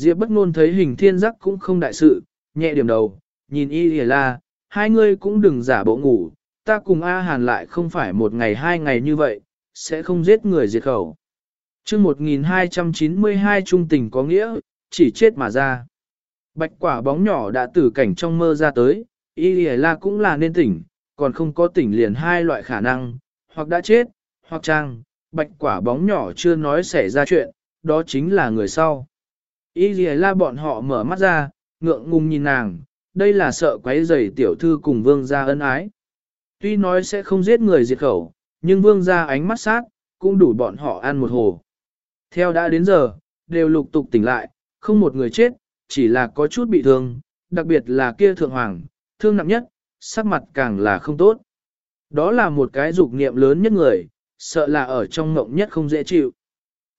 Diệp bất ngôn thấy hình thiên giác cũng không đại sự, nhẹ điểm đầu, nhìn y hề la, hai ngươi cũng đừng giả bộ ngủ, ta cùng A Hàn lại không phải một ngày hai ngày như vậy, sẽ không giết người diệt khẩu. chương 1292 trung tình có nghĩa, chỉ chết mà ra. Bạch quả bóng nhỏ đã từ cảnh trong mơ ra tới, y hề la cũng là nên tỉnh, còn không có tỉnh liền hai loại khả năng, hoặc đã chết, hoặc trang, bạch quả bóng nhỏ chưa nói xảy ra chuyện, đó chính là người sau. Y gì la bọn họ mở mắt ra, ngượng ngùng nhìn nàng, đây là sợ quấy rầy tiểu thư cùng vương gia ân ái. Tuy nói sẽ không giết người diệt khẩu, nhưng vương gia ánh mắt sát, cũng đủ bọn họ ăn một hồ. Theo đã đến giờ, đều lục tục tỉnh lại, không một người chết, chỉ là có chút bị thương, đặc biệt là kia thượng hoàng, thương nặng nhất, sắc mặt càng là không tốt. Đó là một cái dục niệm lớn nhất người, sợ là ở trong ngộng nhất không dễ chịu.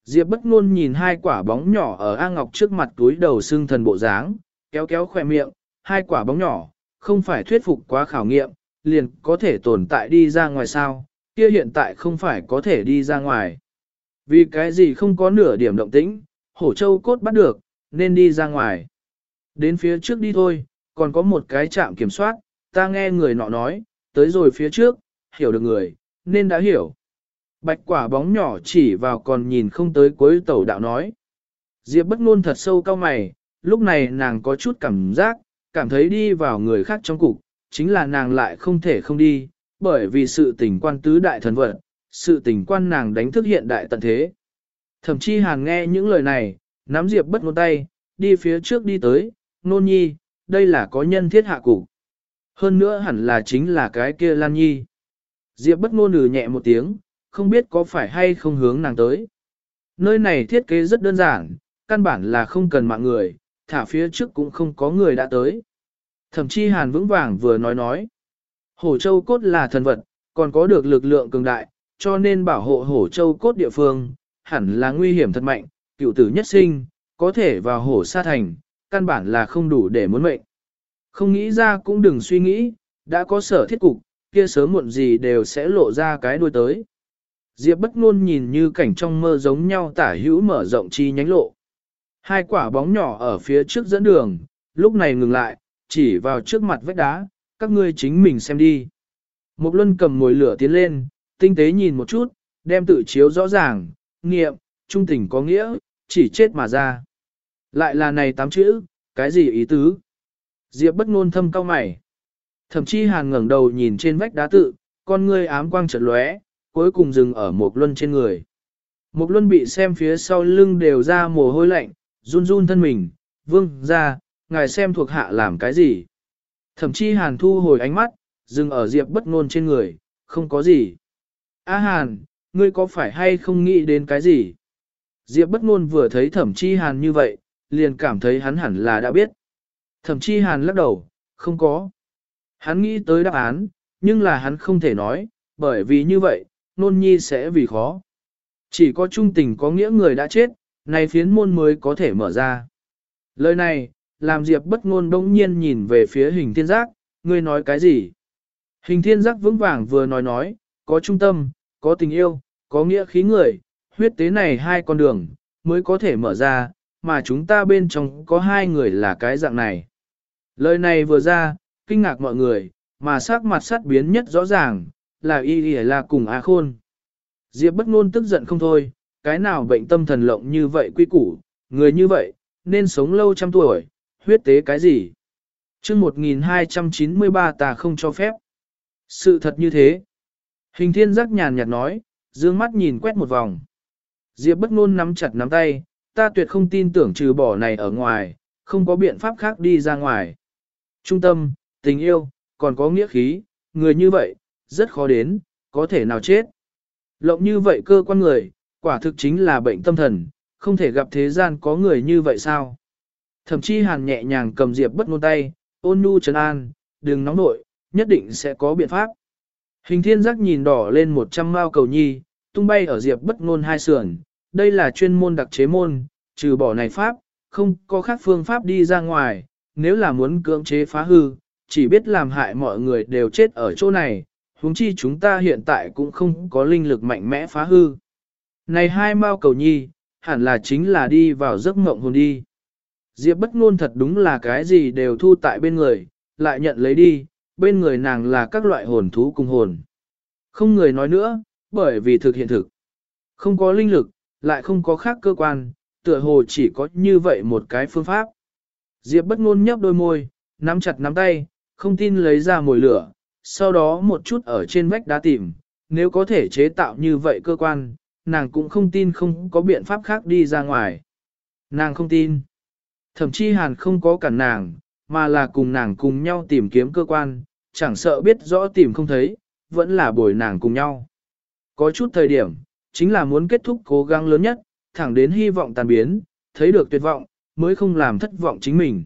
Diệp bất ngôn nhìn hai quả bóng nhỏ ở A Ngọc trước mặt túi đầu xương thần bộ dáng, kéo kéo khỏe miệng, hai quả bóng nhỏ, không phải thuyết phục quá khảo nghiệm, liền có thể tồn tại đi ra ngoài sao, kia hiện tại không phải có thể đi ra ngoài. Vì cái gì không có nửa điểm động tĩnh, hổ châu cốt bắt được, nên đi ra ngoài. Đến phía trước đi thôi, còn có một cái trạm kiểm soát, ta nghe người nọ nói, tới rồi phía trước, hiểu được người, nên đã hiểu. Bạch quả bóng nhỏ chỉ vào còn nhìn không tới cuối tẩu đạo nói. Diệp bất ngôn thật sâu cao mày, lúc này nàng có chút cảm giác, cảm thấy đi vào người khác trong cục, chính là nàng lại không thể không đi, bởi vì sự tình quan tứ đại thần vật, sự tình quan nàng đánh thức hiện đại tận thế. Thậm chí Hàn nghe những lời này, nắm Diệp bất ngôn tay, đi phía trước đi tới, nôn nhi, đây là có nhân thiết hạ cục. Hơn nữa hẳn là chính là cái kia Lan Nhi. Diệp bất ngôn lừ nhẹ một tiếng, không biết có phải hay không hướng nàng tới. Nơi này thiết kế rất đơn giản, căn bản là không cần mạng người, thả phía trước cũng không có người đã tới. Thậm chí hàn vững vàng vừa nói nói. Hổ châu cốt là thần vật, còn có được lực lượng cường đại, cho nên bảo hộ hổ châu cốt địa phương, hẳn là nguy hiểm thật mạnh, cựu tử nhất sinh, có thể vào hổ sa thành, căn bản là không đủ để muốn mệnh. Không nghĩ ra cũng đừng suy nghĩ, đã có sở thiết cục, kia sớm muộn gì đều sẽ lộ ra cái đuôi tới. Diệp bất ngôn nhìn như cảnh trong mơ giống nhau tả hữu mở rộng chi nhánh lộ. Hai quả bóng nhỏ ở phía trước dẫn đường, lúc này ngừng lại, chỉ vào trước mặt vách đá, các ngươi chính mình xem đi. Mục luân cầm mồi lửa tiến lên, tinh tế nhìn một chút, đem tự chiếu rõ ràng, nghiệm, trung tình có nghĩa, chỉ chết mà ra. Lại là này tám chữ, cái gì ý tứ? Diệp bất ngôn thâm cao mày. Thậm chí hàn ngẩng đầu nhìn trên vách đá tự, con ngươi ám quang chợt lóe, cuối cùng dừng ở một luân trên người. Một luân bị xem phía sau lưng đều ra mồ hôi lạnh, run run thân mình, vương ra, ngài xem thuộc hạ làm cái gì. Thậm chí hàn thu hồi ánh mắt, dừng ở diệp bất ngôn trên người, không có gì. A hàn, ngươi có phải hay không nghĩ đến cái gì? Diệp bất ngôn vừa thấy thẩm chi hàn như vậy, liền cảm thấy hắn hẳn là đã biết. Thẩm chi hàn lắc đầu, không có. Hắn nghĩ tới đáp án, nhưng là hắn không thể nói, bởi vì như vậy, nôn nhi sẽ vì khó. Chỉ có trung tình có nghĩa người đã chết, này phiến môn mới có thể mở ra. Lời này, làm Diệp bất ngôn đông nhiên nhìn về phía hình thiên giác, ngươi nói cái gì? Hình thiên giác vững vàng vừa nói nói, có trung tâm, có tình yêu, có nghĩa khí người, huyết tế này hai con đường, mới có thể mở ra, mà chúng ta bên trong có hai người là cái dạng này. Lời này vừa ra, kinh ngạc mọi người, mà sắc mặt sát biến nhất rõ ràng, là y y là cùng A Khôn. Diệp bất ngôn tức giận không thôi, cái nào bệnh tâm thần lộng như vậy quy củ, người như vậy, nên sống lâu trăm tuổi, huyết tế cái gì? Trước 1293 ta không cho phép. Sự thật như thế. Hình thiên giác nhàn nhạt nói, dương mắt nhìn quét một vòng. Diệp bất ngôn nắm chặt nắm tay, ta tuyệt không tin tưởng trừ bỏ này ở ngoài, không có biện pháp khác đi ra ngoài. Trung tâm, tình yêu, còn có nghĩa khí, người như vậy, rất khó đến, có thể nào chết. Lộng như vậy cơ quan người, quả thực chính là bệnh tâm thần, không thể gặp thế gian có người như vậy sao. Thậm chí hàn nhẹ nhàng cầm diệp bất ngôn tay, ôn nhu trấn an, đừng nóng nội, nhất định sẽ có biện pháp. Hình thiên giác nhìn đỏ lên một trăm mao cầu nhi, tung bay ở diệp bất ngôn hai sườn, đây là chuyên môn đặc chế môn, trừ bỏ này pháp, không có khác phương pháp đi ra ngoài, nếu là muốn cưỡng chế phá hư, chỉ biết làm hại mọi người đều chết ở chỗ này, huống chi chúng ta hiện tại cũng không có linh lực mạnh mẽ phá hư. Này hai mao cầu nhi, hẳn là chính là đi vào giấc mộng hồn đi. Diệp bất ngôn thật đúng là cái gì đều thu tại bên người, lại nhận lấy đi, bên người nàng là các loại hồn thú cùng hồn. Không người nói nữa, bởi vì thực hiện thực. Không có linh lực, lại không có khác cơ quan, tựa hồ chỉ có như vậy một cái phương pháp. Diệp bất ngôn nhấp đôi môi, nắm chặt nắm tay, không tin lấy ra mồi lửa, sau đó một chút ở trên vách đá tìm, nếu có thể chế tạo như vậy cơ quan, nàng cũng không tin không có biện pháp khác đi ra ngoài. Nàng không tin. Thậm chí hàn không có cản nàng, mà là cùng nàng cùng nhau tìm kiếm cơ quan, chẳng sợ biết rõ tìm không thấy, vẫn là bồi nàng cùng nhau. Có chút thời điểm, chính là muốn kết thúc cố gắng lớn nhất, thẳng đến hy vọng tàn biến, thấy được tuyệt vọng, mới không làm thất vọng chính mình.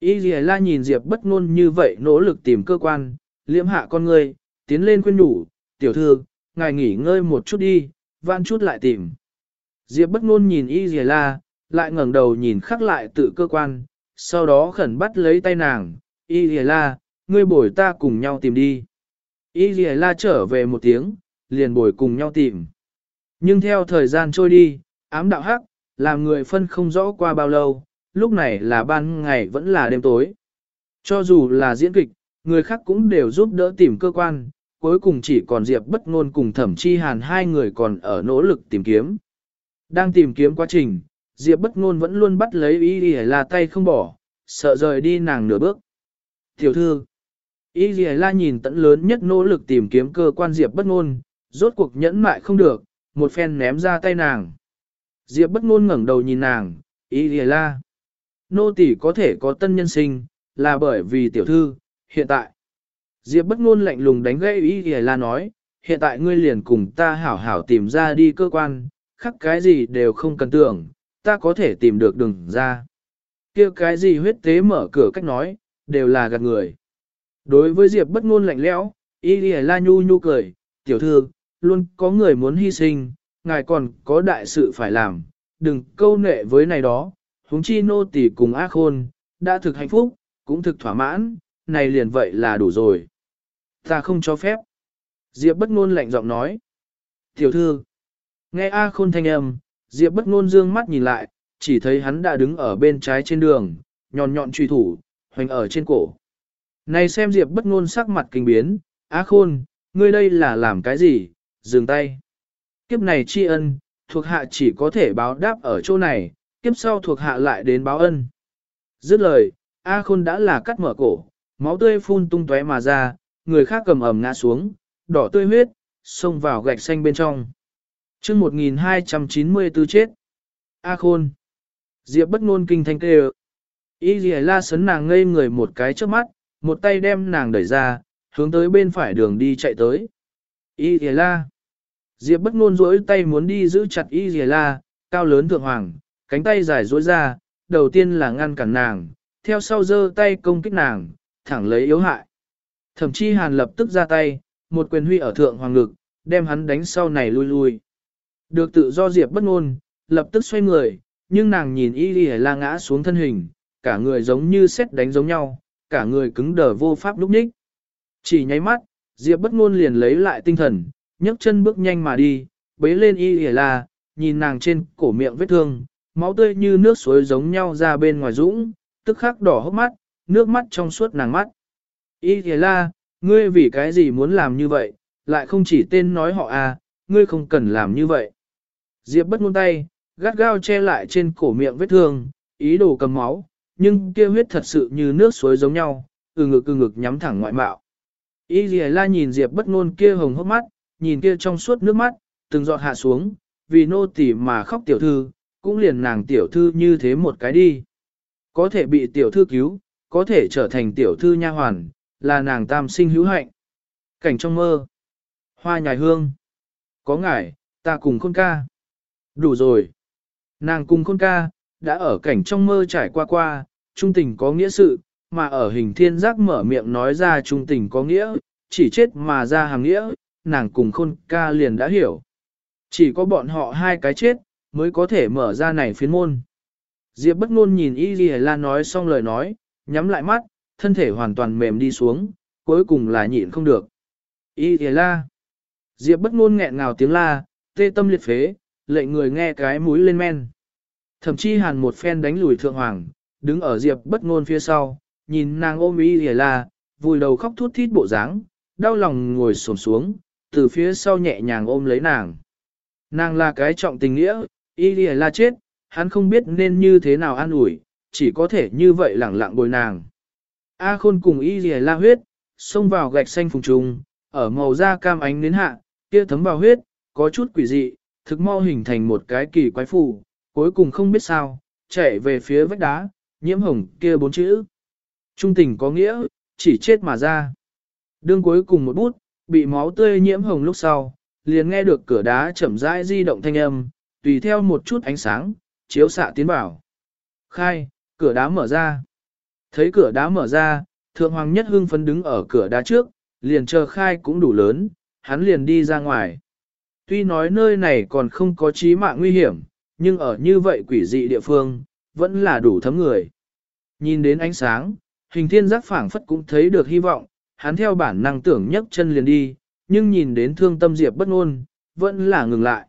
Y Lì La nhìn Diệp bất ngôn như vậy nỗ lực tìm cơ quan, liễm hạ con người, tiến lên khuyên nhủ, tiểu thư, ngài nghỉ ngơi một chút đi, van chút lại tìm. Diệp bất ngôn nhìn Y dì La, lại ngẩng đầu nhìn khắc lại tự cơ quan, sau đó khẩn bắt lấy tay nàng, Y dì La, ngươi bồi ta cùng nhau tìm đi. Y dì La trở về một tiếng, liền bồi cùng nhau tìm. Nhưng theo thời gian trôi đi, ám đạo hắc, làm người phân không rõ qua bao lâu, lúc này là ban ngày vẫn là đêm tối. Cho dù là diễn kịch, người khác cũng đều giúp đỡ tìm cơ quan, cuối cùng chỉ còn Diệp bất ngôn cùng thẩm chi hàn hai người còn ở nỗ lực tìm kiếm. Đang tìm kiếm quá trình, Diệp bất ngôn vẫn luôn bắt lấy y y là tay không bỏ, sợ rời đi nàng nửa bước. Tiểu thư, y y la nhìn tận lớn nhất nỗ lực tìm kiếm cơ quan Diệp bất ngôn, rốt cuộc nhẫn mại không được, một phen ném ra tay nàng. Diệp bất ngôn ngẩng đầu nhìn nàng, y y la. Nô tỳ có thể có tân nhân sinh, là bởi vì tiểu thư, hiện tại. Diệp bất ngôn lạnh lùng đánh gãy ý thì la nói, hiện tại ngươi liền cùng ta hảo hảo tìm ra đi cơ quan, khắc cái gì đều không cần tưởng, ta có thể tìm được đường ra. kia cái gì huyết tế mở cửa cách nói, đều là gạt người. Đối với Diệp bất ngôn lạnh lẽo, Y Lì La nhu nhu cười, tiểu thư, luôn có người muốn hy sinh, ngài còn có đại sự phải làm, đừng câu nệ với này đó, huống chi nô tỷ cùng ác khôn, đã thực hạnh phúc, cũng thực thỏa mãn, này liền vậy là đủ rồi. Ta không cho phép. Diệp bất ngôn lạnh giọng nói. Tiểu thư, nghe A khôn thanh âm, Diệp bất ngôn dương mắt nhìn lại, chỉ thấy hắn đã đứng ở bên trái trên đường, nhọn nhọn truy thủ, hoành ở trên cổ. Này xem Diệp bất ngôn sắc mặt kinh biến, A khôn, ngươi đây là làm cái gì, dừng tay. Kiếp này tri ân, thuộc hạ chỉ có thể báo đáp ở chỗ này, kiếp sau thuộc hạ lại đến báo ân. Dứt lời, A khôn đã là cắt mở cổ, máu tươi phun tung tóe mà ra, người khác cầm ẩm ngã xuống, đỏ tươi huyết, xông vào gạch xanh bên trong chương 1294 chết. A khôn. Diệp bất ngôn kinh thanh kêu. Y dì la sấn nàng ngây người một cái trước mắt, một tay đem nàng đẩy ra, hướng tới bên phải đường đi chạy tới. Y dì la. Diệp bất ngôn duỗi tay muốn đi giữ chặt Y dì la, cao lớn thượng hoàng, cánh tay dài duỗi ra, đầu tiên là ngăn cản nàng, theo sau giơ tay công kích nàng, thẳng lấy yếu hại. Thậm chí hàn lập tức ra tay, một quyền huy ở thượng hoàng ngực, đem hắn đánh sau này lui lui. Được tự do Diệp bất ngôn, lập tức xoay người, nhưng nàng nhìn Y đi La ngã xuống thân hình, cả người giống như xét đánh giống nhau, cả người cứng đờ vô pháp lúc ních. Chỉ nháy mắt, Diệp bất ngôn liền lấy lại tinh thần, nhấc chân bước nhanh mà đi, bế lên Y đi La, nhìn nàng trên cổ miệng vết thương, máu tươi như nước suối giống nhau ra bên ngoài dũng, tức khắc đỏ hốc mắt, nước mắt trong suốt nàng mắt. Y Lì La, ngươi vì cái gì muốn làm như vậy, lại không chỉ tên nói họ à, ngươi không cần làm như vậy. Diệp bất ngôn tay, gắt gao che lại trên cổ miệng vết thương, ý đồ cầm máu, nhưng kia huyết thật sự như nước suối giống nhau, từ ngực từ ngực nhắm thẳng ngoại mạo. Y Lì La nhìn Diệp bất ngôn kia hồng hốc mắt, nhìn kia trong suốt nước mắt, từng giọt hạ xuống, vì nô tỳ mà khóc tiểu thư, cũng liền nàng tiểu thư như thế một cái đi. Có thể bị tiểu thư cứu, có thể trở thành tiểu thư nha hoàn, là nàng tam sinh hữu hạnh. Cảnh trong mơ. Hoa nhài hương. Có ngải, ta cùng khôn ca. Đủ rồi. Nàng cùng khôn ca, đã ở cảnh trong mơ trải qua qua, trung tình có nghĩa sự, mà ở hình thiên giác mở miệng nói ra trung tình có nghĩa, chỉ chết mà ra hàng nghĩa, nàng cùng khôn ca liền đã hiểu. Chỉ có bọn họ hai cái chết, mới có thể mở ra này phiến môn. Diệp bất ngôn nhìn Y Ghi La nói xong lời nói, nhắm lại mắt, thân thể hoàn toàn mềm đi xuống, cuối cùng là nhịn không được. Y thề La. Diệp bất ngôn nghẹn ngào tiếng la, tê tâm liệt phế, lệnh người nghe cái mũi lên men. Thậm chí hàn một phen đánh lùi thượng hoàng, đứng ở Diệp bất ngôn phía sau, nhìn nàng ôm y thề la, vùi đầu khóc thút thít bộ dáng, đau lòng ngồi xổm xuống, từ phía sau nhẹ nhàng ôm lấy nàng. Nàng là cái trọng tình nghĩa, y thề la chết, hắn không biết nên như thế nào an ủi, chỉ có thể như vậy lẳng lặng bồi nàng. A khôn cùng y lìa la huyết, xông vào gạch xanh phùng trùng, ở màu da cam ánh đến hạ, kia thấm vào huyết, có chút quỷ dị, thực mau hình thành một cái kỳ quái phù, cuối cùng không biết sao, chạy về phía vách đá, nhiễm hồng kia bốn chữ. Trung tình có nghĩa, chỉ chết mà ra. Đương cuối cùng một bút, bị máu tươi nhiễm hồng lúc sau, liền nghe được cửa đá chậm rãi di động thanh âm, tùy theo một chút ánh sáng, chiếu xạ tiến bảo Khai, cửa đá mở ra. Thấy cửa đá mở ra, thượng hoàng nhất hưng phấn đứng ở cửa đá trước, liền chờ khai cũng đủ lớn, hắn liền đi ra ngoài. Tuy nói nơi này còn không có chí mạng nguy hiểm, nhưng ở như vậy quỷ dị địa phương, vẫn là đủ thấm người. Nhìn đến ánh sáng, hình thiên giác phảng phất cũng thấy được hy vọng, hắn theo bản năng tưởng nhấc chân liền đi, nhưng nhìn đến thương tâm diệp bất ngôn, vẫn là ngừng lại.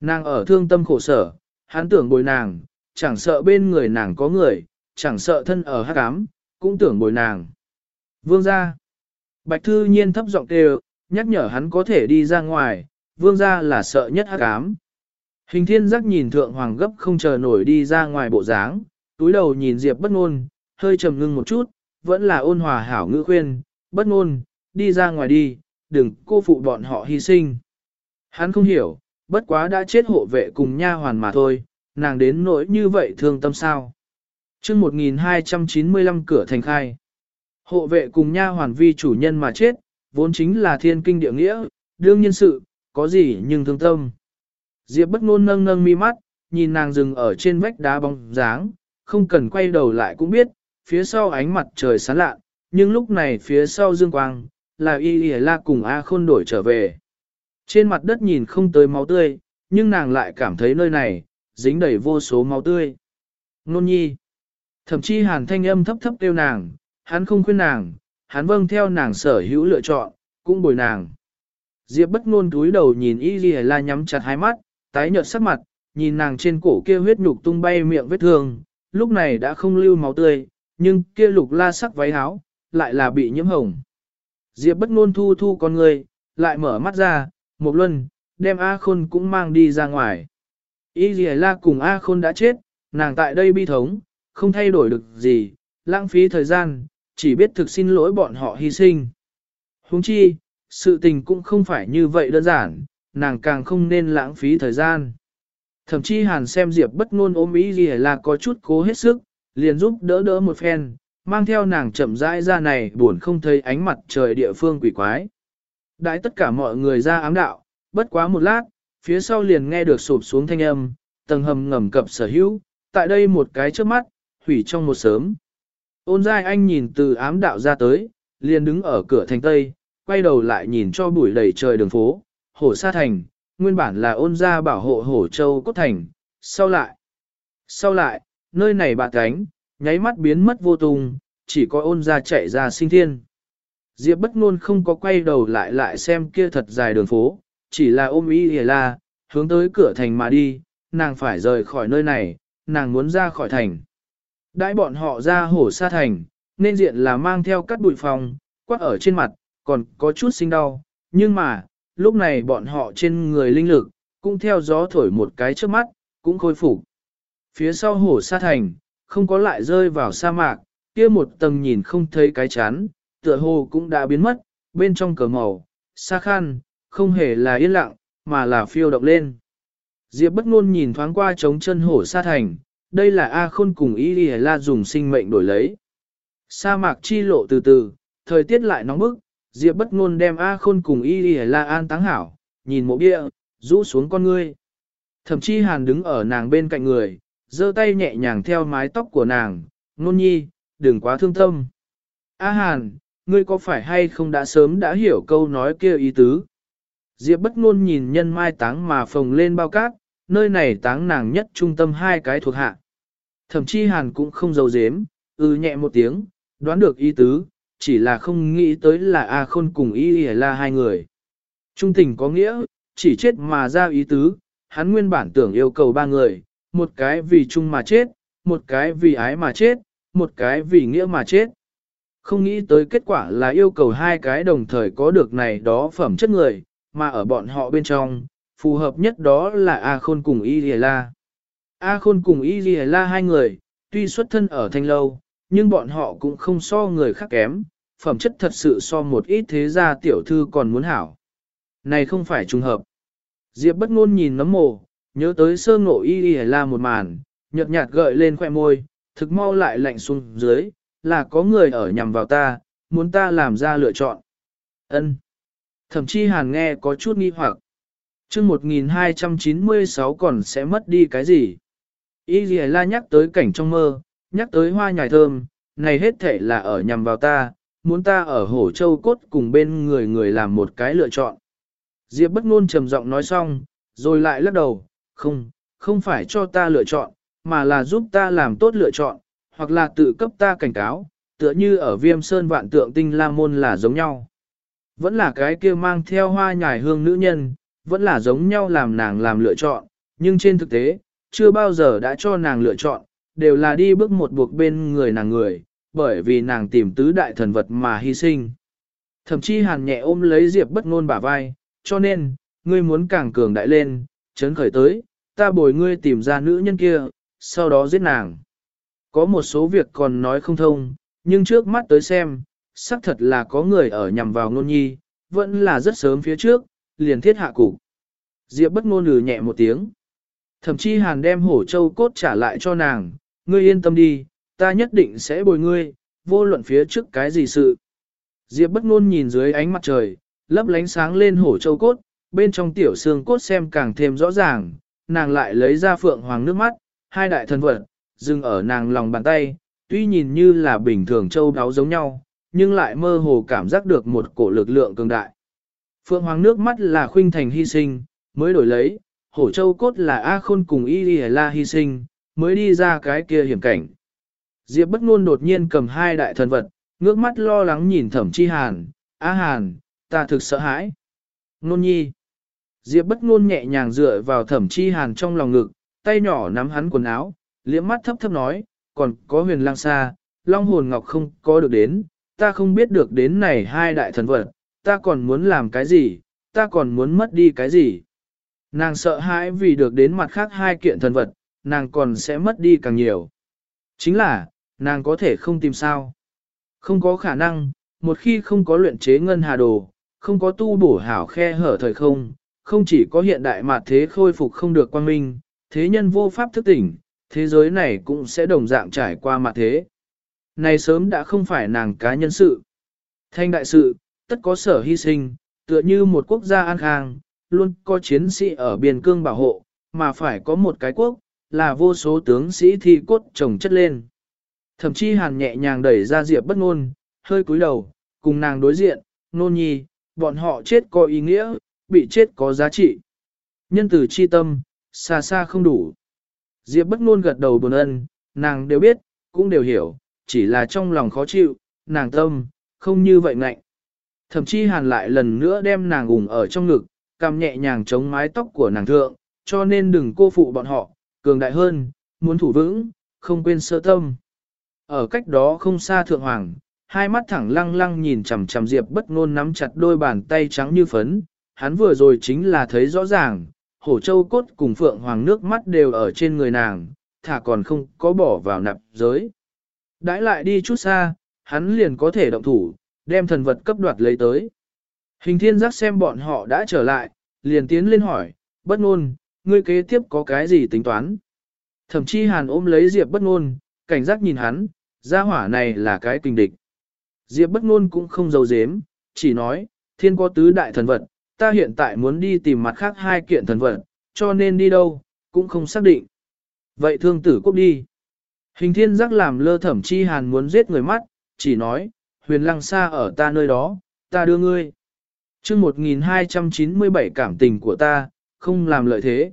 Nàng ở thương tâm khổ sở, hắn tưởng bồi nàng, chẳng sợ bên người nàng có người, chẳng sợ thân ở hắc ám, cũng tưởng bồi nàng. Vương gia. Bạch Thư Nhiên thấp giọng kêu, nhắc nhở hắn có thể đi ra ngoài, vương gia là sợ nhất hắc ám. Hình thiên giác nhìn thượng hoàng gấp không chờ nổi đi ra ngoài bộ dáng, túi đầu nhìn Diệp bất ngôn, hơi trầm ngưng một chút, vẫn là ôn hòa hảo ngữ khuyên, bất ngôn, đi ra ngoài đi, đừng cô phụ bọn họ hy sinh. Hắn không hiểu, bất quá đã chết hộ vệ cùng nha hoàn mà thôi, nàng đến nỗi như vậy thương tâm sao. chương 1295 cửa thành khai. Hộ vệ cùng nha hoàn vi chủ nhân mà chết, vốn chính là thiên kinh địa nghĩa, đương nhiên sự, có gì nhưng thương tâm. Diệp bất ngôn nâng nâng mi mắt, nhìn nàng dừng ở trên vách đá bóng dáng, không cần quay đầu lại cũng biết, phía sau ánh mặt trời sáng lạ, nhưng lúc này phía sau dương quang, là y y la cùng A khôn đổi trở về. Trên mặt đất nhìn không tới máu tươi, nhưng nàng lại cảm thấy nơi này, dính đầy vô số máu tươi. Nôn nhi. Thậm chí hàn thanh âm thấp thấp kêu nàng, hắn không khuyên nàng, hắn vâng theo nàng sở hữu lựa chọn, cũng bồi nàng. Diệp bất ngôn túi đầu nhìn y ghi la nhắm chặt hai mắt, tái nhợt sắc mặt, nhìn nàng trên cổ kia huyết nhục tung bay miệng vết thương, lúc này đã không lưu máu tươi, nhưng kia lục la sắc váy áo, lại là bị nhiễm hồng. Diệp bất ngôn thu thu con người, lại mở mắt ra, một luân, đem A Khôn cũng mang đi ra ngoài. Y Dì La cùng A Khôn đã chết, nàng tại đây bi thống, không thay đổi được gì, lãng phí thời gian, chỉ biết thực xin lỗi bọn họ hy sinh. Huống chi, sự tình cũng không phải như vậy đơn giản, nàng càng không nên lãng phí thời gian. Thậm chí hàn xem Diệp bất ngôn ôm ý gì là có chút cố hết sức, liền giúp đỡ đỡ một phen, mang theo nàng chậm rãi ra này buồn không thấy ánh mặt trời địa phương quỷ quái. Đãi tất cả mọi người ra ám đạo, bất quá một lát, phía sau liền nghe được sụp xuống thanh âm, tầng hầm ngầm cập sở hữu, tại đây một cái trước mắt, hủy trong một sớm. Ôn giai anh nhìn từ ám đạo ra tới, liền đứng ở cửa thành tây, quay đầu lại nhìn cho bụi đầy trời đường phố, hổ sa thành, nguyên bản là ôn gia bảo hộ hổ châu cốt thành, sau lại. Sau lại, nơi này bạc cánh, nháy mắt biến mất vô tung, chỉ có ôn gia chạy ra sinh thiên. Diệp bất ngôn không có quay đầu lại lại xem kia thật dài đường phố, chỉ là ôm ý hề la, hướng tới cửa thành mà đi, nàng phải rời khỏi nơi này, nàng muốn ra khỏi thành. Đãi bọn họ ra hổ sa thành, nên diện là mang theo cắt bụi phòng, quát ở trên mặt, còn có chút sinh đau, nhưng mà, lúc này bọn họ trên người linh lực, cũng theo gió thổi một cái trước mắt, cũng khôi phục. Phía sau hổ sa thành, không có lại rơi vào sa mạc, kia một tầng nhìn không thấy cái chán, tựa hồ cũng đã biến mất, bên trong cờ màu, xa khan, không hề là yên lặng, mà là phiêu động lên. Diệp bất ngôn nhìn thoáng qua trống chân hổ sa thành, đây là A khôn cùng Y Y La dùng sinh mệnh đổi lấy. Sa mạc chi lộ từ từ, thời tiết lại nóng bức, Diệp bất ngôn đem A khôn cùng Y Y La an táng hảo, nhìn mộ bia, rũ xuống con ngươi. Thậm chí hàn đứng ở nàng bên cạnh người, giơ tay nhẹ nhàng theo mái tóc của nàng, nôn nhi, đừng quá thương tâm. A hàn, ngươi có phải hay không đã sớm đã hiểu câu nói kia ý tứ? Diệp bất ngôn nhìn nhân mai táng mà phồng lên bao cát, nơi này táng nàng nhất trung tâm hai cái thuộc hạ. Thậm chí hàn cũng không giấu giếm, ư ừ nhẹ một tiếng, đoán được ý tứ, chỉ là không nghĩ tới là A khôn cùng Y Y là hai người. Trung tình có nghĩa, chỉ chết mà ra ý tứ, hắn nguyên bản tưởng yêu cầu ba người, một cái vì chung mà chết, một cái vì ái mà chết, một cái vì nghĩa mà chết. Không nghĩ tới kết quả là yêu cầu hai cái đồng thời có được này đó phẩm chất người, mà ở bọn họ bên trong, phù hợp nhất đó là A Khôn cùng Y Lìa La. A Khôn cùng Y Lìa La hai người, tuy xuất thân ở thanh lâu, nhưng bọn họ cũng không so người khác kém, phẩm chất thật sự so một ít thế gia tiểu thư còn muốn hảo. Này không phải trùng hợp. Diệp bất ngôn nhìn nấm mồ, nhớ tới sơ ngộ Y Lìa La một màn, nhợt nhạt gợi lên khoẻ môi, thực mau lại lạnh xuống dưới, là có người ở nhằm vào ta, muốn ta làm ra lựa chọn. Ân. Thậm chí hàn nghe có chút nghi hoặc. chương 1296 còn sẽ mất đi cái gì? Y Dì La nhắc tới cảnh trong mơ, nhắc tới hoa nhài thơm, này hết thể là ở nhằm vào ta, muốn ta ở hổ châu cốt cùng bên người người làm một cái lựa chọn. Diệp bất ngôn trầm giọng nói xong, rồi lại lắc đầu, không, không phải cho ta lựa chọn, mà là giúp ta làm tốt lựa chọn, hoặc là tự cấp ta cảnh cáo, tựa như ở viêm sơn vạn tượng tinh la môn là giống nhau. Vẫn là cái kia mang theo hoa nhài hương nữ nhân, vẫn là giống nhau làm nàng làm lựa chọn, nhưng trên thực tế, chưa bao giờ đã cho nàng lựa chọn, đều là đi bước một buộc bên người nàng người, bởi vì nàng tìm tứ đại thần vật mà hy sinh. Thậm chí hàn nhẹ ôm lấy Diệp bất ngôn bả vai, cho nên, ngươi muốn càng cường đại lên, chấn khởi tới, ta bồi ngươi tìm ra nữ nhân kia, sau đó giết nàng. Có một số việc còn nói không thông, nhưng trước mắt tới xem, xác thật là có người ở nhằm vào nôn nhi, vẫn là rất sớm phía trước, liền thiết hạ cục. Diệp bất ngôn lừ nhẹ một tiếng. Thậm chí hàn đem hổ châu cốt trả lại cho nàng, ngươi yên tâm đi, ta nhất định sẽ bồi ngươi, vô luận phía trước cái gì sự. Diệp bất ngôn nhìn dưới ánh mặt trời, lấp lánh sáng lên hổ châu cốt, bên trong tiểu xương cốt xem càng thêm rõ ràng, nàng lại lấy ra phượng hoàng nước mắt, hai đại thần vật, dừng ở nàng lòng bàn tay, tuy nhìn như là bình thường châu đáo giống nhau, nhưng lại mơ hồ cảm giác được một cổ lực lượng cường đại. Phượng Hoàng nước mắt là khuynh thành hy sinh, mới đổi lấy, hổ châu cốt là A Khôn cùng Y Lì La hy sinh, mới đi ra cái kia hiểm cảnh. Diệp bất ngôn đột nhiên cầm hai đại thần vật, ngước mắt lo lắng nhìn thẩm chi hàn, A Hàn, ta thực sợ hãi. Nôn nhi. Diệp bất ngôn nhẹ nhàng dựa vào thẩm chi hàn trong lòng ngực, tay nhỏ nắm hắn quần áo, liễm mắt thấp thấp nói, còn có huyền lang xa, long hồn ngọc không có được đến, ta không biết được đến này hai đại thần vật, ta còn muốn làm cái gì, ta còn muốn mất đi cái gì. Nàng sợ hãi vì được đến mặt khác hai kiện thần vật, nàng còn sẽ mất đi càng nhiều. Chính là, nàng có thể không tìm sao. Không có khả năng, một khi không có luyện chế ngân hà đồ, không có tu bổ hảo khe hở thời không, không chỉ có hiện đại mà thế khôi phục không được quan minh, thế nhân vô pháp thức tỉnh, thế giới này cũng sẽ đồng dạng trải qua mặt thế. Này sớm đã không phải nàng cá nhân sự. Thanh đại sự, tất có sở hy sinh, tựa như một quốc gia an khang, luôn có chiến sĩ ở biên cương bảo hộ, mà phải có một cái quốc, là vô số tướng sĩ thi cốt trồng chất lên. Thậm chí hàn nhẹ nhàng đẩy ra diệp bất ngôn, hơi cúi đầu, cùng nàng đối diện, nôn nhi, bọn họ chết có ý nghĩa, bị chết có giá trị. Nhân tử chi tâm, xa xa không đủ. Diệp bất ngôn gật đầu buồn ân, nàng đều biết, cũng đều hiểu, chỉ là trong lòng khó chịu, nàng tâm, không như vậy ngạnh. Thậm chí hàn lại lần nữa đem nàng ủng ở trong ngực, cầm nhẹ nhàng chống mái tóc của nàng thượng, cho nên đừng cô phụ bọn họ, cường đại hơn, muốn thủ vững, không quên sơ tâm. Ở cách đó không xa thượng hoàng, hai mắt thẳng lăng lăng nhìn chằm chằm Diệp bất ngôn nắm chặt đôi bàn tay trắng như phấn, hắn vừa rồi chính là thấy rõ ràng, hổ châu cốt cùng phượng hoàng nước mắt đều ở trên người nàng, thả còn không có bỏ vào nạp giới. Đãi lại đi chút xa, hắn liền có thể động thủ, đem thần vật cấp đoạt lấy tới. Hình thiên giác xem bọn họ đã trở lại, liền tiến lên hỏi, bất ngôn, ngươi kế tiếp có cái gì tính toán? Thậm chí hàn ôm lấy Diệp bất ngôn, cảnh giác nhìn hắn, gia hỏa này là cái kinh địch. Diệp bất ngôn cũng không giấu giếm, chỉ nói, thiên có tứ đại thần vật, ta hiện tại muốn đi tìm mặt khác hai kiện thần vật, cho nên đi đâu, cũng không xác định. Vậy thương tử quốc đi. Hình thiên giác làm lơ thẩm chi hàn muốn giết người mắt, chỉ nói, huyền lăng xa ở ta nơi đó, ta đưa ngươi. chương 1297 cảm tình của ta, không làm lợi thế.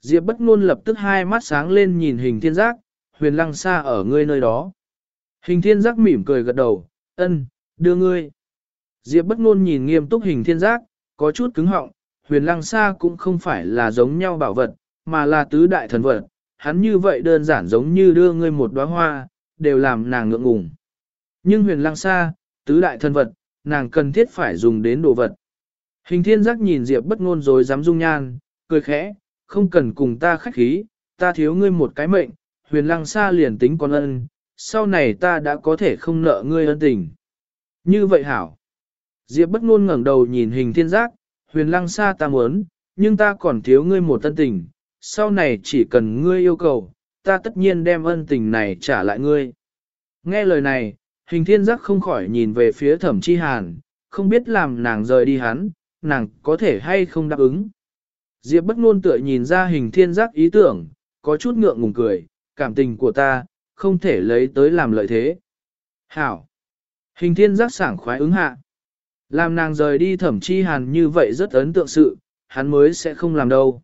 Diệp bất ngôn lập tức hai mắt sáng lên nhìn hình thiên giác, huyền lăng xa ở ngươi nơi đó. Hình thiên giác mỉm cười gật đầu, ân, đưa ngươi. Diệp bất ngôn nhìn nghiêm túc hình thiên giác, có chút cứng họng, huyền lăng xa cũng không phải là giống nhau bảo vật, mà là tứ đại thần vật, hắn như vậy đơn giản giống như đưa ngươi một đóa hoa, đều làm nàng ngượng ngùng. Nhưng huyền lăng xa, tứ đại thân vật, nàng cần thiết phải dùng đến đồ vật. Hình thiên giác nhìn Diệp bất ngôn rồi dám dung nhan, cười khẽ, không cần cùng ta khách khí, ta thiếu ngươi một cái mệnh, huyền lăng xa liền tính con ân, sau này ta đã có thể không nợ ngươi ân tình. Như vậy hảo. Diệp bất ngôn ngẩng đầu nhìn hình thiên giác, huyền lăng xa ta muốn, nhưng ta còn thiếu ngươi một ân tình, sau này chỉ cần ngươi yêu cầu, ta tất nhiên đem ân tình này trả lại ngươi. Nghe lời này, hình thiên giác không khỏi nhìn về phía thẩm chi hàn, không biết làm nàng rời đi hắn, nàng có thể hay không đáp ứng. Diệp bất ngôn tựa nhìn ra hình thiên giác ý tưởng, có chút ngượng ngùng cười, cảm tình của ta, không thể lấy tới làm lợi thế. Hảo! Hình thiên giác sảng khoái ứng hạ. Làm nàng rời đi thẩm chi hàn như vậy rất ấn tượng sự, hắn mới sẽ không làm đâu.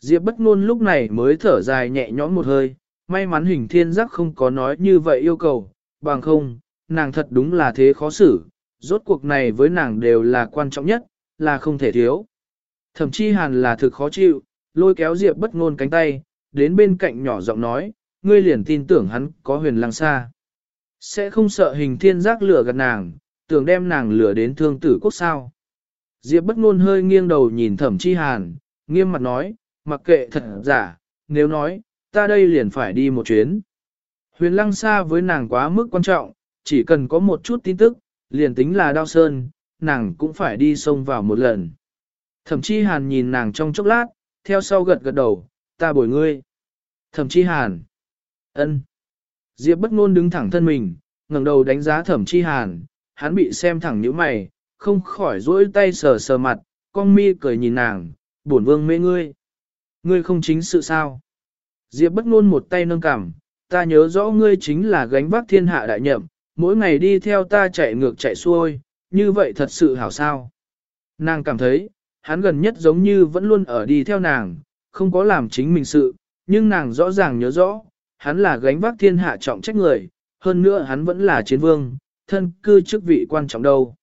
Diệp bất ngôn lúc này mới thở dài nhẹ nhõm một hơi, may mắn hình thiên giác không có nói như vậy yêu cầu, bằng không, nàng thật đúng là thế khó xử, rốt cuộc này với nàng đều là quan trọng nhất, là không thể thiếu. Thẩm tri hàn là thực khó chịu, lôi kéo Diệp bất ngôn cánh tay, đến bên cạnh nhỏ giọng nói, ngươi liền tin tưởng hắn có huyền lăng xa. Sẽ không sợ hình thiên giác lửa gạt nàng, tưởng đem nàng lửa đến thương tử quốc sao. Diệp bất ngôn hơi nghiêng đầu nhìn thẩm chi hàn, nghiêm mặt nói, mặc kệ thật giả, nếu nói, ta đây liền phải đi một chuyến. Huyền lăng xa với nàng quá mức quan trọng, chỉ cần có một chút tin tức, liền tính là đau sơn, nàng cũng phải đi sông vào một lần. Thẩm chi hàn nhìn nàng trong chốc lát, theo sau gật gật đầu, ta bồi ngươi. Thẩm chi hàn. ân. Diệp bất ngôn đứng thẳng thân mình, ngẩng đầu đánh giá thẩm chi hàn, hắn bị xem thẳng nhíu mày, không khỏi duỗi tay sờ sờ mặt, con mi cười nhìn nàng, bổn vương mê ngươi. Ngươi không chính sự sao? Diệp bất ngôn một tay nâng cằm, ta nhớ rõ ngươi chính là gánh vác thiên hạ đại nhậm, mỗi ngày đi theo ta chạy ngược chạy xuôi, như vậy thật sự hảo sao. Nàng cảm thấy, hắn gần nhất giống như vẫn luôn ở đi theo nàng, không có làm chính mình sự, nhưng nàng rõ ràng nhớ rõ, hắn là gánh vác thiên hạ trọng trách người, hơn nữa hắn vẫn là chiến vương, thân cư chức vị quan trọng đâu.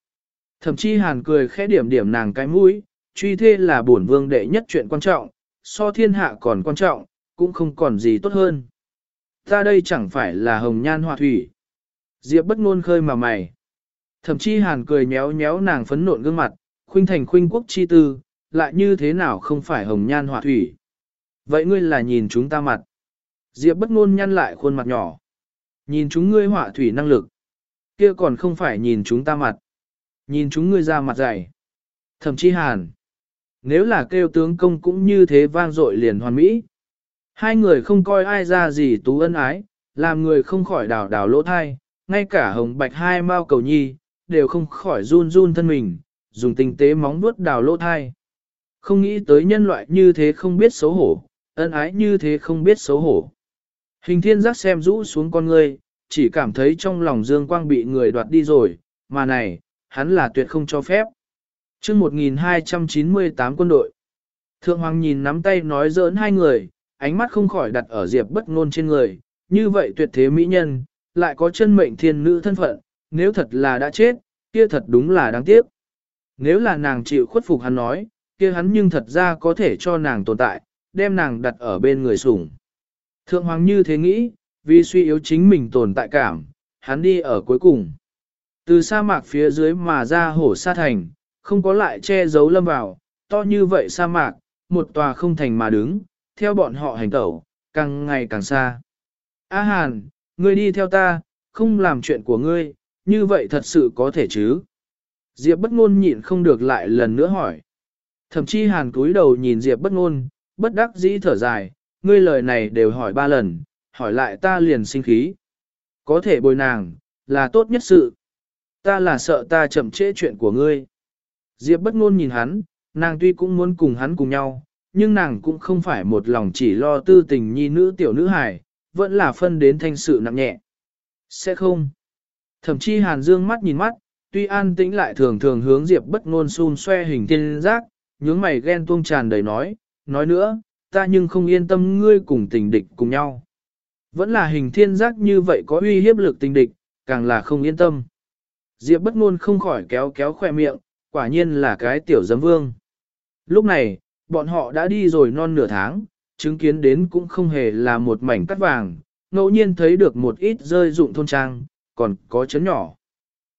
Thậm chí hàn cười khẽ điểm điểm nàng cái mũi, truy thê là bổn vương đệ nhất chuyện quan trọng, so thiên hạ còn quan trọng, cũng không còn gì tốt hơn. Ta đây chẳng phải là hồng nhan họa thủy. Diệp bất ngôn khơi mà mày. Thậm chí hàn cười nhéo nhéo nàng phấn nộn gương mặt, khuynh thành khuynh quốc chi tư, lại như thế nào không phải hồng nhan họa thủy. Vậy ngươi là nhìn chúng ta mặt. Diệp bất ngôn nhăn lại khuôn mặt nhỏ. Nhìn chúng ngươi họa thủy năng lực. kia còn không phải nhìn chúng ta mặt. Nhìn chúng ngươi ra mặt dày. Thậm chí hàn. Nếu là kêu tướng công cũng như thế vang dội liền hoàn mỹ. Hai người không coi ai ra gì tú ân ái, làm người không khỏi đào đào lỗ thai, ngay cả hồng bạch hai mao cầu nhi, đều không khỏi run run thân mình, dùng tinh tế móng vuốt đào lỗ thai. Không nghĩ tới nhân loại như thế không biết xấu hổ, ân ái như thế không biết xấu hổ. Hình thiên giác xem rũ xuống con người, chỉ cảm thấy trong lòng dương quang bị người đoạt đi rồi, mà này, hắn là tuyệt không cho phép chương 1298 quân đội, Thượng Hoàng nhìn nắm tay nói giỡn hai người, ánh mắt không khỏi đặt ở diệp bất ngôn trên người, như vậy tuyệt thế mỹ nhân, lại có chân mệnh thiên nữ thân phận, nếu thật là đã chết, kia thật đúng là đáng tiếc. Nếu là nàng chịu khuất phục hắn nói, kia hắn nhưng thật ra có thể cho nàng tồn tại, đem nàng đặt ở bên người sủng. Thượng Hoàng như thế nghĩ, vì suy yếu chính mình tồn tại cảm, hắn đi ở cuối cùng. Từ sa mạc phía dưới mà ra hổ sa thành, không có lại che giấu lâm vào, to như vậy sa mạc, một tòa không thành mà đứng, theo bọn họ hành tẩu, càng ngày càng xa. A Hàn, ngươi đi theo ta, không làm chuyện của ngươi, như vậy thật sự có thể chứ? Diệp bất ngôn nhịn không được lại lần nữa hỏi. Thậm chí Hàn cúi đầu nhìn Diệp bất ngôn, bất đắc dĩ thở dài, ngươi lời này đều hỏi ba lần, hỏi lại ta liền sinh khí. Có thể bồi nàng, là tốt nhất sự. Ta là sợ ta chậm trễ chuyện của ngươi. Diệp bất ngôn nhìn hắn, nàng tuy cũng muốn cùng hắn cùng nhau, nhưng nàng cũng không phải một lòng chỉ lo tư tình nhi nữ tiểu nữ hài, vẫn là phân đến thanh sự nặng nhẹ. Sẽ không. Thậm chí Hàn Dương mắt nhìn mắt, tuy an tĩnh lại thường thường hướng Diệp bất ngôn xun xoe hình tiên giác, nhướng mày ghen tuông tràn đầy nói, nói nữa, ta nhưng không yên tâm ngươi cùng tình địch cùng nhau. Vẫn là hình thiên giác như vậy có uy hiếp lực tình địch, càng là không yên tâm. Diệp bất ngôn không khỏi kéo kéo khỏe miệng, quả nhiên là cái tiểu giấm vương. Lúc này, bọn họ đã đi rồi non nửa tháng, chứng kiến đến cũng không hề là một mảnh cắt vàng, ngẫu nhiên thấy được một ít rơi dụng thôn trang, còn có chấn nhỏ.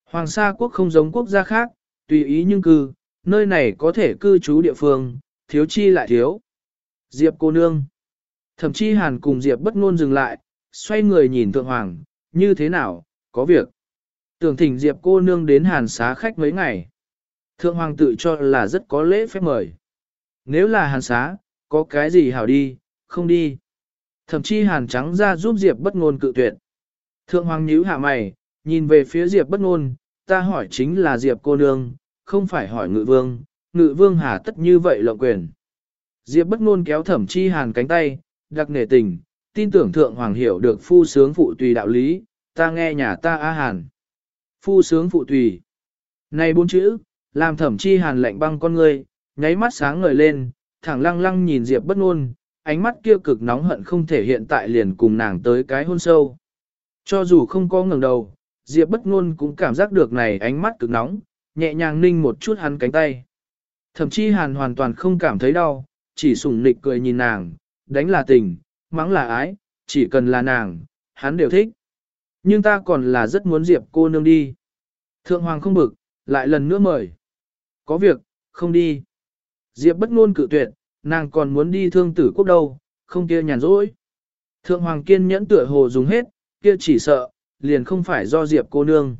Hoàng Sa quốc không giống quốc gia khác, tùy ý nhưng cư, nơi này có thể cư trú địa phương, thiếu chi lại thiếu. Diệp cô nương. Thậm chí hàn cùng Diệp bất ngôn dừng lại, xoay người nhìn thượng hoàng, như thế nào, có việc. Tưởng thỉnh Diệp cô nương đến hàn xá khách mấy ngày. Thượng hoàng tự cho là rất có lễ phép mời. Nếu là hàn xá, có cái gì hảo đi, không đi. Thậm chí hàn trắng ra giúp Diệp bất ngôn cự tuyệt. Thượng hoàng nhíu hạ mày, nhìn về phía Diệp bất ngôn, ta hỏi chính là Diệp cô nương, không phải hỏi ngự vương, ngự vương hà tất như vậy lộng quyền. Diệp bất ngôn kéo thẩm chi hàn cánh tay, đặc nể tình, tin tưởng thượng hoàng hiểu được phu sướng phụ tùy đạo lý, ta nghe nhà ta á hàn. Phu sướng phụ tùy. Này bốn chữ, làm thẩm chi hàn lạnh băng con ngươi, nháy mắt sáng ngời lên, thẳng lăng lăng nhìn Diệp bất ngôn, ánh mắt kia cực nóng hận không thể hiện tại liền cùng nàng tới cái hôn sâu. Cho dù không có ngẩng đầu, Diệp bất ngôn cũng cảm giác được này ánh mắt cực nóng, nhẹ nhàng ninh một chút hắn cánh tay. Thậm chí hàn hoàn toàn không cảm thấy đau, chỉ sủng nịch cười nhìn nàng, đánh là tình, mắng là ái, chỉ cần là nàng, hắn đều thích. Nhưng ta còn là rất muốn Diệp cô nương đi. Thượng hoàng không bực, lại lần nữa mời. Có việc, không đi. Diệp bất ngôn cự tuyệt, nàng còn muốn đi thương tử quốc đâu, không kia nhàn rỗi. Thượng hoàng kiên nhẫn tựa hồ dùng hết, kia chỉ sợ, liền không phải do Diệp cô nương.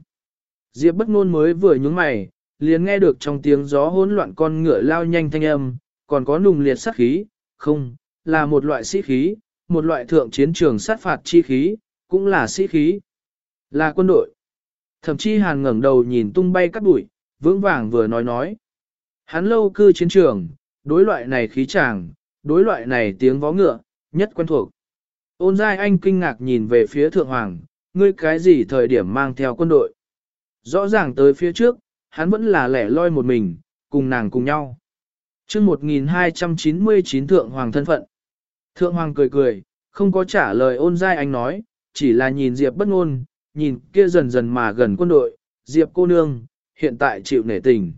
Diệp bất ngôn mới vừa nhướng mày, liền nghe được trong tiếng gió hỗn loạn con ngựa lao nhanh thanh âm, còn có nùng liệt sát khí, không, là một loại sĩ khí, một loại thượng chiến trường sát phạt chi khí, cũng là sĩ khí, là quân đội. Thậm chí hàn ngẩng đầu nhìn tung bay cát bụi, vững vàng vừa nói nói. Hắn lâu cư chiến trường, đối loại này khí tràng, đối loại này tiếng vó ngựa, nhất quen thuộc. Ôn giai anh kinh ngạc nhìn về phía thượng hoàng, ngươi cái gì thời điểm mang theo quân đội. Rõ ràng tới phía trước, hắn vẫn là lẻ loi một mình, cùng nàng cùng nhau. chương 1299 thượng hoàng thân phận. Thượng hoàng cười cười, không có trả lời ôn giai anh nói, chỉ là nhìn Diệp bất ngôn, nhìn kia dần dần mà gần quân đội, Diệp cô nương, hiện tại chịu nể tình.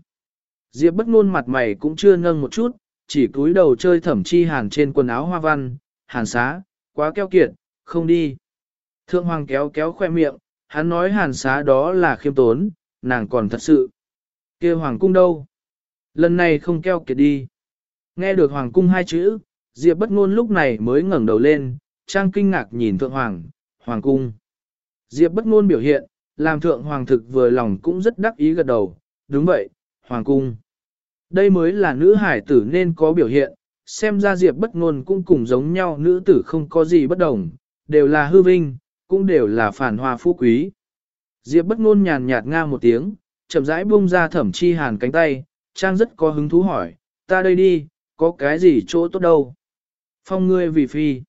Diệp bất ngôn mặt mày cũng chưa nâng một chút, chỉ cúi đầu chơi thẩm chi hàn trên quần áo hoa văn, hàn xá, quá keo kiệt, không đi. Thượng hoàng kéo kéo khoe miệng, hắn nói hàn xá đó là khiêm tốn, nàng còn thật sự. kia hoàng cung đâu? Lần này không keo kiệt đi. Nghe được hoàng cung hai chữ, Diệp bất ngôn lúc này mới ngẩng đầu lên, trang kinh ngạc nhìn thượng hoàng, hoàng cung. Diệp bất ngôn biểu hiện, làm thượng hoàng thực vừa lòng cũng rất đắc ý gật đầu, đúng vậy, hoàng cung. Đây mới là nữ hải tử nên có biểu hiện, xem ra Diệp bất ngôn cũng cùng giống nhau nữ tử không có gì bất đồng, đều là hư vinh, cũng đều là phản hòa phú quý. Diệp bất ngôn nhàn nhạt nga một tiếng, chậm rãi buông ra thẩm chi hàn cánh tay, trang rất có hứng thú hỏi, ta đây đi, có cái gì chỗ tốt đâu? Phong ngươi vì phi.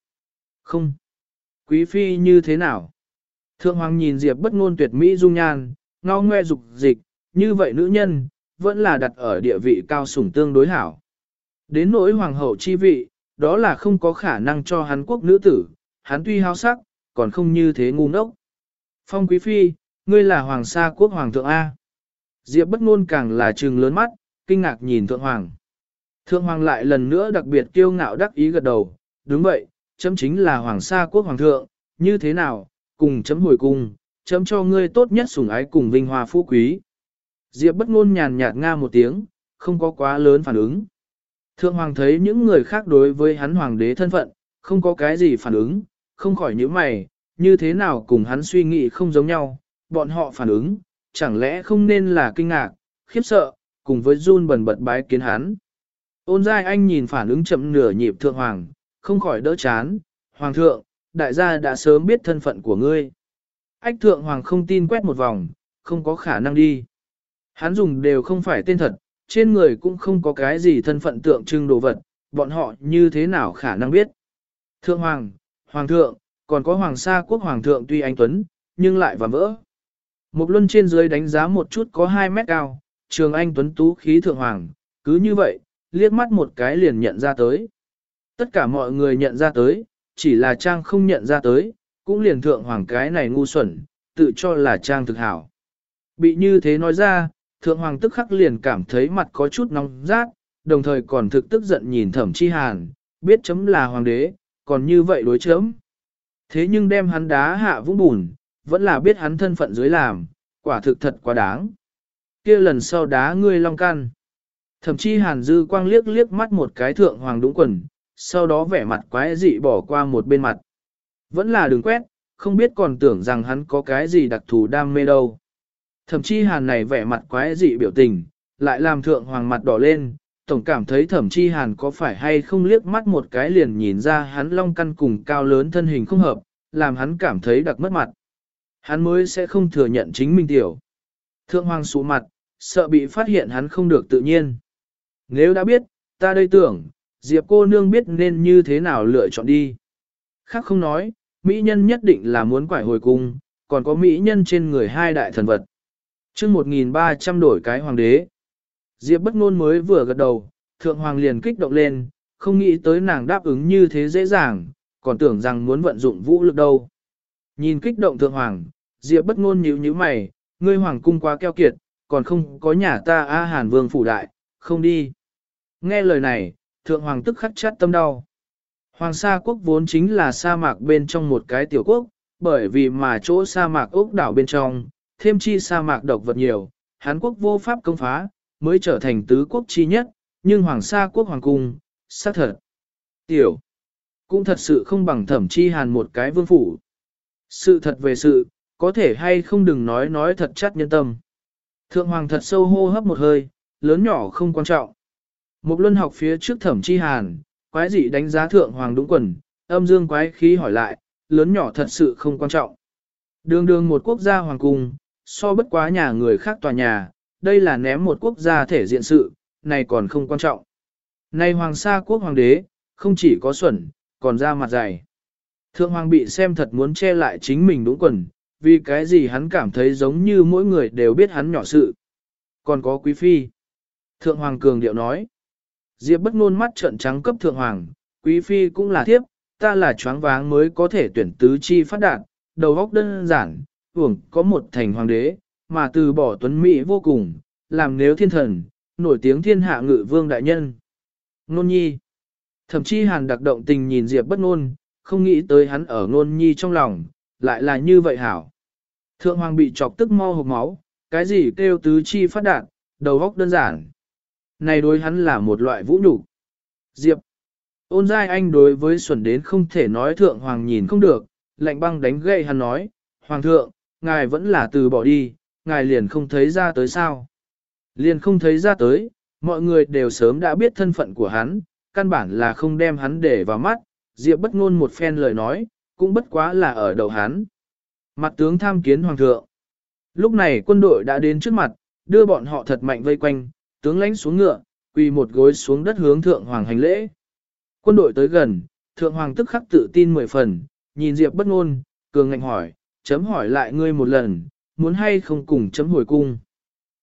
Không. Quý phi như thế nào? Thượng hoàng nhìn Diệp bất ngôn tuyệt mỹ dung nhan, ngao ngoe dục dịch, như vậy nữ nhân, vẫn là đặt ở địa vị cao sủng tương đối hảo. Đến nỗi hoàng hậu chi vị, đó là không có khả năng cho hắn quốc nữ tử, hắn tuy háo sắc, còn không như thế ngu ngốc. Phong quý phi, ngươi là hoàng sa quốc hoàng thượng A. Diệp bất ngôn càng là trừng lớn mắt, kinh ngạc nhìn thượng hoàng. Thượng hoàng lại lần nữa đặc biệt kiêu ngạo đắc ý gật đầu, đúng vậy, chấm chính là hoàng sa quốc hoàng thượng, như thế nào, cùng chấm hồi cung, chấm cho ngươi tốt nhất sủng ái cùng vinh hoa phú quý. Diệp bất ngôn nhàn nhạt nga một tiếng, không có quá lớn phản ứng. Thượng hoàng thấy những người khác đối với hắn hoàng đế thân phận, không có cái gì phản ứng, không khỏi nhíu mày, như thế nào cùng hắn suy nghĩ không giống nhau, bọn họ phản ứng, chẳng lẽ không nên là kinh ngạc, khiếp sợ, cùng với run bần bật bái kiến hắn. Ôn giai anh nhìn phản ứng chậm nửa nhịp thượng hoàng, không khỏi đỡ chán, hoàng thượng, đại gia đã sớm biết thân phận của ngươi. Ách thượng hoàng không tin quét một vòng, không có khả năng đi. Hắn dùng đều không phải tên thật, trên người cũng không có cái gì thân phận tượng trưng đồ vật, bọn họ như thế nào khả năng biết. Thượng hoàng, hoàng thượng, còn có hoàng sa quốc hoàng thượng tuy anh Tuấn, nhưng lại và vỡ. Một luân trên dưới đánh giá một chút có 2 mét cao, trường anh Tuấn tú khí thượng hoàng, cứ như vậy, liếc mắt một cái liền nhận ra tới. Tất cả mọi người nhận ra tới, chỉ là Trang không nhận ra tới, cũng liền thượng hoàng cái này ngu xuẩn, tự cho là Trang thực hảo. Bị như thế nói ra, thượng hoàng tức khắc liền cảm thấy mặt có chút nóng rát, đồng thời còn thực tức giận nhìn thẩm chi hàn, biết chấm là hoàng đế, còn như vậy đối chấm. Thế nhưng đem hắn đá hạ vũng bùn, vẫn là biết hắn thân phận dưới làm, quả thực thật quá đáng. kia lần sau đá ngươi long can. Thậm chí hàn dư quang liếc liếc mắt một cái thượng hoàng đúng quần, sau đó vẻ mặt quái dị bỏ qua một bên mặt. Vẫn là đường quét, không biết còn tưởng rằng hắn có cái gì đặc thù đam mê đâu. Thậm chí hàn này vẻ mặt quái dị biểu tình, lại làm thượng hoàng mặt đỏ lên, tổng cảm thấy thẩm chi hàn có phải hay không liếc mắt một cái liền nhìn ra hắn long căn cùng cao lớn thân hình không hợp, làm hắn cảm thấy đặc mất mặt. Hắn mới sẽ không thừa nhận chính mình tiểu. Thượng hoàng sụ mặt, sợ bị phát hiện hắn không được tự nhiên. Nếu đã biết, ta đây tưởng, Diệp cô nương biết nên như thế nào lựa chọn đi. Khác không nói, Mỹ nhân nhất định là muốn quải hồi cung, còn có Mỹ nhân trên người hai đại thần vật. chương 1.300 đổi cái hoàng đế. Diệp bất ngôn mới vừa gật đầu, thượng hoàng liền kích động lên, không nghĩ tới nàng đáp ứng như thế dễ dàng, còn tưởng rằng muốn vận dụng vũ lực đâu. Nhìn kích động thượng hoàng, Diệp bất ngôn nhíu nhíu mày, ngươi hoàng cung quá keo kiệt, còn không có nhà ta A Hàn Vương phủ đại, không đi. Nghe lời này, thượng hoàng tức khắc chát tâm đau. Hoàng sa quốc vốn chính là sa mạc bên trong một cái tiểu quốc, bởi vì mà chỗ sa mạc ốc đảo bên trong, thêm chi sa mạc độc vật nhiều, Hán quốc vô pháp công phá, mới trở thành tứ quốc chi nhất, nhưng hoàng sa quốc hoàng cung, xác thật. Tiểu, cũng thật sự không bằng thẩm chi hàn một cái vương phủ. Sự thật về sự, có thể hay không đừng nói nói thật chắc nhân tâm. Thượng hoàng thật sâu hô hấp một hơi, lớn nhỏ không quan trọng. Một luân học phía trước thẩm chi hàn, quái dị đánh giá thượng hoàng đúng quần, âm dương quái khí hỏi lại, lớn nhỏ thật sự không quan trọng. Đường đường một quốc gia hoàng cung, so bất quá nhà người khác tòa nhà, đây là ném một quốc gia thể diện sự, này còn không quan trọng. Này hoàng sa quốc hoàng đế, không chỉ có xuẩn, còn ra mặt dày. Thượng hoàng bị xem thật muốn che lại chính mình đúng quần, vì cái gì hắn cảm thấy giống như mỗi người đều biết hắn nhỏ sự. Còn có quý phi. Thượng hoàng cường điệu nói. Diệp bất ngôn mắt trợn trắng cấp thượng hoàng, quý phi cũng là thiếp, ta là choáng váng mới có thể tuyển tứ chi phát đạt, đầu óc đơn giản, hưởng có một thành hoàng đế, mà từ bỏ tuấn mỹ vô cùng, làm nếu thiên thần, nổi tiếng thiên hạ ngự vương đại nhân. Nôn nhi. Thậm chí hàn đặc động tình nhìn Diệp bất ngôn, không nghĩ tới hắn ở nôn nhi trong lòng, lại là như vậy hảo. Thượng hoàng bị chọc tức mo hộp máu, cái gì kêu tứ chi phát đạt, đầu óc đơn giản. Này đối hắn là một loại vũ nhục. Diệp. Ôn giai anh đối với xuẩn đến không thể nói thượng hoàng nhìn không được, lạnh băng đánh gậy hắn nói, hoàng thượng, ngài vẫn là từ bỏ đi, ngài liền không thấy ra tới sao. Liền không thấy ra tới, mọi người đều sớm đã biết thân phận của hắn, căn bản là không đem hắn để vào mắt, Diệp bất ngôn một phen lời nói, cũng bất quá là ở đầu hắn. Mặt tướng tham kiến hoàng thượng. Lúc này quân đội đã đến trước mặt, đưa bọn họ thật mạnh vây quanh, tướng lãnh xuống ngựa, quỳ một gối xuống đất hướng thượng hoàng hành lễ. Quân đội tới gần, thượng hoàng tức khắc tự tin mười phần, nhìn Diệp bất ngôn, cường ngạnh hỏi, chấm hỏi lại ngươi một lần, muốn hay không cùng chấm hồi cung.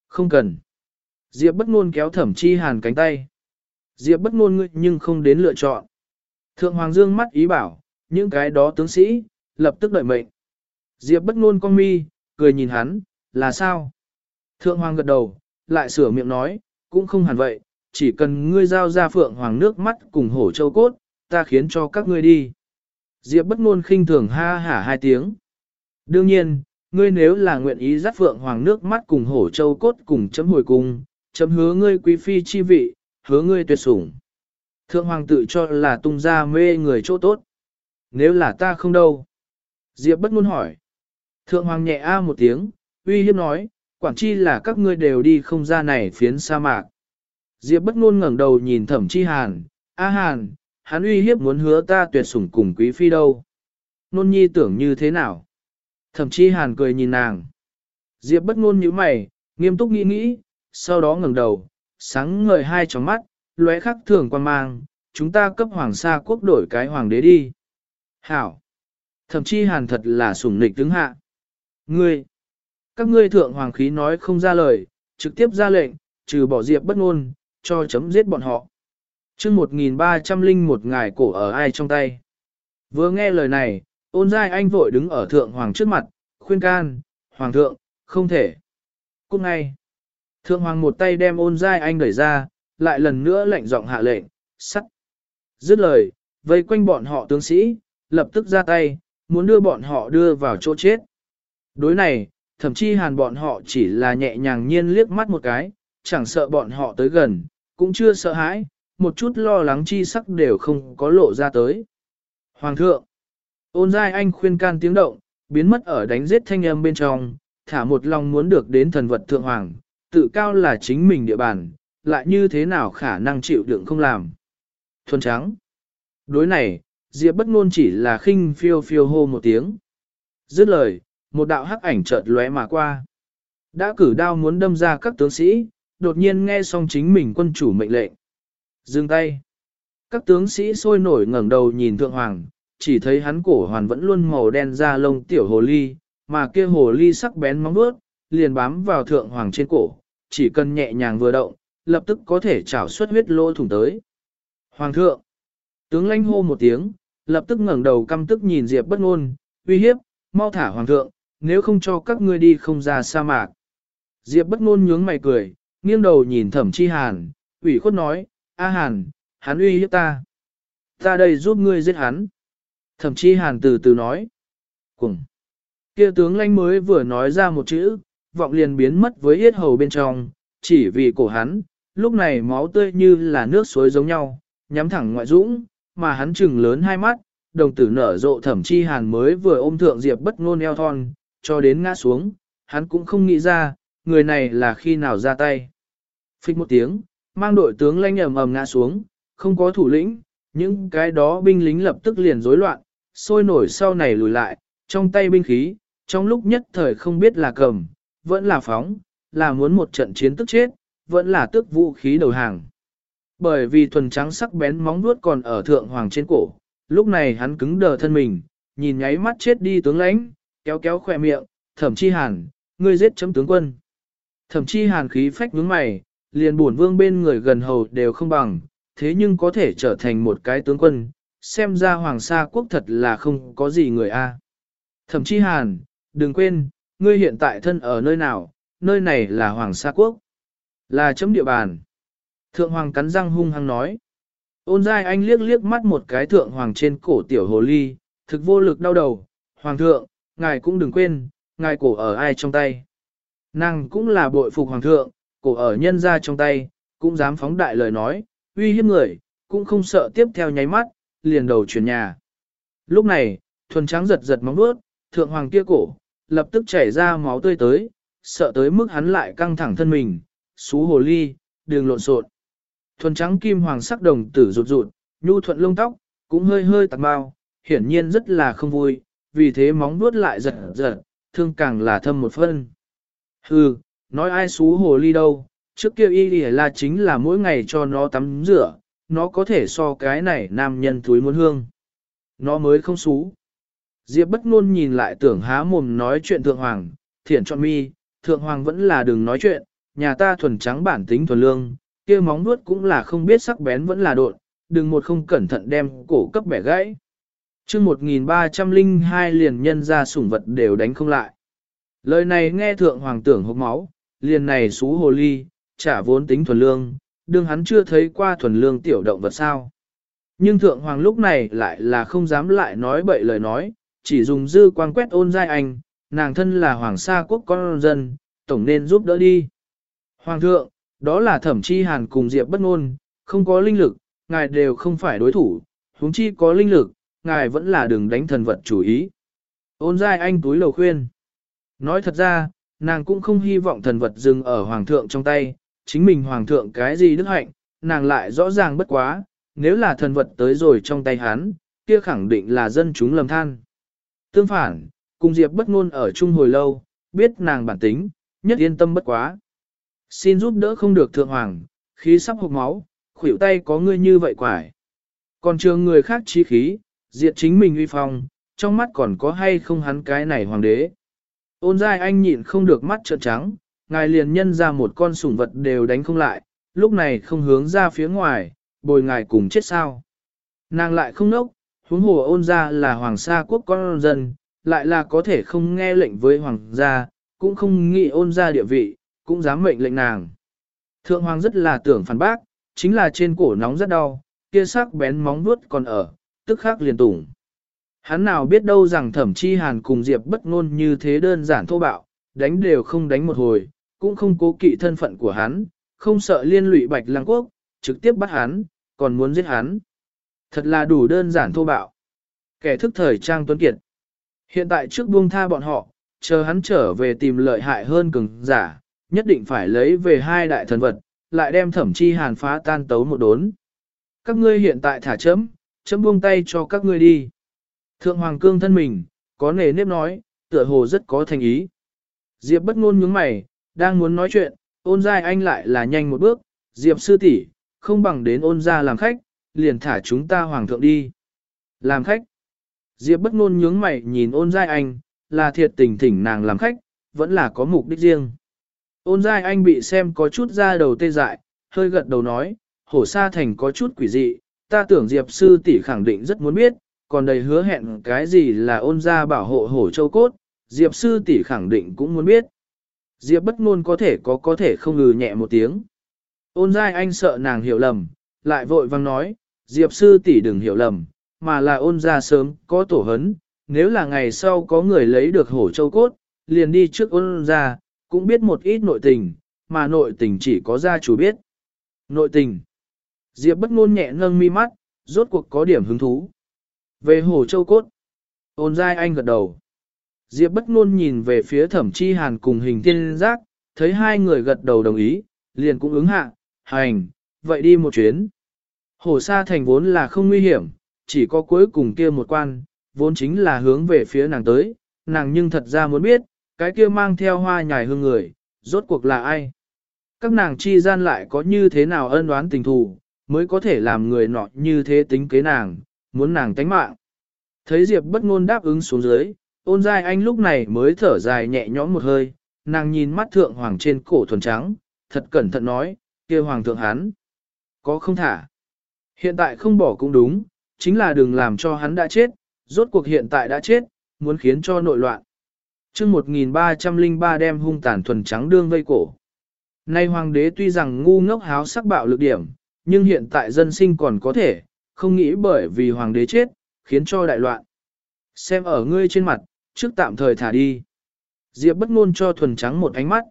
Không cần. Diệp bất ngôn kéo thẩm chi hàn cánh tay. Diệp bất ngôn ngươi nhưng không đến lựa chọn. Thượng Hoàng Dương mắt ý bảo, những cái đó tướng sĩ, lập tức đợi mệnh. Diệp bất ngôn con mi, cười nhìn hắn, là sao? Thượng Hoàng gật đầu, lại sửa miệng nói, cũng không hẳn vậy, chỉ cần ngươi giao ra Phượng Hoàng nước mắt cùng hổ châu cốt, ta khiến cho các ngươi đi. Diệp bất ngôn khinh thường ha hả hai tiếng. Đương nhiên, ngươi nếu là nguyện ý dắt Phượng Hoàng nước mắt cùng hổ châu cốt cùng chấm hồi cung, chấm hứa ngươi quý phi chi vị, hứa ngươi tuyệt sủng. Thượng hoàng tự cho là tung ra mê người chỗ tốt. Nếu là ta không đâu. Diệp bất ngôn hỏi. Thượng hoàng nhẹ a một tiếng, uy hiếp nói, quản chi là các ngươi đều đi không ra này phiến sa mạc. Diệp bất ngôn ngẩng đầu nhìn thẩm chi hàn, a hàn, hắn uy hiếp muốn hứa ta tuyệt sủng cùng quý phi đâu. Nôn nhi tưởng như thế nào? Thẩm chi hàn cười nhìn nàng. Diệp bất ngôn nhíu mày, nghiêm túc nghĩ nghĩ, sau đó ngẩng đầu, sáng ngời hai tròng mắt, lóe khắc thường quan mang, chúng ta cấp hoàng sa quốc đổi cái hoàng đế đi. Hảo! Thậm chí hàn thật là sủng nịch đứng hạ. Ngươi! Các ngươi thượng hoàng khí nói không ra lời, trực tiếp ra lệnh, trừ bỏ diệp bất ngôn, cho chấm giết bọn họ. chương 1300 linh một ngài cổ ở ai trong tay. Vừa nghe lời này, ôn giai anh vội đứng ở thượng hoàng trước mặt, khuyên can, hoàng thượng, không thể. Cút ngay. Thượng hoàng một tay đem ôn giai anh đẩy ra, lại lần nữa lệnh giọng hạ lệnh, sắt. Dứt lời, vây quanh bọn họ tướng sĩ, lập tức ra tay, muốn đưa bọn họ đưa vào chỗ chết. Đối này, thậm chí hàn bọn họ chỉ là nhẹ nhàng nhiên liếc mắt một cái, chẳng sợ bọn họ tới gần, cũng chưa sợ hãi, một chút lo lắng chi sắc đều không có lộ ra tới. Hoàng thượng, ôn giai anh khuyên can tiếng động, biến mất ở đánh giết thanh âm bên trong, thả một lòng muốn được đến thần vật thượng hoàng, tự cao là chính mình địa bàn, lại như thế nào khả năng chịu đựng không làm. Thuần trắng. Đối này, Diệp bất ngôn chỉ là khinh phiêu phiêu hô một tiếng. Dứt lời, một đạo hắc ảnh chợt lóe mà qua. Đã cử đao muốn đâm ra các tướng sĩ, đột nhiên nghe xong chính mình quân chủ mệnh lệnh. Dừng tay. Các tướng sĩ sôi nổi ngẩng đầu nhìn thượng hoàng, chỉ thấy hắn cổ hoàn vẫn luôn màu đen da lông tiểu hồ ly, mà kia hồ ly sắc bén móng vuốt, liền bám vào thượng hoàng trên cổ, chỉ cần nhẹ nhàng vừa động, lập tức có thể trảo xuất huyết lỗ thủng tới. Hoàng thượng, tướng lãnh hô một tiếng, lập tức ngẩng đầu căm tức nhìn Diệp bất ngôn, uy hiếp, mau thả hoàng thượng, nếu không cho các ngươi đi không ra sa mạc. Diệp bất ngôn nhướng mày cười, nghiêng đầu nhìn thẩm chi hàn, ủy khuất nói, A hàn, hắn uy hiếp ta. Ta đây giúp ngươi giết hắn. Thẩm chi hàn từ từ nói. Cùng. Kia tướng lãnh mới vừa nói ra một chữ, vọng liền biến mất với yết hầu bên trong, chỉ vì cổ hắn, lúc này máu tươi như là nước suối giống nhau, nhắm thẳng ngoại dũng, mà hắn trừng lớn hai mắt, đồng tử nở rộ thẩm chi hàn mới vừa ôm thượng diệp bất ngôn eo thon, cho đến ngã xuống, hắn cũng không nghĩ ra, người này là khi nào ra tay. Phích một tiếng, mang đội tướng lanh ầm ầm ngã xuống, không có thủ lĩnh, những cái đó binh lính lập tức liền rối loạn, sôi nổi sau này lùi lại, trong tay binh khí, trong lúc nhất thời không biết là cầm, vẫn là phóng, là muốn một trận chiến tức chết, vẫn là tức vũ khí đầu hàng. Bởi vì thuần trắng sắc bén móng vuốt còn ở thượng hoàng trên cổ, lúc này hắn cứng đờ thân mình, nhìn nháy mắt chết đi tướng lãnh, kéo kéo khỏe miệng, thẩm chi hàn, ngươi giết chấm tướng quân. Thẩm chi hàn khí phách nhướng mày, liền buồn vương bên người gần hầu đều không bằng, thế nhưng có thể trở thành một cái tướng quân, xem ra hoàng sa quốc thật là không có gì người a. Thẩm chi hàn, đừng quên, ngươi hiện tại thân ở nơi nào, nơi này là hoàng sa quốc, là chấm địa bàn. Thượng hoàng cắn răng hung hăng nói. Ôn giai anh liếc liếc mắt một cái thượng hoàng trên cổ tiểu hồ ly, thực vô lực đau đầu. Hoàng thượng, ngài cũng đừng quên, ngài cổ ở ai trong tay. Nàng cũng là bội phục hoàng thượng, cổ ở nhân ra trong tay, cũng dám phóng đại lời nói, uy hiếp người, cũng không sợ tiếp theo nháy mắt, liền đầu chuyển nhà. Lúc này, thuần trắng giật giật móng vuốt, thượng hoàng kia cổ, lập tức chảy ra máu tươi tới, sợ tới mức hắn lại căng thẳng thân mình, xú hồ ly, đường lộn xộn. Thuần trắng kim hoàng sắc đồng tử rụt rụt, nhu thuận lông tóc, cũng hơi hơi tạc bao, hiển nhiên rất là không vui, vì thế móng vuốt lại giật giật, thương càng là thâm một phân. Hừ, nói ai xú hồ ly đâu, trước kia y lìa là chính là mỗi ngày cho nó tắm rửa, nó có thể so cái này nam nhân túi muốn hương. Nó mới không xú. Diệp bất ngôn nhìn lại tưởng há mồm nói chuyện thượng hoàng, thiển chọn mi, thượng hoàng vẫn là đừng nói chuyện, nhà ta thuần trắng bản tính thuần lương, kia móng nuốt cũng là không biết sắc bén vẫn là đột, đừng một không cẩn thận đem cổ cấp bẻ gãy chương 1302 liền nhân ra sủng vật đều đánh không lại. Lời này nghe thượng hoàng tưởng hốc máu, liền này xú hồ ly, trả vốn tính thuần lương, đương hắn chưa thấy qua thuần lương tiểu động vật sao. Nhưng thượng hoàng lúc này lại là không dám lại nói bậy lời nói, chỉ dùng dư quang quét ôn giai anh, nàng thân là hoàng sa quốc con dân, tổng nên giúp đỡ đi. Hoàng thượng, đó là thẩm chi hàn cùng diệp bất ngôn, không có linh lực, ngài đều không phải đối thủ, huống chi có linh lực, ngài vẫn là đừng đánh thần vật chủ ý. Ôn giai anh túi lầu khuyên. Nói thật ra, nàng cũng không hy vọng thần vật dừng ở hoàng thượng trong tay, chính mình hoàng thượng cái gì đức hạnh, nàng lại rõ ràng bất quá, nếu là thần vật tới rồi trong tay hắn, kia khẳng định là dân chúng lầm than. Tương phản, cùng Diệp bất ngôn ở chung hồi lâu, biết nàng bản tính, nhất yên tâm bất quá. Xin giúp đỡ không được thượng hoàng, khí sắp hộp máu, khuỷu tay có ngươi như vậy quải. Còn trường người khác trí khí, diệt chính mình uy phong, trong mắt còn có hay không hắn cái này hoàng đế. Ôn dai anh nhịn không được mắt trợn trắng, ngài liền nhân ra một con sủng vật đều đánh không lại, lúc này không hướng ra phía ngoài, bồi ngài cùng chết sao. Nàng lại không nốc, huống hồ ôn ra là hoàng sa quốc con dân, lại là có thể không nghe lệnh với hoàng gia, cũng không nghĩ ôn ra địa vị, cũng dám mệnh lệnh nàng. Thượng hoàng rất là tưởng phản bác, chính là trên cổ nóng rất đau, kia sắc bén móng vuốt còn ở, tức khắc liền tủng. Hắn nào biết đâu rằng thẩm chi hàn cùng Diệp bất ngôn như thế đơn giản thô bạo, đánh đều không đánh một hồi, cũng không cố kỵ thân phận của hắn, không sợ liên lụy bạch lăng quốc, trực tiếp bắt hắn, còn muốn giết hắn. Thật là đủ đơn giản thô bạo. Kẻ thức thời trang tuấn kiệt. Hiện tại trước buông tha bọn họ, chờ hắn trở về tìm lợi hại hơn cường giả, nhất định phải lấy về hai đại thần vật, lại đem thẩm chi hàn phá tan tấu một đốn. Các ngươi hiện tại thả chấm, chấm buông tay cho các ngươi đi. Thượng Hoàng Cương thân mình, có nề nếp nói, tựa hồ rất có thành ý. Diệp bất ngôn nhướng mày, đang muốn nói chuyện, ôn giai anh lại là nhanh một bước, Diệp sư tỷ, không bằng đến ôn gia làm khách, liền thả chúng ta hoàng thượng đi. Làm khách. Diệp bất ngôn nhướng mày nhìn ôn giai anh, là thiệt tình thỉnh nàng làm khách, vẫn là có mục đích riêng. Ôn giai anh bị xem có chút ra đầu tê dại, hơi gật đầu nói, hổ sa thành có chút quỷ dị, ta tưởng Diệp sư tỷ khẳng định rất muốn biết, còn đầy hứa hẹn cái gì là ôn gia bảo hộ hổ châu cốt, Diệp sư tỷ khẳng định cũng muốn biết. Diệp bất ngôn có thể có có thể không ngừ nhẹ một tiếng. Ôn giai anh sợ nàng hiểu lầm, lại vội vang nói, Diệp sư tỷ đừng hiểu lầm, mà là ôn gia sớm, có tổ hấn, nếu là ngày sau có người lấy được hổ châu cốt, liền đi trước ôn gia, cũng biết một ít nội tình, mà nội tình chỉ có gia chủ biết. Nội tình. Diệp bất ngôn nhẹ nâng mi mắt, rốt cuộc có điểm hứng thú. Về hồ châu cốt. Ôn giai anh gật đầu. Diệp bất ngôn nhìn về phía thẩm chi hàn cùng hình tiên giác, thấy hai người gật đầu đồng ý, liền cũng ứng hạ, hành, vậy đi một chuyến. Hồ sa thành vốn là không nguy hiểm, chỉ có cuối cùng kia một quan, vốn chính là hướng về phía nàng tới, nàng nhưng thật ra muốn biết, cái kia mang theo hoa nhài hương người, rốt cuộc là ai. Các nàng chi gian lại có như thế nào ân oán tình thù, mới có thể làm người nọ như thế tính kế nàng, muốn nàng tánh mạng. Thấy Diệp bất ngôn đáp ứng xuống dưới, ôn giai anh lúc này mới thở dài nhẹ nhõm một hơi, nàng nhìn mắt thượng hoàng trên cổ thuần trắng, thật cẩn thận nói, kia hoàng thượng hắn. Có không thả. Hiện tại không bỏ cũng đúng, chính là đừng làm cho hắn đã chết, rốt cuộc hiện tại đã chết, muốn khiến cho nội loạn. chương 1303 đem hung tàn thuần trắng đương vây cổ. Nay hoàng đế tuy rằng ngu ngốc háo sắc bạo lực điểm, nhưng hiện tại dân sinh còn có thể, không nghĩ bởi vì hoàng đế chết, khiến cho đại loạn. Xem ở ngươi trên mặt, trước tạm thời thả đi. Diệp bất ngôn cho thuần trắng một ánh mắt.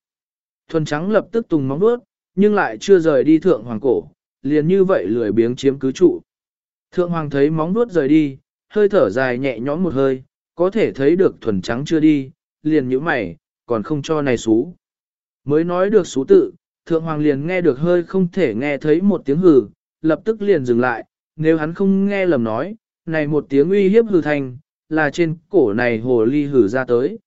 Thuần trắng lập tức tùng móng bước, nhưng lại chưa rời đi thượng hoàng cổ, liền như vậy lười biếng chiếm cứ trụ. Thượng hoàng thấy móng vuốt rời đi, hơi thở dài nhẹ nhõm một hơi, có thể thấy được thuần trắng chưa đi, liền nhíu mày, còn không cho này xú. Mới nói được xú tự, thượng hoàng liền nghe được hơi không thể nghe thấy một tiếng hừ, lập tức liền dừng lại, nếu hắn không nghe lầm nói, này một tiếng uy hiếp hừ thành, là trên cổ này hồ ly hừ ra tới.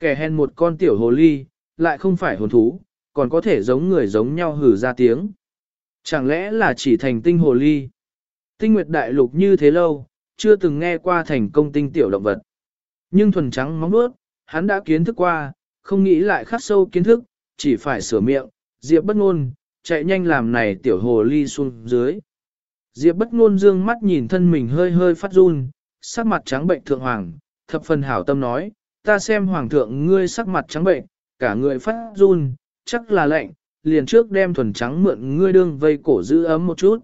Kẻ hèn một con tiểu hồ ly, lại không phải hồn thú, còn có thể giống người giống nhau hừ ra tiếng. Chẳng lẽ là chỉ thành tinh hồ ly? Tinh nguyệt đại lục như thế lâu, chưa từng nghe qua thành công tinh tiểu động vật. Nhưng thuần trắng móng nuốt, hắn đã kiến thức qua, không nghĩ lại khắc sâu kiến thức, chỉ phải sửa miệng, diệp bất ngôn, chạy nhanh làm này tiểu hồ ly xuống dưới. Diệp bất ngôn dương mắt nhìn thân mình hơi hơi phát run, sắc mặt trắng bệnh thượng hoàng, thập phần hảo tâm nói, ta xem hoàng thượng ngươi sắc mặt trắng bệnh, cả người phát run, chắc là lạnh, liền trước đem thuần trắng mượn ngươi đương vây cổ giữ ấm một chút.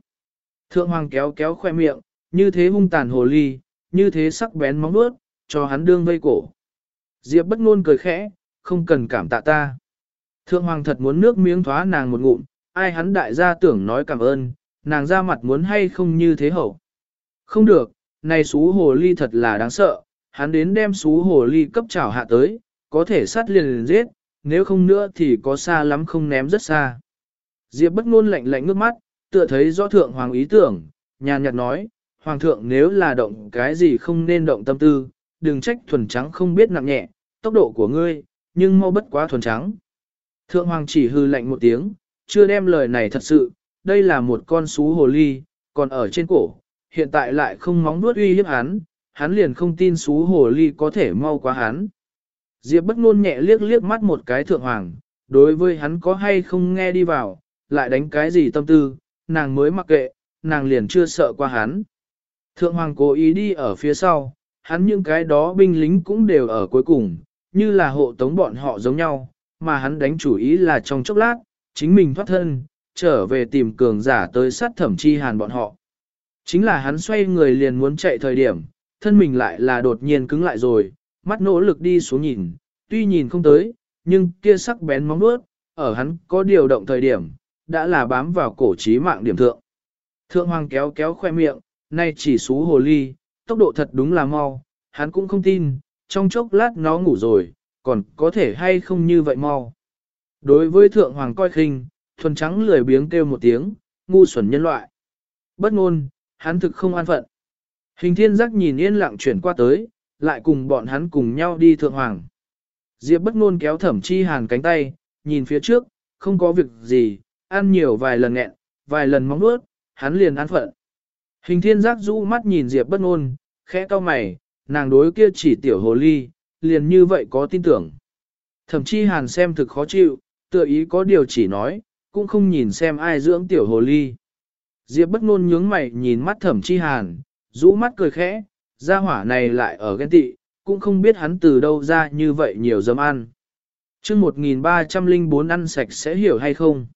Thượng hoàng kéo kéo khoe miệng, như thế hung tàn hồ ly, như thế sắc bén móng vuốt, cho hắn đương vây cổ. Diệp bất ngôn cười khẽ, không cần cảm tạ ta. Thượng hoàng thật muốn nước miếng thoá nàng một ngụm, ai hắn đại gia tưởng nói cảm ơn, nàng ra mặt muốn hay không như thế hậu. Không được, này xú hồ ly thật là đáng sợ, hắn đến đem xú hồ ly cấp trảo hạ tới, có thể sát liền liền giết, nếu không nữa thì có xa lắm không ném rất xa. Diệp bất ngôn lạnh lạnh ngước mắt, tựa thấy do thượng hoàng ý tưởng, nhàn nhạt nói, hoàng thượng nếu là động cái gì không nên động tâm tư, đừng trách thuần trắng không biết nặng nhẹ, tốc độ của ngươi, nhưng mau bất quá thuần trắng. Thượng hoàng chỉ hư lạnh một tiếng, chưa đem lời này thật sự, đây là một con sú hồ ly, còn ở trên cổ, hiện tại lại không móng nuốt uy hiếp hắn, hắn liền không tin sú hồ ly có thể mau quá hắn. Diệp bất ngôn nhẹ liếc liếc mắt một cái thượng hoàng, đối với hắn có hay không nghe đi vào, lại đánh cái gì tâm tư, nàng mới mặc kệ, nàng liền chưa sợ qua hắn. Thượng hoàng cố ý đi ở phía sau, hắn những cái đó binh lính cũng đều ở cuối cùng, như là hộ tống bọn họ giống nhau, mà hắn đánh chủ ý là trong chốc lát, chính mình thoát thân, trở về tìm cường giả tới sát thẩm chi hàn bọn họ. Chính là hắn xoay người liền muốn chạy thời điểm, thân mình lại là đột nhiên cứng lại rồi, mắt nỗ lực đi xuống nhìn, tuy nhìn không tới, nhưng kia sắc bén móng vuốt, ở hắn có điều động thời điểm, đã là bám vào cổ trí mạng điểm thượng. Thượng hoàng kéo kéo khoe miệng, nay chỉ xú hồ ly, tốc độ thật đúng là mau, hắn cũng không tin, trong chốc lát nó ngủ rồi, còn có thể hay không như vậy mau. Đối với thượng hoàng coi khinh, thuần trắng lười biếng kêu một tiếng, ngu xuẩn nhân loại. Bất ngôn, hắn thực không an phận. Hình thiên giác nhìn yên lặng chuyển qua tới, lại cùng bọn hắn cùng nhau đi thượng hoàng. Diệp bất ngôn kéo thẩm chi hàn cánh tay, nhìn phía trước, không có việc gì, ăn nhiều vài lần nghẹn, vài lần móng nuốt, hắn liền an phận. Hình thiên giác rũ mắt nhìn Diệp bất ngôn, khẽ cau mày, nàng đối kia chỉ tiểu hồ ly, liền như vậy có tin tưởng. Thẩm chi hàn xem thực khó chịu, tựa ý có điều chỉ nói, cũng không nhìn xem ai dưỡng tiểu hồ ly. Diệp bất ngôn nhướng mày nhìn mắt thẩm chi hàn, rũ mắt cười khẽ, gia hỏa này lại ở ghen tị, cũng không biết hắn từ đâu ra như vậy nhiều dâm ăn. Trước 1304 ăn sạch sẽ hiểu hay không?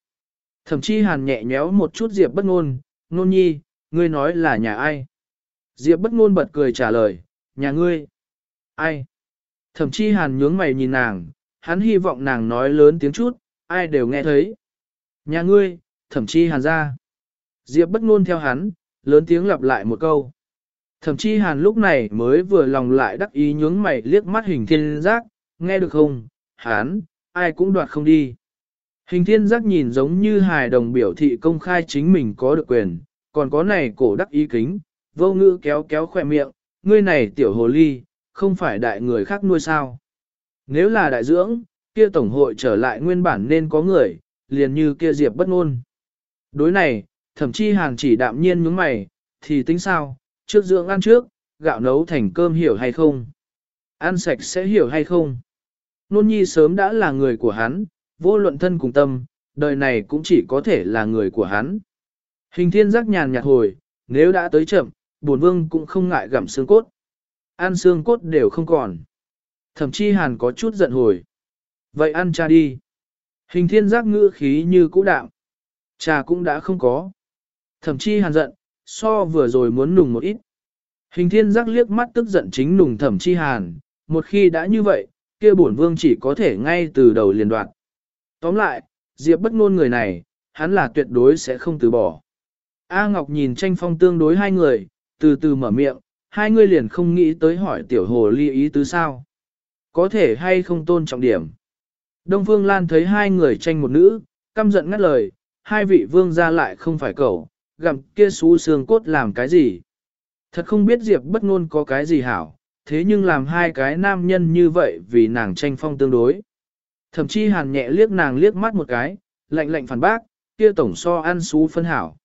Thẩm chi hàn nhẹ nhéo một chút Diệp bất ngôn, nôn nhi, ngươi nói là nhà ai? Diệp bất ngôn bật cười trả lời, nhà ngươi. Ai? Thẩm chi hàn nhướng mày nhìn nàng, hắn hy vọng nàng nói lớn tiếng chút, ai đều nghe thấy. Nhà ngươi, thẩm chi hàn ra. Diệp bất ngôn theo hắn, lớn tiếng lặp lại một câu. Thẩm chi hàn lúc này mới vừa lòng lại đắc ý nhướng mày liếc mắt hình thiên giác, nghe được không, hắn, ai cũng đoạt không đi. Hình thiên giác nhìn giống như hài đồng biểu thị công khai chính mình có được quyền, còn có này cổ đắc ý kính, vô ngữ kéo kéo khỏe miệng, ngươi này tiểu hồ ly, không phải đại người khác nuôi sao. Nếu là đại dưỡng, kia tổng hội trở lại nguyên bản nên có người, liền như kia diệp bất ngôn. Đối này, thậm chí hàng chỉ đạm nhiên nhướng mày, thì tính sao, trước dưỡng ăn trước, gạo nấu thành cơm hiểu hay không? Ăn sạch sẽ hiểu hay không? Nôn nhi sớm đã là người của hắn, vô luận thân cùng tâm, đời này cũng chỉ có thể là người của hắn. Hình thiên giác nhàn nhạt hồi, nếu đã tới chậm, buồn vương cũng không ngại gặm xương cốt. Ăn xương cốt đều không còn. Thậm chí hàn có chút giận hồi. Vậy ăn cha đi. Hình thiên giác ngữ khí như cũ đạm, Cha cũng đã không có. Thậm chí hàn giận, so vừa rồi muốn nùng một ít. Hình thiên giác liếc mắt tức giận chính nùng thẩm chi hàn, một khi đã như vậy, kia bổn vương chỉ có thể ngay từ đầu liền đoạt. Tóm lại, Diệp bất ngôn người này, hắn là tuyệt đối sẽ không từ bỏ. A Ngọc nhìn tranh phong tương đối hai người, từ từ mở miệng, hai người liền không nghĩ tới hỏi tiểu hồ ly ý tứ sao. Có thể hay không tôn trọng điểm. Đông Phương Lan thấy hai người tranh một nữ, căm giận ngắt lời, hai vị vương ra lại không phải cậu, gặm kia xú xương cốt làm cái gì. Thật không biết Diệp bất ngôn có cái gì hảo, thế nhưng làm hai cái nam nhân như vậy vì nàng tranh phong tương đối. Thậm chí hàn nhẹ liếc nàng liếc mắt một cái, lạnh lạnh phản bác, kia tổng so ăn xú phân hảo.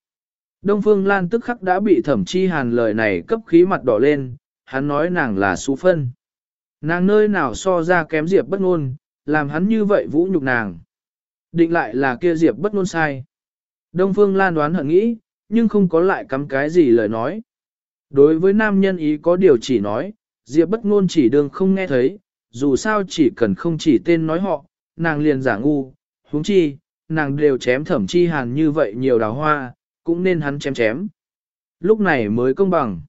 Đông Phương Lan tức khắc đã bị thẩm chi hàn lời này cấp khí mặt đỏ lên, hắn nói nàng là xú phân. Nàng nơi nào so ra kém Diệp bất ngôn, làm hắn như vậy vũ nhục nàng. Định lại là kia Diệp bất ngôn sai. Đông Phương Lan đoán hận nghĩ, nhưng không có lại cắm cái gì lời nói. Đối với nam nhân ý có điều chỉ nói, Diệp bất ngôn chỉ đường không nghe thấy, dù sao chỉ cần không chỉ tên nói họ, nàng liền giả ngu, huống chi, nàng đều chém thẩm chi hàn như vậy nhiều đào hoa, cũng nên hắn chém chém. Lúc này mới công bằng.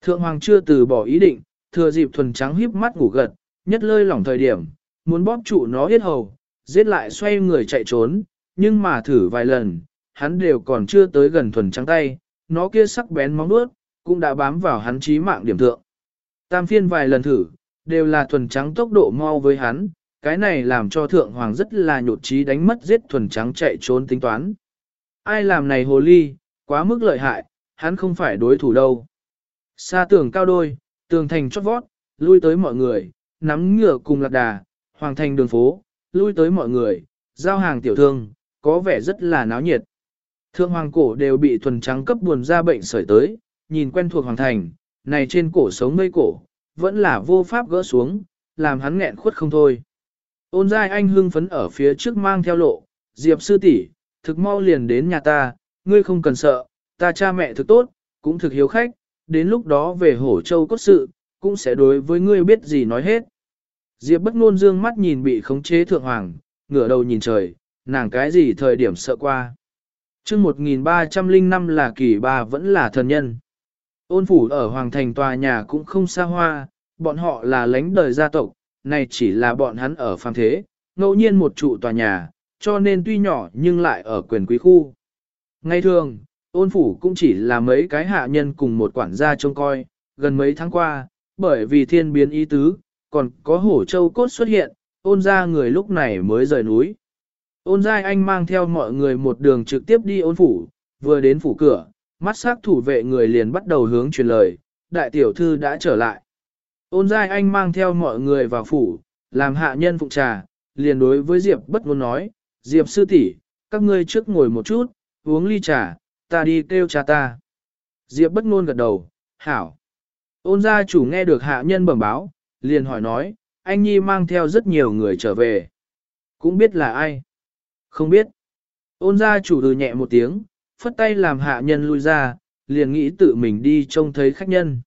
Thượng hoàng chưa từ bỏ ý định, thừa dịp thuần trắng híp mắt ngủ gật, nhất lơi lỏng thời điểm, muốn bóp trụ nó hết hầu, giết lại xoay người chạy trốn, nhưng mà thử vài lần, hắn đều còn chưa tới gần thuần trắng tay, nó kia sắc bén móng vuốt cũng đã bám vào hắn chí mạng điểm thượng. Tam phiên vài lần thử, đều là thuần trắng tốc độ mau với hắn, cái này làm cho thượng hoàng rất là nhột trí đánh mất giết thuần trắng chạy trốn tính toán. Ai làm này hồ ly, quá mức lợi hại, hắn không phải đối thủ đâu. Xa tường cao đôi, tường thành chót vót, lui tới mọi người, nắm ngựa cùng lạc đà, hoàng thành đường phố, lui tới mọi người, giao hàng tiểu thương, có vẻ rất là náo nhiệt. Thượng hoàng cổ đều bị thuần trắng cấp buồn ra bệnh sởi tới, nhìn quen thuộc hoàng thành, này trên cổ sống mây cổ, vẫn là vô pháp gỡ xuống, làm hắn nghẹn khuất không thôi. Ôn giai anh hưng phấn ở phía trước mang theo lộ, diệp sư tỷ, thực mau liền đến nhà ta, ngươi không cần sợ, ta cha mẹ thực tốt, cũng thực hiếu khách, đến lúc đó về hổ châu cốt sự, cũng sẽ đối với ngươi biết gì nói hết. Diệp bất ngôn dương mắt nhìn bị khống chế thượng hoàng, ngửa đầu nhìn trời, nàng cái gì thời điểm sợ qua. chương 1305 là kỳ ba vẫn là thần nhân. Ôn phủ ở Hoàng Thành tòa nhà cũng không xa hoa, bọn họ là lãnh đời gia tộc, này chỉ là bọn hắn ở phàm thế, ngẫu nhiên một trụ tòa nhà, cho nên tuy nhỏ nhưng lại ở quyền quý khu. Ngay thường, ôn phủ cũng chỉ là mấy cái hạ nhân cùng một quản gia trông coi, gần mấy tháng qua, bởi vì thiên biến ý tứ, còn có hổ châu cốt xuất hiện, ôn ra người lúc này mới rời núi. Ôn giai anh mang theo mọi người một đường trực tiếp đi ôn phủ, vừa đến phủ cửa, mắt sắc thủ vệ người liền bắt đầu hướng truyền lời, đại tiểu thư đã trở lại. Ôn giai anh mang theo mọi người vào phủ, làm hạ nhân phụ trà, liền đối với Diệp bất ngôn nói, Diệp sư tỷ, các ngươi trước ngồi một chút, uống ly trà, ta đi kêu cha ta. Diệp bất ngôn gật đầu, hảo. Ôn gia chủ nghe được hạ nhân bẩm báo, liền hỏi nói, anh Nhi mang theo rất nhiều người trở về. Cũng biết là ai. Không biết. Ôn gia chủ từ nhẹ một tiếng, phất tay làm hạ nhân lui ra, liền nghĩ tự mình đi trông thấy khách nhân.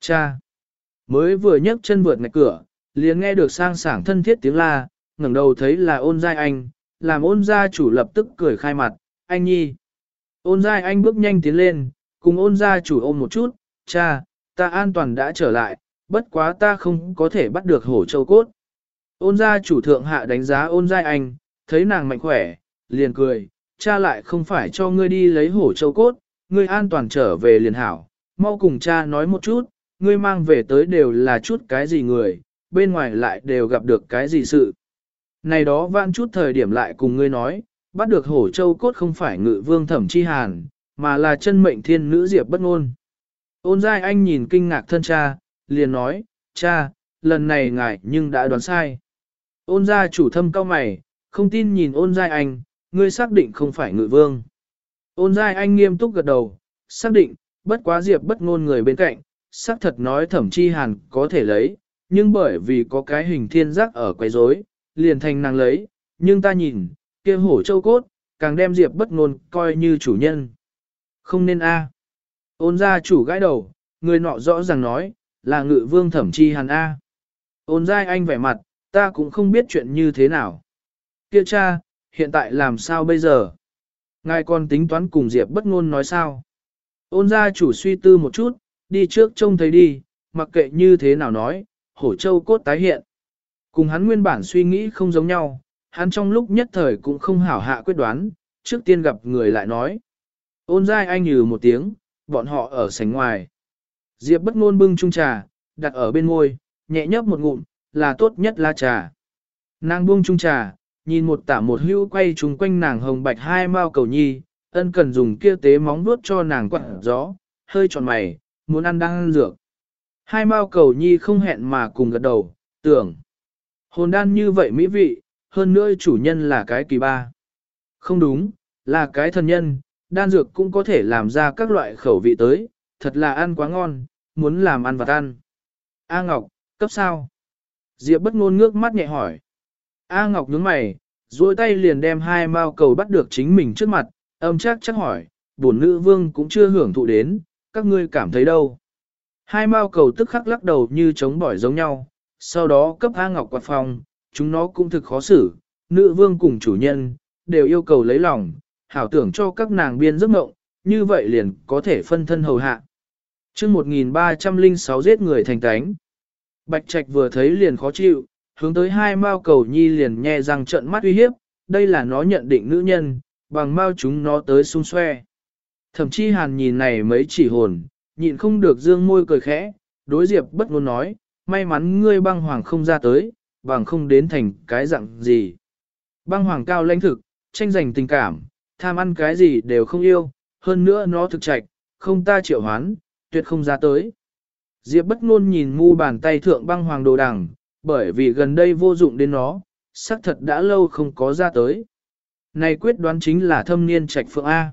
Cha! Mới vừa nhấc chân vượt ngạch cửa, liền nghe được sang sảng thân thiết tiếng la, ngẩng đầu thấy là ôn giai anh, làm ôn gia chủ lập tức cười khai mặt, anh nhi. Ôn giai anh bước nhanh tiến lên, cùng ôn gia chủ ôm một chút, cha, ta an toàn đã trở lại, bất quá ta không có thể bắt được hổ châu cốt. Ôn gia chủ thượng hạ đánh giá ôn giai anh, thấy nàng mạnh khỏe, liền cười, cha lại không phải cho ngươi đi lấy hổ châu cốt, ngươi an toàn trở về liền hảo, mau cùng cha nói một chút, ngươi mang về tới đều là chút cái gì người, bên ngoài lại đều gặp được cái gì sự. Này đó vãn chút thời điểm lại cùng ngươi nói, bắt được hổ châu cốt không phải ngự vương thẩm chi hàn, mà là chân mệnh thiên nữ diệp bất ngôn. Ôn giai anh nhìn kinh ngạc thân cha, liền nói, cha, lần này ngài nhưng đã đoán sai. Ôn gia chủ thâm cao mày, không tin nhìn ôn giai anh, ngươi xác định không phải ngự vương. Ôn giai anh nghiêm túc gật đầu, xác định, bất quá diệp bất ngôn người bên cạnh, xác thật nói thẩm chi hàn có thể lấy, nhưng bởi vì có cái hình thiên giác ở quấy rối, liền thành nàng lấy, nhưng ta nhìn, kia hổ châu cốt, càng đem diệp bất ngôn coi như chủ nhân. Không nên a. Ôn gia chủ gãi đầu, người nọ rõ ràng nói, là ngự vương thẩm chi hàn a. Ôn giai anh vẻ mặt, ta cũng không biết chuyện như thế nào. Kia cha, hiện tại làm sao bây giờ? Ngài còn tính toán cùng Diệp bất ngôn nói sao? Ôn gia chủ suy tư một chút, đi trước trông thấy đi, mặc kệ như thế nào nói, hổ châu cốt tái hiện. Cùng hắn nguyên bản suy nghĩ không giống nhau, hắn trong lúc nhất thời cũng không hảo hạ quyết đoán, trước tiên gặp người lại nói. Ôn giai anh nhừ một tiếng, bọn họ ở sảnh ngoài. Diệp bất ngôn bưng chung trà, đặt ở bên môi, nhẹ nhấp một ngụm, là tốt nhất là trà. Nàng buông chung trà, nhìn một tả một hưu quay chung quanh nàng hồng bạch hai mao cầu nhi, ân cần dùng kia tế móng vuốt cho nàng quặn gió, hơi tròn mày, muốn ăn đang ăn dược. Hai mao cầu nhi không hẹn mà cùng gật đầu, tưởng. Hồn đan như vậy mỹ vị, hơn nữa chủ nhân là cái kỳ ba. Không đúng, là cái thần nhân, đan dược cũng có thể làm ra các loại khẩu vị tới, thật là ăn quá ngon, muốn làm ăn vặt ăn. A Ngọc, cấp sao? Diệp bất ngôn ngước mắt nhẹ hỏi. A Ngọc nhướng mày, duỗi tay liền đem hai mao cầu bắt được chính mình trước mặt, âm chắc chắc hỏi, bổn nữ vương cũng chưa hưởng thụ đến, các ngươi cảm thấy đâu? Hai mao cầu tức khắc lắc đầu như chống bỏi giống nhau, sau đó cấp A Ngọc quạt phòng, chúng nó cũng thực khó xử, nữ vương cùng chủ nhân, đều yêu cầu lấy lòng, hảo tưởng cho các nàng biên giấc mộng, như vậy liền có thể phân thân hầu hạ. chương 1306 giết người thành tánh. Bạch Trạch vừa thấy liền khó chịu, hướng tới hai mao cầu nhi liền nhe răng trận mắt uy hiếp, đây là nó nhận định nữ nhân, bằng mao chúng nó tới xung xoe. Thậm chí hàn nhìn này mấy chỉ hồn, nhịn không được dương môi cười khẽ, đối diệp bất ngôn nói, may mắn ngươi băng hoàng không ra tới, bằng không đến thành cái dạng gì. Băng hoàng cao lãnh thực, tranh giành tình cảm, tham ăn cái gì đều không yêu, hơn nữa nó thực trạch, không ta triệu hoán, tuyệt không ra tới. Diệp bất ngôn nhìn mu bàn tay thượng băng hoàng đồ đằng, bởi vì gần đây vô dụng đến nó, xác thật đã lâu không có ra tới. Này quyết đoán chính là thâm niên trạch phượng A.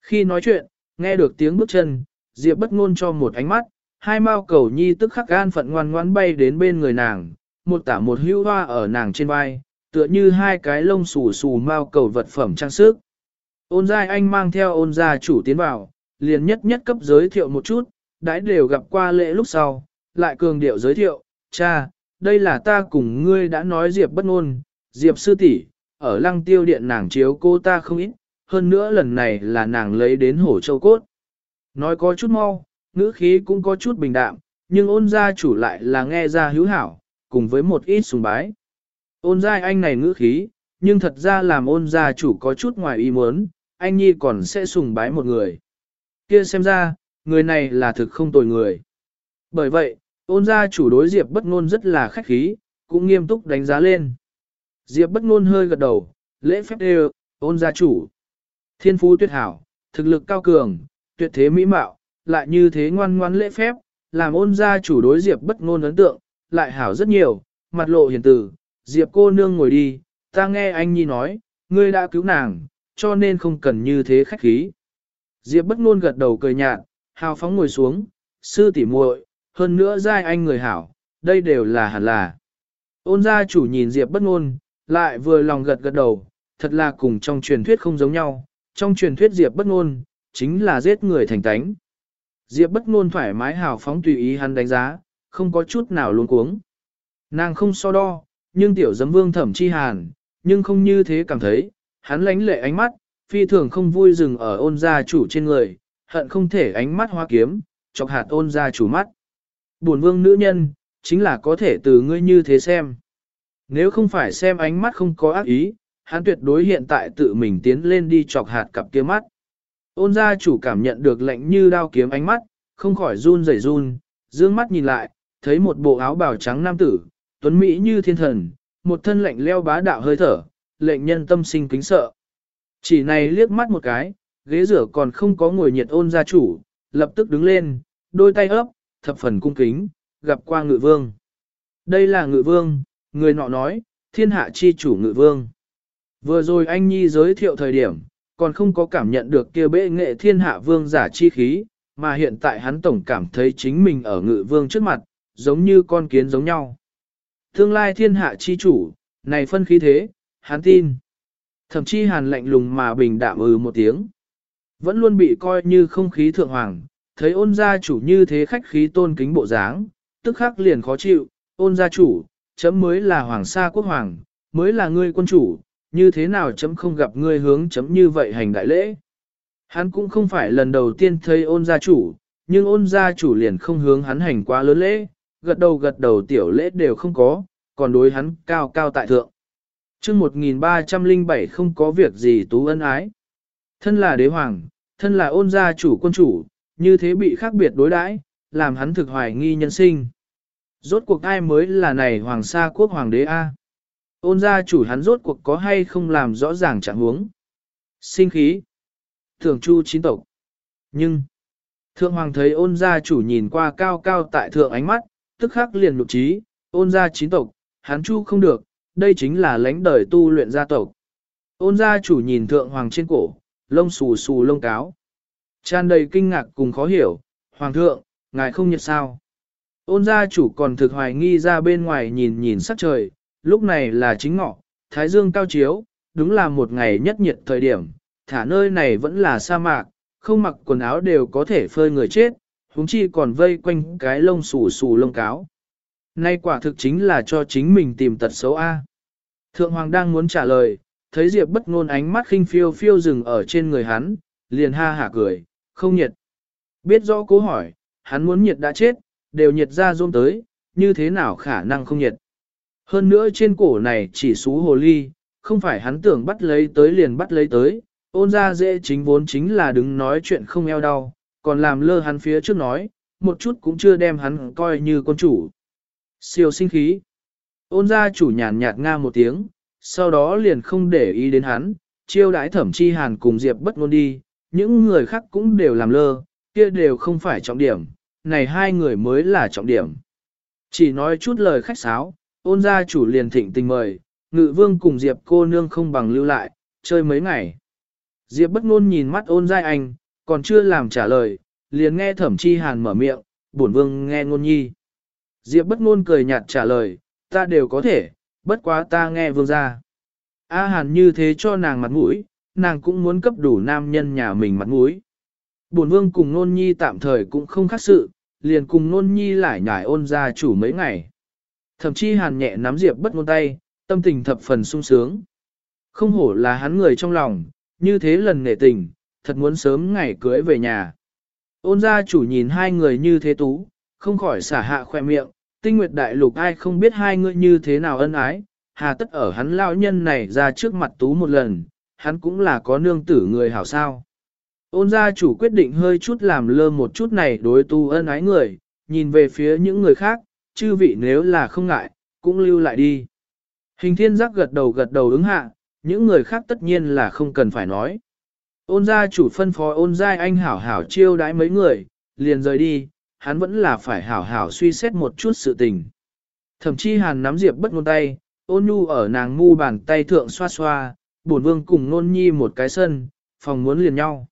Khi nói chuyện, nghe được tiếng bước chân, Diệp bất ngôn cho một ánh mắt, hai mao cầu nhi tức khắc gan phận ngoan ngoãn bay đến bên người nàng, một tả một hưu hoa ở nàng trên vai, tựa như hai cái lông xù xù mao cầu vật phẩm trang sức. Ôn giai anh mang theo ôn gia chủ tiến vào, liền nhất nhất cấp giới thiệu một chút, đãi đều gặp qua lễ lúc sau, lại cường điệu giới thiệu, cha, đây là ta cùng ngươi đã nói Diệp bất ngôn, Diệp sư tỷ ở lăng tiêu điện nàng chiếu cô ta không ít, hơn nữa lần này là nàng lấy đến hổ châu cốt. Nói có chút mau, ngữ khí cũng có chút bình đạm, nhưng ôn gia chủ lại là nghe ra hữu hảo, cùng với một ít sùng bái. Ôn gia anh này ngữ khí, nhưng thật ra làm ôn gia chủ có chút ngoài ý muốn, anh nhi còn sẽ sùng bái một người. Kia xem ra, người này là thực không tồi người. Bởi vậy, ôn gia chủ đối Diệp bất ngôn rất là khách khí, cũng nghiêm túc đánh giá lên. Diệp bất ngôn hơi gật đầu, lễ phép đều, ôn gia chủ. Thiên phú tuyệt hảo, thực lực cao cường, tuyệt thế mỹ mạo, lại như thế ngoan ngoãn lễ phép, làm ôn gia chủ đối Diệp bất ngôn ấn tượng, lại hảo rất nhiều, mặt lộ hiền từ, Diệp cô nương ngồi đi, ta nghe anh nhi nói, ngươi đã cứu nàng, cho nên không cần như thế khách khí. Diệp bất ngôn gật đầu cười nhạt, hào phóng ngồi xuống, sư tỷ muội, hơn nữa giai anh người hảo, đây đều là hẳn là. Ôn gia chủ nhìn Diệp bất ngôn, lại vừa lòng gật gật đầu, thật là cùng trong truyền thuyết không giống nhau, trong truyền thuyết Diệp bất ngôn, chính là giết người thành tánh. Diệp bất ngôn thoải mái hào phóng tùy ý hắn đánh giá, không có chút nào luống cuống. Nàng không so đo, nhưng tiểu giấm vương thẩm chi hàn, nhưng không như thế cảm thấy, hắn lánh lệ ánh mắt, phi thường không vui dừng ở ôn gia chủ trên người, hận không thể ánh mắt hoa kiếm, chọc hạt ôn gia chủ mắt. Buồn vương nữ nhân, chính là có thể từ ngươi như thế xem. Nếu không phải xem ánh mắt không có ác ý, hắn tuyệt đối hiện tại tự mình tiến lên đi chọc hạt cặp kia mắt. Ôn gia chủ cảm nhận được lạnh như đao kiếm ánh mắt, không khỏi run rẩy run, dương mắt nhìn lại, thấy một bộ áo bào trắng nam tử, tuấn mỹ như thiên thần, một thân lạnh leo bá đạo hơi thở, lệnh nhân tâm sinh kính sợ. Chỉ này liếc mắt một cái, ghế rửa còn không có ngồi nhiệt ôn gia chủ, lập tức đứng lên, đôi tay ấp, thập phần cung kính, gặp qua ngự vương. Đây là ngự vương, người nọ nói, thiên hạ chi chủ ngự vương. Vừa rồi anh Nhi giới thiệu thời điểm, còn không có cảm nhận được kia bệ nghệ thiên hạ vương giả chi khí, mà hiện tại hắn tổng cảm thấy chính mình ở ngự vương trước mặt, giống như con kiến giống nhau. Tương lai thiên hạ chi chủ, này phân khí thế, hắn tin. Thậm chí hàn lạnh lùng mà bình đạm ừ một tiếng. Vẫn luôn bị coi như không khí thượng hoàng, thấy ôn gia chủ như thế khách khí tôn kính bộ dáng, tức khắc liền khó chịu, ôn gia chủ, chấm mới là hoàng sa quốc hoàng, mới là ngươi quân chủ, như thế nào chấm không gặp ngươi hướng chấm như vậy hành đại lễ. Hắn cũng không phải lần đầu tiên thấy ôn gia chủ, nhưng ôn gia chủ liền không hướng hắn hành quá lớn lễ, gật đầu gật đầu tiểu lễ đều không có, còn đối hắn cao cao tại thượng. chương 1307 không có việc gì tú ân ái. Thân là đế hoàng, thân là ôn gia chủ quân chủ, như thế bị khác biệt đối đãi, làm hắn thực hoài nghi nhân sinh. Rốt cuộc ai mới là này hoàng sa quốc hoàng đế A? Ôn gia chủ hắn rốt cuộc có hay không làm rõ ràng trạng huống. Sinh khí. Thường chu chín tộc. Nhưng, thượng hoàng thấy ôn gia chủ nhìn qua cao cao tại thượng ánh mắt, tức khắc liền lục trí, ôn gia chín tộc, hắn chu không được, đây chính là lãnh đời tu luyện gia tộc. Ôn gia chủ nhìn thượng hoàng trên cổ, lông xù xù lông cáo. Tràn đầy kinh ngạc cùng khó hiểu, hoàng thượng, ngài không nhận sao. Ôn gia chủ còn thực hoài nghi ra bên ngoài nhìn nhìn sắc trời, lúc này là chính ngọ, thái dương cao chiếu, đúng là một ngày nhất nhiệt thời điểm, thả nơi này vẫn là sa mạc, không mặc quần áo đều có thể phơi người chết, huống chi còn vây quanh cái lông xù xù lông cáo. Nay quả thực chính là cho chính mình tìm tật xấu A. Thượng Hoàng đang muốn trả lời, thấy Diệp bất ngôn ánh mắt khinh phiêu phiêu dừng ở trên người hắn, liền ha hả cười, không nhiệt. Biết rõ cố hỏi, hắn muốn nhiệt đã chết, đều nhiệt ra rôm tới, như thế nào khả năng không nhiệt. Hơn nữa trên cổ này chỉ xú hồ ly, không phải hắn tưởng bắt lấy tới liền bắt lấy tới, ôn ra dễ chính vốn chính là đứng nói chuyện không eo đau, còn làm lơ hắn phía trước nói, một chút cũng chưa đem hắn coi như con chủ. Siêu sinh khí. Ôn ra chủ nhàn nhạt nga một tiếng, sau đó liền không để ý đến hắn, chiêu đãi thẩm chi hàn cùng Diệp bất ngôn đi, những người khác cũng đều làm lơ, kia đều không phải trọng điểm, này hai người mới là trọng điểm. Chỉ nói chút lời khách sáo, ôn gia chủ liền thịnh tình mời, ngự vương cùng Diệp cô nương không bằng lưu lại, chơi mấy ngày. Diệp bất ngôn nhìn mắt ôn giai anh, còn chưa làm trả lời, liền nghe thẩm chi hàn mở miệng, bổn vương nghe ngôn nhi. Diệp bất ngôn cười nhạt trả lời, ta đều có thể, bất quá ta nghe vương gia. A hàn như thế cho nàng mặt mũi, nàng cũng muốn cấp đủ nam nhân nhà mình mặt mũi. Bổn vương cùng ngôn nhi tạm thời cũng không khác sự, liền cùng ngôn nhi lại nhải ôn gia chủ mấy ngày. Thậm chí hàn nhẹ nắm Diệp bất ngôn tay, tâm tình thập phần sung sướng. Không hổ là hắn người trong lòng, như thế lần nghệ tình, thật muốn sớm ngày cưới về nhà. Ôn gia chủ nhìn hai người như thế tú, không khỏi xả hạ khoe miệng, tinh nguyệt đại lục ai không biết hai người như thế nào ân ái, hà tất ở hắn lão nhân này ra trước mặt tú một lần, hắn cũng là có nương tử người hảo sao. Ôn gia chủ quyết định hơi chút làm lơ một chút này đối tu ân ái người, nhìn về phía những người khác, chư vị nếu là không ngại, cũng lưu lại đi. Hình thiên giác gật đầu gật đầu ứng hạ, những người khác tất nhiên là không cần phải nói. Ôn gia chủ phân phó ôn giai anh hảo hảo chiêu đãi mấy người, liền rời đi, hắn vẫn là phải hảo hảo suy xét một chút sự tình. Thậm chí hàn nắm diệp bất ngôn tay, ôn nhu ở nàng mu bàn tay thượng xoa xoa, bổn vương cùng nôn nhi một cái sân, phòng muốn liền nhau.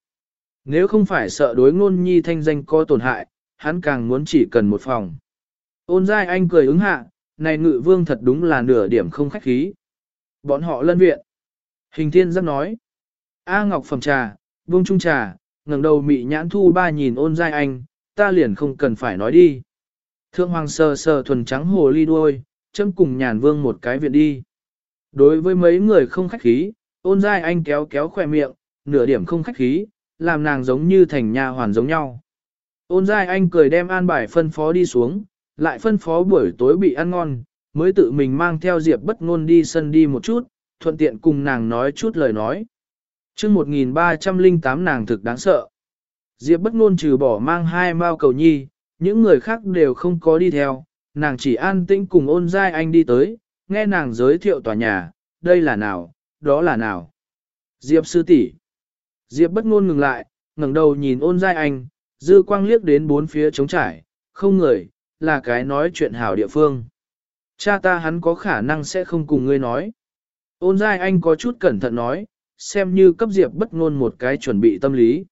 Nếu không phải sợ đối nôn nhi thanh danh có tổn hại, hắn càng muốn chỉ cần một phòng. Ôn giai anh cười ứng hạ, này ngự vương thật đúng là nửa điểm không khách khí. Bọn họ lân viện. Hình thiên giáp nói. A ngọc phẩm trà, vương trung trà, ngẩng đầu mị nhãn thu ba nhìn ôn giai anh, ta liền không cần phải nói đi. Thượng hoàng sờ sờ thuần trắng hồ ly đuôi, châm cùng nhàn vương một cái viện đi. Đối với mấy người không khách khí, ôn giai anh kéo kéo khỏe miệng, nửa điểm không khách khí, làm nàng giống như thành nhà hoàn giống nhau. Ôn giai anh cười đem an bài phân phó đi xuống, lại phân phó buổi tối bị ăn ngon, mới tự mình mang theo Diệp bất ngôn đi sân đi một chút, thuận tiện cùng nàng nói chút lời nói. chương 1308 nàng thực đáng sợ. Diệp bất ngôn trừ bỏ mang hai mao cầu nhi, những người khác đều không có đi theo, nàng chỉ an tĩnh cùng ôn giai anh đi tới, nghe nàng giới thiệu tòa nhà, đây là nào, đó là nào. Diệp sư tỷ. Diệp bất ngôn ngừng lại, ngẩng đầu nhìn ôn giai anh, dư quang liếc đến bốn phía trống trải, không người, là cái nói chuyện hảo địa phương. Cha ta hắn có khả năng sẽ không cùng ngươi nói. Ôn giai anh có chút cẩn thận nói, xem như cấp Diệp bất ngôn một cái chuẩn bị tâm lý.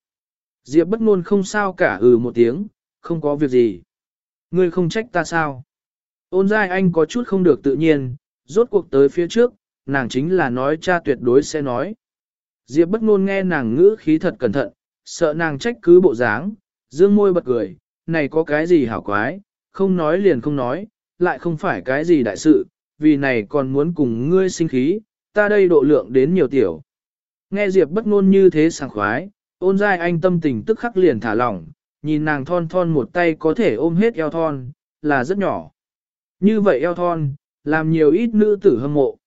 Diệp bất ngôn không sao cả ừ một tiếng, không có việc gì. Ngươi không trách ta sao? Ôn giai anh có chút không được tự nhiên, rốt cuộc tới phía trước, nàng chính là nói cha tuyệt đối sẽ nói. Diệp bất ngôn nghe nàng ngữ khí thật cẩn thận, sợ nàng trách cứ bộ dáng, dương môi bật cười, này có cái gì hảo quái, không nói liền không nói, lại không phải cái gì đại sự, vì này còn muốn cùng ngươi sinh khí, ta đây độ lượng đến nhiều tiểu. Nghe Diệp bất ngôn như thế sảng khoái, ôn giai anh tâm tình tức khắc liền thả lỏng, nhìn nàng thon thon một tay có thể ôm hết eo thon, là rất nhỏ. Như vậy eo thon, làm nhiều ít nữ tử hâm mộ.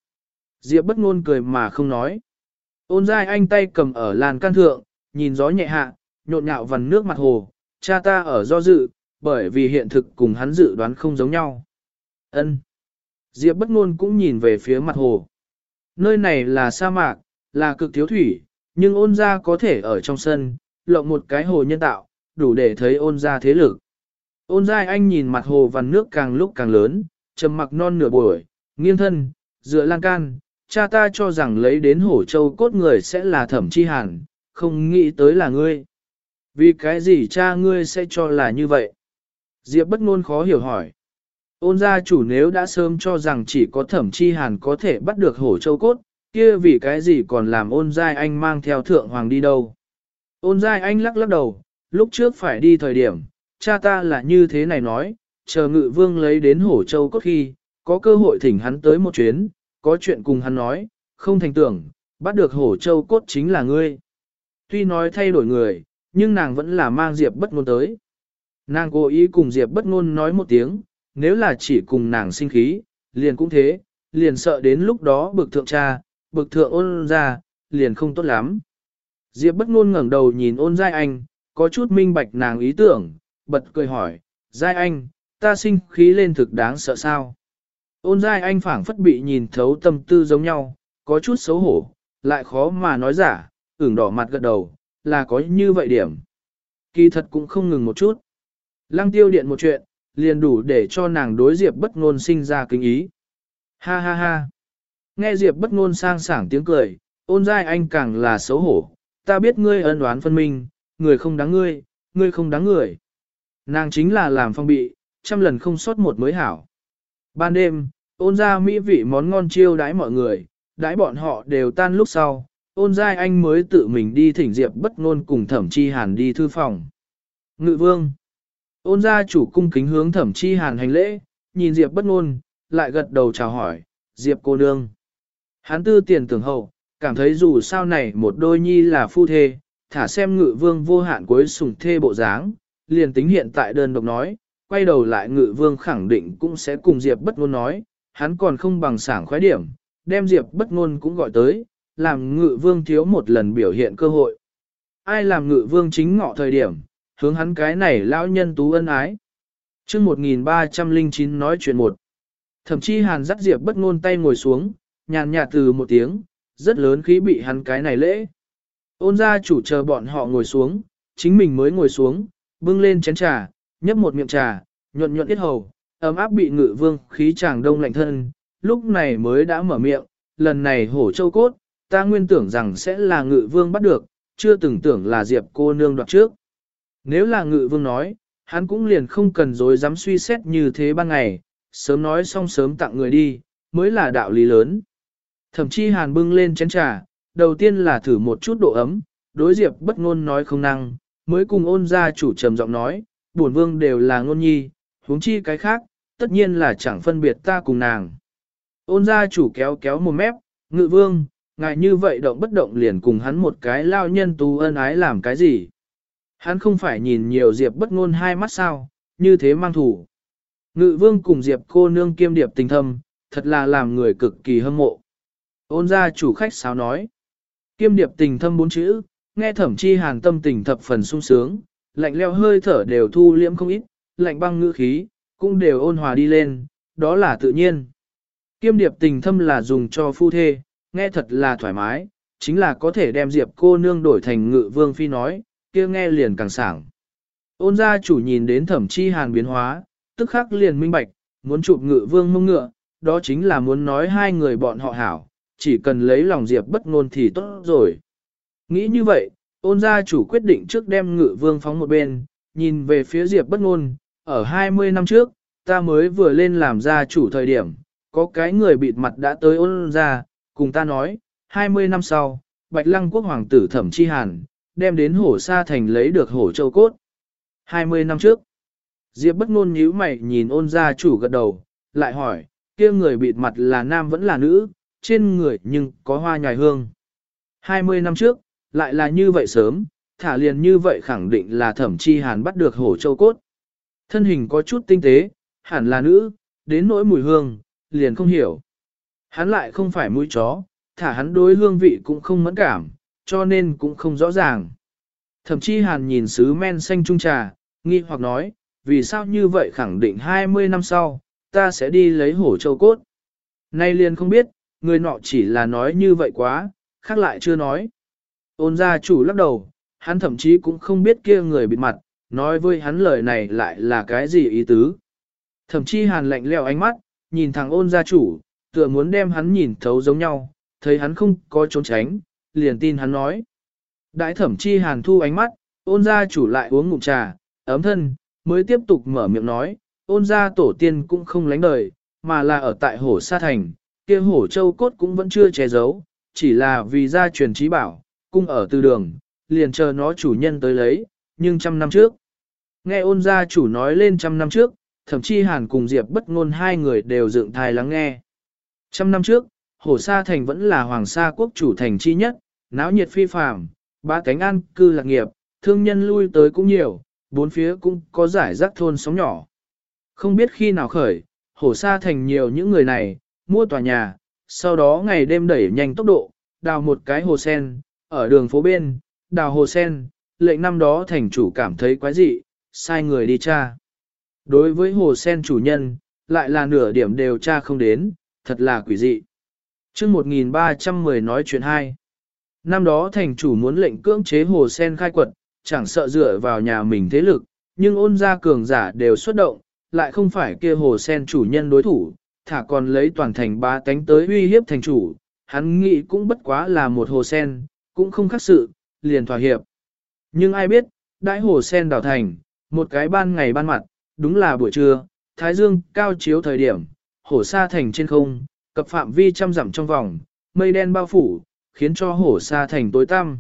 Diệp bất ngôn cười mà không nói. Ôn giai anh tay cầm ở làn can thượng, nhìn gió nhẹ hạ, nhộn nhạo vằn nước mặt hồ, cha ta ở do dự, bởi vì hiện thực cùng hắn dự đoán không giống nhau. Ân. Diệp bất ngôn cũng nhìn về phía mặt hồ. Nơi này là sa mạc, là cực thiếu thủy, nhưng ôn gia có thể ở trong sân, lộng một cái hồ nhân tạo, đủ để thấy ôn gia thế lực. Ôn gia anh nhìn mặt hồ vằn nước càng lúc càng lớn, trầm mặc non nửa buổi, nghiêng thân, dựa lan can, cha ta cho rằng lấy đến hổ châu cốt người sẽ là thẩm chi hàn, không nghĩ tới là ngươi. Vì cái gì cha ngươi sẽ cho là như vậy? Diệp bất ngôn khó hiểu hỏi. Ôn gia chủ nếu đã sớm cho rằng chỉ có thẩm chi hàn có thể bắt được hổ châu cốt, kia vì cái gì còn làm ôn giai anh mang theo thượng hoàng đi đâu. Ôn giai anh lắc lắc đầu, lúc trước phải đi thời điểm, cha ta là như thế này nói, chờ ngự vương lấy đến hổ châu cốt khi, có cơ hội thỉnh hắn tới một chuyến, có chuyện cùng hắn nói, không thành tưởng, bắt được hổ châu cốt chính là ngươi. Tuy nói thay đổi người, nhưng nàng vẫn là mang Diệp bất ngôn tới. Nàng cố ý cùng Diệp bất ngôn nói một tiếng, nếu là chỉ cùng nàng sinh khí, liền cũng thế, liền sợ đến lúc đó bực thượng cha, bực thượng ôn ra, liền không tốt lắm. Diệp bất ngôn ngẩng đầu nhìn ôn giai anh, có chút minh bạch nàng ý tưởng, bật cười hỏi, giai anh, ta sinh khí lên thực đáng sợ sao? Ôn giai anh phảng phất bị nhìn thấu tâm tư giống nhau, có chút xấu hổ, lại khó mà nói giả, ửng đỏ mặt gật đầu, là có như vậy điểm. Kỳ thật cũng không ngừng một chút. Lăng tiêu điện một chuyện, liền đủ để cho nàng đối Diệp bất ngôn sinh ra kính ý. Ha ha ha. Nghe Diệp bất ngôn sang sảng tiếng cười, ôn giai anh càng là xấu hổ. Ta biết ngươi ân oán phân minh, người không đáng ngươi, ngươi không đáng người. Nàng chính là làm phong bị, trăm lần không sót một mới hảo. Ban đêm, ôn ra mỹ vị món ngon chiêu đãi mọi người, đãi bọn họ đều tan lúc sau, ôn giai anh mới tự mình đi thỉnh Diệp bất ngôn cùng thẩm chi hàn đi thư phòng. Ngự vương. Ôn gia chủ cung kính hướng thẩm chi hàn hành lễ, nhìn Diệp bất ngôn, lại gật đầu chào hỏi, Diệp cô nương. Hắn tư tiền tưởng hậu, cảm thấy dù sao này một đôi nhi là phu thê, thả xem ngự vương vô hạn cuối sùng thê bộ dáng, liền tính hiện tại đơn độc nói, quay đầu lại ngự vương khẳng định cũng sẽ cùng Diệp bất ngôn nói, hắn còn không bằng sảng khoái điểm, đem Diệp bất ngôn cũng gọi tới, làm ngự vương thiếu một lần biểu hiện cơ hội. Ai làm ngự vương chính ngọ thời điểm, hướng hắn cái này lão nhân tú ân ái. chương 1309 nói chuyện một. Thậm chí hàn dắt Diệp bất ngôn tay ngồi xuống, nhàn nhạt từ một tiếng, rất lớn khí bị hắn cái này lễ. Ôn gia chủ chờ bọn họ ngồi xuống, chính mình mới ngồi xuống, bưng lên chén trà, nhấp một miệng trà, nhuận nhuận ít hầu, ấm áp bị ngự vương khí chàng đông lạnh thân, lúc này mới đã mở miệng, lần này hổ châu cốt, ta nguyên tưởng rằng sẽ là ngự vương bắt được, chưa từng tưởng là diệp cô nương đoạt trước. Nếu là ngự vương nói, hắn cũng liền không cần dối dám suy xét như thế ban ngày, sớm nói xong sớm tặng người đi, mới là đạo lý lớn. Thậm chí hàn bưng lên chén trà, đầu tiên là thử một chút độ ấm, đối diệp bất ngôn nói không năng, mới cùng ôn gia chủ trầm giọng nói, bổn vương đều là ngôn nhi, huống chi cái khác, tất nhiên là chẳng phân biệt ta cùng nàng. Ôn gia chủ kéo kéo một mép, ngự vương, ngài như vậy động bất động liền cùng hắn một cái lao nhân tú ân ái làm cái gì. Hắn không phải nhìn nhiều diệp bất ngôn hai mắt sao, như thế mang thủ. Ngự vương cùng diệp cô nương kiêm điệp tình thâm, thật là làm người cực kỳ hâm mộ. Ôn gia chủ khách sáo nói. Kiêm điệp tình thâm bốn chữ, nghe thẩm chi hàn tâm tình thập phần sung sướng, lạnh leo hơi thở đều thu liễm không ít, lạnh băng ngữ khí, cũng đều ôn hòa đi lên, đó là tự nhiên. Kiêm điệp tình thâm là dùng cho phu thê, nghe thật là thoải mái, chính là có thể đem diệp cô nương đổi thành ngự vương phi nói, kia nghe liền càng sảng. Ôn gia chủ nhìn đến thẩm chi hàn biến hóa, tức khắc liền minh bạch, muốn chụp ngự vương mông ngựa, đó chính là muốn nói hai người bọn họ hảo, chỉ cần lấy lòng diệp bất ngôn thì tốt rồi. Nghĩ như vậy, ôn gia chủ quyết định trước đem ngự vương phóng một bên, nhìn về phía diệp bất ngôn, ở 20 năm trước, ta mới vừa lên làm gia chủ thời điểm, có cái người bịt mặt đã tới ôn gia, cùng ta nói, 20 năm sau, Bạch Lăng quốc hoàng tử Thẩm Chi Hàn, đem đến hổ sa thành lấy được hổ châu cốt. 20 năm trước, Diệp bất ngôn nhíu mày nhìn ôn gia chủ gật đầu, lại hỏi, kia người bịt mặt là nam vẫn là nữ, trên người nhưng có hoa nhài hương. 20 năm trước, lại là như vậy sớm, thả liền như vậy khẳng định là thẩm chi hàn bắt được hổ châu cốt. Thân hình có chút tinh tế, hẳn là nữ, đến nỗi mùi hương, liền không hiểu. Hắn lại không phải mũi chó, thả hắn đối hương vị cũng không mẫn cảm, cho nên cũng không rõ ràng. Thậm chí hàn nhìn sứ men xanh trung trà, nghi hoặc nói, vì sao như vậy khẳng định 20 năm sau, ta sẽ đi lấy hổ châu cốt. Nay liền không biết, người nọ chỉ là nói như vậy quá, khác lại chưa nói. Ôn gia chủ lắc đầu, hắn thậm chí cũng không biết kia người bịt mặt, nói với hắn lời này lại là cái gì ý tứ. Thậm chí hàn lạnh leo ánh mắt, nhìn thằng ôn gia chủ, tựa muốn đem hắn nhìn thấu giống nhau, thấy hắn không có trốn tránh, liền tin hắn nói. Đại thẩm chi hàn thu ánh mắt, ôn gia chủ lại uống ngụm trà, ấm thân, mới tiếp tục mở miệng nói, ôn gia tổ tiên cũng không lánh đời, mà là ở tại hổ sa thành, kia hổ châu cốt cũng vẫn chưa che giấu, chỉ là vì gia truyền trí bảo, cung ở từ đường, liền chờ nó chủ nhân tới lấy, nhưng trăm năm trước. Nghe ôn gia chủ nói lên trăm năm trước, thậm chí hàn cùng Diệp bất ngôn hai người đều dựng thai lắng nghe. Trăm năm trước, Hổ Sa Thành vẫn là Hoàng Sa quốc chủ thành chi nhất, náo nhiệt phi phàm, ba cánh an cư lạc nghiệp, thương nhân lui tới cũng nhiều, bốn phía cũng có giải rác thôn sống nhỏ. Không biết khi nào khởi, Hổ Sa Thành nhiều những người này, mua tòa nhà, sau đó ngày đêm đẩy nhanh tốc độ, đào một cái hồ sen, ở đường phố bên, đào hồ sen, lệnh năm đó thành chủ cảm thấy quái dị, sai người đi tra. Đối với hồ sen chủ nhân, lại là nửa điểm đều tra không đến, thật là quỷ dị. chương 1310 nói chuyện hai. Năm đó thành chủ muốn lệnh cưỡng chế hồ sen khai quật, chẳng sợ dựa vào nhà mình thế lực, nhưng ôn gia cường giả đều xuất động, lại không phải kia hồ sen chủ nhân đối thủ, thả còn lấy toàn thành ba tánh tới uy hiếp thành chủ, hắn nghĩ cũng bất quá là một hồ sen, cũng không khác sự, liền thỏa hiệp. Nhưng ai biết, đại hồ sen đảo thành, một cái ban ngày ban mặt, đúng là buổi trưa, thái dương cao chiếu thời điểm, hồ sa thành trên không, cập phạm vi trăm dặm trong vòng, mây đen bao phủ, khiến cho hổ sa thành tối tăm.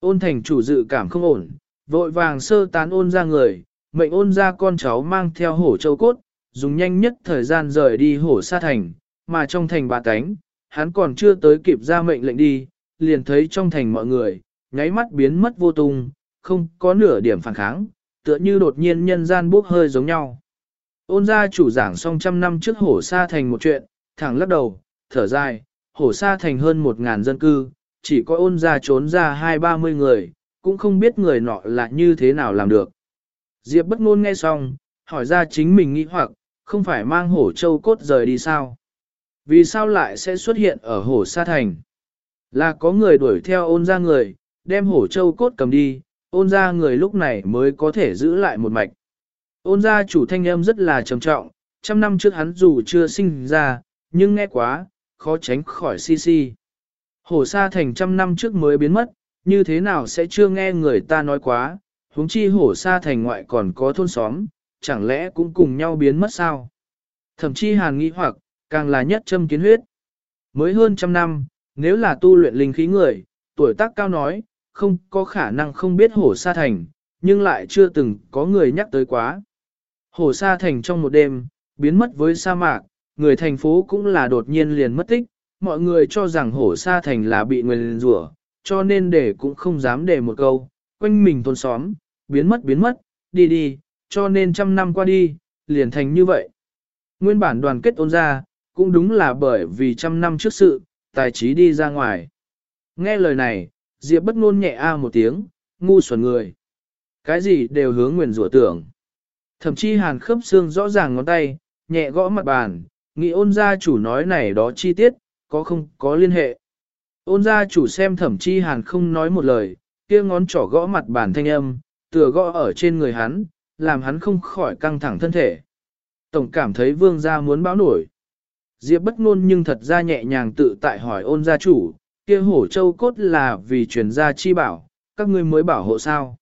Ôn thành chủ dự cảm không ổn, vội vàng sơ tán ôn ra người, mệnh ôn ra con cháu mang theo hổ châu cốt, dùng nhanh nhất thời gian rời đi hổ sa thành, mà trong thành bà tánh, hắn còn chưa tới kịp ra mệnh lệnh đi, liền thấy trong thành mọi người, nháy mắt biến mất vô tung, không có nửa điểm phản kháng, tựa như đột nhiên nhân gian bốc hơi giống nhau. Ôn gia chủ giảng xong trăm năm trước hổ sa thành một chuyện, thẳng lắc đầu, thở dài, hổ sa thành hơn một ngàn dân cư, chỉ có ôn gia trốn ra hai ba mươi người, cũng không biết người nọ là như thế nào làm được. Diệp bất ngôn nghe xong, hỏi ra chính mình nghĩ hoặc, không phải mang hổ châu cốt rời đi sao? Vì sao lại sẽ xuất hiện ở hổ sa thành? Là có người đuổi theo ôn ra người, đem hổ châu cốt cầm đi, ôn ra người lúc này mới có thể giữ lại một mạch. Ôn ra chủ thanh âm rất là trầm trọng, trăm năm trước hắn dù chưa sinh ra, nhưng nghe quá, khó tránh khỏi si si. Hổ sa thành trăm năm trước mới biến mất, như thế nào sẽ chưa nghe người ta nói quá, huống chi hổ sa thành ngoại còn có thôn xóm, chẳng lẽ cũng cùng nhau biến mất sao? Thậm chí hàn nghĩ hoặc, càng là nhất châm kiến huyết. Mới hơn trăm năm, nếu là tu luyện linh khí người, tuổi tác cao nói, không có khả năng không biết hổ sa thành, nhưng lại chưa từng có người nhắc tới quá. Hổ sa thành trong một đêm, biến mất với sa mạc, người thành phố cũng là đột nhiên liền mất tích, mọi người cho rằng hổ sa thành là bị người liền rủa, cho nên để cũng không dám để một câu, quanh mình thôn xóm, biến mất biến mất, đi đi, cho nên trăm năm qua đi, liền thành như vậy. Nguyên bản đoàn kết ôn ra, cũng đúng là bởi vì trăm năm trước sự, tài trí đi ra ngoài. Nghe lời này, Diệp bất ngôn nhẹ a một tiếng, ngu xuẩn người. Cái gì đều hướng nguyền rủa tưởng. Thậm chí hàn khớp xương rõ ràng ngón tay, nhẹ gõ mặt bàn, nghĩ ôn gia chủ nói này đó chi tiết, có không có liên hệ. Ôn gia chủ xem thẩm chi hàn không nói một lời, kia ngón trỏ gõ mặt bàn thanh âm, tựa gõ ở trên người hắn, làm hắn không khỏi căng thẳng thân thể. Tổng cảm thấy vương gia muốn báo nổi. Diệp bất ngôn nhưng thật ra nhẹ nhàng tự tại hỏi ôn gia chủ, kia hổ châu cốt là vì truyền gia chi bảo, các ngươi mới bảo hộ sao.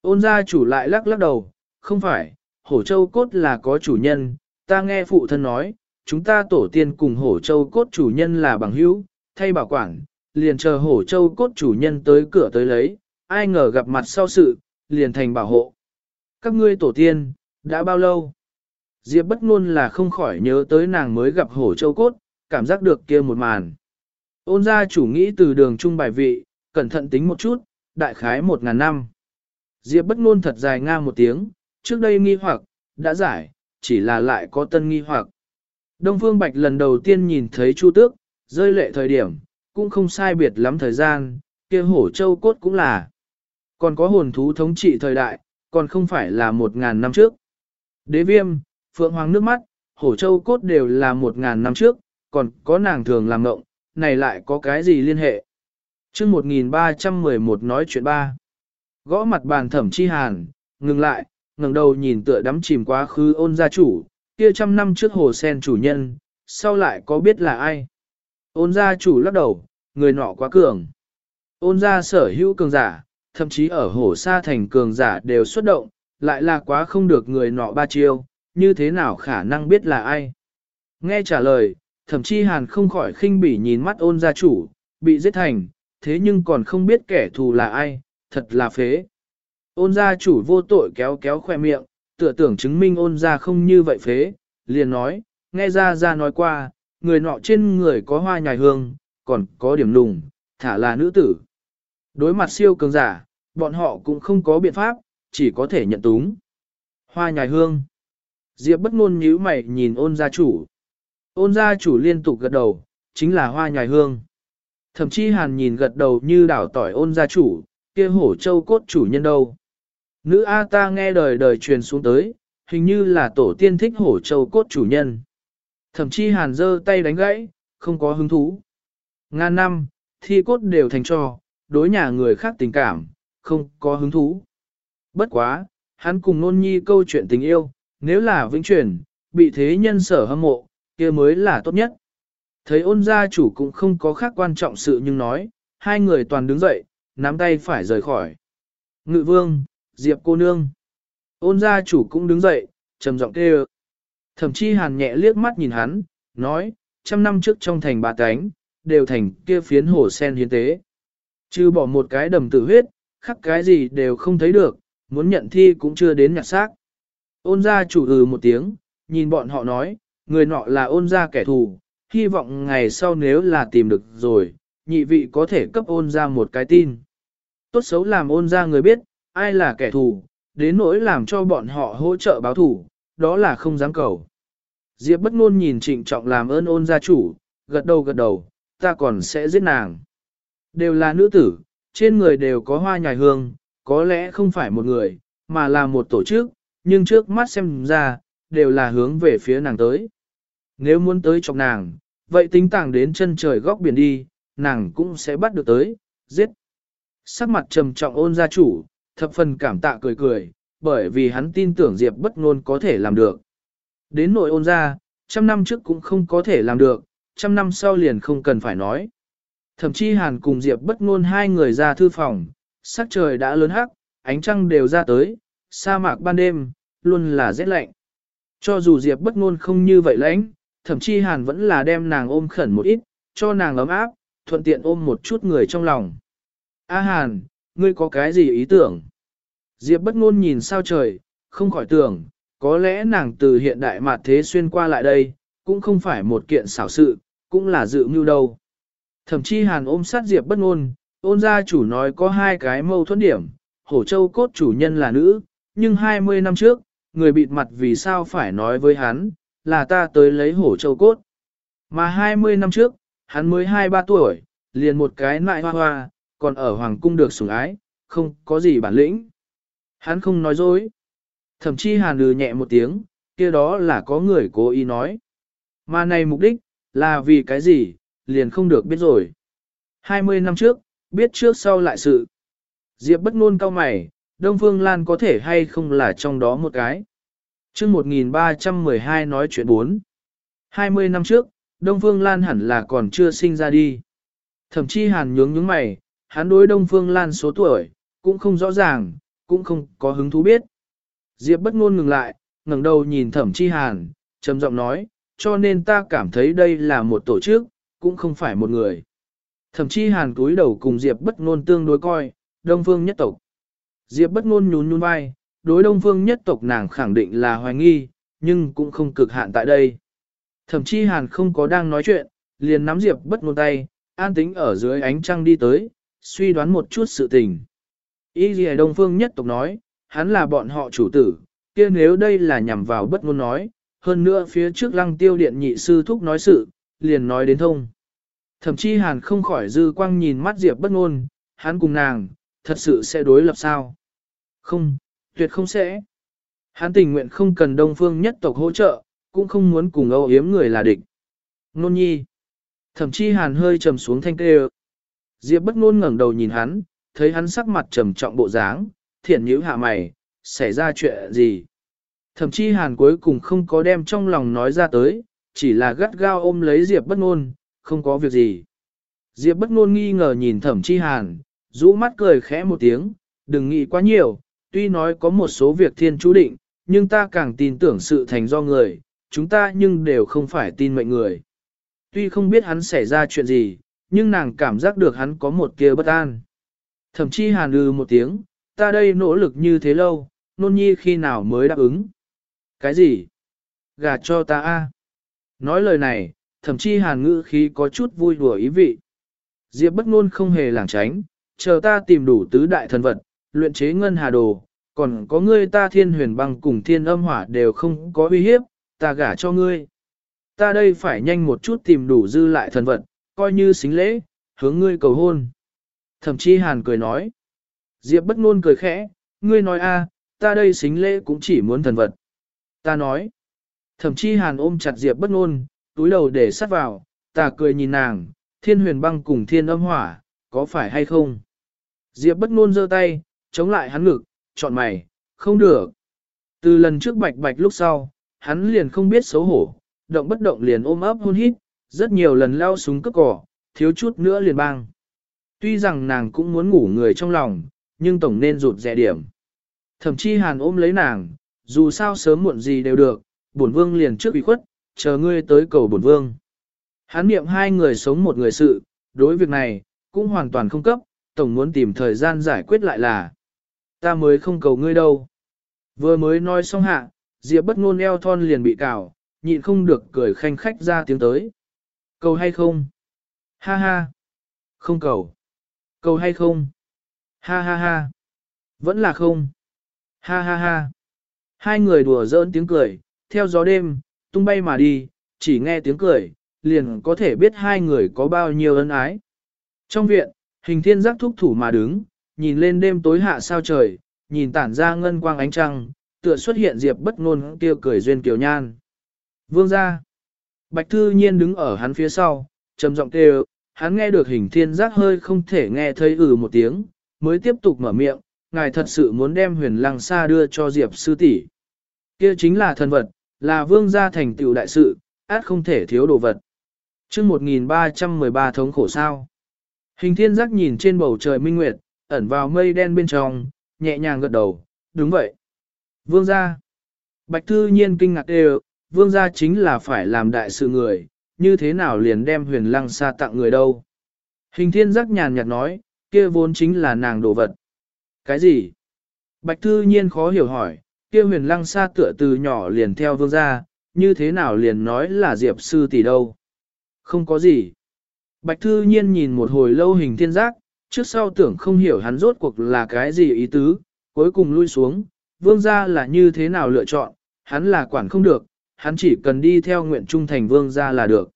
Ôn gia chủ lại lắc lắc đầu, không phải, hổ châu cốt là có chủ nhân, ta nghe phụ thân nói, chúng ta tổ tiên cùng hổ châu cốt chủ nhân là bằng hữu, thay bảo quản, liền chờ hổ châu cốt chủ nhân tới cửa tới lấy, ai ngờ gặp mặt sau sự, liền thành bảo hộ. Các ngươi tổ tiên, đã bao lâu? Diệp bất ngôn là không khỏi nhớ tới nàng mới gặp hổ châu cốt, cảm giác được kia một màn. Ôn gia chủ nghĩ từ đường trung bài vị, cẩn thận tính một chút, đại khái một ngàn năm. Diệp bất ngôn thật dài nga một tiếng, trước đây nghi hoặc, đã giải, chỉ là lại có tân nghi hoặc. Đông Phương Bạch lần đầu tiên nhìn thấy Chu Tước, rơi lệ thời điểm, cũng không sai biệt lắm thời gian, kia hổ châu cốt cũng là. Còn có hồn thú thống trị thời đại, còn không phải là một ngàn năm trước. Đế viêm, phượng hoàng nước mắt, hổ châu cốt đều là một ngàn năm trước, còn có nàng thường làm ngộng, này lại có cái gì liên hệ? chương 1311 nói chuyện ba. Gõ mặt bàn thẩm chi hàn, ngừng lại, ngẩng đầu nhìn tựa đắm chìm quá khứ ôn gia chủ, kia trăm năm trước hồ sen chủ nhân, sau lại có biết là ai? Ôn gia chủ lắc đầu, người nọ quá cường. Ôn gia sở hữu cường giả, thậm chí ở hồ sa thành cường giả đều xuất động, lại là quá không được người nọ ba chiêu, như thế nào khả năng biết là ai? Nghe trả lời, thậm chí hàn không khỏi khinh bỉ nhìn mắt ôn gia chủ, bị giết thành, thế nhưng còn không biết kẻ thù là ai, thật là phế. Ôn gia chủ vô tội kéo kéo khoe miệng, tựa tưởng chứng minh ôn gia không như vậy phế, liền nói, nghe ra ra nói qua, người nọ trên người có hoa nhài hương, còn có điểm lùng, thả là nữ tử. Đối mặt siêu cường giả, bọn họ cũng không có biện pháp, chỉ có thể nhận túng. Hoa nhài hương. Diệp bất ngôn nhíu mày nhìn ôn gia chủ. Ôn gia chủ liên tục gật đầu, chính là hoa nhài hương. Thậm chí hàn nhìn gật đầu như đảo tỏi ôn gia chủ, kia hổ châu cốt chủ nhân đâu. Nữ A ta nghe đời đời truyền xuống tới, hình như là tổ tiên thích hổ châu cốt chủ nhân. Thậm chí hàn dơ tay đánh gãy, không có hứng thú. Ngàn năm, thi cốt đều thành cho, đối nhà người khác tình cảm, không có hứng thú. Bất quá, hắn cùng nôn nhi câu chuyện tình yêu, nếu là vĩnh truyền, bị thế nhân sở hâm mộ, kia mới là tốt nhất. Thấy ôn gia chủ cũng không có khác quan trọng sự nhưng nói, hai người toàn đứng dậy, nắm tay phải rời khỏi. Ngự vương, Diệp cô nương. Ôn gia chủ cũng đứng dậy, trầm giọng kêu. Thậm chí hàn nhẹ liếc mắt nhìn hắn, nói, trăm năm trước trong thành bà cánh, đều thành kia phiến hồ sen hiến tế. Chứ bỏ một cái đầm tử huyết, khắc cái gì đều không thấy được, muốn nhận thi cũng chưa đến nhặt xác. Ôn gia chủ ừ một tiếng, nhìn bọn họ nói, người nọ là ôn gia kẻ thù, hy vọng ngày sau nếu là tìm được rồi, nhị vị có thể cấp ôn Gia một cái tin. Tốt xấu làm ôn Gia người biết, ai là kẻ thù, đến nỗi làm cho bọn họ hỗ trợ báo thù, đó là không dám cầu. Diệp bất ngôn nhìn trịnh trọng làm ơn ôn gia chủ, gật đầu gật đầu, ta còn sẽ giết nàng. Đều là nữ tử, trên người đều có hoa nhài hương, có lẽ không phải một người, mà là một tổ chức, nhưng trước mắt xem ra, đều là hướng về phía nàng tới. Nếu muốn tới chọc nàng, vậy tính tàng đến chân trời góc biển đi, nàng cũng sẽ bắt được tới, giết. Sắc mặt trầm trọng ôn gia chủ, thập phần cảm tạ cười cười, bởi vì hắn tin tưởng Diệp bất ngôn có thể làm được. Đến nội ôn ra, trăm năm trước cũng không có thể làm được, trăm năm sau liền không cần phải nói. Thậm chí Hàn cùng Diệp bất ngôn hai người ra thư phòng, sắc trời đã lớn hắc, ánh trăng đều ra tới, sa mạc ban đêm, luôn là rét lạnh. Cho dù Diệp bất ngôn không như vậy lãnh, thậm chí Hàn vẫn là đem nàng ôm khẩn một ít, cho nàng ấm áp, thuận tiện ôm một chút người trong lòng. A Hàn, ngươi có cái gì ý tưởng? Diệp bất ngôn nhìn sao trời, không khỏi tưởng, có lẽ nàng từ hiện đại mặt thế xuyên qua lại đây, cũng không phải một kiện xảo sự, cũng là dự mưu đâu. Thậm chí hàn ôm sát Diệp bất ngôn, ôn gia chủ nói có hai cái mâu thuẫn điểm, hổ châu cốt chủ nhân là nữ, nhưng 20 năm trước, người bịt mặt vì sao phải nói với hắn, là ta tới lấy hổ châu cốt. Mà 20 năm trước, hắn mới 2-3 tuổi, liền một cái nại hoa hoa, còn ở hoàng cung được sủng ái, không có gì bản lĩnh. Hắn không nói dối. Thậm chí hàn lừ nhẹ một tiếng, kia đó là có người cố ý nói. Mà này mục đích, là vì cái gì, liền không được biết rồi. 20 năm trước, biết trước sau lại sự. Diệp bất ngôn cao mày, Đông Phương Lan có thể hay không là trong đó một cái. chương 1312 nói chuyện 4. 20 năm trước, Đông Phương Lan hẳn là còn chưa sinh ra đi. Thậm chí hàn nhướng nhướng mày, hắn đối Đông Phương Lan số tuổi, cũng không rõ ràng, cũng không có hứng thú biết. Diệp bất ngôn ngừng lại, ngẩng đầu nhìn thẩm chi hàn, trầm giọng nói, cho nên ta cảm thấy đây là một tổ chức, cũng không phải một người. Thẩm chi hàn cúi đầu cùng Diệp bất ngôn tương đối coi, đông phương nhất tộc. Diệp bất ngôn nhún nhún vai, đối đông phương nhất tộc nàng khẳng định là hoài nghi, nhưng cũng không cực hạn tại đây. Thẩm chi hàn không có đang nói chuyện, liền nắm Diệp bất ngôn tay, an tính ở dưới ánh trăng đi tới, suy đoán một chút sự tình. Ý gì đông phương nhất tộc nói, hắn là bọn họ chủ tử, kia nếu đây là nhằm vào bất ngôn nói, hơn nữa phía trước lăng tiêu điện nhị sư thúc nói sự, liền nói đến thông. Thậm chí hàn không khỏi dư quang nhìn mắt Diệp bất ngôn, hắn cùng nàng, thật sự sẽ đối lập sao? Không, tuyệt không sẽ. Hắn tình nguyện không cần đông phương nhất tộc hỗ trợ, cũng không muốn cùng âu yếm người là địch. Nôn nhi. Thậm chí hàn hơi trầm xuống thanh kêu. Diệp bất ngôn ngẩng đầu nhìn hắn, thấy hắn sắc mặt trầm trọng bộ dáng, thiện nhíu hạ mày, xảy ra chuyện gì. Thậm chí hàn cuối cùng không có đem trong lòng nói ra tới, chỉ là gắt gao ôm lấy Diệp bất ngôn, không có việc gì. Diệp bất ngôn nghi ngờ nhìn thẩm chi hàn, rũ mắt cười khẽ một tiếng, đừng nghĩ quá nhiều, tuy nói có một số việc thiên chú định, nhưng ta càng tin tưởng sự thành do người, chúng ta nhưng đều không phải tin mệnh người. Tuy không biết hắn xảy ra chuyện gì, nhưng nàng cảm giác được hắn có một kia bất an. Thẩm chi hàn ư một tiếng, ta đây nỗ lực như thế lâu, nôn nhi khi nào mới đáp ứng. Cái gì? Gà cho ta a. Nói lời này, thậm chí hàn ngữ khí có chút vui đùa ý vị. Diệp bất ngôn không hề lảng tránh, chờ ta tìm đủ tứ đại thần vật, luyện chế ngân hà đồ, còn có ngươi ta thiên huyền băng cùng thiên âm hỏa đều không có uy hiếp, ta gả cho ngươi. Ta đây phải nhanh một chút tìm đủ dư lại thần vật, coi như xính lễ, hướng ngươi cầu hôn. Thẩm Chi hàn cười nói. Diệp bất ngôn cười khẽ, ngươi nói a, ta đây xính lễ cũng chỉ muốn thần vật. Ta nói. Thẩm Chi hàn ôm chặt Diệp bất ngôn, túi đầu để sát vào, ta cười nhìn nàng, thiên huyền băng cùng thiên âm hỏa, có phải hay không? Diệp bất ngôn giơ tay, chống lại hắn ngực, chọn mày, không được. Từ lần trước bạch bạch lúc sau, hắn liền không biết xấu hổ, động bất động liền ôm ấp hôn hít, rất nhiều lần lao súng cướp cỏ, thiếu chút nữa liền băng. Tuy rằng nàng cũng muốn ngủ người trong lòng, nhưng tổng nên rụt rẻ điểm. Thậm chí hàn ôm lấy nàng, dù sao sớm muộn gì đều được, bổn vương liền trước bị khuất, chờ ngươi tới cầu bổn vương. Hắn niệm hai người sống một người sự, đối việc này, cũng hoàn toàn không cấp, tổng muốn tìm thời gian giải quyết lại là. Ta mới không cầu ngươi đâu. Vừa mới nói xong hạ, Diệp bất ngôn eo thon liền bị cào, nhịn không được cười khanh khách ra tiếng tới. Cầu hay không? Ha ha. Không cầu. Cầu hay không? Ha ha ha. Vẫn là không. Ha ha ha. Hai người đùa giỡn tiếng cười, theo gió đêm, tung bay mà đi, chỉ nghe tiếng cười, liền có thể biết hai người có bao nhiêu ân ái. Trong viện, hình thiên giác thúc thủ mà đứng, nhìn lên đêm tối hạ sao trời, nhìn tản ra ngân quang ánh trăng, tựa xuất hiện diệp bất ngôn kia cười duyên kiều nhan. Vương gia. Bạch Thư Nhiên đứng ở hắn phía sau, trầm giọng kêu, hắn nghe được hình thiên giác hơi không thể nghe thấy ừ một tiếng, mới tiếp tục mở miệng, ngài thật sự muốn đem huyền lăng xa đưa cho Diệp sư tỷ. Kia chính là thần vật, là vương gia thành tựu đại sự, át không thể thiếu đồ vật. chương 1313 thống khổ sao. Hình thiên giác nhìn trên bầu trời minh nguyệt, ẩn vào mây đen bên trong, nhẹ nhàng gật đầu, đúng vậy. Vương gia. Bạch thư nhiên kinh ngạc đều, vương gia chính là phải làm đại sự người, như thế nào liền đem huyền lăng xa tặng người đâu. Hình thiên giác nhàn nhạt nói, kia vốn chính là nàng đồ vật. Cái gì? Bạch thư nhiên khó hiểu hỏi, kia huyền lăng xa tựa từ nhỏ liền theo vương gia, như thế nào liền nói là diệp sư tỷ đâu. Không có gì. Bạch thư nhiên nhìn một hồi lâu hình thiên giác, trước sau tưởng không hiểu hắn rốt cuộc là cái gì ý tứ, cuối cùng lui xuống, vương gia là như thế nào lựa chọn, hắn là quản không được, hắn chỉ cần đi theo nguyện trung thành vương gia là được.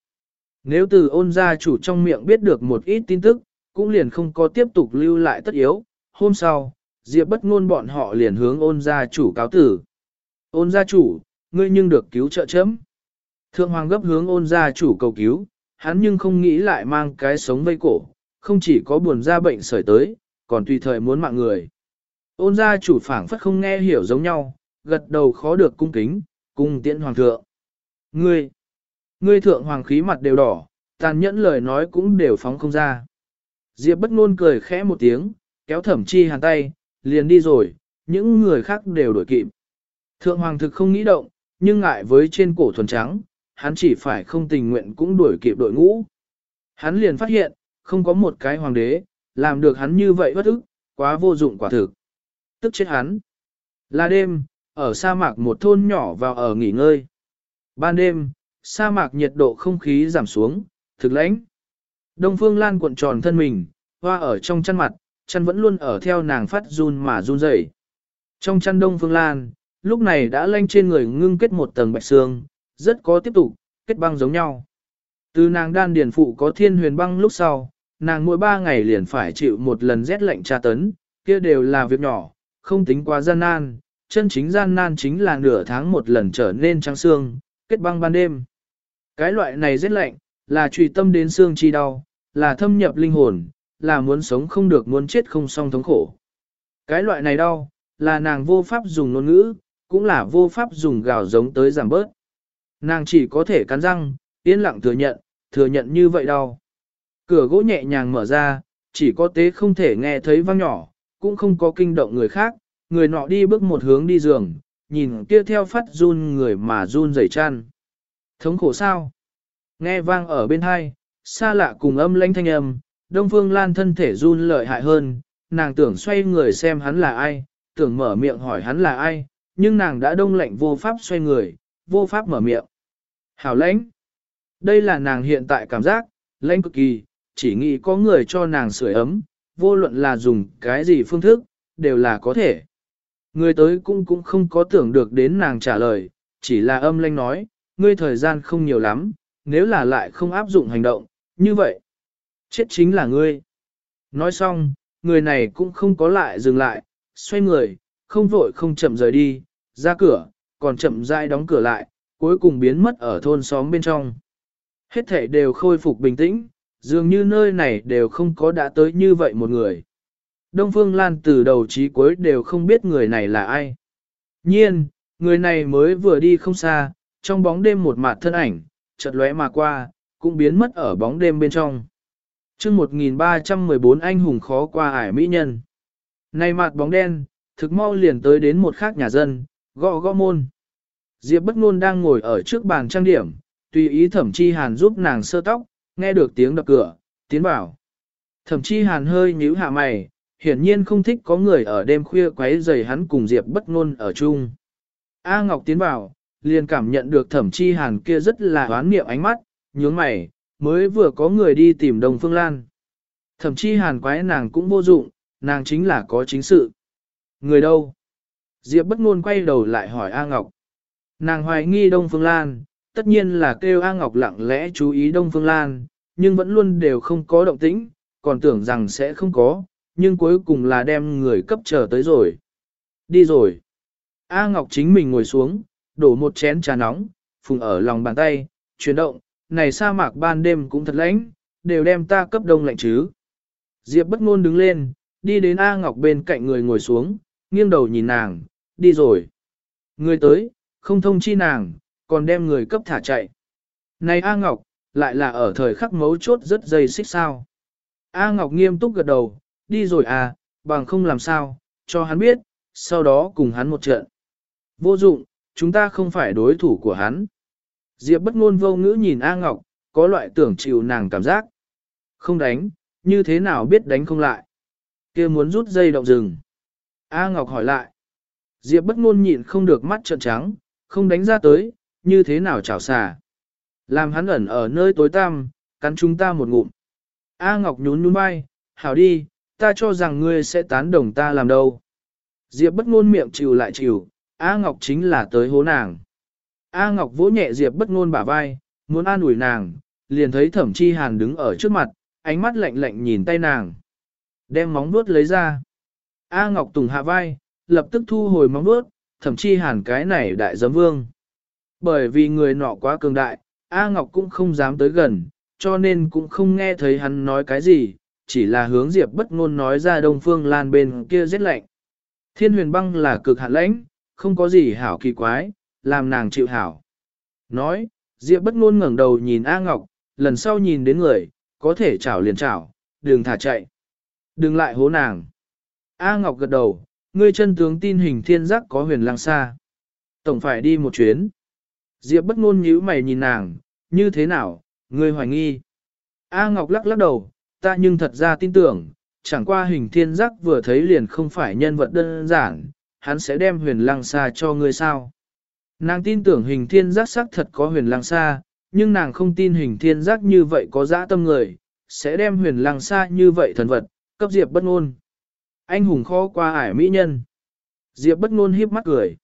Nếu từ ôn gia chủ trong miệng biết được một ít tin tức, cũng liền không có tiếp tục lưu lại tất yếu, hôm sau, Diệp bất ngôn bọn họ liền hướng ôn gia chủ cáo tử. Ôn gia chủ, ngươi nhưng được cứu trợ chấm. Thượng hoàng gấp hướng ôn gia chủ cầu cứu, hắn nhưng không nghĩ lại mang cái sống vây cổ, không chỉ có buồn ra bệnh sởi tới, còn tùy thời muốn mạng người. Ôn gia chủ phảng phất không nghe hiểu giống nhau, gật đầu khó được cung kính, cung tiễn hoàng thượng. Ngươi, ngươi thượng hoàng khí mặt đều đỏ, tàn nhẫn lời nói cũng đều phóng không ra. Diệp bất ngôn cười khẽ một tiếng, kéo thẩm chi hàn tay, liền đi rồi, những người khác đều đổi kịp. Thượng hoàng thực không nghĩ động, nhưng ngại với trên cổ thuần trắng, hắn chỉ phải không tình nguyện cũng đuổi kịp đội ngũ. Hắn liền phát hiện, không có một cái hoàng đế, làm được hắn như vậy bất ức, quá vô dụng quả thực. Tức chết hắn. Là đêm, ở sa mạc một thôn nhỏ vào ở nghỉ ngơi. Ban đêm, sa mạc nhiệt độ không khí giảm xuống, thực lãnh. Đông Phương Lan cuộn tròn thân mình, hoa ở trong chăn mặt, chăn vẫn luôn ở theo nàng phát run mà run rẩy. Trong chăn Đông Phương Lan, lúc này đã lanh trên người ngưng kết một tầng bạch xương, rất có tiếp tục, kết băng giống nhau. Từ nàng đan điền phụ có thiên huyền băng lúc sau, nàng mỗi ba ngày liền phải chịu một lần rét lạnh tra tấn, kia đều là việc nhỏ, không tính quá gian nan, chân chính gian nan chính là nửa tháng một lần trở nên trắng xương, kết băng ban đêm. Cái loại này rất lạnh, là trùy tâm đến xương chi đau, là thâm nhập linh hồn, là muốn sống không được muốn chết không xong thống khổ. Cái loại này đau, là nàng vô pháp dùng ngôn ngữ, cũng là vô pháp dùng gào giống tới giảm bớt. Nàng chỉ có thể cắn răng, yên lặng thừa nhận, thừa nhận như vậy đau. Cửa gỗ nhẹ nhàng mở ra, chỉ có tế không thể nghe thấy vang nhỏ, cũng không có kinh động người khác, người nọ đi bước một hướng đi giường, nhìn kia theo phát run người mà run rẩy chăn. Thống khổ sao? Nghe vang ở bên hai, xa lạ cùng âm lãnh thanh âm, Đông Phương Lan thân thể run lợi hại hơn, nàng tưởng xoay người xem hắn là ai, tưởng mở miệng hỏi hắn là ai, nhưng nàng đã đông lạnh vô pháp xoay người, vô pháp mở miệng. Hảo lãnh. Đây là nàng hiện tại cảm giác, lãnh cực kỳ, chỉ nghĩ có người cho nàng sưởi ấm, vô luận là dùng cái gì phương thức, đều là có thể. Người tới cũng cũng không có tưởng được đến nàng trả lời, chỉ là âm lanh nói, ngươi thời gian không nhiều lắm, nếu là lại không áp dụng hành động, như vậy, chết chính là ngươi. Nói xong, người này cũng không có lại dừng lại, xoay người, không vội không chậm rời đi, ra cửa, còn chậm rãi đóng cửa lại, cuối cùng biến mất ở thôn xóm bên trong. Hết thể đều khôi phục bình tĩnh, dường như nơi này đều không có đã tới như vậy một người. Đông Phương Lan từ đầu chí cuối đều không biết người này là ai. Nhiên, người này mới vừa đi không xa, trong bóng đêm một mặt thân ảnh, chợt lóe mà qua, cũng biến mất ở bóng đêm bên trong. chương 1314 anh hùng khó qua ải mỹ nhân. Này mặt bóng đen, thực mau liền tới đến một khác nhà dân, gõ gõ môn. Diệp bất ngôn đang ngồi ở trước bàn trang điểm, tùy ý thẩm chi hàn giúp nàng sơ tóc, nghe được tiếng đập cửa, tiến vào. Thẩm chi hàn hơi nhíu hạ mày, hiển nhiên không thích có người ở đêm khuya quấy rầy hắn cùng Diệp bất ngôn ở chung. A Ngọc tiến vào, liền cảm nhận được thẩm chi hàn kia rất là oán niệm ánh mắt, nhướng mày, mới vừa có người đi tìm Đồng Phương Lan. Thẩm Chi hàn quái nàng cũng vô dụng, nàng chính là có chính sự. Người đâu? Diệp bất ngôn quay đầu lại hỏi A Ngọc. Nàng hoài nghi Đông Phương Lan, tất nhiên là kêu A Ngọc lặng lẽ chú ý Đông Phương Lan, nhưng vẫn luôn đều không có động tĩnh, còn tưởng rằng sẽ không có, nhưng cuối cùng là đem người cấp chờ tới rồi. Đi rồi. A Ngọc chính mình ngồi xuống, đổ một chén trà nóng, phùng ở lòng bàn tay, chuyển động, này sa mạc ban đêm cũng thật lạnh, đều đem ta cấp đông lạnh chứ. Diệp bất ngôn đứng lên, đi đến A Ngọc bên cạnh người ngồi xuống, nghiêng đầu nhìn nàng, đi rồi. Người tới, không thông chi nàng, còn đem người cấp thả chạy. Này A Ngọc, lại là ở thời khắc mấu chốt rất dây xích sao. A Ngọc nghiêm túc gật đầu, đi rồi à, bằng không làm sao, cho hắn biết, sau đó cùng hắn một trận. Vô dụng, chúng ta không phải đối thủ của hắn. Diệp bất ngôn vô ngữ nhìn A Ngọc, có loại tưởng chịu nàng cảm giác. Không đánh, như thế nào biết đánh không lại. kia muốn rút dây động rừng. A Ngọc hỏi lại. Diệp bất ngôn nhịn không được mắt trợn trắng, không đánh ra tới, như thế nào chảo xà. Làm hắn ẩn ở nơi tối tăm, cắn chúng ta một ngụm. A Ngọc nhún nhún vai, hảo đi, ta cho rằng ngươi sẽ tán đồng ta làm đâu. Diệp bất ngôn miệng chịu lại chịu, A Ngọc chính là tới hố nàng. A Ngọc vỗ nhẹ Diệp bất ngôn bả vai, muốn an ủi nàng, liền thấy thẩm chi hàn đứng ở trước mặt, ánh mắt lạnh lạnh nhìn tay nàng. Đem móng vuốt lấy ra. A Ngọc Tùng hạ vai, lập tức thu hồi móng vuốt, thẩm chi hàn cái này đại giấm vương. Bởi vì người nọ quá cường đại, A Ngọc cũng không dám tới gần, cho nên cũng không nghe thấy hắn nói cái gì, chỉ là hướng Diệp bất ngôn nói ra Đông Phương Lan bên kia rất lạnh. Thiên huyền băng là cực hạn lãnh, không có gì hảo kỳ quái, làm nàng chịu hảo. Nói, Diệp bất ngôn ngẩng đầu nhìn A Ngọc, lần sau nhìn đến người, có thể chảo liền chảo, đừng thả chạy. Đừng lại hố nàng. A Ngọc gật đầu, ngươi chân tướng tin hình thiên giác có huyền lang xa. Tổng phải đi một chuyến. Diệp bất ngôn nhíu mày nhìn nàng, như thế nào, ngươi hoài nghi. A Ngọc lắc lắc đầu, ta nhưng thật ra tin tưởng, chẳng qua hình thiên giác vừa thấy liền không phải nhân vật đơn giản, hắn sẽ đem huyền lăng xa cho ngươi sao. Nàng tin tưởng hình thiên giác xác thật có huyền lăng xa, nhưng nàng không tin hình thiên giác như vậy có dã tâm người, sẽ đem huyền lăng xa như vậy thần vật, cấp diệp bất ngôn. Anh hùng khó qua ải mỹ nhân. Diệp bất ngôn hiếp mắt cười.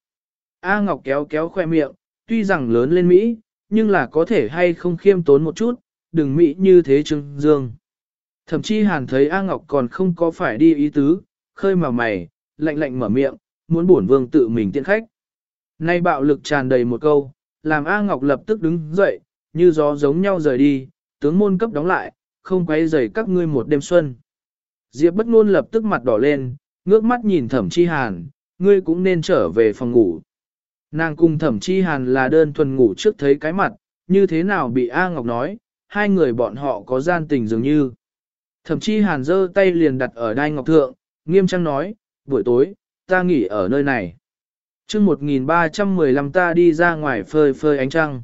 A Ngọc kéo kéo khoe miệng, tuy rằng lớn lên Mỹ, nhưng là có thể hay không khiêm tốn một chút, đừng Mỹ như thế trưng dương. Thậm chí hàn thấy A Ngọc còn không có phải đi ý tứ, khơi mà mày, lạnh lạnh mở miệng, muốn bổn vương tự mình tiện khách. Nay bạo lực tràn đầy một câu, làm A Ngọc lập tức đứng dậy, như gió giống nhau rời đi, tướng môn cấp đóng lại, không quay rời các ngươi một đêm xuân. Diệp bất ngôn lập tức mặt đỏ lên, ngước mắt nhìn thẩm chi hàn, ngươi cũng nên trở về phòng ngủ. Nàng cùng thẩm chi hàn là đơn thuần ngủ trước thấy cái mặt, như thế nào bị A Ngọc nói, hai người bọn họ có gian tình dường như. Thẩm chi hàn giơ tay liền đặt ở đai ngọc thượng, nghiêm trang nói, buổi tối, ta nghỉ ở nơi này. chương 1315 ta đi ra ngoài phơi phơi ánh trăng.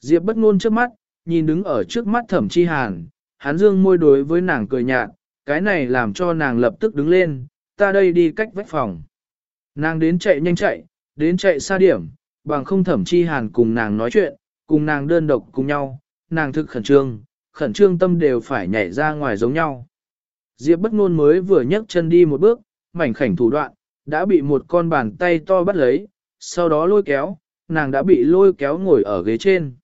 Diệp bất ngôn trước mắt, nhìn đứng ở trước mắt thẩm chi hàn, hắn dương môi đối với nàng cười nhạt, cái này làm cho nàng lập tức đứng lên, ta đây đi cách vách phòng. Nàng đến chạy nhanh chạy, đến chạy xa điểm, bằng không thẩm chi hàn cùng nàng nói chuyện, cùng nàng đơn độc cùng nhau, nàng thực khẩn trương, khẩn trương tâm đều phải nhảy ra ngoài giống nhau. Diệp bất ngôn mới vừa nhấc chân đi một bước, mảnh khảnh thủ đoạn, đã bị một con bàn tay to bắt lấy, sau đó lôi kéo, nàng đã bị lôi kéo ngồi ở ghế trên.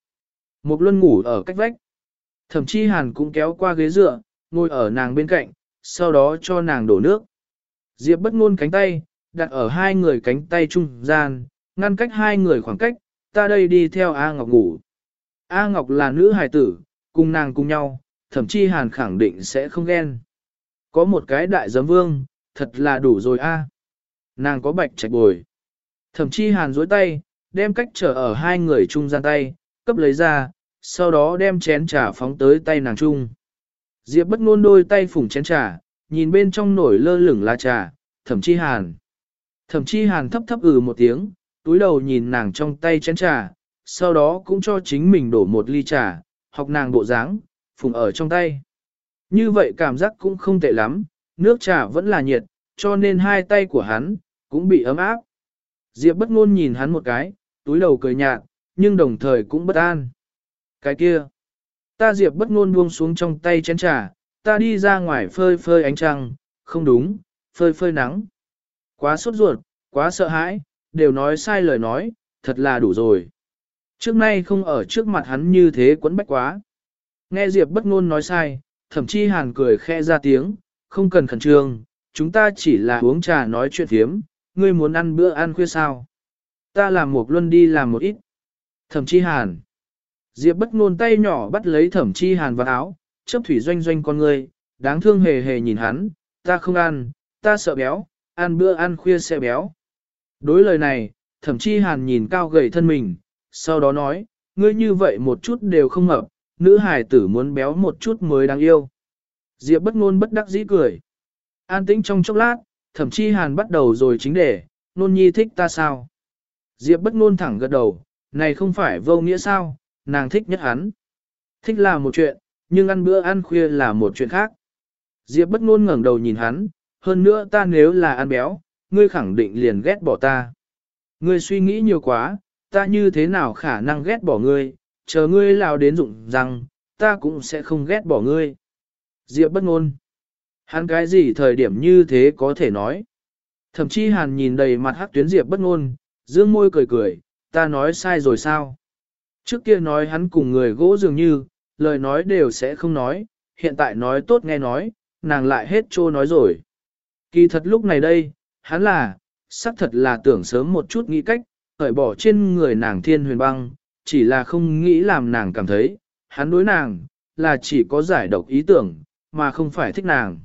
Một luân ngủ ở cách vách. Thẩm chi hàn cũng kéo qua ghế dựa, ngồi ở nàng bên cạnh, sau đó cho nàng đổ nước. Diệp bất ngôn cánh tay, đặt ở hai người cánh tay trung gian, ngăn cách hai người khoảng cách, ta đây đi theo A Ngọc ngủ. A Ngọc là nữ hài tử, cùng nàng cùng nhau, thậm chí hàn khẳng định sẽ không ghen. Có một cái đại giấm vương, thật là đủ rồi a. Nàng có bạch trạch bồi. Thậm chí hàn dối tay, đem cách trở ở hai người chung gian tay, cấp lấy ra, sau đó đem chén trà phóng tới tay nàng Chung. Diệp bất ngôn đôi tay phủng chén trà, nhìn bên trong nổi lơ lửng lá trà, thậm chí hàn. Thậm chí hàn thấp thấp ừ một tiếng, túi đầu nhìn nàng trong tay chén trà, sau đó cũng cho chính mình đổ một ly trà, học nàng bộ dáng, phùng ở trong tay. Như vậy cảm giác cũng không tệ lắm, nước trà vẫn là nhiệt, cho nên hai tay của hắn, cũng bị ấm áp. Diệp bất ngôn nhìn hắn một cái, túi đầu cười nhạt, nhưng đồng thời cũng bất an. Cái kia, ta Diệp bất ngôn buông xuống trong tay chén trà, ta đi ra ngoài phơi phơi ánh trăng, không đúng, phơi phơi nắng. Quá sốt ruột, quá sợ hãi, đều nói sai lời nói, thật là đủ rồi. Trước nay không ở trước mặt hắn như thế quấn bách quá. Nghe Diệp bất ngôn nói sai, thậm chí hàn cười khẽ ra tiếng, không cần khẩn trương, chúng ta chỉ là uống trà nói chuyện thiếm, ngươi muốn ăn bữa ăn khuya sao? Ta làm một luân đi làm một ít. Thẩm chi hàn. Diệp bất ngôn tay nhỏ bắt lấy thẩm chi hàn vào áo, chấp thủy doanh doanh con ngươi, đáng thương hề hề nhìn hắn, ta không ăn, ta sợ béo, ăn bữa ăn khuya sẽ béo. Đối lời này, thẩm chi hàn nhìn cao gầy thân mình, sau đó nói, ngươi như vậy một chút đều không hợp, nữ hài tử muốn béo một chút mới đáng yêu. Diệp bất ngôn bất đắc dĩ cười. An tĩnh trong chốc lát, thậm chí hàn bắt đầu rồi chính đề, nôn nhi thích ta sao? Diệp bất ngôn thẳng gật đầu, này không phải vô nghĩa sao, nàng thích nhất hắn. Thích là một chuyện, nhưng ăn bữa ăn khuya là một chuyện khác. Diệp bất ngôn ngẩng đầu nhìn hắn, hơn nữa ta nếu là ăn béo, ngươi khẳng định liền ghét bỏ ta. Ngươi suy nghĩ nhiều quá, ta như thế nào khả năng ghét bỏ ngươi, chờ ngươi lao đến dụng rằng, ta cũng sẽ không ghét bỏ ngươi. Diệp bất ngôn. Hắn cái gì thời điểm như thế có thể nói. Thậm chí hàn nhìn đầy mặt hắc tuyến Diệp bất ngôn, dương môi cười cười, ta nói sai rồi sao? Trước kia nói hắn cùng người gỗ dường như, lời nói đều sẽ không nói, hiện tại nói tốt nghe nói, nàng lại hết trô nói rồi. Kỳ thật lúc này đây, hắn là, xác thật là tưởng sớm một chút nghĩ cách, khởi bỏ trên người nàng thiên huyền băng, chỉ là không nghĩ làm nàng cảm thấy, hắn đối nàng, là chỉ có giải độc ý tưởng, mà không phải thích nàng.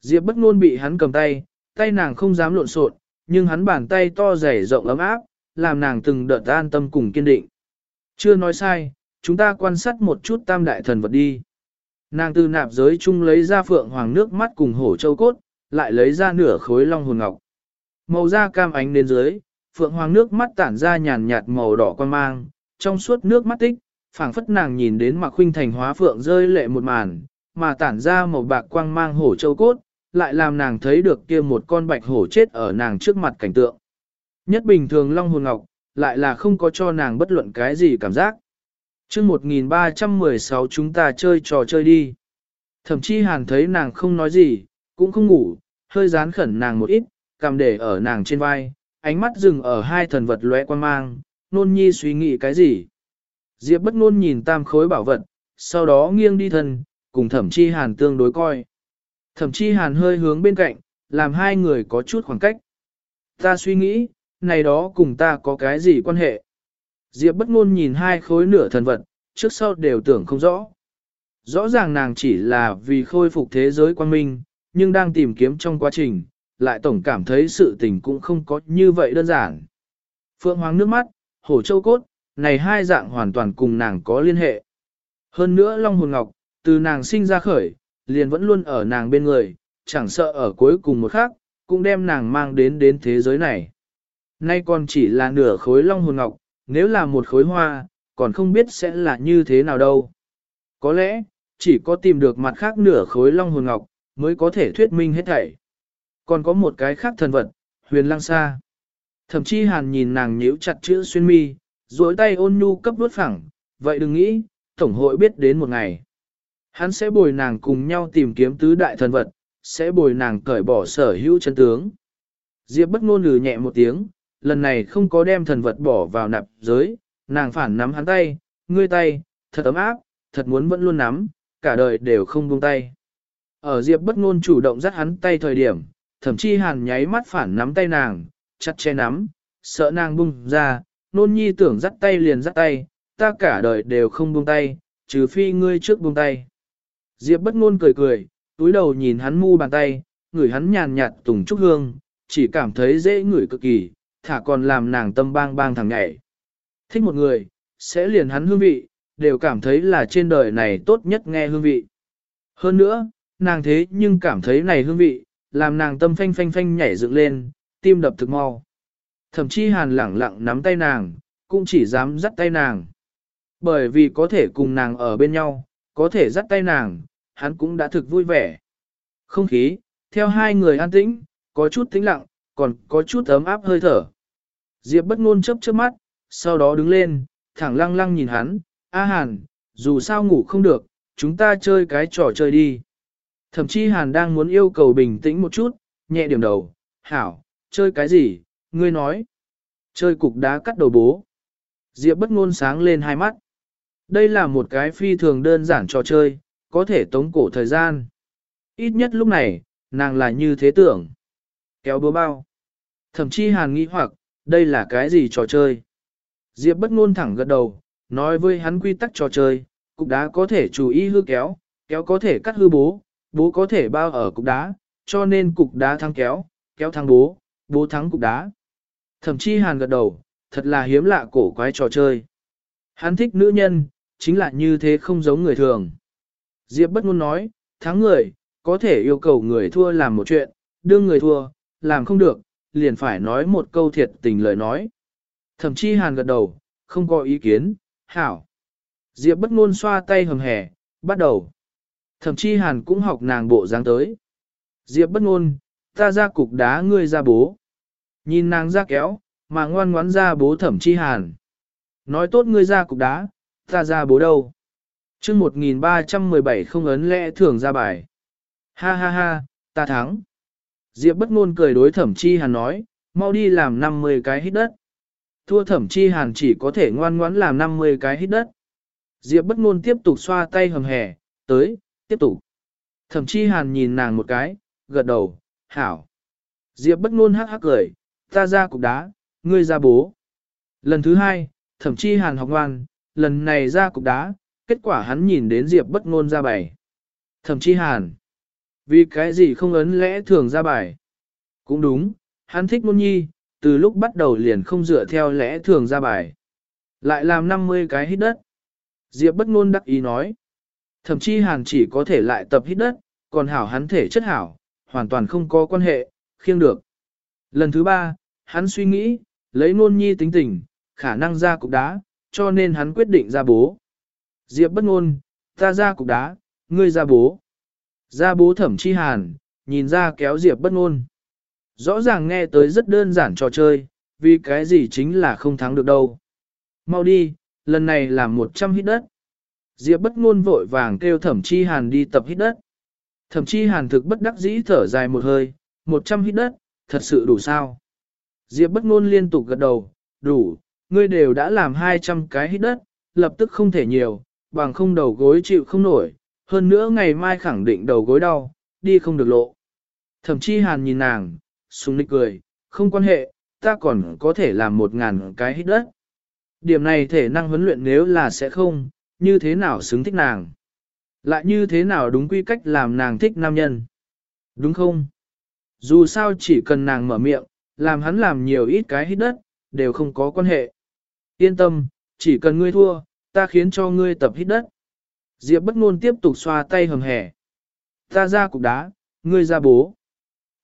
Diệp bất ngôn bị hắn cầm tay, tay nàng không dám lộn xộn, nhưng hắn bàn tay to dày rộng ấm áp, làm nàng từng đợt an tâm cùng kiên định. Chưa nói sai, chúng ta quan sát một chút tam đại thần vật đi. Nàng từ nạp giới chung lấy ra phượng hoàng nước mắt cùng hổ châu cốt, lại lấy ra nửa khối long hồn ngọc. Màu da cam ánh đến dưới, phượng hoàng nước mắt tản ra nhàn nhạt màu đỏ quan mang, trong suốt nước mắt tích, phảng phất nàng nhìn đến mặc khuynh thành hóa phượng rơi lệ một màn, mà tản ra màu bạc quang mang hổ châu cốt, lại làm nàng thấy được kia một con bạch hổ chết ở nàng trước mặt cảnh tượng. Nhất bình thường long hồn ngọc, lại là không có cho nàng bất luận cái gì cảm giác. chương 1316 chúng ta chơi trò chơi đi. Thậm chí hàn thấy nàng không nói gì, cũng không ngủ, hơi dán khẩn nàng một ít, cầm để ở nàng trên vai, ánh mắt dừng ở hai thần vật lóe quan mang, nôn nhi suy nghĩ cái gì. Diệp bất nôn nhìn tam khối bảo vật, sau đó nghiêng đi thân, cùng thẩm chi hàn tương đối coi. Thẩm chi hàn hơi hướng bên cạnh, làm hai người có chút khoảng cách. Ta suy nghĩ, này đó cùng ta có cái gì quan hệ? Diệp bất ngôn nhìn hai khối nửa thần vật, trước sau đều tưởng không rõ. Rõ ràng nàng chỉ là vì khôi phục thế giới quan minh, nhưng đang tìm kiếm trong quá trình, lại tổng cảm thấy sự tình cũng không có như vậy đơn giản. Phượng Hoàng nước mắt, hổ châu cốt, này hai dạng hoàn toàn cùng nàng có liên hệ. Hơn nữa Long Hồn Ngọc, từ nàng sinh ra khởi, liền vẫn luôn ở nàng bên người, chẳng sợ ở cuối cùng một khắc, cũng đem nàng mang đến đến thế giới này. Nay còn chỉ là nửa khối long hồn ngọc, nếu là một khối hoa, còn không biết sẽ là như thế nào đâu. Có lẽ, chỉ có tìm được mặt khác nửa khối long hồn ngọc, mới có thể thuyết minh hết thảy. Còn có một cái khác thần vật, huyền Lang xa. Thậm chí hàn nhìn nàng nhíu chặt chữ xuyên mi, duỗi tay ôn nhu cấp đuốt phẳng, vậy đừng nghĩ, tổng hội biết đến một ngày. Hắn sẽ bồi nàng cùng nhau tìm kiếm tứ đại thần vật, sẽ bồi nàng cởi bỏ sở hữu chân tướng. Diệp bất ngôn lừ nhẹ một tiếng, lần này không có đem thần vật bỏ vào nạp giới, nàng phản nắm hắn tay, ngươi tay, thật ấm áp, thật muốn vẫn luôn nắm, cả đời đều không buông tay. Ở Diệp bất ngôn chủ động dắt hắn tay thời điểm, thậm chí hàn nháy mắt phản nắm tay nàng, chặt che nắm, sợ nàng buông ra, nôn nhi tưởng dắt tay liền dắt tay, ta cả đời đều không buông tay, trừ phi ngươi trước buông tay. Diệp bất ngôn cười cười, túi đầu nhìn hắn mu bàn tay, ngửi hắn nhàn nhạt tùng trúc hương, chỉ cảm thấy dễ ngửi cực kỳ, thả còn làm nàng tâm bang bang thẳng nhảy. Thích một người, sẽ liền hắn hương vị, đều cảm thấy là trên đời này tốt nhất nghe hương vị. Hơn nữa, nàng thế nhưng cảm thấy này hương vị, làm nàng tâm phanh phanh phanh nhảy dựng lên, tim đập thực mau. Thậm chí hàn lẳng lặng nắm tay nàng, cũng chỉ dám dắt tay nàng. Bởi vì có thể cùng nàng ở bên nhau, có thể dắt tay nàng, hắn cũng đã thực vui vẻ. Không khí, theo hai người an tĩnh, có chút tĩnh lặng, còn có chút ấm áp hơi thở. Diệp bất ngôn chớp chớp mắt, sau đó đứng lên, thẳng lăng lăng nhìn hắn, A Hàn, dù sao ngủ không được, chúng ta chơi cái trò chơi đi. Thậm chí Hàn đang muốn yêu cầu bình tĩnh một chút, nhẹ điểm đầu, hảo, chơi cái gì, ngươi nói. Chơi cục đá cắt đầu bố. Diệp bất ngôn sáng lên hai mắt. Đây là một cái phi thường đơn giản trò chơi, có thể tống cổ thời gian. Ít nhất lúc này, nàng là như thế tưởng. Kéo búa bao. Thậm chí hàn nghĩ hoặc, đây là cái gì trò chơi? Diệp bất ngôn thẳng gật đầu, nói với hắn quy tắc trò chơi, cục đá có thể chú ý hư kéo, kéo có thể cắt hư bố, bố có thể bao ở cục đá, cho nên cục đá thắng kéo, kéo thắng bố, bố thắng cục đá. Thậm chí hàn gật đầu, thật là hiếm lạ cổ quái trò chơi. Hắn thích nữ nhân, chính là như thế không giống người thường. Diệp bất ngôn nói, thắng người, có thể yêu cầu người thua làm một chuyện, đương người thua, làm không được, liền phải nói một câu thiệt tình lời nói. Thậm chí hàn gật đầu, không có ý kiến, hảo. Diệp bất ngôn xoa tay hầm hẻ, bắt đầu. Thậm chí hàn cũng học nàng bộ dáng tới. Diệp bất ngôn, ta ra cục đá ngươi ra bố. Nhìn nàng ra kéo, mà ngoan ngoãn ra bố thẩm chi hàn. Nói tốt ngươi ra cục đá, ta ra bố đâu. chương 1317 không ấn lẽ thường ra bài. Ha ha ha, ta thắng. Diệp bất ngôn cười đối thẩm chi hàn nói, mau đi làm 50 cái hít đất. Thua thẩm chi hàn chỉ có thể ngoan ngoãn làm 50 cái hít đất. Diệp bất ngôn tiếp tục xoa tay hầm hẻ, tới, tiếp tục. Thẩm chi hàn nhìn nàng một cái, gật đầu, hảo. Diệp bất ngôn hắc hắc cười, ta ra cục đá, ngươi ra bố. Lần thứ hai, thẩm chi hàn học ngoan, lần này ra cục đá, kết quả hắn nhìn đến Diệp bất ngôn ra bài. Thẩm chi hàn. Vì cái gì không ấn lẽ thường ra bài? Cũng đúng, hắn thích ngôn nhi, từ lúc bắt đầu liền không dựa theo lẽ thường ra bài. Lại làm 50 cái hít đất. Diệp bất ngôn đắc ý nói. Thậm chí hàn chỉ có thể lại tập hít đất, còn hảo hắn thể chất hảo, hoàn toàn không có quan hệ, khiêng được. Lần thứ ba, hắn suy nghĩ, lấy nôn nhi tính tình, khả năng ra cục đá, cho nên hắn quyết định ra bố. Diệp bất ngôn, ta ra cục đá, ngươi ra bố. Ra bố thẩm chi hàn, nhìn ra kéo Diệp bất ngôn. Rõ ràng nghe tới rất đơn giản trò chơi, vì cái gì chính là không thắng được đâu. Mau đi, lần này là 100 hít đất. Diệp bất ngôn vội vàng kêu thẩm chi hàn đi tập hít đất. Thẩm chi hàn thực bất đắc dĩ thở dài một hơi, 100 hít đất, thật sự đủ sao. Diệp bất ngôn liên tục gật đầu, đủ, ngươi đều đã làm 200 cái hít đất, lập tức không thể nhiều, bằng không đầu gối chịu không nổi, hơn nữa ngày mai khẳng định đầu gối đau, đi không được lộ. Thẩm chi hàn nhìn nàng, sung nịch cười, không quan hệ, ta còn có thể làm một ngàn cái hít đất. Điểm này thể năng huấn luyện nếu là sẽ không, như thế nào xứng thích nàng. Lại như thế nào đúng quy cách làm nàng thích nam nhân. Đúng không? Dù sao chỉ cần nàng mở miệng, làm hắn làm nhiều ít cái hít đất, đều không có quan hệ. Yên tâm, chỉ cần ngươi thua, ta khiến cho ngươi tập hít đất. Diệp bất ngôn tiếp tục xoa tay hầm hẻ. Ta ra cục đá, ngươi ra bố.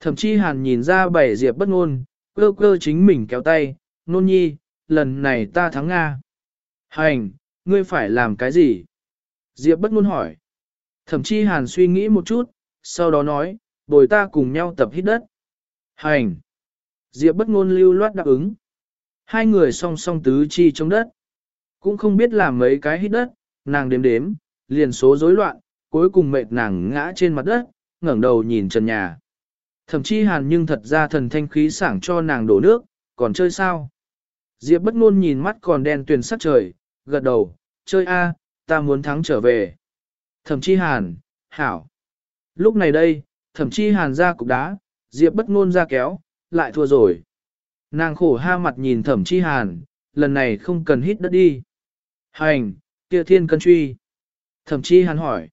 Thậm chí hàn nhìn ra bảy Diệp bất ngôn, cơ cơ chính mình kéo tay, nôn nhi, lần này ta thắng Nga. Hành, ngươi phải làm cái gì? Diệp bất ngôn hỏi. Thẩm chi hàn suy nghĩ một chút, sau đó nói, bồi ta cùng nhau tập hít đất. Hành. Diệp bất ngôn lưu loát đáp ứng. Hai người song song tứ chi trong đất. Cũng không biết làm mấy cái hít đất, nàng đếm đếm, liền số rối loạn, cuối cùng mệt nàng ngã trên mặt đất, ngẩng đầu nhìn trần nhà. Thẩm chi hàn nhưng thật ra thần thanh khí sảng cho nàng đổ nước, còn chơi sao? Diệp bất ngôn nhìn mắt còn đen tuyền sắc trời, gật đầu, chơi a, ta muốn thắng trở về. Thẩm chi hàn, hảo. Lúc này đây, thẩm chi hàn ra cục đá, Diệp bất ngôn ra kéo, lại thua rồi. Nàng khổ ha mặt nhìn thẩm chi hàn, lần này không cần hít đất đi. Hành, kia thiên cân truy. Thẩm chi hàn hỏi.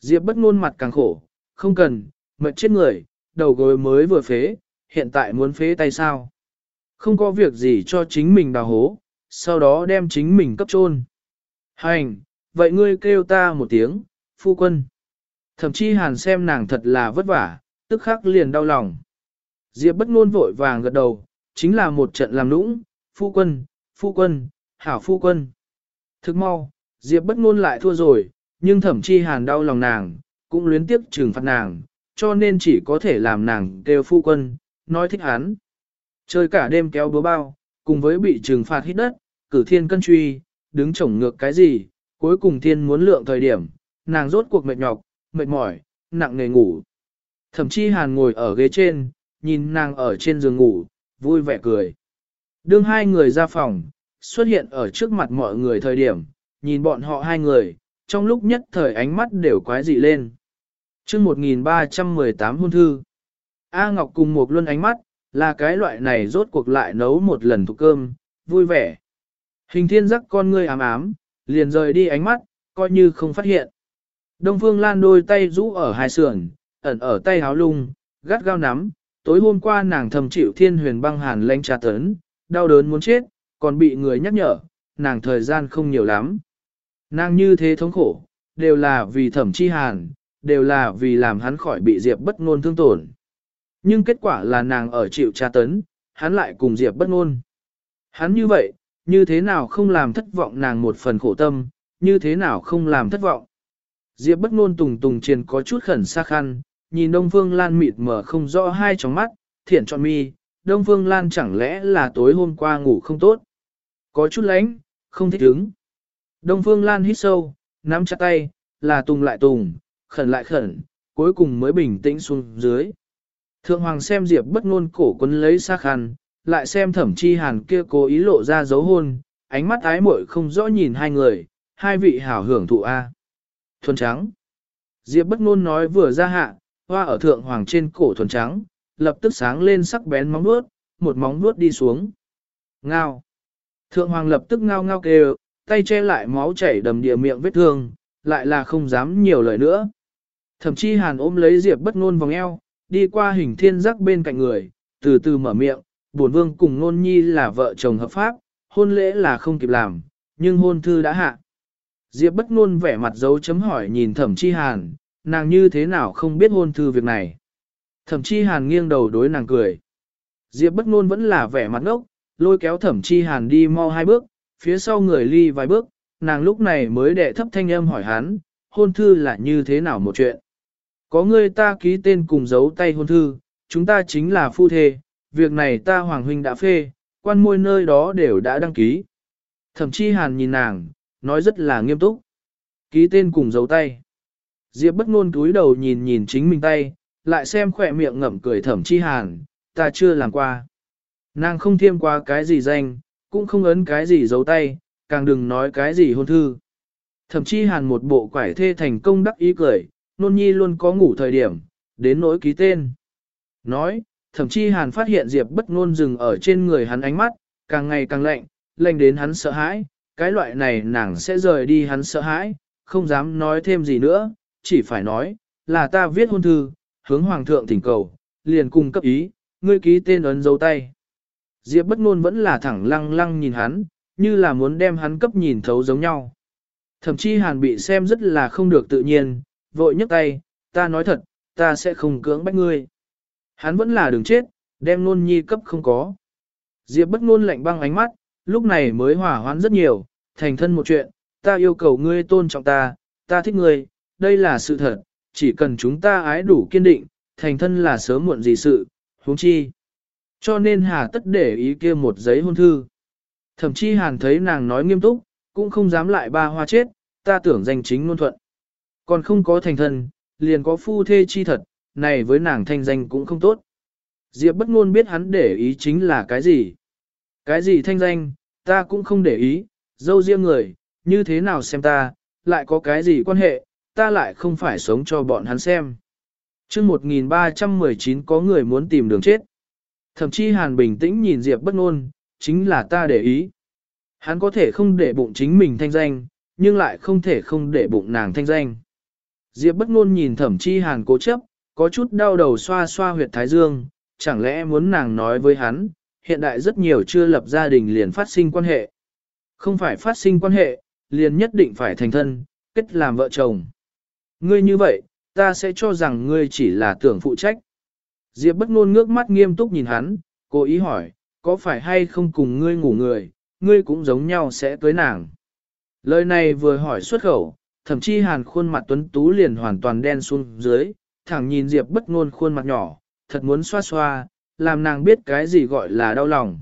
Diệp bất ngôn mặt càng khổ, không cần, mệt chết người, đầu gối mới vừa phế, hiện tại muốn phế tay sao. Không có việc gì cho chính mình đào hố, sau đó đem chính mình cấp chôn, Hành, vậy ngươi kêu ta một tiếng, phu quân. Thậm chí hàn xem nàng thật là vất vả, tức khắc liền đau lòng. Diệp bất ngôn vội vàng gật đầu, chính là một trận làm nũng, phu quân, phu quân, hảo phu quân. Thức mau, Diệp bất ngôn lại thua rồi, nhưng thẩm chi hàn đau lòng nàng, cũng luyến tiếc trừng phạt nàng, cho nên chỉ có thể làm nàng kêu phu quân, nói thích hắn. Chơi cả đêm kéo búa bao, cùng với bị trừng phạt hít đất, cử thiên cân truy, đứng chổng ngược cái gì, cuối cùng thiên muốn lượng thời điểm, nàng rốt cuộc mệt nhọc, mệt mỏi, nặng nề ngủ. Thẩm chi hàn ngồi ở ghế trên, nhìn nàng ở trên giường ngủ, vui vẻ cười. Đương hai người ra phòng, xuất hiện ở trước mặt mọi người thời điểm, nhìn bọn họ hai người, trong lúc nhất thời ánh mắt đều quái dị lên. chương 1318 hôn thư, A Ngọc cùng một luân ánh mắt, là cái loại này rốt cuộc lại nấu một lần thuộc cơm, vui vẻ. Hình thiên giác con ngươi ám ám, liền rời đi ánh mắt, coi như không phát hiện. Đông Phương Lan đôi tay rũ ở hai sườn, ẩn ở tay háo lung, gắt gao nắm, tối hôm qua nàng thầm chịu thiên huyền băng hàn lanh trà tấn, đau đớn muốn chết, còn bị người nhắc nhở, nàng thời gian không nhiều lắm. Nàng như thế thống khổ, đều là vì thẩm chi hàn, đều là vì làm hắn khỏi bị Diệp bất ngôn thương tổn. Nhưng kết quả là nàng ở chịu tra tấn, hắn lại cùng Diệp bất ngôn. Hắn như vậy, như thế nào không làm thất vọng nàng một phần khổ tâm, như thế nào không làm thất vọng. Diệp bất ngôn tùng tùng triền có chút khẩn xa khăn, nhìn Đông Phương Lan mịt mở không rõ hai tròng mắt, thiện trọn mi, Đông Phương Lan chẳng lẽ là tối hôm qua ngủ không tốt. Có chút lánh, không thích đứng. Đông Phương Lan hít sâu, nắm chặt tay, là tùng lại tùng, khẩn lại khẩn, cuối cùng mới bình tĩnh xuống dưới. Thượng Hoàng xem Diệp bất ngôn cổ quấn lấy xa khăn, lại xem thẩm chi hàn kia cố ý lộ ra dấu hôn, ánh mắt ái muội không rõ nhìn hai người, hai vị hảo hưởng thụ A. Thuần trắng. Diệp bất ngôn nói vừa ra hạ, hoa ở thượng hoàng trên cổ thuần trắng, lập tức sáng lên sắc bén móng vuốt, một móng vuốt đi xuống. Ngao. Thượng hoàng lập tức ngao ngao kêu, tay che lại máu chảy đầm địa miệng vết thương, lại là không dám nhiều lời nữa. Thậm chí hàn ôm lấy Diệp bất ngôn vòng eo, đi qua hình thiên giác bên cạnh người, từ từ mở miệng, bổn vương cùng nôn nhi là vợ chồng hợp pháp, hôn lễ là không kịp làm, nhưng hôn thư đã hạ. Diệp bất ngôn vẻ mặt dấu chấm hỏi nhìn thẩm chi hàn, nàng như thế nào không biết hôn thư việc này. Thẩm chi hàn nghiêng đầu đối nàng cười. Diệp bất ngôn vẫn là vẻ mặt ngốc, lôi kéo thẩm chi hàn đi mau hai bước, phía sau người ly vài bước, nàng lúc này mới đệ thấp thanh âm hỏi hắn, hôn thư là như thế nào một chuyện. Có người ta ký tên cùng dấu tay hôn thư, chúng ta chính là phu thê, việc này ta Hoàng Huynh đã phê, quan môi nơi đó đều đã đăng ký. Thẩm chi hàn nhìn nàng, nói rất là nghiêm túc. Ký tên cùng dấu tay. Diệp bất ngôn cúi đầu nhìn nhìn chính mình tay, lại xem khỏe miệng ngậm cười thẩm chi hàn, ta chưa làm qua. Nàng không thêm qua cái gì danh, cũng không ấn cái gì dấu tay, càng đừng nói cái gì hôn thư. Thẩm chi hàn một bộ quải thê thành công đắc ý cười, nôn nhi luôn có ngủ thời điểm, đến nỗi ký tên. Nói, thậm chí hàn phát hiện Diệp bất ngôn dừng ở trên người hắn ánh mắt, càng ngày càng lạnh, lạnh đến hắn sợ hãi, cái loại này nàng sẽ rời đi hắn sợ hãi, không dám nói thêm gì nữa, chỉ phải nói, là ta viết hôn thư, hướng hoàng thượng thỉnh cầu, liền cung cấp ý, ngươi ký tên ấn dấu tay. Diệp bất ngôn vẫn là thẳng lăng lăng nhìn hắn, như là muốn đem hắn cấp nhìn thấu giống nhau. Thậm chí hàn bị xem rất là không được tự nhiên, vội nhấc tay, ta nói thật, ta sẽ không cưỡng bách ngươi. Hắn vẫn là đường chết, đem nôn nhi cấp không có. Diệp bất ngôn lạnh băng ánh mắt, lúc này mới hòa hoãn rất nhiều, thành thân một chuyện, ta yêu cầu ngươi tôn trọng ta, ta thích ngươi, đây là sự thật, chỉ cần chúng ta ái đủ kiên định, thành thân là sớm muộn gì sự, huống chi. Cho nên hà tất để ý kia một giấy hôn thư. Thậm chí hàn thấy nàng nói nghiêm túc, cũng không dám lại ba hoa chết, ta tưởng danh chính ngôn thuận. Còn không có thành thân, liền có phu thê chi thật, này với nàng thanh danh cũng không tốt. Diệp bất ngôn biết hắn để ý chính là cái gì. Cái gì thanh danh, ta cũng không để ý, dâu riêng người, như thế nào xem ta, lại có cái gì quan hệ, ta lại không phải sống cho bọn hắn xem. chương 1319 có người muốn tìm đường chết. Thậm chí Hàn bình tĩnh nhìn Diệp bất ngôn, chính là ta để ý. Hắn có thể không để bụng chính mình thanh danh, nhưng lại không thể không để bụng nàng thanh danh. Diệp bất ngôn nhìn thẩm chi hàn cố chấp, có chút đau đầu xoa xoa huyệt thái dương, chẳng lẽ muốn nàng nói với hắn, hiện đại rất nhiều chưa lập gia đình liền phát sinh quan hệ. Không phải phát sinh quan hệ, liền nhất định phải thành thân, kết làm vợ chồng. Ngươi như vậy, ta sẽ cho rằng ngươi chỉ là tưởng phụ trách. Diệp bất ngôn ngước mắt nghiêm túc nhìn hắn, cố ý hỏi, có phải hay không cùng ngươi ngủ người, ngươi cũng giống nhau sẽ cưới nàng. Lời này vừa hỏi xuất khẩu, thậm chí hàn khuôn mặt tuấn tú liền hoàn toàn đen xuống dưới, thẳng nhìn Diệp bất ngôn khuôn mặt nhỏ, thật muốn xoa xoa, làm nàng biết cái gì gọi là đau lòng.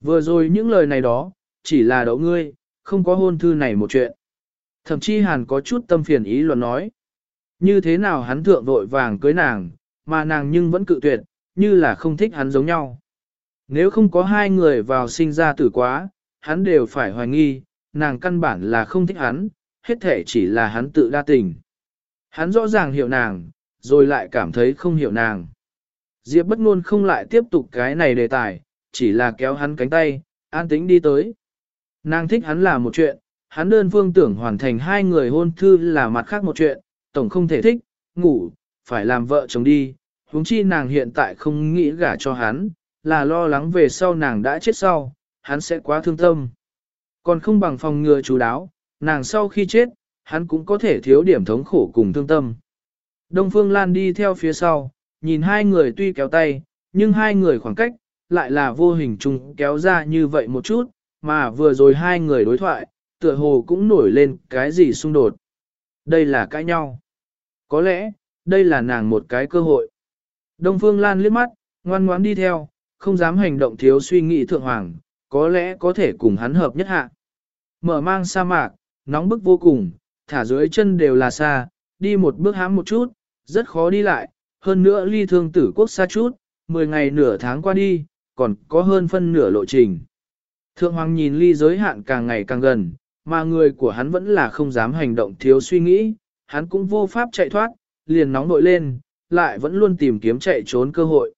Vừa rồi những lời này đó, chỉ là đậu ngươi, không có hôn thư này một chuyện. Thậm chí hàn có chút tâm phiền ý luận nói. Như thế nào hắn thượng vội vàng cưới nàng, mà nàng nhưng vẫn cự tuyệt, như là không thích hắn giống nhau. Nếu không có hai người vào sinh ra tử quá, hắn đều phải hoài nghi, nàng căn bản là không thích hắn, hết thể chỉ là hắn tự đa tình. Hắn rõ ràng hiểu nàng, rồi lại cảm thấy không hiểu nàng. Diệp bất ngôn không lại tiếp tục cái này đề tài, chỉ là kéo hắn cánh tay, an tĩnh đi tới. Nàng thích hắn là một chuyện, hắn đơn phương tưởng hoàn thành hai người hôn thư là mặt khác một chuyện, tổng không thể thích, ngủ, phải làm vợ chồng đi, huống chi nàng hiện tại không nghĩ gả cho hắn, là lo lắng về sau nàng đã chết sau, hắn sẽ quá thương tâm. Còn không bằng phòng ngừa chú đáo, nàng sau khi chết, hắn cũng có thể thiếu điểm thống khổ cùng thương tâm. Đông Phương Lan đi theo phía sau, nhìn hai người tuy kéo tay, nhưng hai người khoảng cách, lại là vô hình chung kéo ra như vậy một chút, mà vừa rồi hai người đối thoại, tựa hồ cũng nổi lên cái gì xung đột. Đây là cãi nhau. Có lẽ, đây là nàng một cái cơ hội. Đông Phương Lan liếc mắt, ngoan ngoãn đi theo, không dám hành động thiếu suy nghĩ thượng hoàng, có lẽ có thể cùng hắn hợp nhất hạ. Mở mang sa mạc, nóng bức vô cùng, thả dưới chân đều là xa, đi một bước hãm một chút, rất khó đi lại, hơn nữa ly thương tử quốc xa chút, 10 ngày nửa tháng qua đi, còn có hơn phân nửa lộ trình. Thượng hoàng nhìn ly giới hạn càng ngày càng gần, mà người của hắn vẫn là không dám hành động thiếu suy nghĩ, hắn cũng vô pháp chạy thoát, liền nóng nội lên, lại vẫn luôn tìm kiếm chạy trốn cơ hội.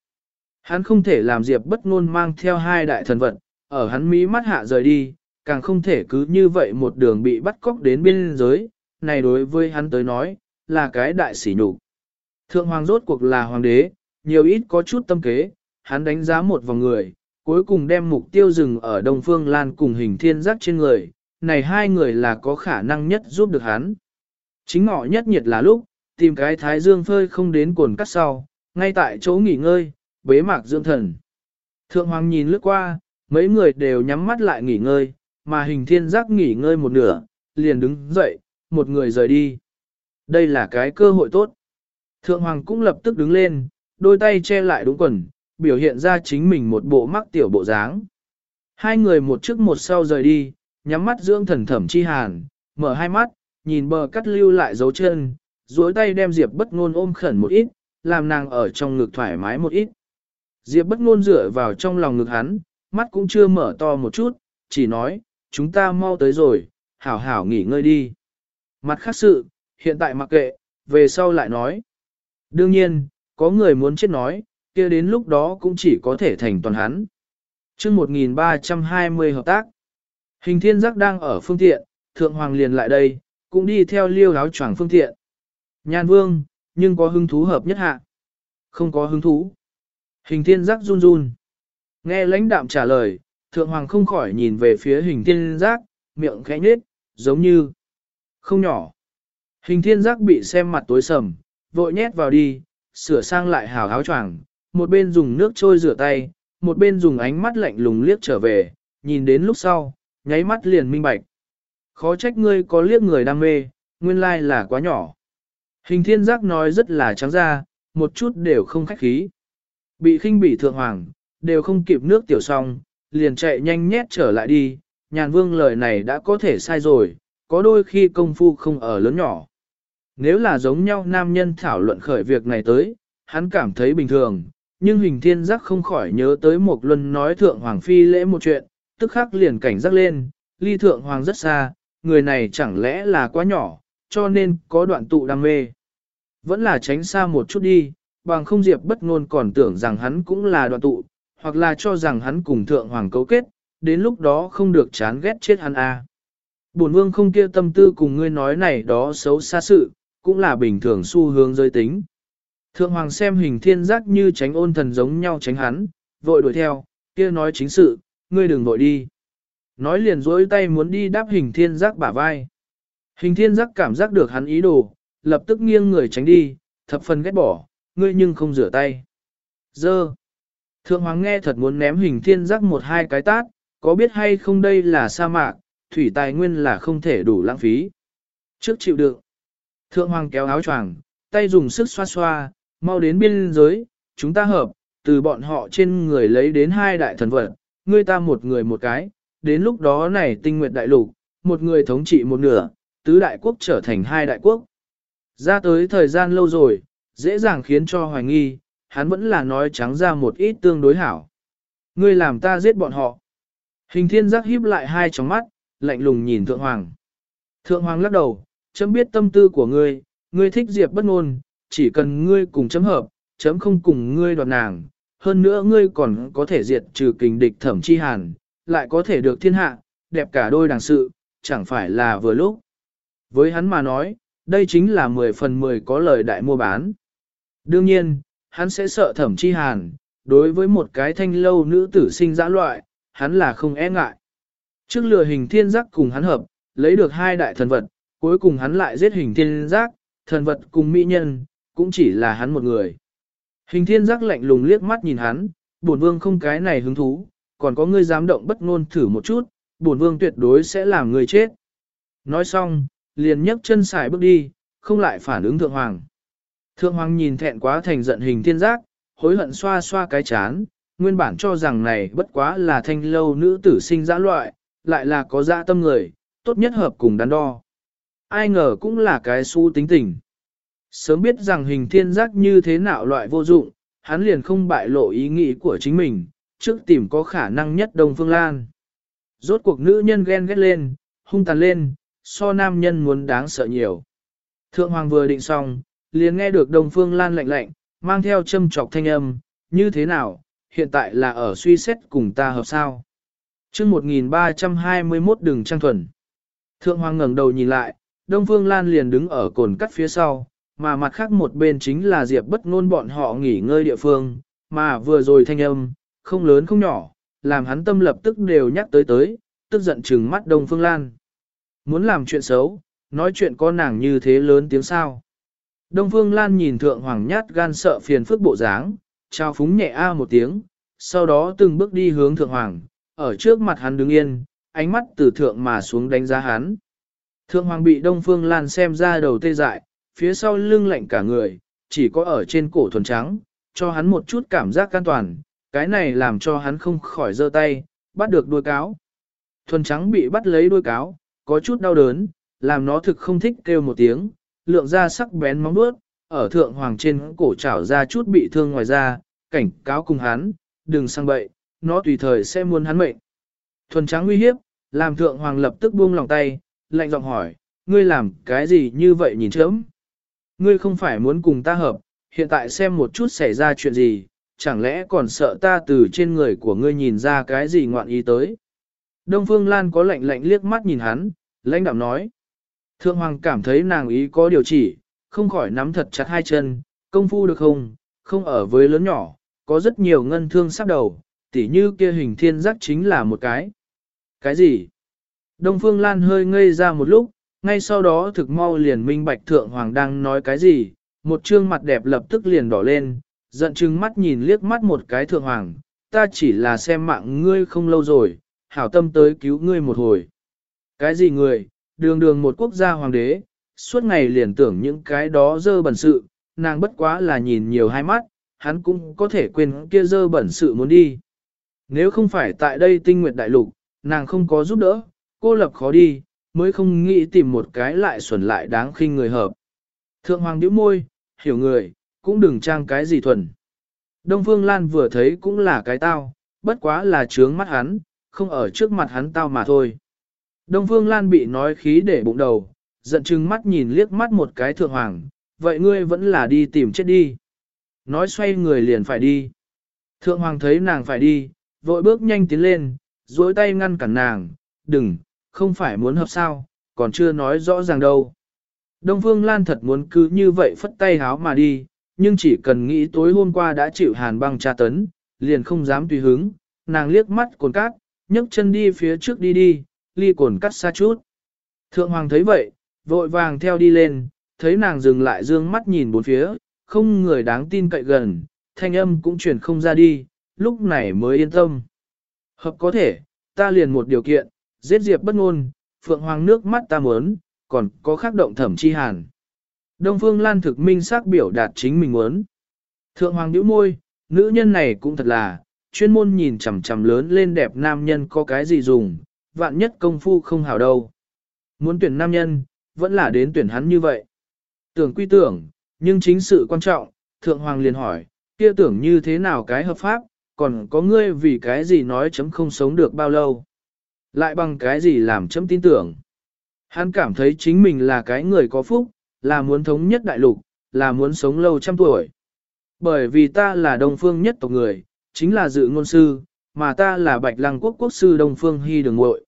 Hắn không thể làm Diệp bất ngôn mang theo hai đại thần vật, ở hắn mí mắt hạ rời đi, càng không thể cứ như vậy một đường bị bắt cóc đến biên giới, này đối với hắn tới nói, là cái đại sỉ nhục. Thượng hoàng rốt cuộc là hoàng đế, nhiều ít có chút tâm kế, hắn đánh giá một vòng người, cuối cùng đem mục tiêu dừng ở Đông Phương Lan cùng hình thiên giác trên người, này hai người là có khả năng nhất giúp được hắn. Chính ngọ nhất nhiệt là lúc, tìm cái thái dương phơi không đến cồn cắt sau, ngay tại chỗ nghỉ ngơi, bế mạc dưỡng thần. Thượng hoàng nhìn lướt qua, mấy người đều nhắm mắt lại nghỉ ngơi, mà hình thiên giác nghỉ ngơi một nửa, liền đứng dậy, một người rời đi. Đây là cái cơ hội tốt. Thượng hoàng cũng lập tức đứng lên, đôi tay che lại đúng quần, biểu hiện ra chính mình một bộ mắc tiểu bộ dáng. Hai người một trước một sau rời đi, nhắm mắt dưỡng thần thẩm chi hàn, mở hai mắt, nhìn bờ cắt lưu lại dấu chân, duỗi tay đem Diệp bất ngôn ôm khẩn một ít, làm nàng ở trong ngực thoải mái một ít. Diệp bất ngôn dựa vào trong lòng ngực hắn, mắt cũng chưa mở to một chút, chỉ nói, chúng ta mau tới rồi, hảo hảo nghỉ ngơi đi. Mặt khác sự, hiện tại mặc kệ, về sau lại nói. Đương nhiên, có người muốn chết nói, kia đến lúc đó cũng chỉ có thể thành toàn hắn. chương 1320 hợp tác, hình thiên giác đang ở phương tiện, thượng hoàng liền lại đây, cũng đi theo liêu áo choàng phương tiện. Nhan vương, nhưng có hứng thú hợp nhất hạ. Không có hứng thú. Hình thiên giác run run. Nghe lãnh đạm trả lời, thượng hoàng không khỏi nhìn về phía hình thiên giác, miệng khẽ nhếch, giống như không nhỏ. Hình thiên giác bị xem mặt tối sầm, vội nhét vào đi, sửa sang lại hào áo choàng, một bên dùng nước trôi rửa tay, một bên dùng ánh mắt lạnh lùng liếc trở về, nhìn đến lúc sau, nháy mắt liền minh bạch. Khó trách ngươi có liếc người đam mê, nguyên lai là quá nhỏ. Hình thiên giác nói rất là trắng ra, một chút đều không khách khí. Bị khinh bỉ thượng hoàng, đều không kịp nước tiểu xong, liền chạy nhanh nhét trở lại đi, nhàn vương lời này đã có thể sai rồi, có đôi khi công phu không ở lớn nhỏ. Nếu là giống nhau nam nhân thảo luận khởi việc này tới, hắn cảm thấy bình thường, nhưng hình thiên giác không khỏi nhớ tới một luân nói thượng hoàng phi lễ một chuyện, tức khắc liền cảnh giác lên, ly thượng hoàng rất xa, người này chẳng lẽ là quá nhỏ, cho nên có đoạn tụ đam mê. Vẫn là tránh xa một chút đi, bằng không diệp bất ngôn còn tưởng rằng hắn cũng là đoạn tụ, hoặc là cho rằng hắn cùng thượng hoàng cấu kết, đến lúc đó không được chán ghét chết hắn a. À. Bổn vương không kia tâm tư cùng ngươi nói này đó xấu xa sự, cũng là bình thường xu hướng giới tính. Thượng hoàng xem hình thiên giác như tránh ôn thần giống nhau tránh hắn, vội đuổi theo, kia nói chính sự, ngươi đừng vội đi. Nói liền dối tay muốn đi đáp hình thiên giác bả vai. Hình thiên giác cảm giác được hắn ý đồ, lập tức nghiêng người tránh đi, thập phần ghét bỏ, ngươi nhưng không rửa tay. Dơ. Thượng hoàng nghe thật muốn ném hình thiên giác một hai cái tát, có biết hay không đây là sa mạc, thủy tài nguyên là không thể đủ lãng phí. Trước chịu đựng. Thượng hoàng kéo áo choàng, tay dùng sức xoa xoa, mau đến biên giới, chúng ta hợp, từ bọn họ trên người lấy đến hai đại thần vật, ngươi ta một người một cái, đến lúc đó này tinh nguyệt đại lục, một người thống trị một nửa, tứ đại quốc trở thành hai đại quốc. Ra tới thời gian lâu rồi, dễ dàng khiến cho hoài nghi, hắn vẫn là nói trắng ra một ít tương đối hảo. Ngươi làm ta giết bọn họ. Hình thiên giác híp lại hai tròng mắt, lạnh lùng nhìn thượng hoàng. Thượng hoàng lắc đầu, chấm biết tâm tư của ngươi, ngươi thích diệp bất ngôn, chỉ cần ngươi cùng chấm hợp, chấm không cùng ngươi đoạt nàng. Hơn nữa ngươi còn có thể diệt trừ kình địch thẩm chi hàn, lại có thể được thiên hạ, đẹp cả đôi đàng sự, chẳng phải là vừa lúc. Với hắn mà nói, đây chính là 10 phần 10 có lời đại mua bán. Đương nhiên, hắn sẽ sợ thẩm chi hàn, đối với một cái thanh lâu nữ tử sinh dã loại, hắn là không e ngại. Trước lừa hình thiên giác cùng hắn hợp, lấy được hai đại thần vật, cuối cùng hắn lại giết hình thiên giác, thần vật cùng mỹ nhân, cũng chỉ là hắn một người. Hình thiên giác lạnh lùng liếc mắt nhìn hắn, bổn vương không cái này hứng thú, còn có ngươi dám động bất ngôn thử một chút, bổn vương tuyệt đối sẽ làm người chết. Nói xong, liền nhấc chân xài bước đi, không lại phản ứng thượng hoàng. Thượng hoàng nhìn thẹn quá thành giận hình thiên giác, hối hận xoa xoa cái chán, nguyên bản cho rằng này bất quá là thanh lâu nữ tử sinh dã loại, lại là có dã tâm người, tốt nhất hợp cùng đắn đo. Ai ngờ cũng là cái su tính tình. Sớm biết rằng hình thiên giác như thế nào loại vô dụng, hắn liền không bại lộ ý nghĩ của chính mình, trước tìm có khả năng nhất Đông Phương Lan. Rốt cuộc nữ nhân ghen ghét lên, hung tàn lên, so nam nhân muốn đáng sợ nhiều. Thượng Hoàng vừa định xong, liền nghe được Đông Phương Lan lạnh lạnh, mang theo châm trọc thanh âm, như thế nào, hiện tại là ở suy xét cùng ta hợp sao. chương 1321 đường trang thuần. Thượng Hoàng ngẩng đầu nhìn lại, Đông Phương Lan liền đứng ở cồn cắt phía sau, mà mặt khác một bên chính là Diệp bất ngôn bọn họ nghỉ ngơi địa phương, mà vừa rồi thanh âm, không lớn không nhỏ, làm hắn tâm lập tức đều nhắc tới tới, tức giận trừng mắt Đông Phương Lan. Muốn làm chuyện xấu, nói chuyện con nàng như thế lớn tiếng sao. Đông Phương Lan nhìn Thượng Hoàng nhát gan sợ phiền phức bộ dáng, trao phúng nhẹ a một tiếng, sau đó từng bước đi hướng Thượng Hoàng, ở trước mặt hắn đứng yên, ánh mắt từ thượng mà xuống đánh giá hắn. Thượng Hoàng bị Đông Phương Lan xem ra đầu tê dại, phía sau lưng lạnh cả người, chỉ có ở trên cổ thuần trắng, cho hắn một chút cảm giác an toàn, cái này làm cho hắn không khỏi giơ tay, bắt được đuôi cáo. Thuần trắng bị bắt lấy đuôi cáo, có chút đau đớn, làm nó thực không thích kêu một tiếng, lượng ra sắc bén móng vuốt, ở thượng hoàng trên cổ trảo ra chút bị thương ngoài ra, cảnh cáo cùng hắn, đừng sang bậy, nó tùy thời sẽ muốn hắn mệnh. Thuần trắng nguy hiếp, làm thượng hoàng lập tức buông lòng tay, lạnh giọng hỏi, ngươi làm cái gì như vậy nhìn chớm? Ngươi không phải muốn cùng ta hợp, hiện tại xem một chút xảy ra chuyện gì, chẳng lẽ còn sợ ta từ trên người của ngươi nhìn ra cái gì ngoạn ý tới? Đông Phương Lan có lạnh lạnh liếc mắt nhìn hắn, lãnh đạm nói. Thượng Hoàng cảm thấy nàng ý có điều chỉ, không khỏi nắm thật chặt hai chân, công phu được không, không ở với lớn nhỏ, có rất nhiều ngân thương sắp đầu, tỉ như kia hình thiên giác chính là một cái. Cái gì? Đông Phương Lan hơi ngây ra một lúc, ngay sau đó thực mau liền minh bạch thượng hoàng đang nói cái gì, một trương mặt đẹp lập tức liền đỏ lên, giận chừng mắt nhìn liếc mắt một cái thượng hoàng, ta chỉ là xem mạng ngươi không lâu rồi, hảo tâm tới cứu ngươi một hồi. Cái gì người, đường đường một quốc gia hoàng đế, suốt ngày liền tưởng những cái đó dơ bẩn sự, nàng bất quá là nhìn nhiều hai mắt, hắn cũng có thể quên kia dơ bẩn sự muốn đi. Nếu không phải tại đây tinh nguyệt đại lục, nàng không có giúp đỡ, cô lập khó đi, mới không nghĩ tìm một cái lại xuẩn lại đáng khinh người hợp. Thượng hoàng điếu môi, hiểu người, cũng đừng trang cái gì thuần. Đông Phương Lan vừa thấy cũng là cái tao, bất quá là trướng mắt hắn, không ở trước mặt hắn tao mà thôi. Đông Phương Lan bị nói khí để bụng đầu, giận chừng mắt nhìn liếc mắt một cái thượng hoàng, vậy ngươi vẫn là đi tìm chết đi. Nói xoay người liền phải đi. Thượng hoàng thấy nàng phải đi, vội bước nhanh tiến lên, duỗi tay ngăn cản nàng, đừng, không phải muốn hợp sao, còn chưa nói rõ ràng đâu. Đông Phương Lan thật muốn cứ như vậy phất tay háo mà đi, nhưng chỉ cần nghĩ tối hôm qua đã chịu hàn băng tra tấn, liền không dám tùy hứng, nàng liếc mắt cồn cát, nhấc chân đi phía trước đi đi, ly cồn cắt xa chút. Thượng Hoàng thấy vậy, vội vàng theo đi lên, thấy nàng dừng lại dương mắt nhìn bốn phía, không người đáng tin cậy gần, thanh âm cũng truyền không ra đi, lúc này mới yên tâm. Hợp có thể, ta liền một điều kiện, giết diệp bất ngôn, phượng hoàng nước mắt ta muốn, còn có khắc động thẩm chi hàn. Đông Phương Lan thực minh xác biểu đạt chính mình muốn. Thượng hoàng nhíu môi, nữ nhân này cũng thật là, chuyên môn nhìn chằm chằm lớn lên đẹp nam nhân có cái gì dùng, vạn nhất công phu không hảo đâu. Muốn tuyển nam nhân, vẫn là đến tuyển hắn như vậy. Tưởng quy tưởng, nhưng chính sự quan trọng, thượng hoàng liền hỏi, kia tưởng như thế nào cái hợp pháp, còn có ngươi vì cái gì nói chấm không sống được bao lâu. Lại bằng cái gì làm chấm tin tưởng. Hắn cảm thấy chính mình là cái người có phúc, là muốn thống nhất đại lục, là muốn sống lâu trăm tuổi. Bởi vì ta là đông phương nhất tộc người, chính là dự ngôn sư, mà ta là bạch lăng quốc quốc sư đông phương hy đường ngội.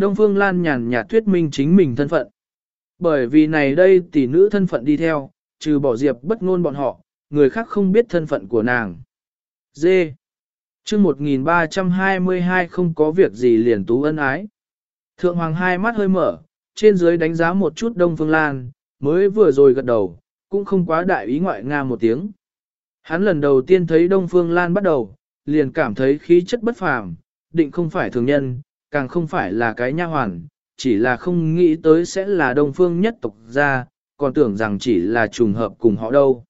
Đông phương lan nhàn nhạt thuyết minh chính mình thân phận. Bởi vì này đây tỷ nữ thân phận đi theo, trừ bỏ diệp bất ngôn bọn họ, người khác không biết thân phận của nàng. Dê. chương 1322 không có việc gì liền tú ân ái. Thượng hoàng hai mắt hơi mở, trên dưới đánh giá một chút Đông Phương Lan, mới vừa rồi gật đầu, cũng không quá đại ý ngoại nga một tiếng. Hắn lần đầu tiên thấy Đông Phương Lan bắt đầu, liền cảm thấy khí chất bất phàm, định không phải thường nhân, càng không phải là cái nha hoàn, chỉ là không nghĩ tới sẽ là Đông Phương nhất tộc gia, còn tưởng rằng chỉ là trùng hợp cùng họ đâu.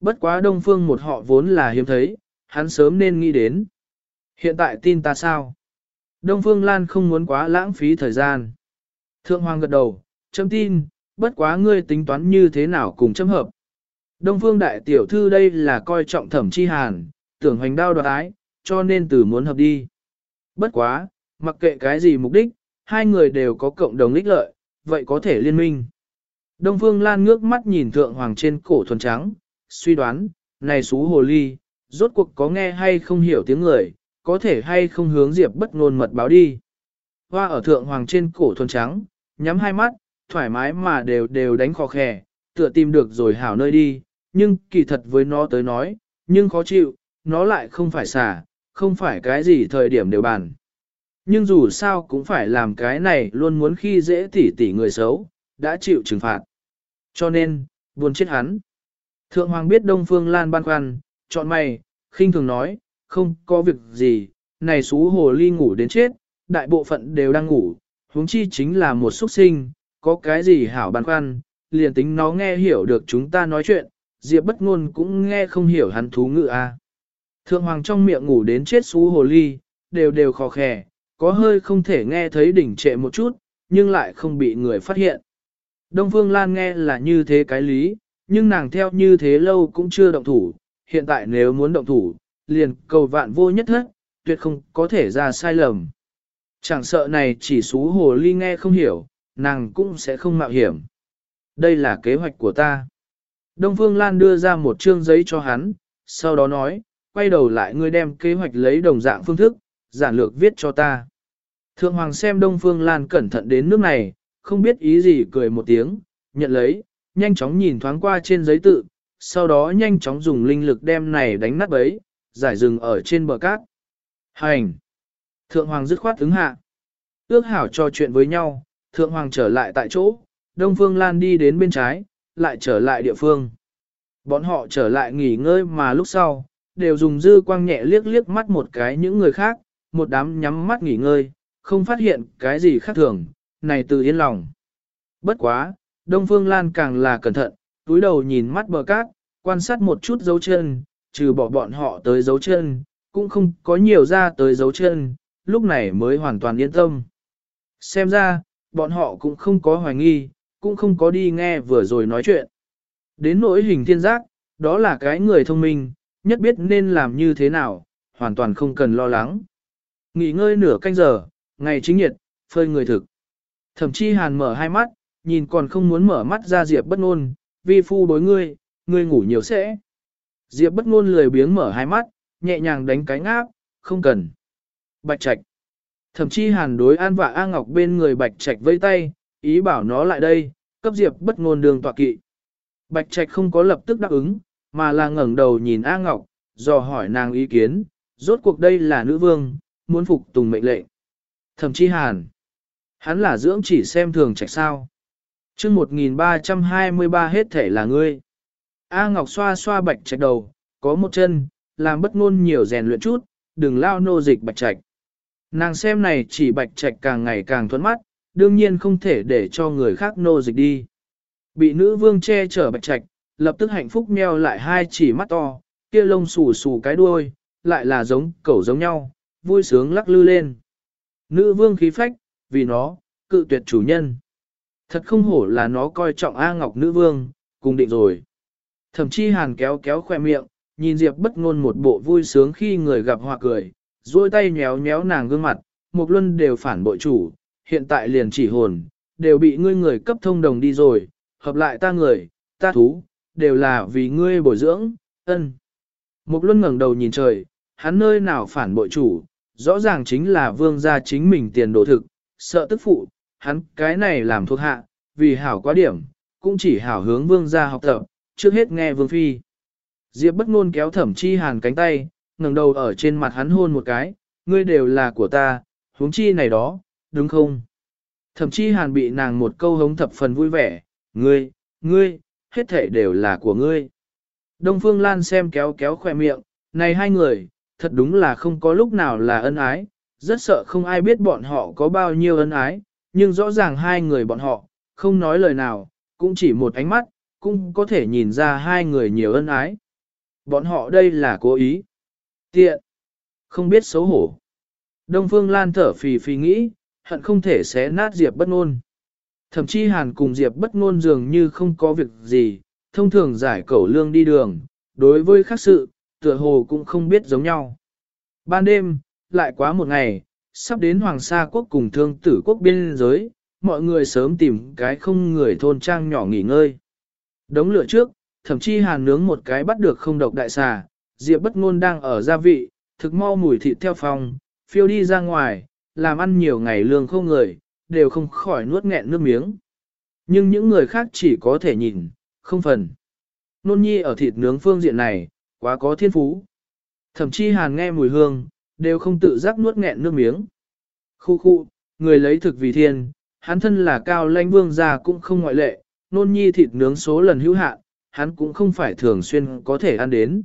Bất quá Đông Phương một họ vốn là hiếm thấy, hắn sớm nên nghĩ đến. Hiện tại tin ta sao? Đông Phương Lan không muốn quá lãng phí thời gian. Thượng Hoàng gật đầu, chấm tin, bất quá ngươi tính toán như thế nào cùng chấm hợp. Đông Phương Đại Tiểu Thư đây là coi trọng thẩm chi hàn, tưởng hoành đao đoạt ái, cho nên từ muốn hợp đi. Bất quá, mặc kệ cái gì mục đích, hai người đều có cộng đồng ích lợi, vậy có thể liên minh. Đông Phương Lan ngước mắt nhìn Thượng Hoàng trên cổ thuần trắng, suy đoán, này xú hồ ly, rốt cuộc có nghe hay không hiểu tiếng người, có thể hay không hướng Diệp bất ngôn mật báo đi. Hoa ở Thượng Hoàng trên cổ thuần trắng, nhắm hai mắt, thoải mái mà đều đều đánh khó khè, tựa tìm được rồi hảo nơi đi, nhưng kỳ thật với nó tới nói, nhưng khó chịu, nó lại không phải xả, không phải cái gì thời điểm đều bàn. Nhưng dù sao cũng phải làm cái này luôn muốn khi dễ tỉ tỉ người xấu, đã chịu trừng phạt. Cho nên, buồn chết hắn. Thượng Hoàng biết Đông Phương Lan băn khoăn, chọn mày, khinh thường nói, không có việc gì, này xú hồ ly ngủ đến chết, đại bộ phận đều đang ngủ, huống chi chính là một xuất sinh, có cái gì hảo băn khoăn, liền tính nó nghe hiểu được chúng ta nói chuyện, Diệp bất ngôn cũng nghe không hiểu hắn thú ngữ a. À. Thượng hoàng trong miệng ngủ đến chết xú hồ ly, đều đều khó khè, có hơi không thể nghe thấy đỉnh trệ một chút, nhưng lại không bị người phát hiện. Đông Phương Lan nghe là như thế cái lý, nhưng nàng theo như thế lâu cũng chưa động thủ, hiện tại nếu muốn động thủ, liền cầu vạn vô nhất hết, tuyệt không có thể ra sai lầm. Chẳng sợ này chỉ xú hồ ly nghe không hiểu, nàng cũng sẽ không mạo hiểm. Đây là kế hoạch của ta. Đông Phương Lan đưa ra một chương giấy cho hắn, sau đó nói, quay đầu lại ngươi đem kế hoạch lấy đồng dạng phương thức, giản lược viết cho ta. Thượng Hoàng xem Đông Phương Lan cẩn thận đến nước này, không biết ý gì cười một tiếng, nhận lấy, nhanh chóng nhìn thoáng qua trên giấy tự, sau đó nhanh chóng dùng linh lực đem này đánh nát bấy, giải rừng ở trên bờ cát. Hành! Thượng Hoàng dứt khoát ứng hạ. Ước hảo trò chuyện với nhau, Thượng Hoàng trở lại tại chỗ, Đông Phương Lan đi đến bên trái, lại trở lại địa phương. Bọn họ trở lại nghỉ ngơi mà lúc sau, đều dùng dư quang nhẹ liếc liếc mắt một cái những người khác, một đám nhắm mắt nghỉ ngơi, không phát hiện cái gì khác thường, này từ yên lòng. Bất quá, Đông Phương Lan càng là cẩn thận, túi đầu nhìn mắt bờ cát, quan sát một chút dấu chân, trừ bỏ bọn họ tới dấu chân, cũng không có nhiều ra tới dấu chân, lúc này mới hoàn toàn yên tâm. Xem ra, bọn họ cũng không có hoài nghi, cũng không có đi nghe vừa rồi nói chuyện. Đến nỗi hình thiên giác, đó là cái người thông minh, nhất biết nên làm như thế nào, hoàn toàn không cần lo lắng. Nghỉ ngơi nửa canh giờ, ngày chính nhiệt, phơi người thực. Thậm chí hàn mở hai mắt, nhìn còn không muốn mở mắt ra Diệp bất ngôn, vi phu đối ngươi, ngươi ngủ nhiều sẽ. Diệp bất ngôn lười biếng mở hai mắt, nhẹ nhàng đánh cái ngáp, không cần. Bạch Trạch. Thậm chí hàn đối an và A Ngọc bên người Bạch Trạch vây tay, ý bảo nó lại đây, cấp Diệp bất ngôn đường tọa kỵ. Bạch Trạch không có lập tức đáp ứng, mà là ngẩng đầu nhìn A Ngọc, dò hỏi nàng ý kiến, rốt cuộc đây là nữ vương, muốn phục tùng mệnh lệnh. Thậm chí hàn. Hắn là dưỡng chỉ xem thường trạch sao. chương 1323 hết thể là ngươi. A Ngọc xoa xoa bạch trạch đầu, có một chân, làm bất ngôn nhiều rèn luyện chút, đừng lao nô dịch bạch trạch. Nàng xem này chỉ bạch trạch càng ngày càng thuẫn mắt, đương nhiên không thể để cho người khác nô dịch đi. Bị nữ vương che chở bạch trạch, lập tức hạnh phúc meo lại hai chỉ mắt to, kia lông xù xù cái đuôi, lại là giống cẩu giống nhau, vui sướng lắc lư lên. Nữ vương khí phách, vì nó, cự tuyệt chủ nhân. Thật không hổ là nó coi trọng A Ngọc nữ vương, cùng định rồi. Thậm chí hàn kéo kéo khoe miệng, nhìn Diệp bất ngôn một bộ vui sướng khi người gặp họa cười, duỗi tay nhéo nhéo nàng gương mặt, một luân đều phản bội chủ, hiện tại liền chỉ hồn, đều bị ngươi người cấp thông đồng đi rồi, hợp lại ta người, ta thú, đều là vì ngươi bồi dưỡng, ân. Một luân ngẩng đầu nhìn trời, hắn nơi nào phản bội chủ, rõ ràng chính là vương gia chính mình tiền đồ thực, sợ tức phụ, hắn cái này làm thuộc hạ, vì hảo quá điểm, cũng chỉ hảo hướng vương gia học tập, trước hết nghe vương phi. Diệp bất ngôn kéo thẩm chi hàn cánh tay, ngẩng đầu ở trên mặt hắn hôn một cái, ngươi đều là của ta, huống chi này đó, đúng không? Thẩm chi hàn bị nàng một câu hống thập phần vui vẻ, ngươi, ngươi, hết thể đều là của ngươi. Đông Phương Lan xem kéo kéo khỏe miệng, này hai người, thật đúng là không có lúc nào là ân ái, rất sợ không ai biết bọn họ có bao nhiêu ân ái, nhưng rõ ràng hai người bọn họ, không nói lời nào, cũng chỉ một ánh mắt, cũng có thể nhìn ra hai người nhiều ân ái. Bọn họ đây là cố ý. Tiện. Không biết xấu hổ. Đông Phương Lan thở phì phì nghĩ, hận không thể xé nát Diệp bất ngôn. Thậm chí Hàn cùng Diệp bất ngôn dường như không có việc gì, thông thường giải cẩu lương đi đường, đối với khác sự, tựa hồ cũng không biết giống nhau. Ban đêm, lại quá một ngày, sắp đến Hoàng Sa quốc cùng thương tử quốc biên giới, mọi người sớm tìm cái không người thôn trang nhỏ nghỉ ngơi. Đống lửa trước, thậm chí hàn nướng một cái bắt được không độc đại xà, Diệp bất ngôn đang ở gia vị, thực mau mùi thịt theo phòng, phiêu đi ra ngoài, làm ăn nhiều ngày lương không người, đều không khỏi nuốt nghẹn nước miếng. Nhưng những người khác chỉ có thể nhìn, không phần. Nôn nhi ở thịt nướng phương diện này, quá có thiên phú. Thậm chí hàn nghe mùi hương, đều không tự giác nuốt nghẹn nước miếng. Khu khu, người lấy thực vì thiên, hắn thân là cao lãnh vương gia cũng không ngoại lệ, nôn nhi thịt nướng số lần hữu hạn, hắn cũng không phải thường xuyên có thể ăn đến.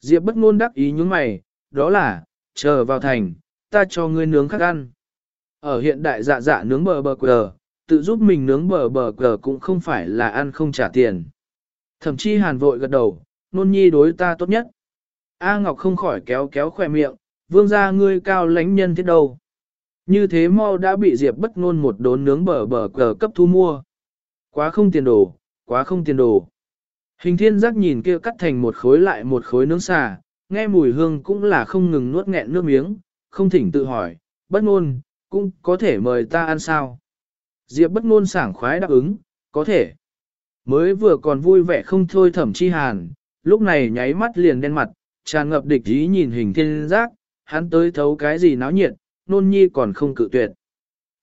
Diệp bất ngôn đắc ý nhướng mày, đó là, chờ vào thành, ta cho ngươi nướng khác ăn. Ở hiện đại dạ dạ nướng bờ bờ quờ, tự giúp mình nướng bờ bờ quờ cũng không phải là ăn không trả tiền. Thậm chí hàn vội gật đầu, nôn nhi đối ta tốt nhất. A Ngọc không khỏi kéo kéo khỏe miệng, vương gia ngươi cao lãnh nhân thế đâu. Như thế mau đã bị Diệp bất ngôn một đốn nướng bở bở cờ cấp thu mua. Quá không tiền đồ, quá không tiền đồ. Hình thiên giác nhìn kia cắt thành một khối lại một khối nướng xà, nghe mùi hương cũng là không ngừng nuốt nghẹn nước miếng, không thỉnh tự hỏi, bất ngôn, cũng có thể mời ta ăn sao. Diệp bất ngôn sảng khoái đáp ứng, có thể. Mới vừa còn vui vẻ không thôi thẩm chi hàn, lúc này nháy mắt liền đen mặt, tràn ngập địch ý nhìn hình thiên giác, hắn tới thấu cái gì náo nhiệt, nôn nhi còn không cự tuyệt.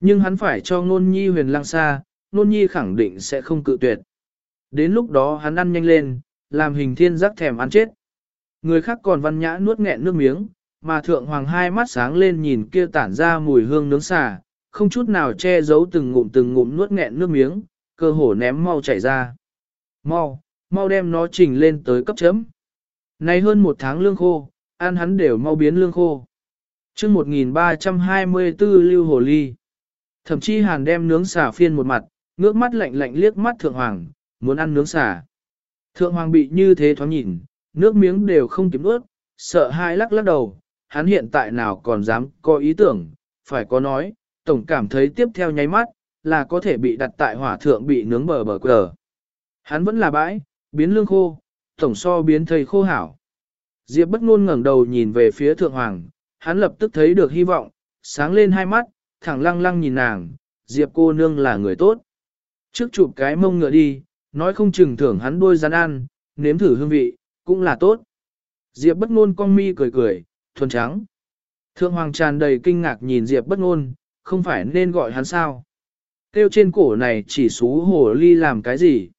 Nhưng hắn phải cho nôn nhi huyền lang xa, nôn nhi khẳng định sẽ không cự tuyệt. Đến lúc đó hắn ăn nhanh lên, làm hình thiên giác thèm ăn chết. Người khác còn văn nhã nuốt nghẹn nước miếng, mà thượng hoàng hai mắt sáng lên nhìn kia tản ra mùi hương nướng xà, không chút nào che giấu từng ngụm từng ngụm nuốt nghẹn nước miếng, cơ hồ ném mau chảy ra. Mau, mau đem nó trình lên tới cấp chấm. nay hơn một tháng lương khô, ăn hắn đều mau biến lương khô. chương 1324 lưu hồ ly. Thậm chí hàn đem nướng xả phiên một mặt, ngước mắt lạnh lạnh liếc mắt thượng hoàng, muốn ăn nướng xả, Thượng hoàng bị như thế thoáng nhìn, nước miếng đều không kiếm ướt, sợ hai lắc lắc đầu, hắn hiện tại nào còn dám có ý tưởng, phải có nói, tổng cảm thấy tiếp theo nháy mắt, là có thể bị đặt tại hỏa thượng bị nướng bờ bờ cờ. Hắn vẫn là bãi, biến lương khô, tổng so biến thầy khô hảo. Diệp bất ngôn ngẩng đầu nhìn về phía thượng hoàng, hắn lập tức thấy được hy vọng, sáng lên hai mắt, thẳng lăng lăng nhìn nàng, Diệp cô nương là người tốt. Trước chụp cái mông ngựa đi, nói không chừng thưởng hắn đôi rắn ăn, nếm thử hương vị, cũng là tốt. Diệp bất ngôn cong mi cười cười, thuần trắng. Thượng hoàng tràn đầy kinh ngạc nhìn Diệp bất ngôn, không phải nên gọi hắn sao. Tiêu trên cổ này chỉ xú hổ ly làm cái gì.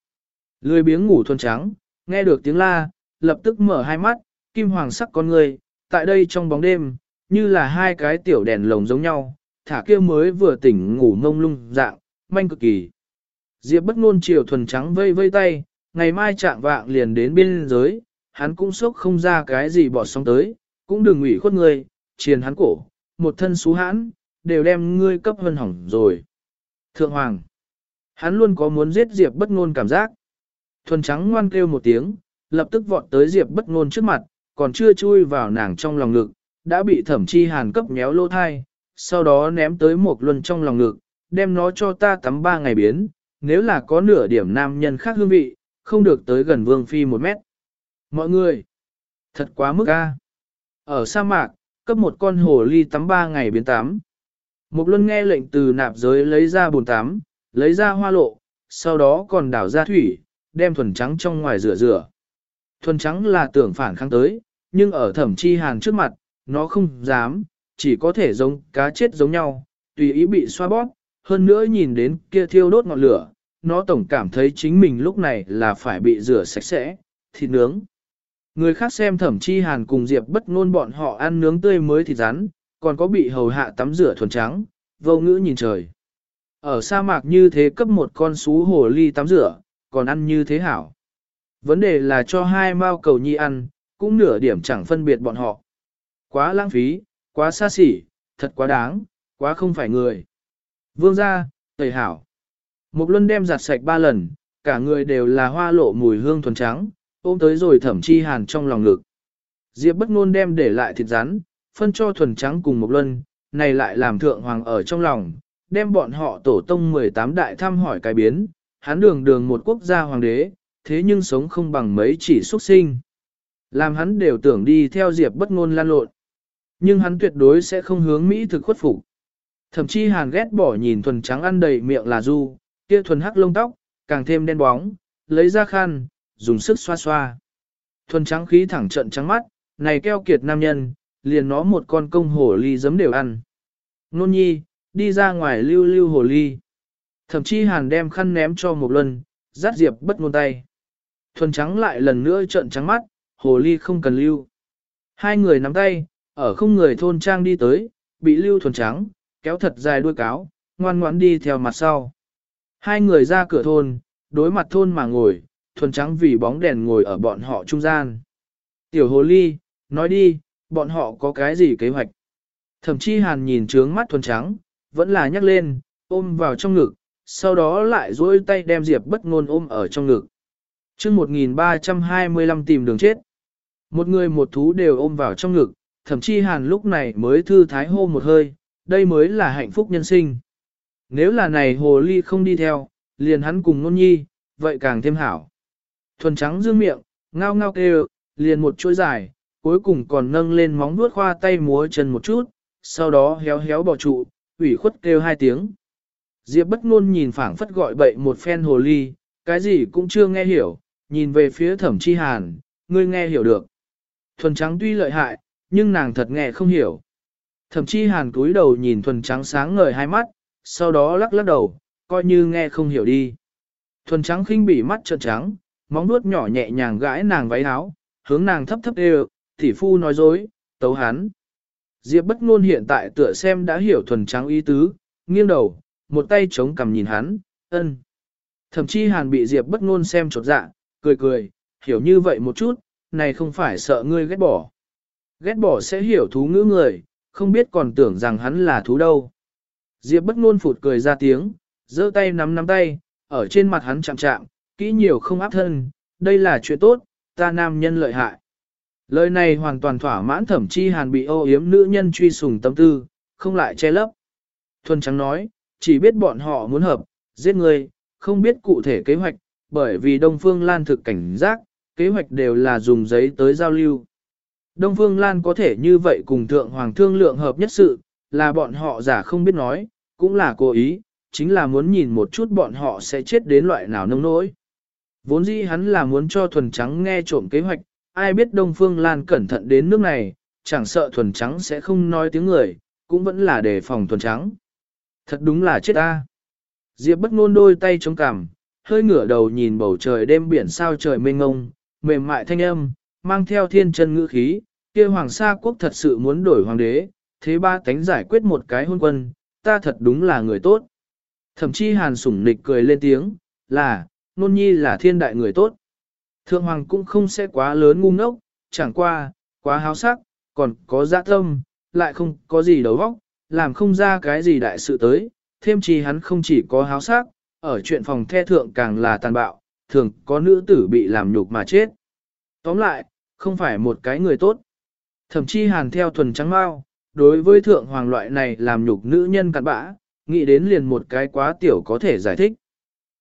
Lười biếng ngủ thuần trắng, nghe được tiếng la, lập tức mở hai mắt, kim hoàng sắc con người, tại đây trong bóng đêm, như là hai cái tiểu đèn lồng giống nhau, thả kia mới vừa tỉnh ngủ ngông lung dạng, manh cực kỳ. Diệp bất ngôn chiều thuần trắng vây vây tay, ngày mai trạng vạng liền đến biên giới, hắn cũng sốc không ra cái gì bỏ xong tới, cũng đừng ủy khuất người, triền hắn cổ, một thân xú hãn, đều đem ngươi cấp hân hỏng rồi. Thượng Hoàng, hắn luôn có muốn giết Diệp bất ngôn cảm giác. Thuần trắng ngoan kêu một tiếng, lập tức vọt tới Diệp bất ngôn trước mặt, còn chưa chui vào nàng trong lòng ngực, đã bị thẩm chi hàn cấp méo lô thai, sau đó ném tới một luân trong lòng ngực, đem nó cho ta tắm ba ngày biến, nếu là có nửa điểm nam nhân khác hương vị, không được tới gần vương phi một mét. Mọi người, thật quá mức a. Ở sa mạc, cấp một con hồ ly tắm ba ngày biến tắm. Một luân nghe lệnh từ nạp giới lấy ra bồn tắm, lấy ra hoa lộ, sau đó còn đảo ra thủy, đem thuần trắng trong ngoài rửa rửa. Thuần trắng là tưởng phản kháng tới, nhưng ở thẩm chi hàn trước mặt, nó không dám, chỉ có thể giống cá chết giống nhau, tùy ý bị xoa bóp, hơn nữa nhìn đến kia thiêu đốt ngọn lửa, nó tổng cảm thấy chính mình lúc này là phải bị rửa sạch sẽ, thịt nướng. Người khác xem thẩm chi hàn cùng Diệp bất ngôn bọn họ ăn nướng tươi mới thịt rắn, còn có bị hầu hạ tắm rửa thuần trắng, vô ngữ nhìn trời. Ở sa mạc như thế cấp một con sú hồ ly tắm rửa, còn ăn như thế hảo. Vấn đề là cho hai mao cầu nhi ăn, cũng nửa điểm chẳng phân biệt bọn họ. Quá lãng phí, quá xa xỉ, thật quá đáng, quá không phải người. Vương gia, tẩy hảo. mục luân đem giặt sạch ba lần, cả người đều là hoa lộ mùi hương thuần trắng, ôm tới rồi thẩm chi hàn trong lòng ngực. Diệp bất ngôn đem để lại thịt rắn, phân cho thuần trắng cùng mục luân, này lại làm thượng hoàng ở trong lòng, đem bọn họ tổ tông 18 đại thăm hỏi cái biến, hắn đường đường một quốc gia hoàng đế, thế nhưng sống không bằng mấy chỉ xuất sinh. Làm hắn đều tưởng đi theo Diệp bất ngôn lan lộn. Nhưng hắn tuyệt đối sẽ không hướng Mỹ thực khuất phục. Thậm chí hàn ghét bỏ nhìn thuần trắng ăn đầy miệng là du, kia thuần hắc lông tóc, càng thêm đen bóng, lấy ra khăn, dùng sức xoa xoa. Thuần trắng khí thẳng trận trắng mắt, này keo kiệt nam nhân, liền nó một con công hổ ly giấm đều ăn. Nôn nhi, đi ra ngoài lưu lưu hồ ly. Thậm chí hàn đem khăn ném cho một lần, dắt diệp bất ngôn tay. Thuần trắng lại lần nữa trợn trắng mắt, hồ ly không cần lưu. Hai người nắm tay, ở không người thôn trang đi tới, bị lưu thuần trắng, kéo thật dài đuôi cáo, ngoan ngoãn đi theo mặt sau. Hai người ra cửa thôn, đối mặt thôn mà ngồi, thuần trắng vì bóng đèn ngồi ở bọn họ trung gian. Tiểu hồ ly, nói đi, bọn họ có cái gì kế hoạch? Thậm chí hàn nhìn trướng mắt thuần trắng, vẫn là nhắc lên, ôm vào trong ngực, sau đó lại duỗi tay đem Diệp bất ngôn ôm ở trong ngực. chương 1325 tìm đường chết. Một người một thú đều ôm vào trong ngực, thậm chí hàn lúc này mới thư thái hô một hơi, đây mới là hạnh phúc nhân sinh. Nếu là này hồ ly không đi theo, liền hắn cùng nôn nhi, vậy càng thêm hảo. Thuần trắng dương miệng, ngao ngao kêu, liền một chuỗi dài, cuối cùng còn nâng lên móng vuốt khoa tay múa chân một chút, sau đó héo héo bỏ trụ, ủy khuất kêu hai tiếng. Diệp bất ngôn nhìn phảng phất gọi bậy một phen hồ ly, cái gì cũng chưa nghe hiểu, nhìn về phía thẩm chi hàn, ngươi nghe hiểu được. Thuần trắng tuy lợi hại, nhưng nàng thật nghe không hiểu. Thẩm chi hàn cúi đầu nhìn thuần trắng sáng ngời hai mắt, sau đó lắc lắc đầu, coi như nghe không hiểu đi. Thuần trắng khinh bỉ mắt trợn trắng, móng nuốt nhỏ nhẹ nhàng gãi nàng váy áo, hướng nàng thấp thấp đều, tỷ phu nói dối, tấu hắn. Diệp bất ngôn hiện tại tựa xem đã hiểu thuần trắng ý tứ, nghiêng đầu, một tay chống cằm nhìn hắn, ân. Thậm chí hàn bị Diệp bất ngôn xem chột dạ, cười cười, hiểu như vậy một chút, này không phải sợ ngươi ghét bỏ. Ghét bỏ sẽ hiểu thú ngữ người, không biết còn tưởng rằng hắn là thú đâu. Diệp bất ngôn phụt cười ra tiếng, giơ tay nắm nắm tay, ở trên mặt hắn chạm chạm, kỹ nhiều không áp thân, đây là chuyện tốt, ta nam nhân lợi hại. Lời này hoàn toàn thỏa mãn thẩm chi hàn bị ô yếm nữ nhân truy sùng tâm tư, không lại che lấp. Thuần trắng nói, chỉ biết bọn họ muốn hợp, giết người, không biết cụ thể kế hoạch, bởi vì Đông Phương Lan thực cảnh giác, kế hoạch đều là dùng giấy tới giao lưu. Đông Phương Lan có thể như vậy cùng Thượng Hoàng thương lượng hợp nhất sự, là bọn họ giả không biết nói, cũng là cố ý, chính là muốn nhìn một chút bọn họ sẽ chết đến loại nào nông nỗi. Vốn dĩ hắn là muốn cho thuần trắng nghe trộm kế hoạch, ai biết Đông Phương Lan cẩn thận đến nước này, chẳng sợ thuần trắng sẽ không nói tiếng người, cũng vẫn là đề phòng thuần trắng. Thật đúng là chết ta. Diệp bất ngôn đôi tay chống cằm, hơi ngửa đầu nhìn bầu trời đêm biển sao trời mênh ngông, mềm mại thanh âm, mang theo thiên chân ngữ khí, kia hoàng sa quốc thật sự muốn đổi hoàng đế, thế ba tánh giải quyết một cái hôn quân, ta thật đúng là người tốt. Thậm chí hàn sủng nịch cười lên tiếng, là, nôn nhi là thiên đại người tốt. Thượng hoàng cũng không sẽ quá lớn ngu ngốc, chẳng qua, quá háo sắc, còn có dạ tâm, lại không có gì đầu óc, làm không ra cái gì đại sự tới, thêm chi hắn không chỉ có háo sắc, ở chuyện phòng the thượng càng là tàn bạo, thường có nữ tử bị làm nhục mà chết. Tóm lại, không phải một cái người tốt. Thậm chí hàn theo thuần trắng mau, đối với thượng hoàng loại này làm nhục nữ nhân cặn bã, nghĩ đến liền một cái quá tiểu có thể giải thích.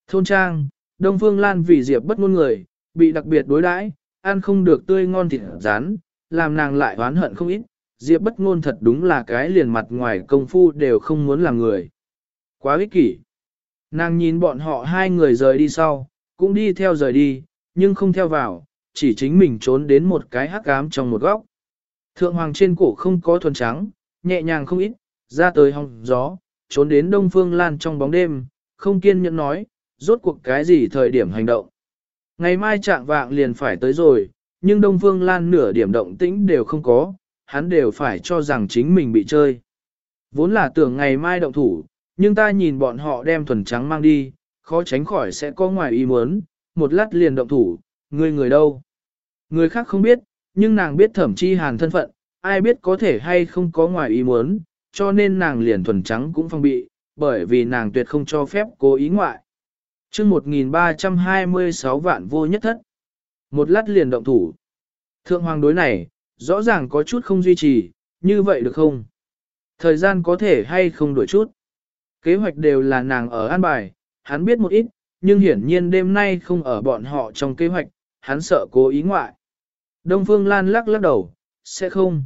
Thôn trang, Đông Phương Lan vì Diệp bất ngôn người, bị đặc biệt đối đãi, ăn không được tươi ngon thịt rán, làm nàng lại oán hận không ít. Diệp bất ngôn thật đúng là cái liền mặt ngoài công phu đều không muốn làm người. Quá ích kỷ. Nàng nhìn bọn họ hai người rời đi sau, cũng đi theo rời đi, nhưng không theo vào, chỉ chính mình trốn đến một cái hắc ám trong một góc. Thượng hoàng trên cổ không có thuần trắng, nhẹ nhàng không ít, ra tới hong gió, trốn đến đông phương lan trong bóng đêm, không kiên nhẫn nói, rốt cuộc cái gì thời điểm hành động. Ngày mai trạng vạng liền phải tới rồi, nhưng đông phương lan nửa điểm động tĩnh đều không có, hắn đều phải cho rằng chính mình bị chơi. Vốn là tưởng ngày mai động thủ, nhưng ta nhìn bọn họ đem thuần trắng mang đi, khó tránh khỏi sẽ có ngoài ý muốn, một lát liền động thủ, người người đâu. Người khác không biết, nhưng nàng biết thẩm chi hàn thân phận, ai biết có thể hay không có ngoài ý muốn, cho nên nàng liền thuần trắng cũng phong bị, bởi vì nàng tuyệt không cho phép cố ý ngoại. chương 1326 vạn vô nhất thất. Một lát liền động thủ. Thượng hoàng đối này, rõ ràng có chút không duy trì, như vậy được không? Thời gian có thể hay không đổi chút. Kế hoạch đều là nàng ở an bài, hắn biết một ít, nhưng hiển nhiên đêm nay không ở bọn họ trong kế hoạch, hắn sợ cố ý ngoại. Đông Phương Lan lắc lắc đầu, sẽ không.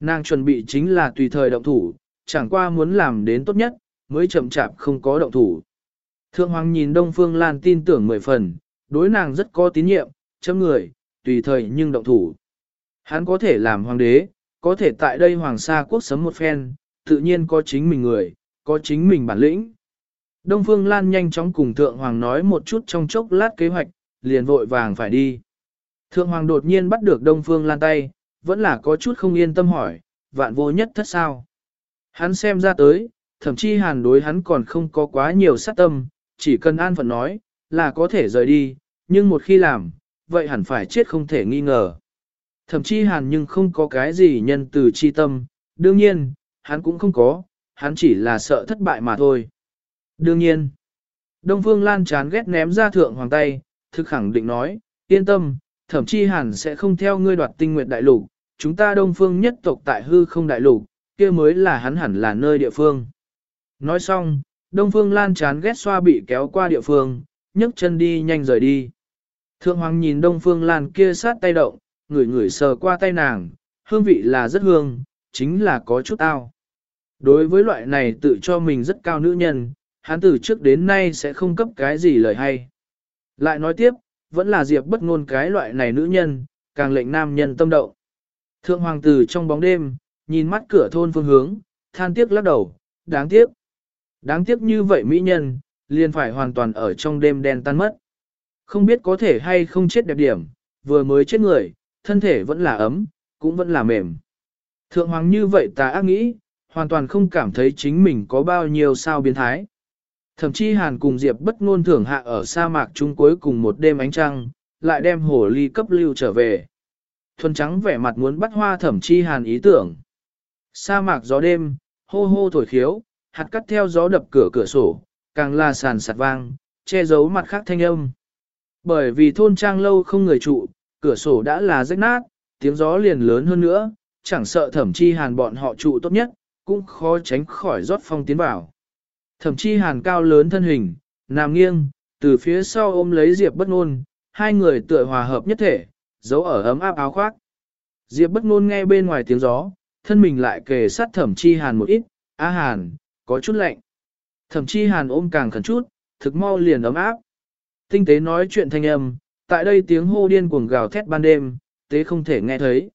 Nàng chuẩn bị chính là tùy thời động thủ, chẳng qua muốn làm đến tốt nhất, mới chậm chạp không có động thủ. Thượng Hoàng nhìn Đông Phương Lan tin tưởng mười phần, đối nàng rất có tín nhiệm, chấm người, tùy thời nhưng động thủ. Hắn có thể làm hoàng đế, có thể tại đây hoàng sa quốc sấm một phen, tự nhiên có chính mình người, có chính mình bản lĩnh. Đông Phương Lan nhanh chóng cùng Thượng Hoàng nói một chút trong chốc lát kế hoạch, liền vội vàng phải đi. Thượng Hoàng đột nhiên bắt được Đông Phương Lan tay, vẫn là có chút không yên tâm hỏi, vạn vô nhất thất sao. Hắn xem ra tới, thậm chí hàn đối hắn còn không có quá nhiều sát tâm, chỉ cần an phận nói, là có thể rời đi, nhưng một khi làm, vậy hẳn phải chết không thể nghi ngờ. Thậm chí hàn nhưng không có cái gì nhân từ chi tâm, đương nhiên, hắn cũng không có, hắn chỉ là sợ thất bại mà thôi. Đương nhiên, Đông Phương Lan chán ghét ném ra thượng hoàng tay, thực khẳng định nói, yên tâm, thậm chí Hàn sẽ không theo ngươi đoạt tinh nguyệt đại lục, chúng ta Đông Phương nhất tộc tại hư không đại lục, kia mới là hắn hẳn là nơi địa phương. Nói xong, Đông Phương Lan chán ghét xoa bị kéo qua địa phương, nhấc chân đi nhanh rời đi. Thượng Hoàng nhìn Đông Phương Lan kia sát tay động, người người sờ qua tay nàng, hương vị là rất hương, chính là có chút ao. Đối với loại này tự cho mình rất cao nữ nhân, hắn từ trước đến nay sẽ không cấp cái gì lời hay. Lại nói tiếp, vẫn là Diệp bất ngôn cái loại này nữ nhân, càng lệnh nam nhân tâm động. Thượng hoàng tử trong bóng đêm, nhìn mắt cửa thôn phương hướng, than tiếc lắc đầu, đáng tiếc. Đáng tiếc như vậy mỹ nhân, liền phải hoàn toàn ở trong đêm đen tan mất. Không biết có thể hay không chết đẹp điểm, vừa mới chết người, thân thể vẫn là ấm, cũng vẫn là mềm. Thượng hoàng như vậy ta ác nghĩ, hoàn toàn không cảm thấy chính mình có bao nhiêu sao biến thái. Thậm chí Hàn cùng Diệp bất ngôn thưởng hạ ở sa mạc chung cuối cùng một đêm ánh trăng, lại đem hồ ly cấp lưu trở về. Thuần trắng vẻ mặt muốn bắt hoa thẩm chi Hàn ý tưởng. Sa mạc gió đêm, hô hô thổi khiếu, hạt cắt theo gió đập cửa cửa sổ, càng là sàn sạt vang, che giấu mặt khác thanh âm. Bởi vì thôn trang lâu không người trụ, cửa sổ đã là rách nát, tiếng gió liền lớn hơn nữa, chẳng sợ thẩm chi hàn bọn họ trụ tốt nhất, cũng khó tránh khỏi rót phong tiến vào. Thẩm chi hàn cao lớn thân hình, nằm nghiêng, từ phía sau ôm lấy Diệp bất ngôn, hai người tựa hòa hợp nhất thể, giấu ở ấm áp áo khoác. Diệp bất ngôn nghe bên ngoài tiếng gió, thân mình lại kề sát thẩm chi hàn một ít, á hàn, có chút lạnh. Thẩm chi hàn ôm càng khẩn chút, thực mau liền ấm áp. Tinh tế nói chuyện thanh âm, tại đây tiếng hô điên cuồng gào thét ban đêm, tế không thể nghe thấy.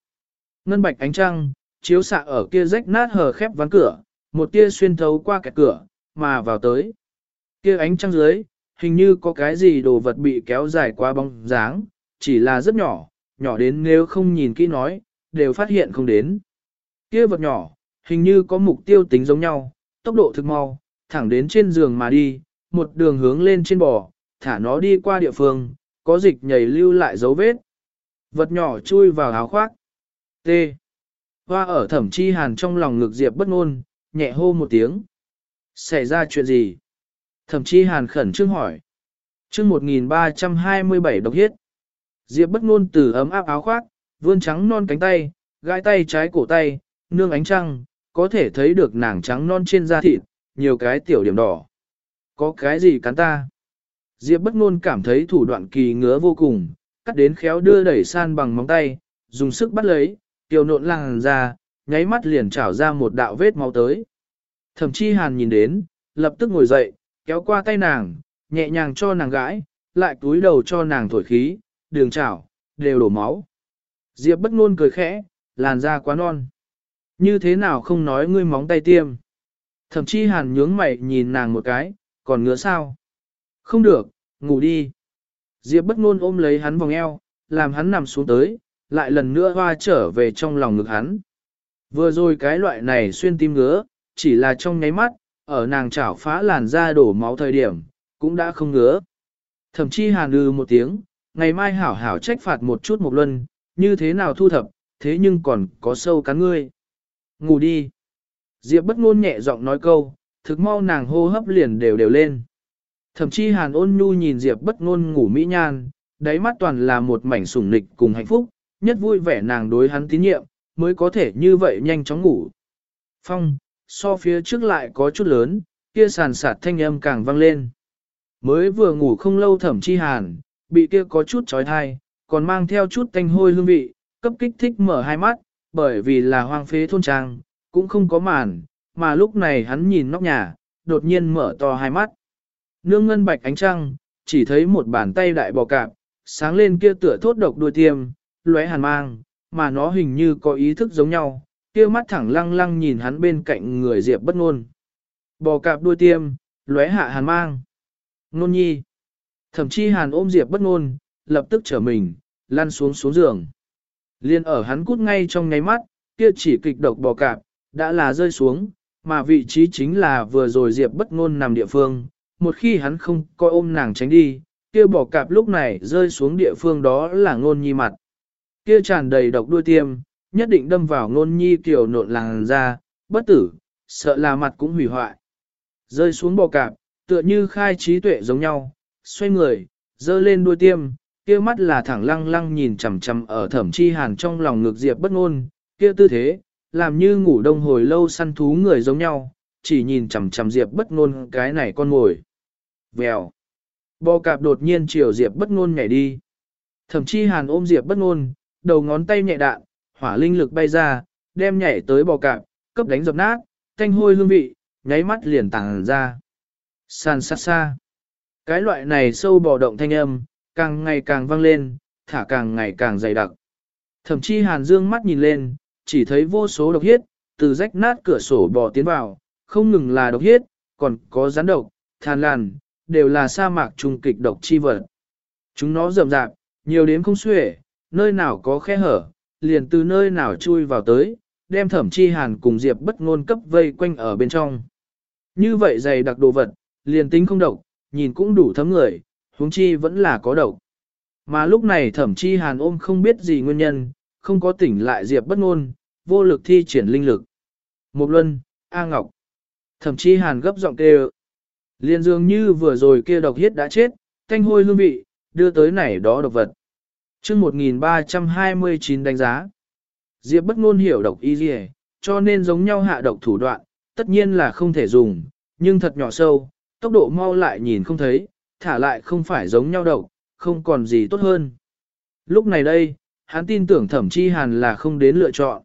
Ngân bạch ánh trăng, chiếu xạ ở kia rách nát hờ khép ván cửa, một tia xuyên thấu qua kẹt cửa, mà vào tới. Kia ánh trăng dưới, hình như có cái gì đồ vật bị kéo dài qua bóng dáng, chỉ là rất nhỏ, nhỏ đến nếu không nhìn kỹ nói, đều phát hiện không đến. Kia vật nhỏ, hình như có mục tiêu tính giống nhau, tốc độ thực mau, thẳng đến trên giường mà đi, một đường hướng lên trên bò, thả nó đi qua địa phương, có dịch nhảy lưu lại dấu vết. Vật nhỏ chui vào áo khoác. T. Hoa ở thẩm chi hàn trong lòng ngực Diệp bất ngôn, nhẹ hô một tiếng. Xảy ra chuyện gì? Thẩm chi hàn khẩn trương hỏi. chương 1327 độc hiết. Diệp bất ngôn từ ấm áp áo khoác, vươn trắng non cánh tay, gai tay trái cổ tay, nương ánh trăng, có thể thấy được nàng trắng non trên da thịt, nhiều cái tiểu điểm đỏ. Có cái gì cắn ta? Diệp bất ngôn cảm thấy thủ đoạn kỳ ngứa vô cùng, cắt đến khéo đưa đẩy san bằng móng tay, dùng sức bắt lấy, kiều nộn làng ra, nháy mắt liền trảo ra một đạo vết máu tới. Thẩm chi hàn nhìn đến, lập tức ngồi dậy, kéo qua tay nàng, nhẹ nhàng cho nàng gãi, lại túi đầu cho nàng thổi khí, đường chảo, đều đổ máu. Diệp bất ngôn cười khẽ, làn da quá non. Như thế nào không nói ngươi móng tay tiêm. Thậm chí hàn nhướng mày nhìn nàng một cái, còn ngứa sao? Không được, ngủ đi. Diệp bất ngôn ôm lấy hắn vòng eo, làm hắn nằm xuống tới, lại lần nữa hoa trở về trong lòng ngực hắn. Vừa rồi cái loại này xuyên tim ngứa, chỉ là trong nháy mắt, ở nàng chảo phá làn da đổ máu thời điểm, cũng đã không ngứa. Thậm chí hàn ư một tiếng, ngày mai hảo hảo trách phạt một chút một luân, như thế nào thu thập, thế nhưng còn có sâu cắn ngươi. Ngủ đi. Diệp bất ngôn nhẹ giọng nói câu, thực mau nàng hô hấp liền đều đều lên. Thậm chí hàn ôn nhu nhìn Diệp bất ngôn ngủ mỹ nhan, đáy mắt toàn là một mảnh sủng nịch cùng hạnh phúc, nhất vui vẻ nàng đối hắn tín nhiệm, mới có thể như vậy nhanh chóng ngủ. Phong, so phía trước lại có chút lớn, kia sàn sạt thanh âm càng vang lên. Mới vừa ngủ không lâu thẩm chi hàn, bị kia có chút trói thai, còn mang theo chút tanh hôi hương vị, cấp kích thích mở hai mắt, bởi vì là hoang phế thôn trang, cũng không có màn, mà lúc này hắn nhìn nóc nhà, đột nhiên mở to hai mắt. Nương ngân bạch ánh trăng, chỉ thấy một bàn tay đại bò cạp, sáng lên kia tựa thốt độc đuôi tiêm, lóe hàn mang, mà nó hình như có ý thức giống nhau, kia mắt thẳng lăng lăng nhìn hắn bên cạnh người Diệp bất ngôn. Bò cạp đuôi tiêm, lóe hạ hàn mang. Nôn nhi. Thậm chí hàn ôm Diệp bất ngôn, lập tức trở mình, lăn xuống xuống giường. Liên ở hắn cút ngay trong ngáy mắt, kia chỉ kịch độc bò cạp, đã là rơi xuống, mà vị trí chính là vừa rồi Diệp bất ngôn nằm địa phương. Một khi hắn không coi ôm nàng tránh đi, kia bò cạp lúc này rơi xuống địa phương đó là ngôn nhi mặt. Kia tràn đầy độc đuôi tiêm, nhất định đâm vào ngôn nhi kiểu nộn làng ra, bất tử, sợ là mặt cũng hủy hoại. Rơi xuống bò cạp, tựa như khai trí tuệ giống nhau, xoay người, dơ lên đuôi tiêm, kia mắt là thẳng lăng lăng nhìn chằm chằm ở thẩm chi hàn trong lòng ngược diệp bất ngôn, kia tư thế, làm như ngủ đông hồi lâu săn thú người giống nhau, chỉ nhìn chằm chằm diệp bất ngôn cái này con ngồi. Vèo. Bò cạp đột nhiên chiều diệp bất ngôn nhảy đi. Thẩm chi hàn ôm diệp bất ngôn, đầu ngón tay nhẹ đạn, hỏa linh lực bay ra, đem nhảy tới bò cạp, cấp đánh dập nát, thanh hôi hương vị, nháy mắt liền tàng ra. San sát xa. Cái loại này sâu bò động thanh âm, càng ngày càng vang lên, thả càng ngày càng dày đặc. Thậm chí hàn dương mắt nhìn lên, chỉ thấy vô số độc huyết, từ rách nát cửa sổ bò tiến vào, không ngừng là độc huyết, còn có rắn độc, than làn, đều là sa mạc trùng kịch độc chi vật. Chúng nó rậm rạp, nhiều đến không xuể, nơi nào có khe hở, liền từ nơi nào chui vào tới, đem thẩm chi hàn cùng diệp bất ngôn cấp vây quanh ở bên trong. Như vậy dày đặc đồ vật, liền tính không độc, nhìn cũng đủ thấm người, huống chi vẫn là có độc. Mà lúc này thẩm chi hàn ôm không biết gì nguyên nhân, không có tỉnh lại diệp bất ngôn, vô lực thi triển linh lực. Một luân, A Ngọc. Thẩm chi hàn gấp giọng kêu. Liên dường như vừa rồi kia độc huyết đã chết, thanh hôi hương vị, đưa tới này đó độc vật. chương 1329 đánh giá. Diệp bất ngôn hiểu độc y dì cho nên giống nhau hạ độc thủ đoạn, tất nhiên là không thể dùng, nhưng thật nhỏ sâu, tốc độ mau lại nhìn không thấy, thả lại không phải giống nhau độc, không còn gì tốt hơn. Lúc này đây, hắn tin tưởng thẩm chi hàn là không đến lựa chọn.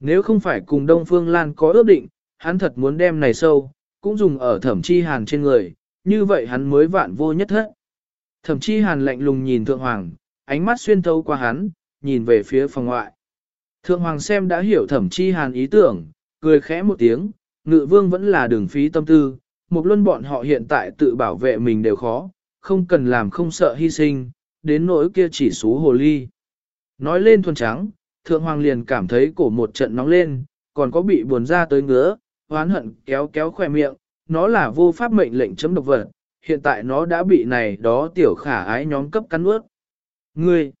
Nếu không phải cùng Đông Phương Lan có ước định, hắn thật muốn đem này sâu, cũng dùng ở thẩm chi hàn trên người, như vậy hắn mới vạn vô nhất hết. Thẩm chi hàn lạnh lùng nhìn Thượng Hoàng, ánh mắt xuyên thấu qua hắn, nhìn về phía phòng ngoại. Thượng Hoàng xem đã hiểu thẩm chi hàn ý tưởng, cười khẽ một tiếng, ngự vương vẫn là đường phí tâm tư, một luân bọn họ hiện tại tự bảo vệ mình đều khó, không cần làm không sợ hy sinh, đến nỗi kia chỉ số hồ ly. Nói lên thuần trắng, thượng hoàng liền cảm thấy cổ một trận nóng lên, còn có bị buồn ra tới ngứa, oán hận kéo kéo khỏe miệng, nó là vô pháp mệnh lệnh chấm độc vật, hiện tại nó đã bị này đó tiểu khả ái nhóm cấp cắn ướt. Ngươi,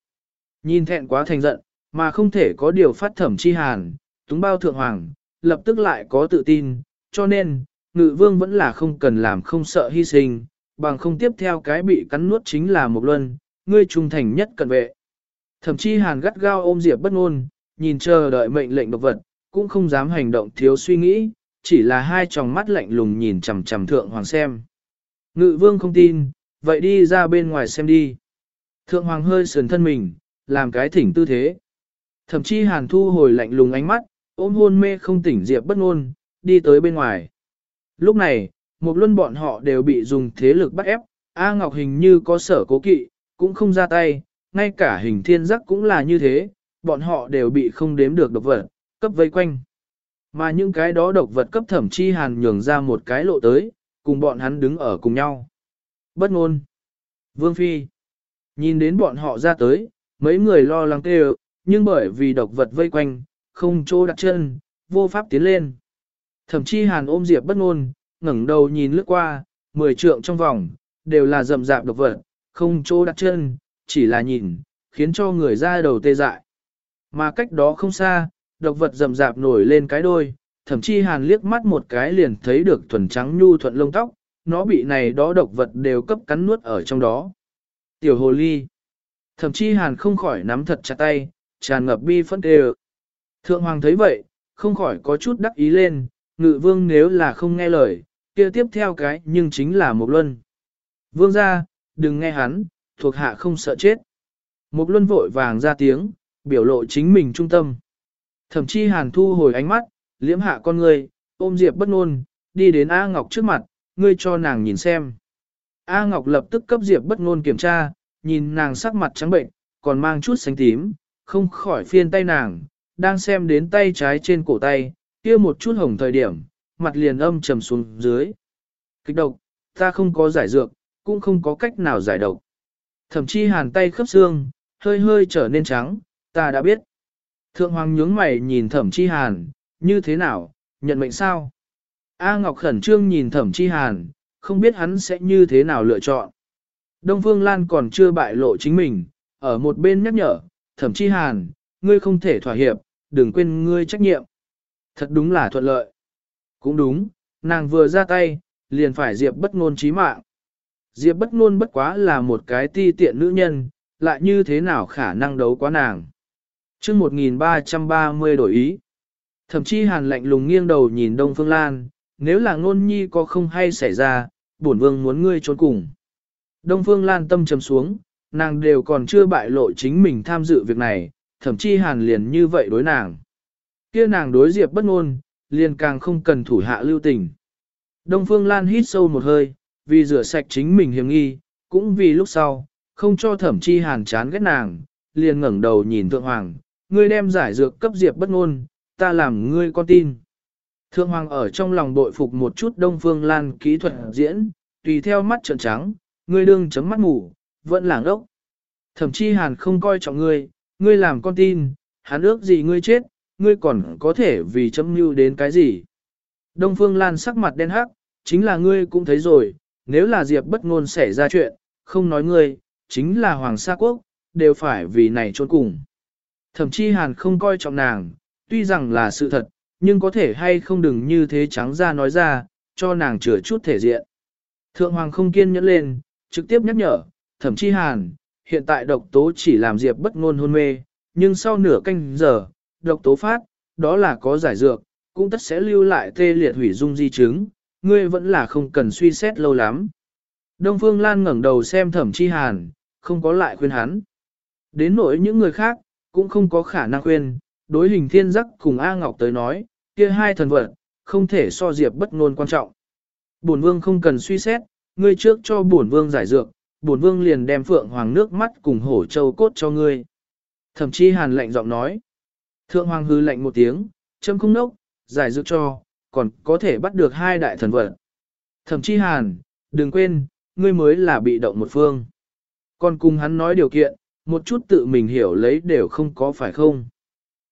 nhìn thẹn quá thành giận, mà không thể có điều phát thẩm chi hàn, túng bao thượng hoàng, lập tức lại có tự tin, cho nên, ngự vương vẫn là không cần làm không sợ hy sinh, bằng không tiếp theo cái bị cắn nuốt chính là một luân, ngươi trung thành nhất cận vệ. Thậm chi hàn gắt gao ôm diệp bất ngôn, nhìn chờ đợi mệnh lệnh độc vật, cũng không dám hành động thiếu suy nghĩ, chỉ là hai tròng mắt lạnh lùng nhìn chằm chằm thượng hoàng xem. Ngự vương không tin, vậy đi ra bên ngoài xem đi. Thượng hoàng hơi sườn thân mình, làm cái thỉnh tư thế. Thậm chí hàn thu hồi lạnh lùng ánh mắt, ôm hôn mê không tỉnh diệp bất ngôn, đi tới bên ngoài. Lúc này, một luân bọn họ đều bị dùng thế lực bắt ép, A Ngọc hình như có sở cố kỵ, cũng không ra tay, ngay cả hình thiên giác cũng là như thế, bọn họ đều bị không đếm được độc vật, cấp vây quanh. Mà những cái đó độc vật cấp thẩm chi hàn nhường ra một cái lộ tới, cùng bọn hắn đứng ở cùng nhau. Bất ngôn. Vương Phi. Nhìn đến bọn họ ra tới, mấy người lo lắng kêu, nhưng bởi vì độc vật vây quanh, không chỗ đặt chân, vô pháp tiến lên. Thẩm chi hàn ôm Diệp bất ngôn, ngẩng đầu nhìn lướt qua, mười trượng trong vòng, đều là rậm rạp độc vật, không chỗ đặt chân, chỉ là nhìn, khiến cho người ra đầu tê dại. Mà cách đó không xa, độc vật rầm rạp nổi lên cái đôi, thậm chí hàn liếc mắt một cái liền thấy được thuần trắng nhu thuận lông tóc, nó bị này đó độc vật đều cấp cắn nuốt ở trong đó. Tiểu hồ ly. Thậm chí hàn không khỏi nắm thật chặt tay, tràn ngập bi phẫn đều. Thượng hoàng thấy vậy, không khỏi có chút đắc ý lên, ngự vương nếu là không nghe lời, kia tiếp theo cái nhưng chính là một luân. Vương ra, đừng nghe hắn, thuộc hạ không sợ chết. Một luân vội vàng ra tiếng, biểu lộ chính mình trung tâm. Thậm chí hàn thu hồi ánh mắt, liễm hạ con người, ôm Diệp bất ngôn, đi đến A Ngọc trước mặt, ngươi cho nàng nhìn xem. A Ngọc lập tức cấp Diệp bất ngôn kiểm tra, nhìn nàng sắc mặt trắng bệnh, còn mang chút xanh tím, không khỏi phiên tay nàng, đang xem đến tay trái trên cổ tay, kia một chút hồng thời điểm, mặt liền âm trầm xuống dưới. Kịch độc, ta không có giải dược, cũng không có cách nào giải độc. Thậm chí hàn tay khớp xương, hơi hơi trở nên trắng, ta đã biết. Thượng hoàng nhướng mày nhìn thẩm chi hàn, như thế nào, nhận mệnh sao? A Ngọc khẩn trương nhìn thẩm chi hàn, không biết hắn sẽ như thế nào lựa chọn. Đông Phương Lan còn chưa bại lộ chính mình, ở một bên nhắc nhở, thẩm chi hàn, ngươi không thể thỏa hiệp, đừng quên ngươi trách nhiệm. Thật đúng là thuận lợi. Cũng đúng, nàng vừa ra tay, liền phải Diệp bất ngôn chí mạng. Diệp bất ngôn bất quá là một cái ti tiện nữ nhân, lại như thế nào khả năng đấu quá nàng chương 1330 đổi ý. Thậm chí hàn lạnh lùng nghiêng đầu nhìn Đông Phương Lan, nếu là ngôn nhi có không hay xảy ra, bổn vương muốn ngươi trốn cùng. Đông Phương Lan tâm trầm xuống, nàng đều còn chưa bại lộ chính mình tham dự việc này, thậm chí hàn liền như vậy đối nàng. kia nàng đối diệp bất ngôn, liền càng không cần thủ hạ lưu tình. Đông Phương Lan hít sâu một hơi, vì rửa sạch chính mình hiểm nghi, cũng vì lúc sau, không cho thẩm chi hàn chán ghét nàng, liền ngẩng đầu nhìn Thượng Hoàng, ngươi đem giải dược cấp diệp bất ngôn, ta làm ngươi con tin. Thượng Hoàng ở trong lòng bội phục một chút Đông Phương Lan kỹ thuật diễn, tùy theo mắt trợn trắng, ngươi đương chấm mắt ngủ, vẫn làng ốc. Thẩm chi hàn không coi trọng ngươi, ngươi làm con tin, hắn ước gì ngươi chết, ngươi còn có thể vì chấm mưu đến cái gì. Đông Phương Lan sắc mặt đen hắc, chính là ngươi cũng thấy rồi, nếu là Diệp bất ngôn xảy ra chuyện, không nói ngươi, chính là Hoàng Sa Quốc, đều phải vì này trốn cùng. Thậm chí Hàn không coi trọng nàng, tuy rằng là sự thật, nhưng có thể hay không đừng như thế trắng ra nói ra, cho nàng chừa chút thể diện. Thượng Hoàng không kiên nhẫn lên, trực tiếp nhắc nhở, thậm chí Hàn, hiện tại độc tố chỉ làm Diệp bất ngôn hôn mê, nhưng sau nửa canh giờ, độc tố phát, đó là có giải dược, cũng tất sẽ lưu lại tê liệt hủy dung di chứng, ngươi vẫn là không cần suy xét lâu lắm. Đông Phương Lan ngẩng đầu xem thẩm chi hàn, không có lại khuyên hắn. Đến nỗi những người khác, cũng không có khả năng khuyên, đối hình thiên giác cùng A Ngọc tới nói, kia hai thần vật, không thể so diệp bất ngôn quan trọng. Bổn vương không cần suy xét, ngươi trước cho bổn vương giải dược, bổn vương liền đem phượng hoàng nước mắt cùng hổ châu cốt cho ngươi. Thẩm chi hàn lạnh giọng nói. Thượng hoàng hư lạnh một tiếng, châm không nốc, giải dược cho, còn có thể bắt được hai đại thần vật. Thẩm chi hàn, đừng quên, ngươi mới là bị động một phương. Còn cùng hắn nói điều kiện, một chút tự mình hiểu lấy đều không có phải không.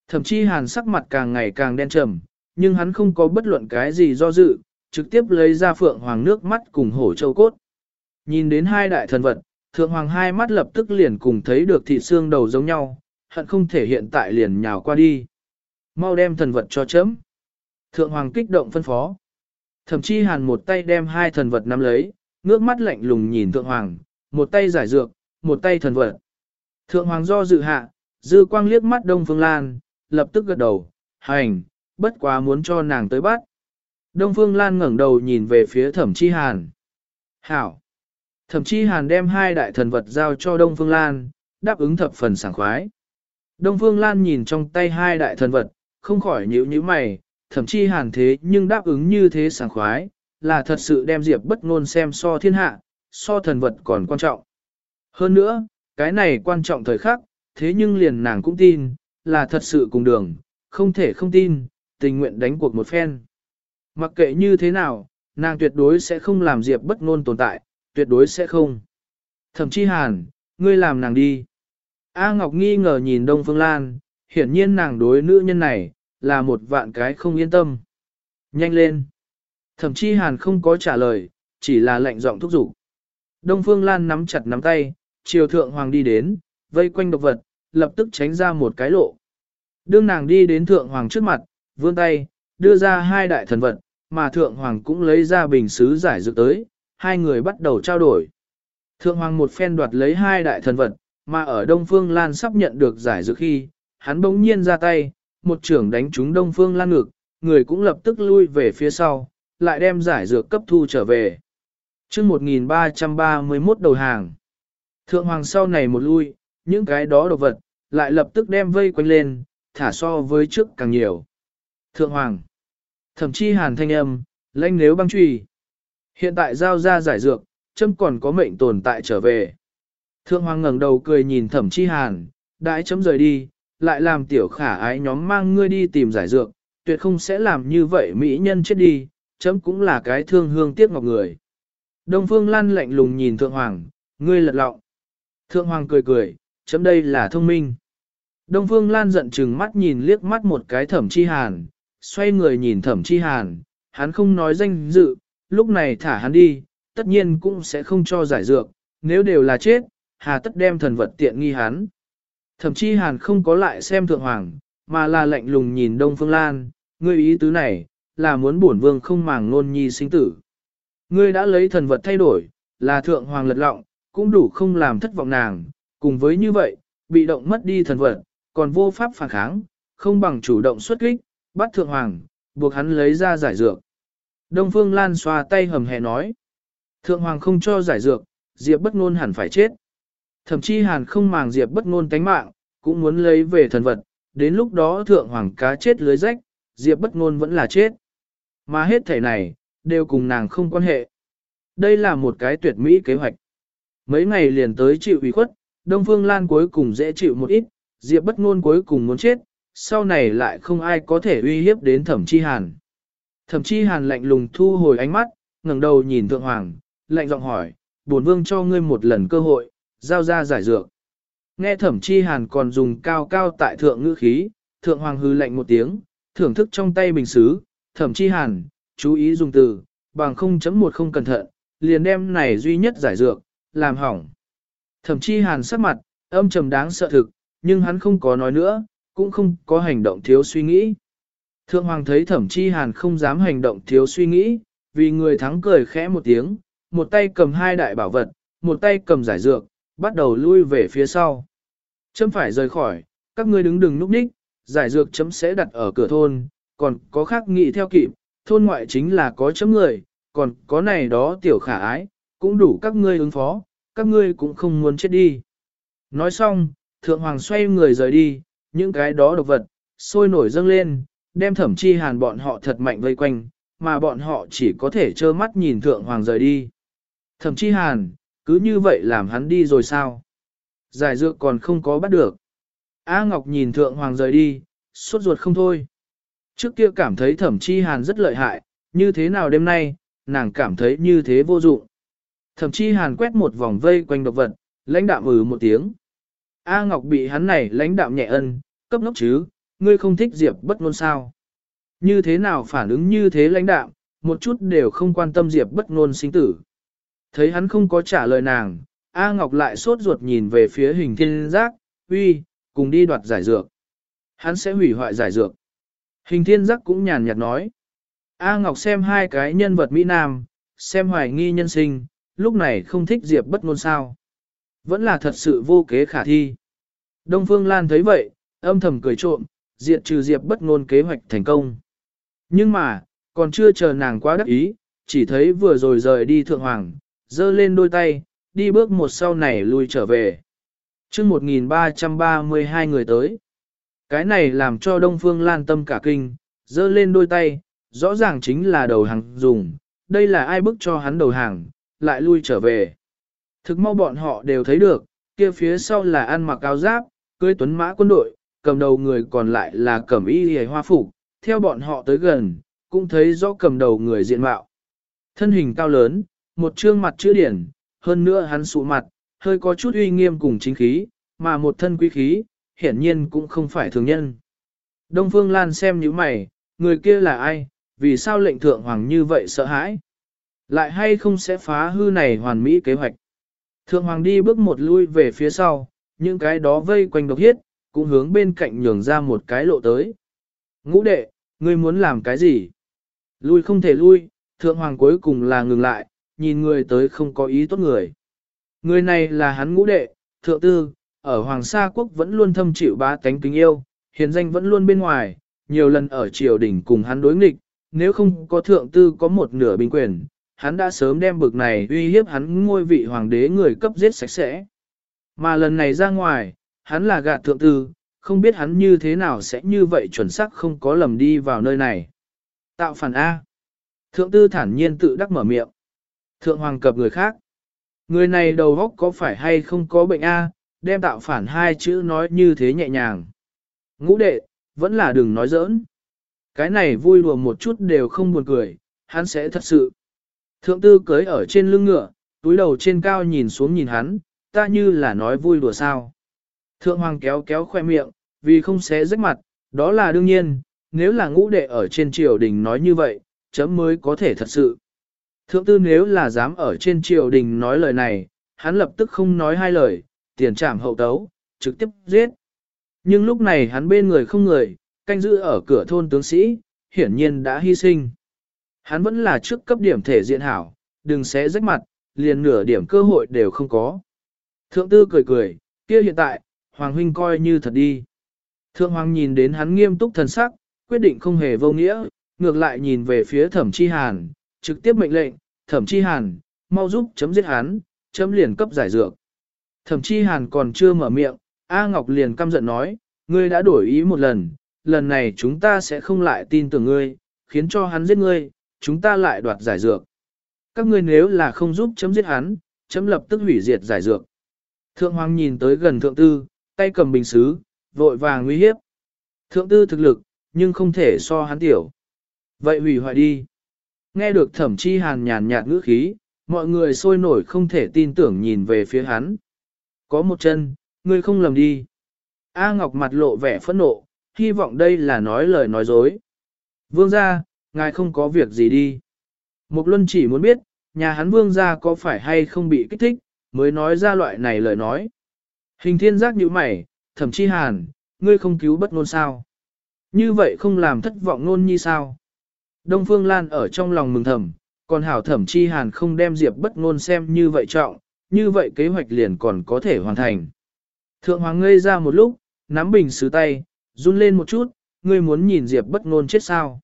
Thậm chí hàn sắc mặt càng ngày càng đen trầm, nhưng hắn không có bất luận cái gì do dự, trực tiếp lấy ra phượng hoàng nước mắt cùng hổ châu cốt. Nhìn đến hai đại thần vật, thượng hoàng hai mắt lập tức liền cùng thấy được thị xương đầu giống nhau, hận không thể hiện tại liền nhào qua đi. Mau đem thần vật cho chấm. Thượng hoàng kích động phân phó. Thậm chí hàn một tay đem hai thần vật nắm lấy, ngước mắt lạnh lùng nhìn thượng hoàng, một tay giải dược, một tay thần vật. Thượng hoàng do dự hạ, dư quang liếc mắt Đông Phương Lan, lập tức gật đầu, hành, bất quá muốn cho nàng tới bắt. Đông Phương Lan ngẩng đầu nhìn về phía thẩm chi hàn. Hảo! Thẩm Chi hàn đem hai đại thần vật giao cho Đông Phương Lan, đáp ứng thập phần sảng khoái. Đông Phương Lan nhìn trong tay hai đại thần vật, không khỏi nhíu nhíu mày, thậm chí hàn thế nhưng đáp ứng như thế sảng khoái, là thật sự đem Diệp bất ngôn xem so thiên hạ, so thần vật còn quan trọng. Hơn nữa, cái này quan trọng thời khắc, thế nhưng liền nàng cũng tin, là thật sự cùng đường, không thể không tin, tình nguyện đánh cuộc một phen. Mặc kệ như thế nào, nàng tuyệt đối sẽ không làm Diệp bất ngôn tồn tại, tuyệt đối sẽ không. Thậm chí hàn, ngươi làm nàng đi. A Ngọc nghi ngờ nhìn Đông Phương Lan, hiển nhiên nàng đối nữ nhân này, là một vạn cái không yên tâm. Nhanh lên. Thậm chí hàn không có trả lời, chỉ là lệnh giọng thúc giục. Đông Phương Lan nắm chặt nắm tay, triều thượng hoàng đi đến, vây quanh độc vật, lập tức tránh ra một cái lộ. Đương nàng đi đến thượng hoàng trước mặt, vươn tay, đưa ra hai đại thần vật, mà thượng hoàng cũng lấy ra bình xứ giải dược tới, hai người bắt đầu trao đổi. Thượng hoàng một phen đoạt lấy hai đại thần vật, mà ở Đông Phương Lan sắp nhận được giải dược khi, hắn bỗng nhiên ra tay, một trưởng đánh trúng Đông Phương Lan ngực, người cũng lập tức lui về phía sau, lại đem giải dược cấp thu trở về. chương 1331 đầu hàng. Thượng hoàng sau này một lui, những cái đó đồ vật, lại lập tức đem vây quanh lên, thả so với trước càng nhiều. Thượng hoàng. Thậm chí hàn thanh âm, lãnh nếu băng truy. Hiện tại giao ra giải dược, châm còn có mệnh tồn tại trở về. Thượng hoàng ngẩng đầu cười nhìn thẩm chi hàn, đãi chấm rời đi, lại làm tiểu khả ái nhóm mang ngươi đi tìm giải dược, tuyệt không sẽ làm như vậy mỹ nhân chết đi, chấm cũng là cái thương hương tiếc ngọc người. Đông phương lăn lạnh lùng nhìn thượng hoàng, ngươi lật lọng. Thượng hoàng cười cười, chấm đây là thông minh. Đông phương lan giận chừng mắt nhìn liếc mắt một cái thẩm chi hàn, xoay người nhìn thẩm chi hàn, hắn không nói danh dự, lúc này thả hắn đi, tất nhiên cũng sẽ không cho giải dược, nếu đều là chết, hà tất đem thần vật tiện nghi hắn. Thẩm chi hàn không có lại xem thượng hoàng, mà là lạnh lùng nhìn đông phương lan, ngươi ý tứ này, là muốn bổn vương không màng nôn nhi sinh tử. Ngươi đã lấy thần vật thay đổi, là thượng hoàng lật lọng, cũng đủ không làm thất vọng nàng, cùng với như vậy, bị động mất đi thần vật, còn vô pháp phản kháng, không bằng chủ động xuất kích, bắt thượng hoàng, buộc hắn lấy ra giải dược. Đông Phương Lan xoa tay hầm hè nói, thượng hoàng không cho giải dược, Diệp bất ngôn hẳn phải chết. Thậm chí hàn không màng Diệp bất ngôn tánh mạng, cũng muốn lấy về thần vật, đến lúc đó thượng hoàng cá chết lưới rách, Diệp bất ngôn vẫn là chết. Mà hết thể này, đều cùng nàng không quan hệ. Đây là một cái tuyệt mỹ kế hoạch. Mấy ngày liền tới chịu ủy khuất, Đông Phương Lan cuối cùng dễ chịu một ít, Diệp bất ngôn cuối cùng muốn chết, sau này lại không ai có thể uy hiếp đến thẩm chi hàn. Thẩm chi hàn lạnh lùng thu hồi ánh mắt, ngẩng đầu nhìn thượng hoàng, lạnh giọng hỏi, bổn vương cho ngươi một lần cơ hội, giao ra giải dược. Nghe thẩm chi hàn còn dùng cao cao tại thượng ngữ khí, thượng hoàng hừ lạnh một tiếng, thưởng thức trong tay bình sứ thẩm chi hàn, chú ý dùng từ, bằng không chấm một không cẩn thận, liền đem này duy nhất giải dược, làm hỏng. Thẩm chi hàn sắc mặt, âm trầm đáng sợ thực, nhưng hắn không có nói nữa, cũng không có hành động thiếu suy nghĩ. Thượng hoàng thấy thẩm chi hàn không dám hành động thiếu suy nghĩ, vì người thắng cười khẽ một tiếng, một tay cầm hai đại bảo vật, một tay cầm giải dược, bắt đầu lui về phía sau. Chấm phải rời khỏi, các ngươi đứng đừng núp ních, giải dược chấm sẽ đặt ở cửa thôn, còn có khác nghị theo kịp, thôn ngoại chính là có chấm người, còn có này đó tiểu khả ái, cũng đủ các ngươi ứng phó, các ngươi cũng không muốn chết đi. Nói xong, thượng hoàng xoay người rời đi, những cái đó độc vật, sôi nổi dâng lên, đem thẩm chi hàn bọn họ thật mạnh vây quanh, mà bọn họ chỉ có thể trơ mắt nhìn thượng hoàng rời đi. Thẩm chi hàn, cứ như vậy làm hắn đi rồi sao? Giải dược còn không có bắt được. A Ngọc nhìn thượng hoàng rời đi, suốt ruột không thôi. Trước kia cảm thấy thẩm chi hàn rất lợi hại, như thế nào đêm nay, nàng cảm thấy như thế vô dụng thậm chí hàn quét một vòng vây quanh độc vật, lãnh đạm ừ một tiếng. A Ngọc bị hắn này lãnh đạm nhẹ ân, cấp ngốc chứ, ngươi không thích Diệp bất ngôn sao. Như thế nào phản ứng như thế lãnh đạm, một chút đều không quan tâm Diệp bất ngôn sinh tử. Thấy hắn không có trả lời nàng, A Ngọc lại sốt ruột nhìn về phía hình thiên giác, uy, cùng đi đoạt giải dược. Hắn sẽ hủy hoại giải dược. Hình thiên giác cũng nhàn nhạt nói. A Ngọc xem hai cái nhân vật Mỹ Nam, xem hoài nghi nhân sinh, lúc này không thích Diệp bất ngôn sao. Vẫn là thật sự vô kế khả thi. Đông Phương Lan thấy vậy, âm thầm cười trộm, diệt trừ Diệp bất ngôn kế hoạch thành công. Nhưng mà, còn chưa chờ nàng quá đắc ý, chỉ thấy vừa rồi rời đi thượng hoàng, giơ lên đôi tay, đi bước một sau này lui trở về. chương 1332 người tới. Cái này làm cho Đông Phương Lan tâm cả kinh, dơ lên đôi tay, rõ ràng chính là đầu hàng dùng, đây là ai bức cho hắn đầu hàng, lại lui trở về. Thực mau bọn họ đều thấy được, kia phía sau là ăn mặc áo giáp, cưới tuấn mã quân đội, cầm đầu người còn lại là cẩm y hề hoa phục, theo bọn họ tới gần, cũng thấy rõ cầm đầu người diện mạo. Thân hình cao lớn, một trương mặt chữ điển, hơn nữa hắn sụ mặt, hơi có chút uy nghiêm cùng chính khí, mà một thân quý khí, hiển nhiên cũng không phải thường nhân. Đông Phương Lan xem như mày, người kia là ai, vì sao lệnh thượng hoàng như vậy sợ hãi? Lại hay không sẽ phá hư này hoàn mỹ kế hoạch? Thượng hoàng đi bước một lui về phía sau, những cái đó vây quanh độc hiết, cũng hướng bên cạnh nhường ra một cái lộ tới. Ngũ đệ, ngươi muốn làm cái gì? Lui không thể lui, thượng hoàng cuối cùng là ngừng lại, nhìn người tới không có ý tốt người. Người này là hắn ngũ đệ, thượng tư, ở Hoàng Sa Quốc vẫn luôn thâm chịu bá tánh kính yêu, hiền danh vẫn luôn bên ngoài, nhiều lần ở triều đình cùng hắn đối nghịch, nếu không có thượng tư có một nửa binh quyền, hắn đã sớm đem bực này uy hiếp hắn ngôi vị hoàng đế người cấp giết sạch sẽ. Mà lần này ra ngoài, hắn là gạt thượng tư, không biết hắn như thế nào sẽ như vậy chuẩn xác không có lầm đi vào nơi này. Tạo phản A. Thượng tư thản nhiên tự đắc mở miệng. Thượng hoàng cập người khác. Người này đầu góc có phải hay không có bệnh A, đem tạo phản hai chữ nói như thế nhẹ nhàng. Ngũ đệ, vẫn là đừng nói giỡn. Cái này vui đùa một chút đều không buồn cười, hắn sẽ thật sự. Thượng tư cưới ở trên lưng ngựa, túi đầu trên cao nhìn xuống nhìn hắn, ta như là nói vui đùa sao. Thượng hoàng kéo kéo khoe miệng, vì không sẽ rách mặt, đó là đương nhiên, nếu là ngũ đệ ở trên triều đình nói như vậy, chấm mới có thể thật sự. Thượng tư nếu là dám ở trên triều đình nói lời này, hắn lập tức không nói hai lời, tiền trảm hậu tấu, trực tiếp giết. Nhưng lúc này hắn bên người không người, canh giữ ở cửa thôn tướng sĩ, hiển nhiên đã hy sinh. Hắn vẫn là trước cấp điểm thể diện hảo, đừng xé rách mặt, liền nửa điểm cơ hội đều không có. Thượng tư cười cười, kia hiện tại, Hoàng huynh coi như thật đi. Thượng Hoàng nhìn đến hắn nghiêm túc thần sắc, quyết định không hề vô nghĩa, ngược lại nhìn về phía thẩm chi hàn, trực tiếp mệnh lệnh, thẩm chi hàn, mau giúp chấm giết hắn, chấm liền cấp giải dược. Thẩm chi hàn còn chưa mở miệng, A Ngọc liền căm giận nói, ngươi đã đổi ý một lần, lần này chúng ta sẽ không lại tin tưởng ngươi, khiến cho hắn giết ngươi, chúng ta lại đoạt giải dược. Các ngươi nếu là không giúp chấm giết hắn, chấm lập tức hủy diệt giải dược. Thượng Hoàng nhìn tới gần thượng tư, tay cầm bình xứ, vội vàng nguy hiếp. Thượng tư thực lực, nhưng không thể so hắn tiểu. Vậy hủy hoại đi. Nghe được thẩm chi hàn nhàn nhạt ngữ khí, mọi người sôi nổi không thể tin tưởng nhìn về phía hắn. Có một chân, ngươi không lầm đi. A Ngọc mặt lộ vẻ phẫn nộ, hy vọng đây là nói lời nói dối. Vương gia, ngài không có việc gì đi. Mục Luân chỉ muốn biết, nhà hắn vương gia có phải hay không bị kích thích, mới nói ra loại này lời nói. Hình thiên giác như mày, thẩm chi hàn, ngươi không cứu bất ngôn sao. Như vậy không làm thất vọng ngôn nhi sao. Đông Phương Lan ở trong lòng mừng thầm, còn hảo thẩm chi hàn không đem diệp bất ngôn xem như vậy trọng, như vậy kế hoạch liền còn có thể hoàn thành. Thượng Hoàng ngây ra một lúc, nắm bình sứ tay, run lên một chút, ngươi muốn nhìn diệp bất ngôn chết sao.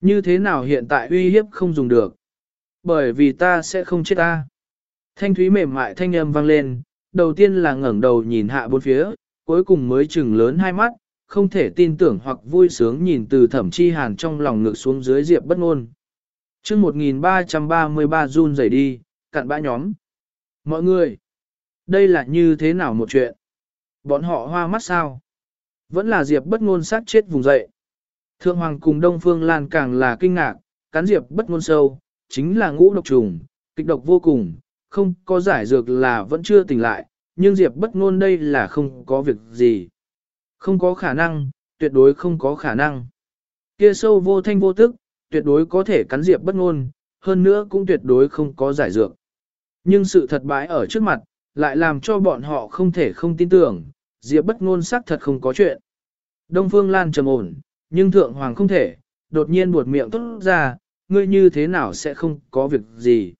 Như thế nào hiện tại uy hiếp không dùng được? Bởi vì ta sẽ không chết ta. Thanh thúy mềm mại thanh âm vang lên, đầu tiên là ngẩng đầu nhìn hạ bốn phía, cuối cùng mới chừng lớn hai mắt, không thể tin tưởng hoặc vui sướng nhìn từ thẩm chi hàn trong lòng ngực xuống dưới diệp bất ngôn. Trước 1333 run rẩy đi, cặn bã nhóm. Mọi người, đây là như thế nào một chuyện? Bọn họ hoa mắt sao? Vẫn là diệp bất ngôn sát chết vùng dậy. Thượng Hoàng cùng Đông Phương Lan càng là kinh ngạc, cắn diệp bất ngôn sâu, chính là ngũ độc trùng, kịch độc vô cùng, không có giải dược là vẫn chưa tỉnh lại, nhưng diệp bất ngôn đây là không có việc gì. Không có khả năng, tuyệt đối không có khả năng. Kia sâu vô thanh vô tức, tuyệt đối có thể cắn diệp bất ngôn, hơn nữa cũng tuyệt đối không có giải dược. Nhưng sự thật bãi ở trước mặt, lại làm cho bọn họ không thể không tin tưởng, diệp bất ngôn xác thật không có chuyện. Đông Phương Lan trầm ổn, nhưng Thượng Hoàng không thể, đột nhiên buột miệng tốt ra, ngươi như thế nào sẽ không có việc gì.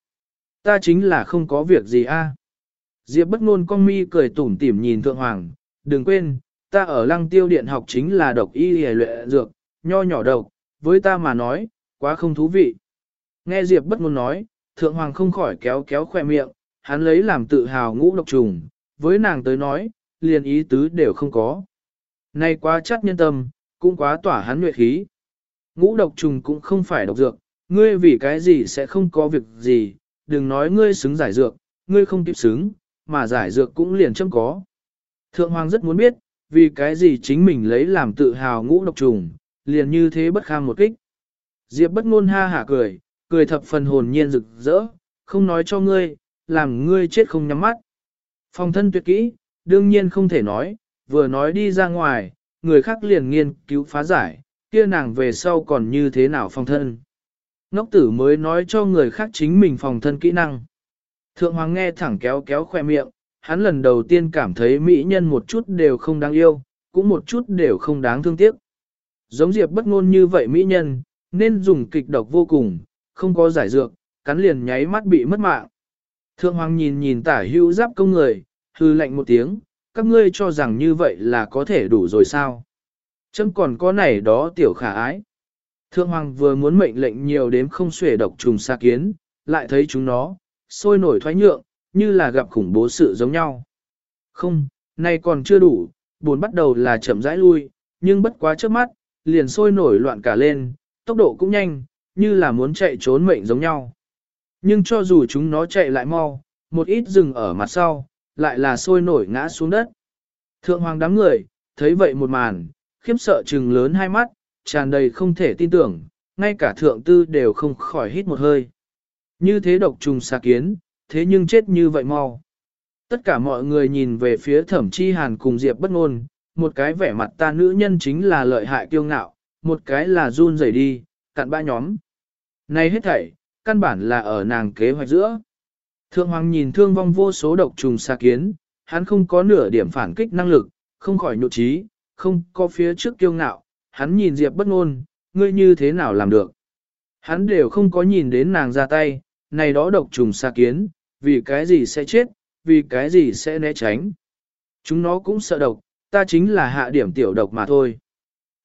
Ta chính là không có việc gì a. Diệp bất ngôn con mi cười tủm tỉm nhìn Thượng Hoàng, đừng quên, ta ở lăng tiêu điện học chính là độc y hề luyện dược, nho nhỏ độc, với ta mà nói, quá không thú vị. Nghe Diệp bất ngôn nói, Thượng Hoàng không khỏi kéo kéo khoe miệng, hắn lấy làm tự hào ngũ độc trùng, với nàng tới nói, liền ý tứ đều không có. Này quá chắc nhân tâm, cũng quá tỏa hắn nguyệt khí. Ngũ độc trùng cũng không phải độc dược, ngươi vì cái gì sẽ không có việc gì, đừng nói ngươi xứng giải dược, ngươi không kịp xứng, mà giải dược cũng liền chấm có. Thượng Hoàng rất muốn biết, vì cái gì chính mình lấy làm tự hào ngũ độc trùng, liền như thế bất kham một kích. Diệp bất ngôn ha hả cười, cười thập phần hồn nhiên rực rỡ, không nói cho ngươi, làm ngươi chết không nhắm mắt. Phòng thân tuyệt kỹ, đương nhiên không thể nói, vừa nói đi ra ngoài, người khác liền nghiên cứu phá giải, kia nàng về sau còn như thế nào phòng thân. Ngốc tử mới nói cho người khác chính mình phòng thân kỹ năng. Thượng Hoàng nghe thẳng kéo kéo khoe miệng, hắn lần đầu tiên cảm thấy mỹ nhân một chút đều không đáng yêu, cũng một chút đều không đáng thương tiếc. Giống Diệp bất ngôn như vậy mỹ nhân, nên dùng kịch độc vô cùng, không có giải dược, cắn liền nháy mắt bị mất mạng. Thượng Hoàng nhìn nhìn tả hữu giáp công người, hư lạnh một tiếng, các ngươi cho rằng như vậy là có thể đủ rồi sao? Chấm còn có này đó tiểu khả ái. Thượng Hoàng vừa muốn mệnh lệnh nhiều đếm không xuể độc trùng xa kiến, lại thấy chúng nó, sôi nổi thoái nhượng, như là gặp khủng bố sự giống nhau. Không, nay còn chưa đủ, buồn bắt đầu là chậm rãi lui, nhưng bất quá trước mắt, liền sôi nổi loạn cả lên, tốc độ cũng nhanh, như là muốn chạy trốn mệnh giống nhau. Nhưng cho dù chúng nó chạy lại mau, một ít dừng ở mặt sau, lại là sôi nổi ngã xuống đất. Thượng hoàng đám người, thấy vậy một màn, khiếp sợ trừng lớn hai mắt, tràn đầy không thể tin tưởng, ngay cả thượng tư đều không khỏi hít một hơi. Như thế độc trùng xà kiến, thế nhưng chết như vậy mau. Tất cả mọi người nhìn về phía thẩm chi hàn cùng Diệp bất ngôn, một cái vẻ mặt ta nữ nhân chính là lợi hại kiêu ngạo, một cái là run rẩy đi, cặn ba nhóm. Này hết thảy, căn bản là ở nàng kế hoạch giữa. Thượng Hoàng nhìn thương vong vô số độc trùng xa kiến, hắn không có nửa điểm phản kích năng lực, không khỏi nhụ trí, không có phía trước kiêu ngạo, hắn nhìn Diệp bất ngôn, ngươi như thế nào làm được. Hắn đều không có nhìn đến nàng ra tay, này đó độc trùng xa kiến, vì cái gì sẽ chết, vì cái gì sẽ né tránh. Chúng nó cũng sợ độc, ta chính là hạ điểm tiểu độc mà thôi.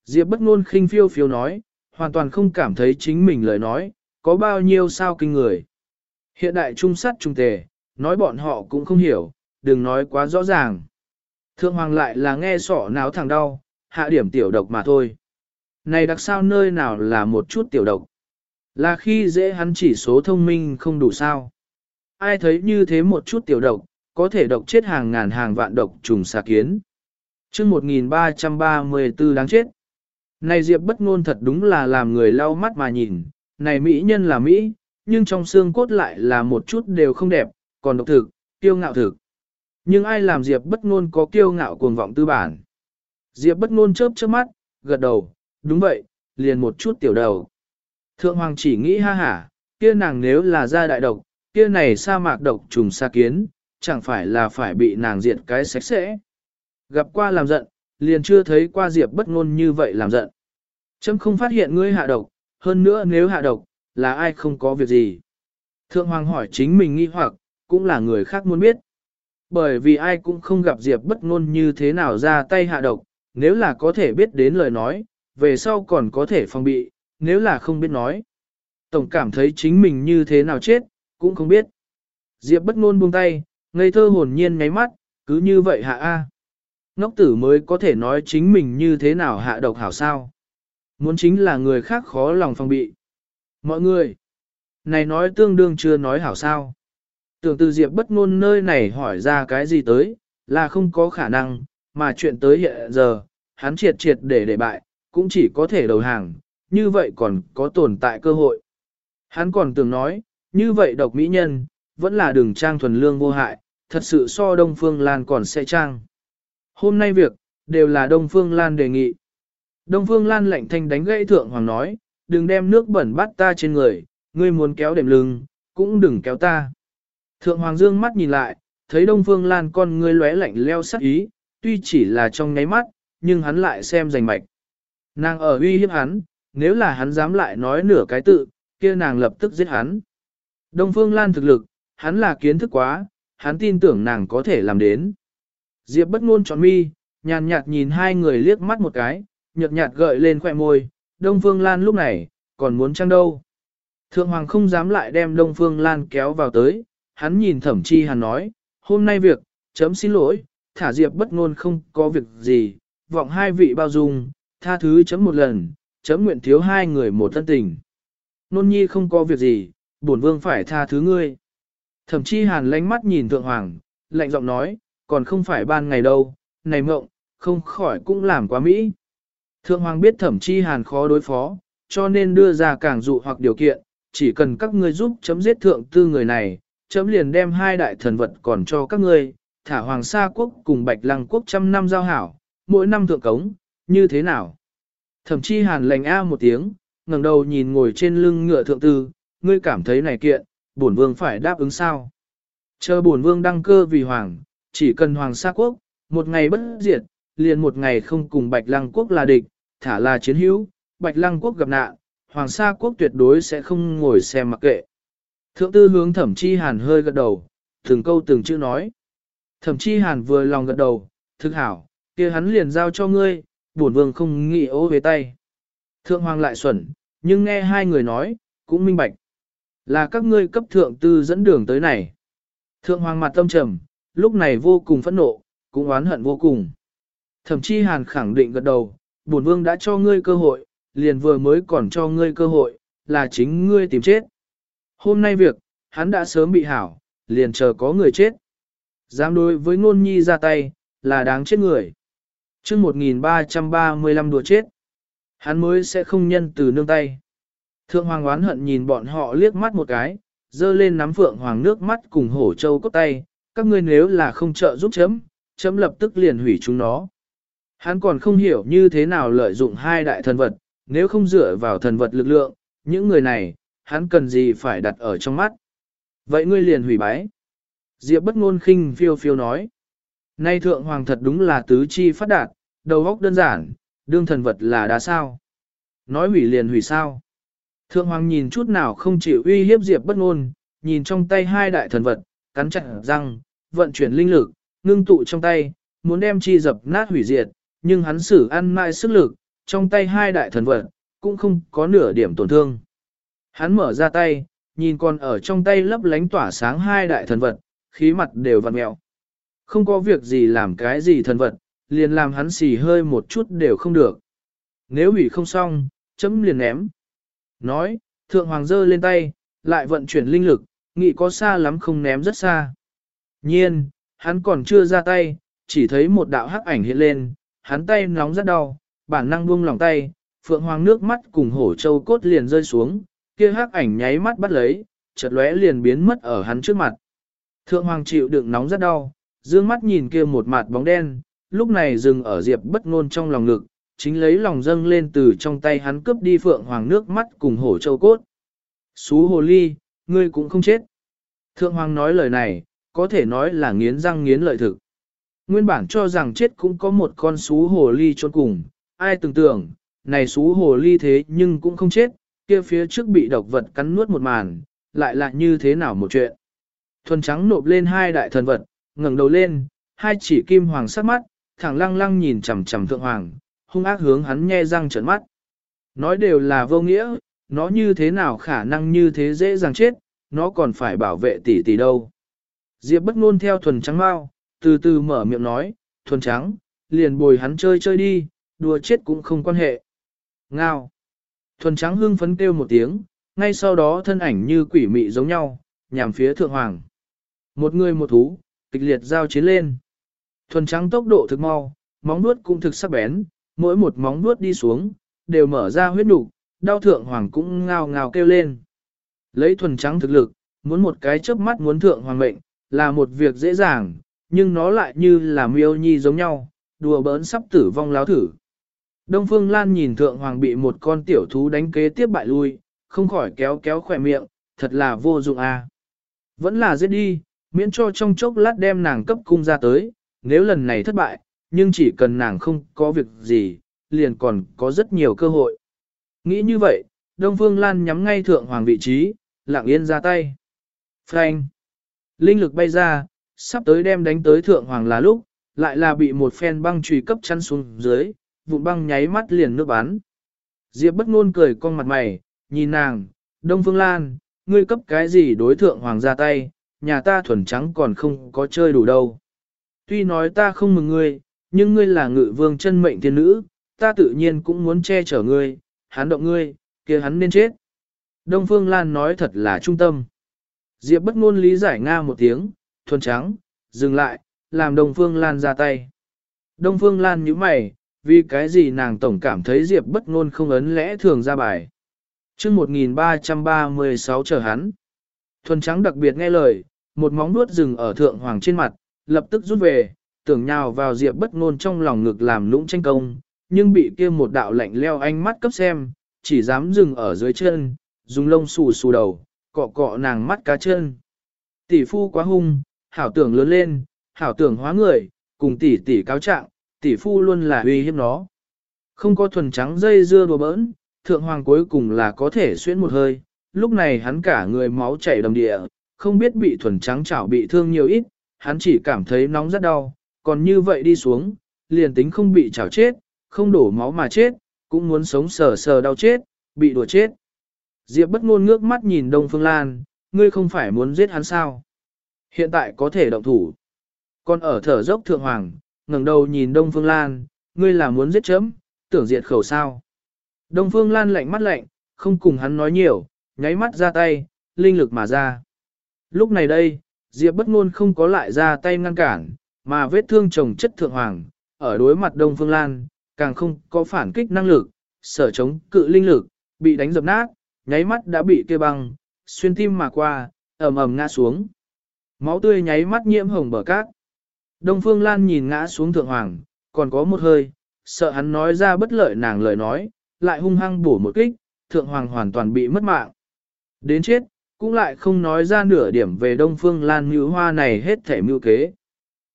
Diệp bất ngôn khinh phiêu phiêu nói, hoàn toàn không cảm thấy chính mình lời nói, có bao nhiêu sao kinh người. Hiện đại trung sát trung tề, nói bọn họ cũng không hiểu, đừng nói quá rõ ràng. Thượng hoàng lại là nghe sọ náo thẳng đau, hạ điểm tiểu độc mà thôi. Này đặc sao nơi nào là một chút tiểu độc. Là khi dễ hắn chỉ số thông minh không đủ sao. Ai thấy như thế một chút tiểu độc, có thể độc chết hàng ngàn hàng vạn độc trùng xà kiến. chương 1334 đáng chết. Này Diệp bất ngôn thật đúng là làm người lau mắt mà nhìn, này Mỹ nhân là Mỹ, nhưng trong xương cốt lại là một chút đều không đẹp, còn độc thực, kiêu ngạo thực. Nhưng ai làm Diệp bất ngôn có kiêu ngạo cuồng vọng tư bản? Diệp bất ngôn chớp chớp mắt, gật đầu, đúng vậy, liền một chút tiểu đầu. Thượng hoàng chỉ nghĩ ha hả, kia nàng nếu là ra đại độc, kia này sa mạc độc trùng sa kiến, chẳng phải là phải bị nàng diệt cái sạch sẽ. Gặp qua làm giận, liền chưa thấy qua Diệp bất ngôn như vậy làm giận. Chấm không phát hiện ngươi hạ độc, hơn nữa nếu hạ độc, là ai không có việc gì. Thượng Hoàng hỏi chính mình nghi hoặc, cũng là người khác muốn biết. Bởi vì ai cũng không gặp Diệp bất ngôn như thế nào ra tay hạ độc, nếu là có thể biết đến lời nói, về sau còn có thể phòng bị, nếu là không biết nói. Tổng cảm thấy chính mình như thế nào chết, cũng không biết. Diệp bất ngôn buông tay, ngây thơ hồn nhiên nháy mắt, cứ như vậy hạ A. Ngốc tử mới có thể nói chính mình như thế nào hạ độc hảo sao. Muốn chính là người khác khó lòng phòng bị. Mọi người, này nói tương đương chưa nói hảo sao. Tưởng từ Diệp bất ngôn nơi này hỏi ra cái gì tới, là không có khả năng, mà chuyện tới hiện giờ, hắn triệt triệt để để bại, cũng chỉ có thể đầu hàng, như vậy còn có tồn tại cơ hội. Hắn còn tưởng nói, như vậy độc mỹ nhân, vẫn là đường trang thuần lương vô hại, thật sự so Đông Phương Lan còn sẽ trang. Hôm nay việc, đều là Đông Phương Lan đề nghị. Đông Phương Lan lạnh thanh đánh gãy thượng hoàng nói, đừng đem nước bẩn bắt ta trên người, ngươi muốn kéo đệm lưng, cũng đừng kéo ta. Thượng hoàng dương mắt nhìn lại, thấy Đông Phương Lan con ngươi lóe lạnh leo sắc ý, tuy chỉ là trong nháy mắt, nhưng hắn lại xem rành mạch. Nàng ở uy hiếp hắn, nếu là hắn dám lại nói nửa cái tự, kia nàng lập tức giết hắn. Đông Phương Lan thực lực, hắn là kiến thức quá, hắn tin tưởng nàng có thể làm đến. Diệp bất ngôn tròn mi, nhàn nhạt nhìn hai người liếc mắt một cái, nhợt nhạt gợi lên khỏe môi, Đông Phương Lan lúc này, còn muốn chăng đâu. Thượng Hoàng không dám lại đem Đông Phương Lan kéo vào tới, hắn nhìn thẩm chi hàn nói, hôm nay việc, chấm xin lỗi, thả diệp bất ngôn không có việc gì, vọng hai vị bao dung, tha thứ chấm một lần, chấm nguyện thiếu hai người một thân tình. Nôn nhi không có việc gì, bổn vương phải tha thứ ngươi. Thẩm chi hàn lánh mắt nhìn thượng hoàng, lạnh giọng nói, còn không phải ban ngày đâu, này mộng, không khỏi cũng làm quá mỹ. Thượng hoàng biết thẩm chi hàn khó đối phó, cho nên đưa ra càng dụ hoặc điều kiện, chỉ cần các ngươi giúp chấm giết thượng tư người này, chấm liền đem hai đại thần vật còn cho các ngươi, thả hoàng sa quốc cùng bạch lăng quốc trăm năm giao hảo, mỗi năm thượng cống, như thế nào? Thẩm chi hàn lành a một tiếng, ngẩng đầu nhìn ngồi trên lưng ngựa thượng tư, ngươi cảm thấy này kiện, bổn vương phải đáp ứng sao? Chờ bổn vương đăng cơ vì hoàng, chỉ cần hoàng sa quốc, một ngày bất diệt, liền một ngày không cùng bạch lăng quốc là địch, thả là chiến hữu, bạch lăng quốc gặp nạn, hoàng sa quốc tuyệt đối sẽ không ngồi xem mặc kệ. Thượng tư hướng thẩm chi hàn hơi gật đầu, từng câu từng chữ nói. Thẩm chi hàn vừa lòng gật đầu, thực hảo, kia hắn liền giao cho ngươi, bổn vương không nghĩ ô về tay. Thượng hoàng lại xuẩn, nhưng nghe hai người nói, cũng minh bạch. Là các ngươi cấp thượng tư dẫn đường tới này. Thượng hoàng mặt tâm trầm, lúc này vô cùng phẫn nộ, cũng oán hận vô cùng. Thẩm chi hàn khẳng định gật đầu, bổn vương đã cho ngươi cơ hội, liền vừa mới còn cho ngươi cơ hội, là chính ngươi tìm chết. Hôm nay việc, hắn đã sớm bị hảo, liền chờ có người chết. Dám đối với ngôn nhi ra tay, là đáng chết người. chương 1335 đùa chết. Hắn mới sẽ không nhân từ nương tay. Thượng hoàng oán hận nhìn bọn họ liếc mắt một cái, dơ lên nắm phượng hoàng nước mắt cùng hổ châu cốt tay, các ngươi nếu là không trợ giúp chấm, chấm lập tức liền hủy chúng nó. Hắn còn không hiểu như thế nào lợi dụng hai đại thần vật, nếu không dựa vào thần vật lực lượng, những người này, hắn cần gì phải đặt ở trong mắt. Vậy ngươi liền hủy bái. Diệp bất ngôn khinh phiêu phiêu nói. Nay thượng hoàng thật đúng là tứ chi phát đạt, đầu óc đơn giản, đương thần vật là đá sao. Nói hủy liền hủy sao. Thượng hoàng nhìn chút nào không chịu uy hiếp Diệp bất ngôn, nhìn trong tay hai đại thần vật, cắn chặt răng, vận chuyển linh lực, ngưng tụ trong tay, muốn đem chi dập nát hủy diệt, nhưng hắn sử ăn mãi sức lực, trong tay hai đại thần vật, cũng không có nửa điểm tổn thương. Hắn mở ra tay, nhìn còn ở trong tay lấp lánh tỏa sáng hai đại thần vật, khí mặt đều vặn mẹo. Không có việc gì làm cái gì thần vật, liền làm hắn xì hơi một chút đều không được. Nếu hủy không xong, chấm liền ném. Nói, thượng hoàng dơ lên tay, lại vận chuyển linh lực, nghĩ có xa lắm không ném rất xa. Nhiên, hắn còn chưa ra tay, chỉ thấy một đạo hắc ảnh hiện lên, hắn tay nóng rất đau, bản năng buông lòng tay, phượng hoàng nước mắt cùng hổ châu cốt liền rơi xuống, kia hắc ảnh nháy mắt bắt lấy, chợt lóe liền biến mất ở hắn trước mặt. Thượng hoàng chịu đựng nóng rất đau, dương mắt nhìn kia một mặt bóng đen, lúc này dừng ở diệp bất ngôn trong lòng ngực, chính lấy lòng dâng lên từ trong tay hắn cướp đi phượng hoàng nước mắt cùng hổ châu cốt. Xú hồ ly, ngươi cũng không chết. Thượng hoàng nói lời này, có thể nói là nghiến răng nghiến lợi thực. Nguyên bản cho rằng chết cũng có một con xú hồ ly trốn cùng, ai tưởng tưởng, này xú hồ ly thế nhưng cũng không chết, kia phía trước bị độc vật cắn nuốt một màn, lại là như thế nào một chuyện. Thuần trắng nộp lên hai đại thần vật, ngẩng đầu lên, hai chỉ kim hoàng sắc mắt, thẳng lăng lăng nhìn chằm chằm thượng hoàng, hung ác hướng hắn nhe răng trợn mắt. Nói đều là vô nghĩa, nó như thế nào khả năng như thế dễ dàng chết, nó còn phải bảo vệ tỷ tỷ đâu. Diệp bất ngôn theo thuần trắng mau, từ từ mở miệng nói, thuần trắng, liền bồi hắn chơi chơi đi, đùa chết cũng không quan hệ. Ngao. Thuần trắng hưng phấn kêu một tiếng, ngay sau đó thân ảnh như quỷ mị giống nhau, nhằm phía thượng hoàng. Một người một thú, kịch liệt giao chiến lên. Thuần trắng tốc độ thực mau, móng vuốt cũng thực sắc bén, mỗi một móng vuốt đi xuống, đều mở ra huyết đủ, đau thượng hoàng cũng ngao ngao kêu lên. Lấy thuần trắng thực lực, muốn một cái chớp mắt muốn thượng hoàng mệnh, là một việc dễ dàng, nhưng nó lại như là miêu nhi giống nhau, đùa bỡn sắp tử vong láo thử. Đông Phương Lan nhìn thượng hoàng bị một con tiểu thú đánh kế tiếp bại lui, không khỏi kéo kéo khỏe miệng, thật là vô dụng. À. Vẫn là giết đi, miễn cho trong chốc lát đem nàng cấp cung ra tới, nếu lần này thất bại, nhưng chỉ cần nàng không có việc gì, liền còn có rất nhiều cơ hội. Nghĩ như vậy, Đông Phương Lan nhắm ngay thượng hoàng vị trí, lặng yên ra tay. Frank! Linh lực bay ra, sắp tới đem đánh tới thượng hoàng là lúc, lại là bị một phen băng trùy cấp chăn xuống dưới, vụn băng nháy mắt liền nước bắn. Diệp bất ngôn cười con mặt mày, nhìn nàng, Đông Phương Lan, ngươi cấp cái gì đối thượng hoàng ra tay, nhà ta thuần trắng còn không có chơi đủ đâu. Tuy nói ta không mừng ngươi, nhưng ngươi là ngự vương chân mệnh thiên nữ, ta tự nhiên cũng muốn che chở ngươi, hắn động ngươi, kia hắn nên chết. Đông Phương Lan nói thật là trung tâm. Diệp bất ngôn lý giải Nga một tiếng, thuần trắng, dừng lại, làm Đông Phương Lan ra tay. Đông Phương Lan nhíu mày, vì cái gì nàng tổng cảm thấy Diệp bất ngôn không ấn lẽ thường ra bài. Chương 1336 chờ hắn. Thuần trắng đặc biệt nghe lời, một móng nuốt dừng ở thượng hoàng trên mặt, lập tức rút về, tưởng nhào vào Diệp bất ngôn trong lòng ngực làm lũng tranh công, nhưng bị kia một đạo lạnh leo ánh mắt cấp xem, chỉ dám dừng ở dưới chân, dùng lông xù xù đầu, cọ cọ nàng mắt cá chân. Tỷ phu quá hung, hảo tưởng lớn lên, hảo tưởng hóa người, cùng tỷ tỷ cáo trạng, tỷ phu luôn là uy hiếp nó. Không có thuần trắng dây dưa đùa bỡn, thượng hoàng cuối cùng là có thể xuyên một hơi, lúc này hắn cả người máu chảy đầm địa, không biết bị thuần trắng chảo bị thương nhiều ít, hắn chỉ cảm thấy nóng rất đau, còn như vậy đi xuống, liền tính không bị chảo chết, không đổ máu mà chết, cũng muốn sống sờ sờ đau chết, bị đùa chết. Diệp bất ngôn ngước mắt nhìn Đông Phương Lan, ngươi không phải muốn giết hắn sao? Hiện tại có thể động thủ. Còn ở thở dốc thượng hoàng, ngẩng đầu nhìn Đông Phương Lan, ngươi là muốn giết chấm, tưởng diệt khẩu sao? Đông Phương Lan lạnh mắt lạnh, không cùng hắn nói nhiều, nháy mắt ra tay, linh lực mà ra. Lúc này đây, Diệp bất ngôn không có lại ra tay ngăn cản, mà vết thương chồng chất thượng hoàng, ở đối mặt Đông Phương Lan, càng không có phản kích năng lực, sở chống cự linh lực, bị đánh dập nát, nháy mắt đã bị kia băng, xuyên tim mà qua, ầm ầm ngã xuống. Máu tươi nháy mắt nhiễm hồng bờ cát. Đông Phương Lan nhìn ngã xuống thượng hoàng, còn có một hơi, sợ hắn nói ra bất lợi nàng lời nói, lại hung hăng bổ một kích, thượng hoàng hoàn toàn bị mất mạng. Đến chết, cũng lại không nói ra nửa điểm về Đông Phương Lan mưu hoa này hết thể mưu kế.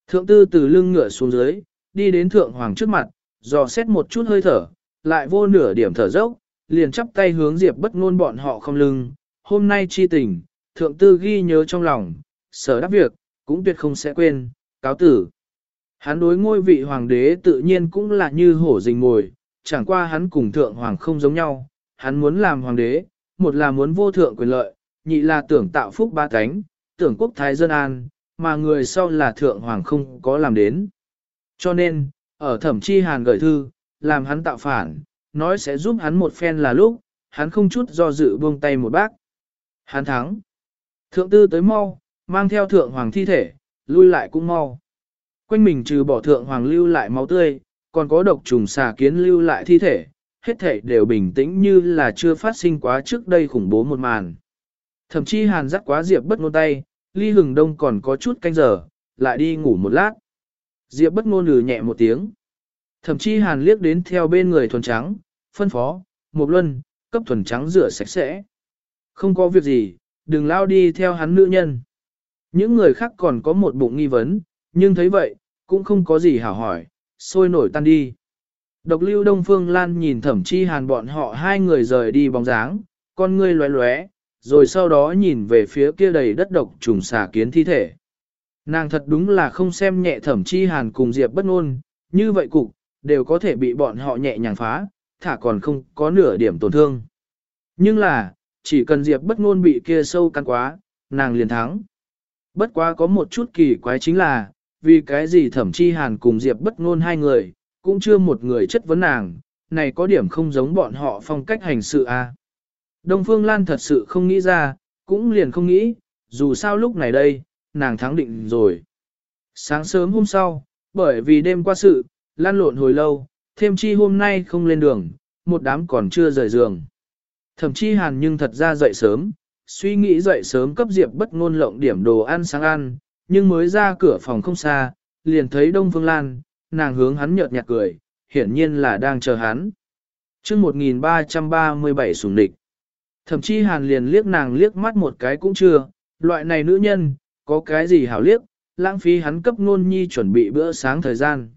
Thượng tư từ lưng ngựa xuống dưới, đi đến thượng hoàng trước mặt, dò xét một chút hơi thở, lại vô nửa điểm thở dốc, liền chắp tay hướng Diệp bất ngôn bọn họ không lưng, hôm nay chi tình, thượng tư ghi nhớ trong lòng, sở đáp việc, cũng tuyệt không sẽ quên, cáo tử. Hắn đối ngôi vị hoàng đế tự nhiên cũng là như hổ rình ngồi, chẳng qua hắn cùng thượng hoàng không giống nhau, hắn muốn làm hoàng đế, một là muốn vô thượng quyền lợi, nhị là tưởng tạo phúc ba cánh, tưởng quốc thái dân an, mà người sau là thượng hoàng không có làm đến. Cho nên, ở thẩm chi hàn gửi thư, làm hắn tạo phản, nói sẽ giúp hắn một phen là lúc, hắn không chút do dự buông tay một bác. Hắn thắng. Thượng tư tới mau, mang theo thượng hoàng thi thể, lui lại cũng mau. Quanh mình trừ bỏ thượng hoàng lưu lại máu tươi, còn có độc trùng xà kiến lưu lại thi thể, hết thể đều bình tĩnh như là chưa phát sinh quá trước đây khủng bố một màn. Thậm chí hàn dắt quá Diệp bất ngôn tay, ly hừng đông còn có chút canh giờ, lại đi ngủ một lát. Diệp bất ngôn lừ nhẹ một tiếng. Thậm chí hàn liếc đến theo bên người thuần trắng, phân phó, một luân, cấp thuần trắng rửa sạch sẽ. Không có việc gì, đừng lao đi theo hắn nữ nhân. Những người khác còn có một bụng nghi vấn, nhưng thấy vậy, cũng không có gì hảo hỏi, sôi nổi tan đi. Độc lưu Đông Phương Lan nhìn thẩm chi hàn bọn họ hai người rời đi bóng dáng, con ngươi lóe lóe, rồi sau đó nhìn về phía kia đầy đất độc trùng xà kiến thi thể. Nàng thật đúng là không xem nhẹ thẩm chi hàn cùng Diệp bất ngôn, như vậy cục, đều có thể bị bọn họ nhẹ nhàng phá, thả còn không có nửa điểm tổn thương. Nhưng là, chỉ cần Diệp bất ngôn bị kia sâu căn quá, nàng liền thắng. Bất quá có một chút kỳ quái chính là, vì cái gì thẩm chi hàn cùng Diệp bất ngôn hai người, cũng chưa một người chất vấn nàng, này có điểm không giống bọn họ phong cách hành sự. À. Đông Phương Lan thật sự không nghĩ ra, cũng liền không nghĩ, dù sao lúc này đây, nàng thắng định rồi. Sáng sớm hôm sau, bởi vì đêm qua sự, lan lộn hồi lâu, thêm chi hôm nay không lên đường, một đám còn chưa rời giường. Thậm chí hàn nhưng thật ra dậy sớm, suy nghĩ dậy sớm cấp Diệp bất ngôn lộng điểm đồ ăn sáng ăn, nhưng mới ra cửa phòng không xa, liền thấy Đông Phương Lan, nàng hướng hắn nhợt nhạt cười, hiển nhiên là đang chờ hắn. chương 1337 sùng địch. Thậm chí hàn liền liếc nàng liếc mắt một cái cũng chưa, loại này nữ nhân, có cái gì hảo liếc, lãng phí hắn cấp nôn nhi chuẩn bị bữa sáng thời gian.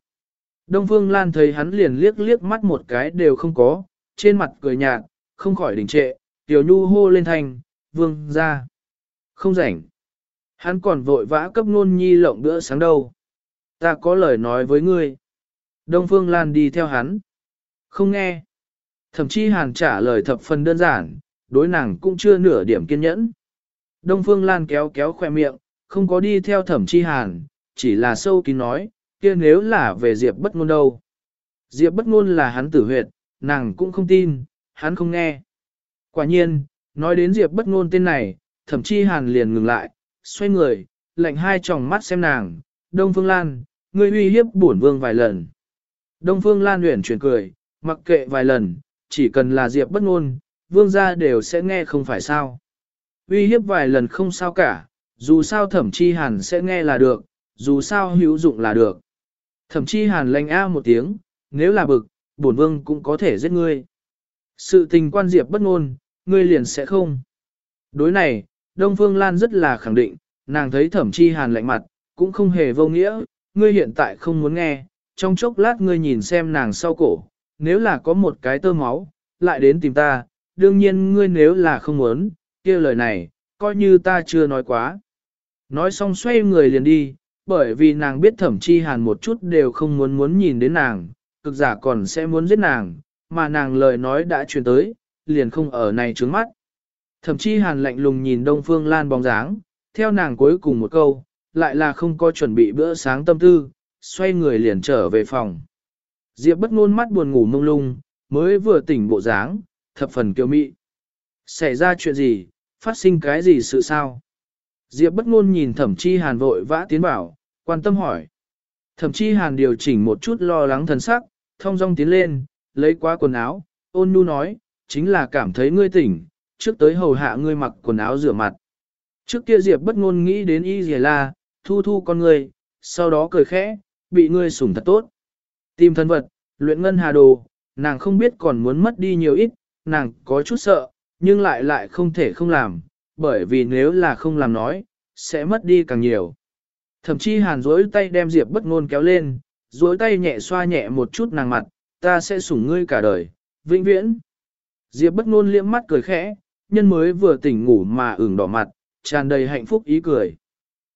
Đông Phương Lan thấy hắn liền liếc liếc mắt một cái đều không có, trên mặt cười nhạt, không khỏi đình trệ, tiểu nhu hô lên thành, vương ra. Không rảnh. Hắn còn vội vã cấp nôn nhi lộng bữa sáng đâu. Ta có lời nói với ngươi. Đông Phương Lan đi theo hắn. Không nghe. Thậm chí hàn trả lời thập phần đơn giản, đối nàng cũng chưa nửa điểm kiên nhẫn. Đông Phương Lan kéo kéo khoe miệng, không có đi theo thẩm chi hàn, chỉ là sâu kín nói, kia nếu là về Diệp bất ngôn đâu. Diệp bất ngôn là hắn tử huyệt, nàng cũng không tin, hắn không nghe. Quả nhiên, nói đến Diệp bất ngôn tên này, thẩm chi hàn liền ngừng lại, xoay người, lạnh hai tròng mắt xem nàng, Đông Phương Lan, ngươi uy hiếp bổn vương vài lần. Đông Phương Lan luyện chuyển cười, mặc kệ vài lần, chỉ cần là Diệp bất ngôn, vương gia đều sẽ nghe không phải sao. Uy hiếp vài lần không sao cả, dù sao thẩm chi hàn sẽ nghe là được, dù sao hữu dụng là được. Thẩm chi hàn lanh a một tiếng, nếu là bực, bổn vương cũng có thể giết ngươi. Sự tình quan diệp bất ngôn, ngươi liền sẽ không. Đối này, Đông Phương Lan rất là khẳng định, nàng thấy thẩm chi hàn lạnh mặt, cũng không hề vô nghĩa, ngươi hiện tại không muốn nghe, trong chốc lát ngươi nhìn xem nàng sau cổ, nếu là có một cái tơ máu, lại đến tìm ta, đương nhiên ngươi nếu là không muốn, kia lời này, coi như ta chưa nói quá. Nói xong xoay người liền đi, bởi vì nàng biết thẩm chi hàn một chút đều không muốn muốn nhìn đến nàng, cực giả còn sẽ muốn giết nàng, mà nàng lời nói đã truyền tới, liền không ở này trướng mắt. thậm chi hàn lạnh lùng nhìn Đông Phương Lan bóng dáng, theo nàng cuối cùng một câu, lại là không có chuẩn bị bữa sáng tâm tư, xoay người liền trở về phòng. Diệp bất ngôn mắt buồn ngủ mông lung, mới vừa tỉnh bộ dáng, thập phần kiêu mị. Xảy ra chuyện gì, phát sinh cái gì sự sao? Diệp bất ngôn nhìn thẩm chi hàn vội vã tiến bảo, quan tâm hỏi. Thẩm chi hàn điều chỉnh một chút lo lắng thần sắc, thông dong tiến lên, lấy qua quần áo, ôn nhu nói, chính là cảm thấy ngươi tỉnh, trước tới hầu hạ ngươi mặc quần áo rửa mặt. Trước kia Diệp bất ngôn nghĩ đến y dì la, thu thu con ngươi, sau đó cười khẽ, bị ngươi sủng thật tốt. Tìm thân vật, luyện ngân hà đồ, nàng không biết còn muốn mất đi nhiều ít, nàng có chút sợ, nhưng lại lại không thể không làm, bởi vì nếu là không làm nói, sẽ mất đi càng nhiều. Thậm chí hàn rối tay đem Diệp bất ngôn kéo lên, rối tay nhẹ xoa nhẹ một chút nàng mặt, ta sẽ sủng ngươi cả đời, vĩnh viễn. Diệp bất ngôn liễm mắt cười khẽ, nhân mới vừa tỉnh ngủ mà ửng đỏ mặt, tràn đầy hạnh phúc ý cười.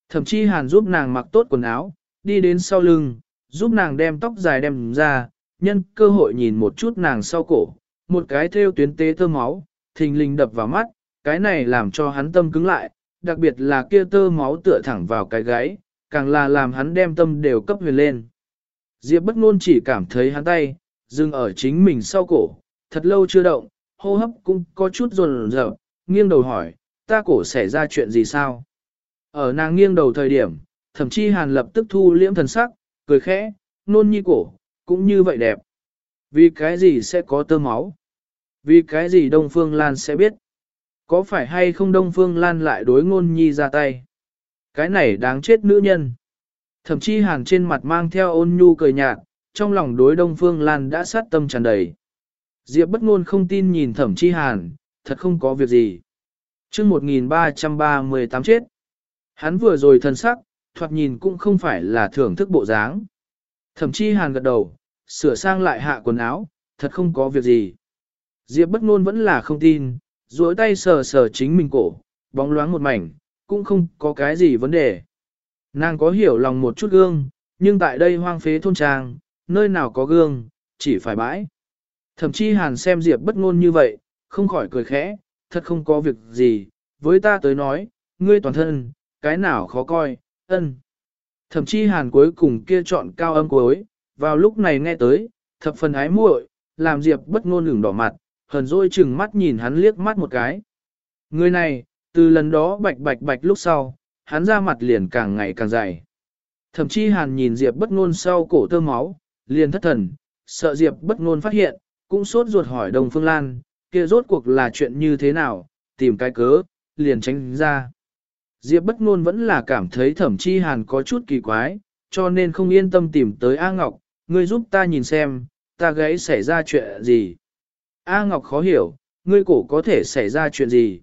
Thậm chí hàn giúp nàng mặc tốt quần áo, đi đến sau lưng, giúp nàng đem tóc dài đem ra, nhân cơ hội nhìn một chút nàng sau cổ, một cái thêu tuyến tế tơ máu, thình lình đập vào mắt, cái này làm cho hắn tâm cứng lại, đặc biệt là kia tơ máu tựa thẳng vào cái gáy, càng là làm hắn đem tâm đều cấp huyền lên. Diệp bất ngôn chỉ cảm thấy hắn tay, dừng ở chính mình sau cổ, thật lâu chưa động, hô hấp cũng có chút rồn rợn, nghiêng đầu hỏi, ta cổ xảy ra chuyện gì sao? Ở nàng nghiêng đầu thời điểm, thậm chí hàn lập tức thu liễm thần sắc, cười khẽ, nôn nhi cổ, cũng như vậy đẹp. Vì cái gì sẽ có tơ máu? Vì cái gì Đông Phương Lan sẽ biết? Có phải hay không Đông Phương Lan lại đối ngôn nhi ra tay? Cái này đáng chết nữ nhân. Thậm chí hàn trên mặt mang theo ôn nhu cười nhạt, trong lòng đối Đông Phương Lan đã sát tâm tràn đầy. Diệp bất ngôn không tin nhìn thẩm chi hàn, thật không có việc gì. chương 1338 chết. Hắn vừa rồi thân sắc, thoạt nhìn cũng không phải là thưởng thức bộ dáng. Thẩm chi hàn gật đầu, sửa sang lại hạ quần áo, thật không có việc gì. Diệp bất ngôn vẫn là không tin, duỗi tay sờ sờ chính mình cổ, bóng loáng một mảnh, cũng không có cái gì vấn đề. Nàng có hiểu lòng một chút gương, nhưng tại đây hoang phế thôn trang, nơi nào có gương, chỉ phải bãi. Thậm chí hàn xem Diệp bất ngôn như vậy, không khỏi cười khẽ, thật không có việc gì, với ta tới nói, ngươi toàn thân, cái nào khó coi, ân. Thậm chí hàn cuối cùng kia chọn cao âm cuối, vào lúc này nghe tới, thập phần ái muội, làm Diệp bất ngôn ửng đỏ mặt, hờn dỗi chừng mắt nhìn hắn liếc mắt một cái. Người này, từ lần đó bạch bạch bạch lúc sau, hắn ra mặt liền càng ngày càng dày. Thậm chí hàn nhìn Diệp bất ngôn sau cổ tơ máu, liền thất thần, sợ Diệp bất ngôn phát hiện, cũng sốt ruột hỏi Đồng Phương Lan, kia rốt cuộc là chuyện như thế nào, tìm cái cớ, liền tránh ra. Diệp bất ngôn vẫn là cảm thấy thẩm chi hàn có chút kỳ quái, cho nên không yên tâm tìm tới A Ngọc, ngươi giúp ta nhìn xem, ta gãy xảy ra chuyện gì. A Ngọc khó hiểu, ngươi cổ có thể xảy ra chuyện gì.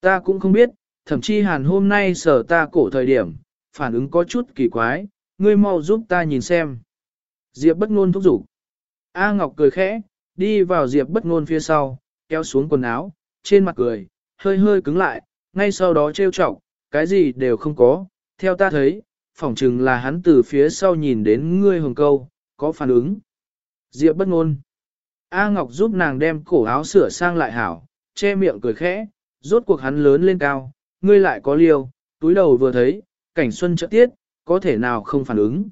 Ta cũng không biết, thậm chí hàn hôm nay sở ta cổ thời điểm, phản ứng có chút kỳ quái, ngươi mau giúp ta nhìn xem. Diệp bất ngôn thúc giục. A Ngọc cười khẽ, đi vào Diệp bất ngôn phía sau, kéo xuống quần áo, trên mặt cười, hơi hơi cứng lại, ngay sau đó trêu chọc, cái gì đều không có, theo ta thấy, phỏng chừng là hắn từ phía sau nhìn đến ngươi hồng câu, có phản ứng. Diệp bất ngôn. A Ngọc giúp nàng đem cổ áo sửa sang lại hảo, che miệng cười khẽ, rốt cuộc hắn lớn lên cao, ngươi lại có liêu, túi đầu vừa thấy, cảnh xuân trợ tiết, có thể nào không phản ứng.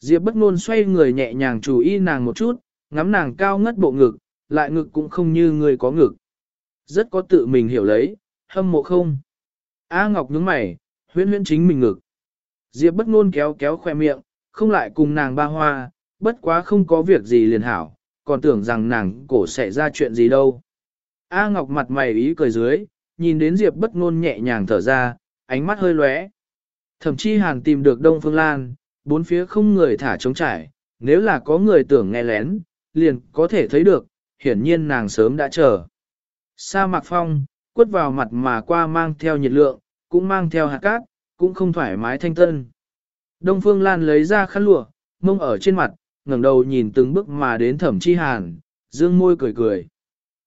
Diệp bất ngôn xoay người nhẹ nhàng chú ý nàng một chút, ngắm nàng cao ngất bộ ngực, lại ngực cũng không như người có ngực. Rất có tự mình hiểu lấy, hâm mộ không. A Ngọc nhướng mày, huyễn huyễn chính mình ngực. Diệp bất ngôn kéo kéo khoe miệng, không lại cùng nàng ba hoa, bất quá không có việc gì liền hảo, còn tưởng rằng nàng cổ sẽ ra chuyện gì đâu. A Ngọc mặt mày ý cười dưới, nhìn đến Diệp bất ngôn nhẹ nhàng thở ra, ánh mắt hơi lóe. Thậm chí hàn tìm được Đông Phương Lan, bốn phía không người thả trống trải, nếu là có người tưởng nghe lén, liền có thể thấy được, hiển nhiên nàng sớm đã chờ. Sa mạc phong, quất vào mặt mà qua mang theo nhiệt lượng, cũng mang theo hạt cát, cũng không thoải mái thanh tân. Đông Phương Lan lấy ra khăn lụa, mông ở trên mặt, ngẩng đầu nhìn từng bước mà đến thẩm chi hàn, dương môi cười cười.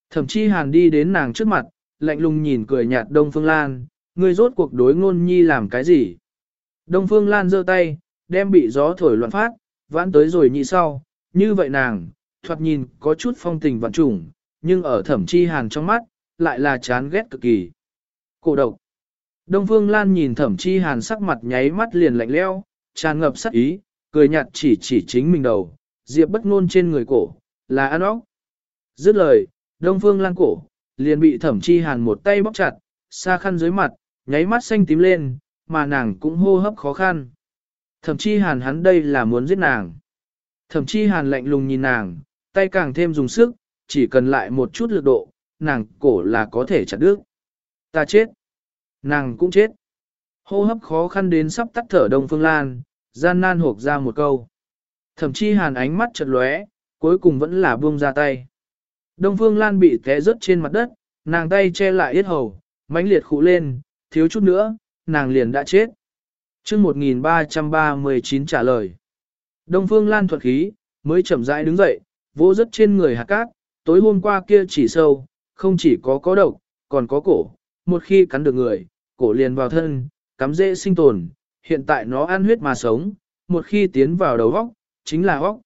Thẩm chi hàn đi đến nàng trước mặt, lạnh lùng nhìn cười nhạt Đông Phương Lan, ngươi rốt cuộc đối ngôn nhi làm cái gì? Đông Phương Lan giơ tay, đem bị gió thổi loạn phát, vãn tới rồi nhị sau, như vậy nàng, thoạt nhìn có chút phong tình vạn trùng, nhưng ở thẩm chi hàn trong mắt, lại là chán ghét cực kỳ. Cổ độc. Đông Phương Lan nhìn thẩm chi hàn sắc mặt nháy mắt liền lạnh leo, tràn ngập sắc ý, cười nhạt chỉ chỉ chính mình đầu, diệp bất ngôn trên người cổ, là ăn óc. Dứt lời, Đông Phương Lan cổ, liền bị thẩm chi hàn một tay bóc chặt, xa khăn dưới mặt, nháy mắt xanh tím lên, mà nàng cũng hô hấp khó khăn. Thẩm chi hàn hắn đây là muốn giết nàng. Thẩm chi hàn lạnh lùng nhìn nàng, tay càng thêm dùng sức, chỉ cần lại một chút lực độ, nàng cổ là có thể chặt đứt. Ta chết. Nàng cũng chết. Hô hấp khó khăn đến sắp tắt thở Đông Phương Lan, gian nan hộp ra một câu. Thậm chí hàn ánh mắt chật lóe, cuối cùng vẫn là buông ra tay. Đông Phương Lan bị té rớt trên mặt đất, nàng tay che lại yết hầu, mãnh liệt khụ lên, thiếu chút nữa, nàng liền đã chết. chương 1339 trả lời. Đông Phương Lan thuật khí, mới chậm rãi đứng dậy, Vô rất trên người hạt cát, tối hôm qua kia chỉ sâu, không chỉ có có độc, còn có cổ, một khi cắn được người, cổ liền vào thân, cắm dễ sinh tồn, hiện tại nó ăn huyết mà sống, một khi tiến vào đầu góc, chính là góc.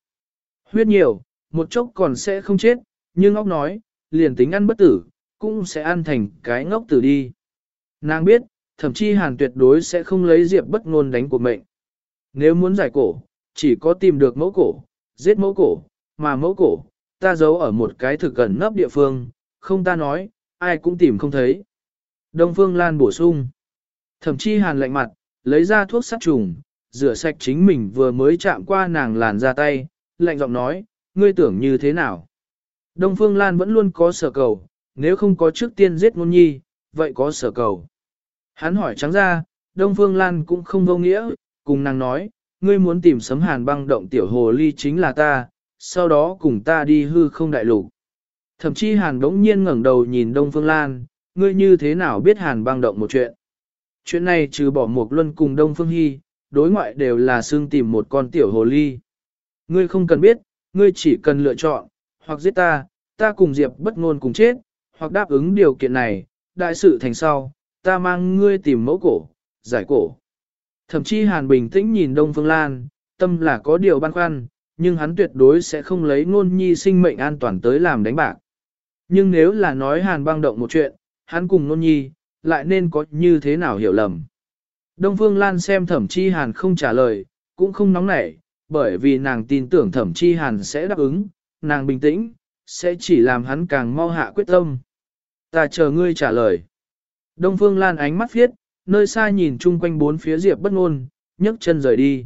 Huyết nhiều, một chốc còn sẽ không chết, nhưng óc nói, liền tính ăn bất tử, cũng sẽ ăn thành cái ngốc tử đi. Nàng biết, thậm chí hàn tuyệt đối sẽ không lấy diệp bất ngôn đánh của mệnh. Nếu muốn giải cổ, chỉ có tìm được mẫu cổ, giết mẫu cổ, mà mẫu cổ, ta giấu ở một cái thực gần nấp địa phương, không ta nói, ai cũng tìm không thấy. Đông Phương Lan bổ sung. Thậm chí hàn lạnh mặt, lấy ra thuốc sát trùng, rửa sạch chính mình vừa mới chạm qua nàng làn ra tay, lạnh giọng nói, ngươi tưởng như thế nào? Đông Phương Lan vẫn luôn có sở cầu, nếu không có trước tiên giết ngôn nhi, vậy có sở cầu. Hắn hỏi trắng ra, Đông Phương Lan cũng không vô nghĩa, cùng nàng nói, ngươi muốn tìm sấm hàn băng động tiểu hồ ly chính là ta, sau đó cùng ta đi hư không đại lục. Thậm chí hàn đống nhiên ngẩng đầu nhìn Đông Phương Lan, ngươi như thế nào biết hàn băng động một chuyện. Chuyện này trừ bỏ một luân cùng Đông Phương Hy, đối ngoại đều là xương tìm một con tiểu hồ ly. Ngươi không cần biết, ngươi chỉ cần lựa chọn, hoặc giết ta, ta cùng Diệp bất ngôn cùng chết, hoặc đáp ứng điều kiện này, đại sự thành sau, ta mang ngươi tìm mẫu cổ, giải cổ. Thậm chí Hàn bình tĩnh nhìn Đông Phương Lan, tâm là có điều băn khoăn, nhưng hắn tuyệt đối sẽ không lấy ngôn nhi sinh mệnh an toàn tới làm đánh bạc. Nhưng nếu là nói Hàn băng động một chuyện, hắn cùng ngôn nhi, lại nên có như thế nào hiểu lầm. Đông Phương Lan xem thẩm chi Hàn không trả lời, cũng không nóng nảy, bởi vì nàng tin tưởng thẩm chi Hàn sẽ đáp ứng, nàng bình tĩnh, sẽ chỉ làm hắn càng mau hạ quyết tâm. Ta chờ ngươi trả lời. Đông Phương Lan ánh mắt viết, nơi xa nhìn chung quanh bốn phía Diệp bất ngôn, nhấc chân rời đi.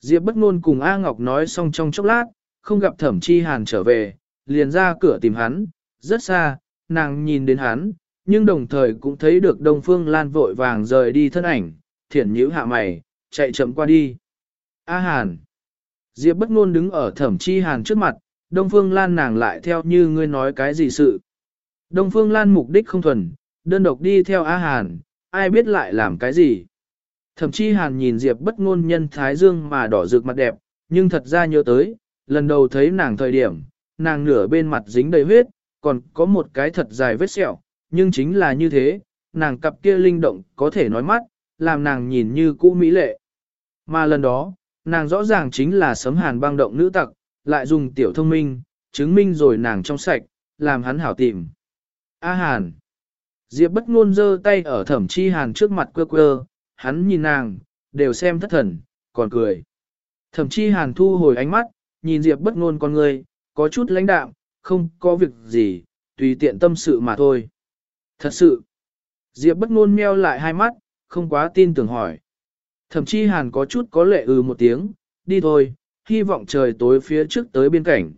Diệp bất ngôn cùng A Ngọc nói xong trong chốc lát, không gặp thẩm chi hàn trở về, liền ra cửa tìm hắn, rất xa, nàng nhìn đến hắn, nhưng đồng thời cũng thấy được Đông Phương Lan vội vàng rời đi thân ảnh, thiển nhữ hạ mày, chạy chậm qua đi. A Hàn. Diệp bất ngôn đứng ở thẩm chi hàn trước mặt, Đông Phương Lan nàng lại theo như ngươi nói cái gì sự. Đông Phương Lan mục đích không thuần, đơn độc đi theo A Hàn, ai biết lại làm cái gì. Thậm chí Hàn nhìn Diệp bất ngôn nhân thái dương mà đỏ rực mặt đẹp, nhưng thật ra nhớ tới, lần đầu thấy nàng thời điểm, nàng nửa bên mặt dính đầy huyết, còn có một cái thật dài vết sẹo, nhưng chính là như thế, nàng cặp kia linh động có thể nói mắt, làm nàng nhìn như cũ mỹ lệ. Mà lần đó, nàng rõ ràng chính là sấm hàn băng động nữ tặc, lại dùng tiểu thông minh, chứng minh rồi nàng trong sạch, làm hắn hảo tìm. A hàn. Diệp bất ngôn giơ tay ở thẩm chi hàn trước mặt quơ quơ, hắn nhìn nàng, đều xem thất thần, còn cười. Thậm chí hàn thu hồi ánh mắt, nhìn Diệp bất ngôn con người, có chút lãnh đạm, không có việc gì, tùy tiện tâm sự mà thôi. Thật sự, Diệp bất ngôn meo lại hai mắt, không quá tin tưởng hỏi. Thậm chí hàn có chút có lệ ừ một tiếng, đi thôi, hy vọng trời tối phía trước tới biên cảnh.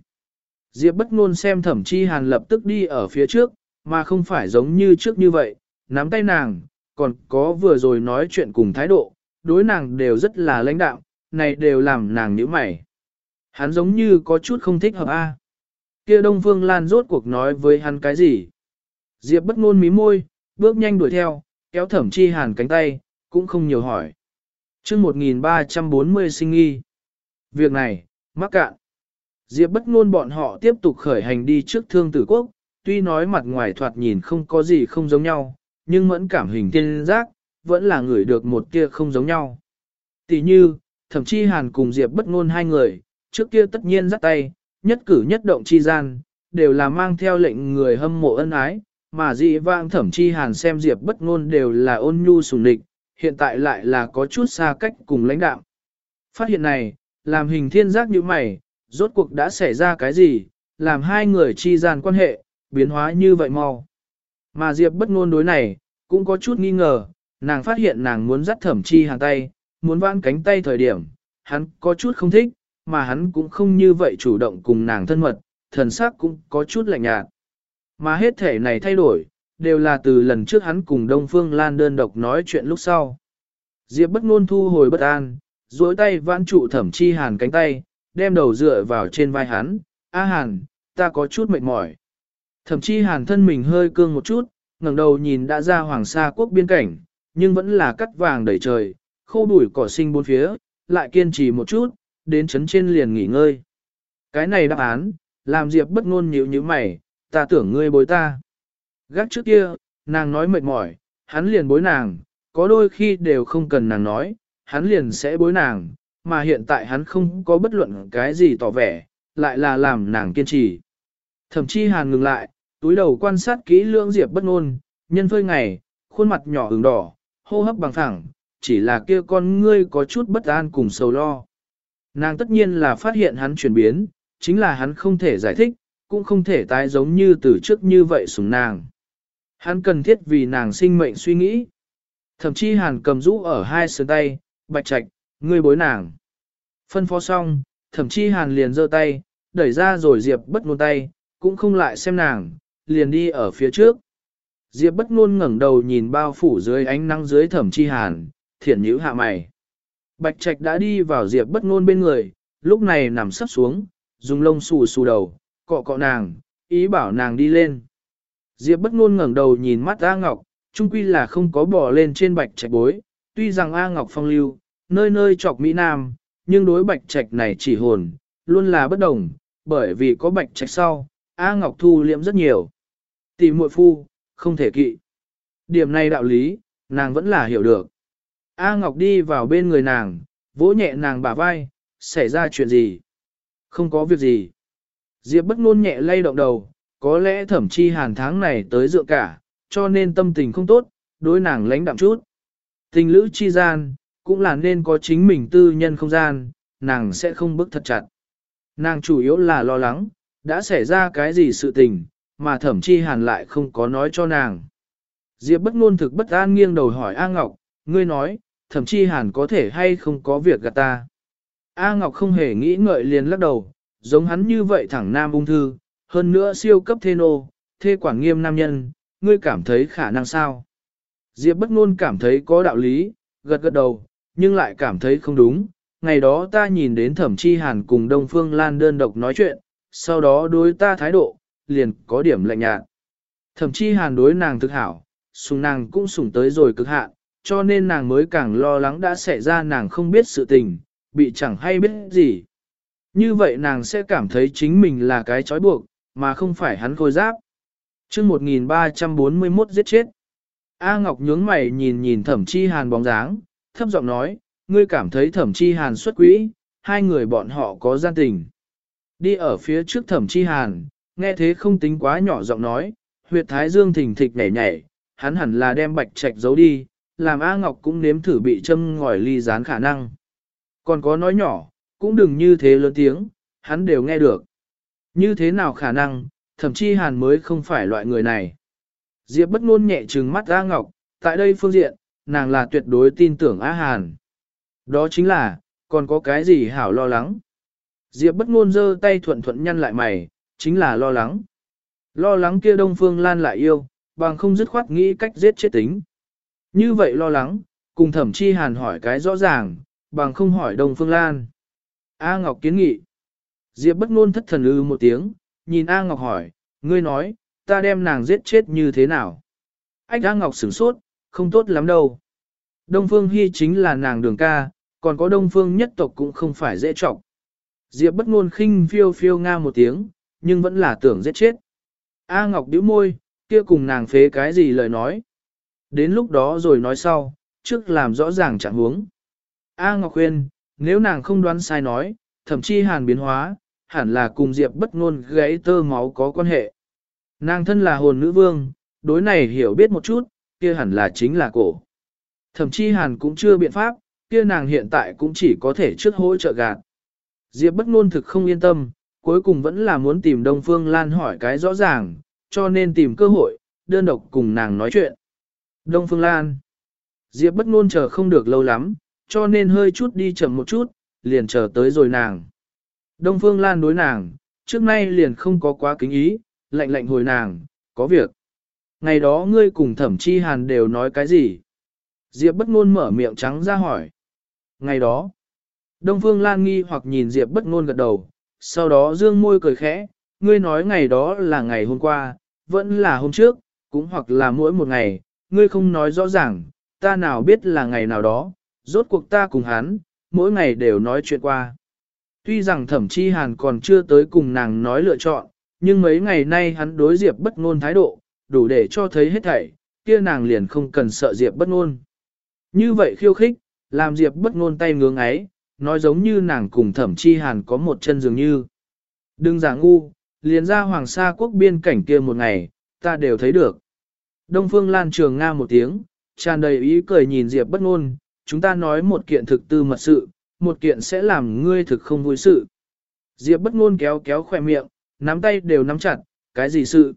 Diệp bất ngôn xem thẩm chi hàn lập tức đi ở phía trước, mà không phải giống như trước như vậy, nắm tay nàng, còn có vừa rồi nói chuyện cùng thái độ, đối nàng đều rất là lãnh đạo, này đều làm nàng nhíu mày. Hắn giống như có chút không thích hợp a. Kia Đông Phương Lan rốt cuộc nói với hắn cái gì? Diệp bất ngôn mí môi, bước nhanh đuổi theo, kéo thẩm chi hàn cánh tay, cũng không nhiều hỏi. chương 1340 sinh nghi. Việc này, mắc cạn. Diệp bất ngôn bọn họ tiếp tục khởi hành đi trước thương tử quốc, tuy nói mặt ngoài thoạt nhìn không có gì không giống nhau, nhưng mẫn cảm hình tiên giác, vẫn là người được một kia không giống nhau. Tỷ như, thậm chí hàn cùng Diệp bất ngôn hai người, trước kia tất nhiên dắt tay, nhất cử nhất động chi gian, đều là mang theo lệnh người hâm mộ ân ái, mà dị vãng thẩm chi hàn xem Diệp bất ngôn đều là ôn nhu sùng địch, hiện tại lại là có chút xa cách cùng lãnh đạo. Phát hiện này, làm hình thiên giác như mày, rốt cuộc đã xảy ra cái gì, làm hai người chi gian quan hệ, biến hóa như vậy mau. Mà Diệp bất ngôn đối này, cũng có chút nghi ngờ, nàng phát hiện nàng muốn dắt thẩm chi hàng tay, muốn vãn cánh tay thời điểm, hắn có chút không thích, mà hắn cũng không như vậy chủ động cùng nàng thân mật, thần sắc cũng có chút lạnh nhạt. Mà hết thể này thay đổi, đều là từ lần trước hắn cùng Đông Phương Lan đơn độc nói chuyện lúc sau. Diệp bất ngôn thu hồi bất an, duỗi tay vãn trụ thẩm chi hàn cánh tay, đem đầu dựa vào trên vai hắn, A hàn, ta có chút mệt mỏi thậm chí hàn thân mình hơi cương một chút, ngẩng đầu nhìn đã ra hoàng sa quốc biên cảnh, nhưng vẫn là cắt vàng đầy trời, khô bụi cỏ sinh bốn phía, lại kiên trì một chút, đến chấn trên liền nghỉ ngơi. Cái này đáp án, làm Diệp bất ngôn nhíu như mày, ta tưởng ngươi bối ta. Gác trước kia, nàng nói mệt mỏi, hắn liền bối nàng, có đôi khi đều không cần nàng nói, hắn liền sẽ bối nàng, mà hiện tại hắn không có bất luận cái gì tỏ vẻ, lại là làm nàng kiên trì. Thậm chí hàn ngừng lại, túi đầu quan sát kỹ lưỡng Diệp bất ngôn, nhân phơi ngày, khuôn mặt nhỏ ửng đỏ, hô hấp bằng thẳng, chỉ là kia con ngươi có chút bất an cùng sầu lo. Nàng tất nhiên là phát hiện hắn chuyển biến, chính là hắn không thể giải thích, cũng không thể tái giống như từ trước như vậy sủng nàng. Hắn cần thiết vì nàng sinh mệnh suy nghĩ. Thậm chí hàn cầm rũ ở hai sườn tay, bạch trạch, ngươi bối nàng. Phân phó xong, thậm chí hàn liền giơ tay, đẩy ra rồi Diệp bất ngôn tay, cũng không lại xem nàng, liền đi ở phía trước. Diệp bất ngôn ngẩng đầu nhìn bao phủ dưới ánh nắng dưới thẩm chi hàn, thiển nhữ hạ mày. Bạch Trạch đã đi vào Diệp bất ngôn bên người, lúc này nằm sấp xuống, dùng lông xù xù đầu, cọ cọ nàng, ý bảo nàng đi lên. Diệp bất ngôn ngẩng đầu nhìn mắt A Ngọc, trung quy là không có bỏ lên trên Bạch Trạch bối, tuy rằng A Ngọc phong lưu, nơi nơi chọc Mỹ Nam, nhưng đối Bạch Trạch này chỉ hồn, luôn là bất đồng, bởi vì có Bạch Trạch sau, A Ngọc thu liệm rất nhiều. Tỷ muội phu, không thể kỵ. Điểm này đạo lý, nàng vẫn là hiểu được. A Ngọc đi vào bên người nàng, vỗ nhẹ nàng bả vai, xảy ra chuyện gì? Không có việc gì. Diệp bất ngôn nhẹ lay động đầu, có lẽ thẩm chi hàn tháng này tới dựa cả, cho nên tâm tình không tốt, đối nàng lãnh đạm chút. Tình lữ chi gian, cũng là nên có chính mình tư nhân không gian, nàng sẽ không bức thật chặt. Nàng chủ yếu là lo lắng, đã xảy ra cái gì sự tình, mà thẩm chi hàn lại không có nói cho nàng. Diệp bất ngôn thực bất an nghiêng đầu hỏi A Ngọc, ngươi nói, thẩm chi hàn có thể hay không có việc gạt ta. A Ngọc không hề nghĩ ngợi liền lắc đầu, giống hắn như vậy thẳng nam ung thư, hơn nữa siêu cấp thê nô, thê quản nghiêm nam nhân, ngươi cảm thấy khả năng sao? Diệp bất ngôn cảm thấy có đạo lý, gật gật đầu, nhưng lại cảm thấy không đúng. Ngày đó ta nhìn đến thẩm chi hàn cùng Đông Phương Lan đơn độc nói chuyện, sau đó đối ta thái độ, liền có điểm lạnh nhạt. thậm chí hàn đối nàng thực hảo, sùng nàng cũng sùng tới rồi cực hạn, cho nên nàng mới càng lo lắng đã xảy ra nàng không biết sự tình, bị chẳng hay biết gì. Như vậy nàng sẽ cảm thấy chính mình là cái trói buộc, mà không phải hắn khôi giáp. chương 1341 giết chết. A Ngọc nhướng mày nhìn nhìn thẩm chi hàn bóng dáng, thấp giọng nói, ngươi cảm thấy thẩm chi hàn xuất quỹ, hai người bọn họ có gian tình. Đi ở phía trước thẩm chi hàn, nghe thế không tính quá nhỏ giọng nói, huyệt thái dương thình thịch nhảy nhảy, hắn hẳn là đem bạch trạch giấu đi, làm A Ngọc cũng nếm thử bị châm ngòi ly rán khả năng. Còn có nói nhỏ, cũng đừng như thế lớn tiếng, hắn đều nghe được. Như thế nào khả năng, thậm chí hàn mới không phải loại người này. Diệp bất ngôn nhẹ trừng mắt A Ngọc, tại đây phương diện, nàng là tuyệt đối tin tưởng A Hàn. Đó chính là, còn có cái gì hảo lo lắng. Diệp bất ngôn giơ tay thuận thuận nhăn lại mày, chính là lo lắng. Lo lắng kia Đông Phương Lan lại yêu, bằng không dứt khoát nghĩ cách giết chết tính. Như vậy lo lắng, cùng thẩm chi hàn hỏi cái rõ ràng, bằng không hỏi Đông Phương Lan. A Ngọc kiến nghị. Diệp bất ngôn thất thần ư một tiếng, nhìn A Ngọc hỏi, ngươi nói, ta đem nàng giết chết như thế nào? Ách A Ngọc sửng sốt, không tốt lắm đâu. Đông Phương Hy chính là nàng đường ca, còn có Đông Phương nhất tộc cũng không phải dễ trọng. Diệp bất ngôn khinh phiêu phiêu nga một tiếng, nhưng vẫn là tưởng giết chết. A Ngọc bĩu môi, kia cùng nàng phế cái gì lời nói. Đến lúc đó rồi nói sau, trước làm rõ ràng trạng huống. A Ngọc khuyên, nếu nàng không đoán sai nói, thậm chí hàn biến hóa, hẳn là cùng Diệp bất ngôn gãy tơ máu có quan hệ. Nàng thân là hồn nữ vương, đối này hiểu biết một chút, kia hẳn là chính là cổ. Thậm chí hàn cũng chưa biện pháp, kia nàng hiện tại cũng chỉ có thể trước hỗ trợ gạt. Diệp bất ngôn thực không yên tâm, cuối cùng vẫn là muốn tìm Đông Phương Lan hỏi cái rõ ràng, cho nên tìm cơ hội, đơn độc cùng nàng nói chuyện. Đông Phương Lan Diệp bất ngôn chờ không được lâu lắm, cho nên hơi chút đi chậm một chút, liền chờ tới rồi nàng. Đông Phương Lan đối nàng, trước nay liền không có quá kính ý, lạnh lạnh hồi nàng, có việc. Ngày đó ngươi cùng thẩm chi hàn đều nói cái gì? Diệp bất ngôn mở miệng trắng ra hỏi. Ngày đó, Đông Phương Lan nghi hoặc nhìn Diệp bất ngôn gật đầu, sau đó dương môi cười khẽ, ngươi nói ngày đó là ngày hôm qua, vẫn là hôm trước, cũng hoặc là mỗi một ngày, ngươi không nói rõ ràng, ta nào biết là ngày nào đó, rốt cuộc ta cùng hắn, mỗi ngày đều nói chuyện qua. Tuy rằng thẩm chi hàn còn chưa tới cùng nàng nói lựa chọn, nhưng mấy ngày nay hắn đối Diệp bất ngôn thái độ, đủ để cho thấy hết thảy, kia nàng liền không cần sợ Diệp bất ngôn. Như vậy khiêu khích, làm Diệp bất ngôn tay ngưỡng ấy, nói giống như nàng cùng thẩm chi hàn có một chân dường như. Đừng giả ngu, liền ra hoàng sa quốc biên cảnh kia một ngày, ta đều thấy được. Đông Phương Lan Trường Nga một tiếng, tràn đầy ý cười nhìn Diệp bất ngôn, chúng ta nói một kiện thực tư mật sự, một kiện sẽ làm ngươi thực không vui sự. Diệp bất ngôn kéo kéo khỏe miệng, nắm tay đều nắm chặt, cái gì sự?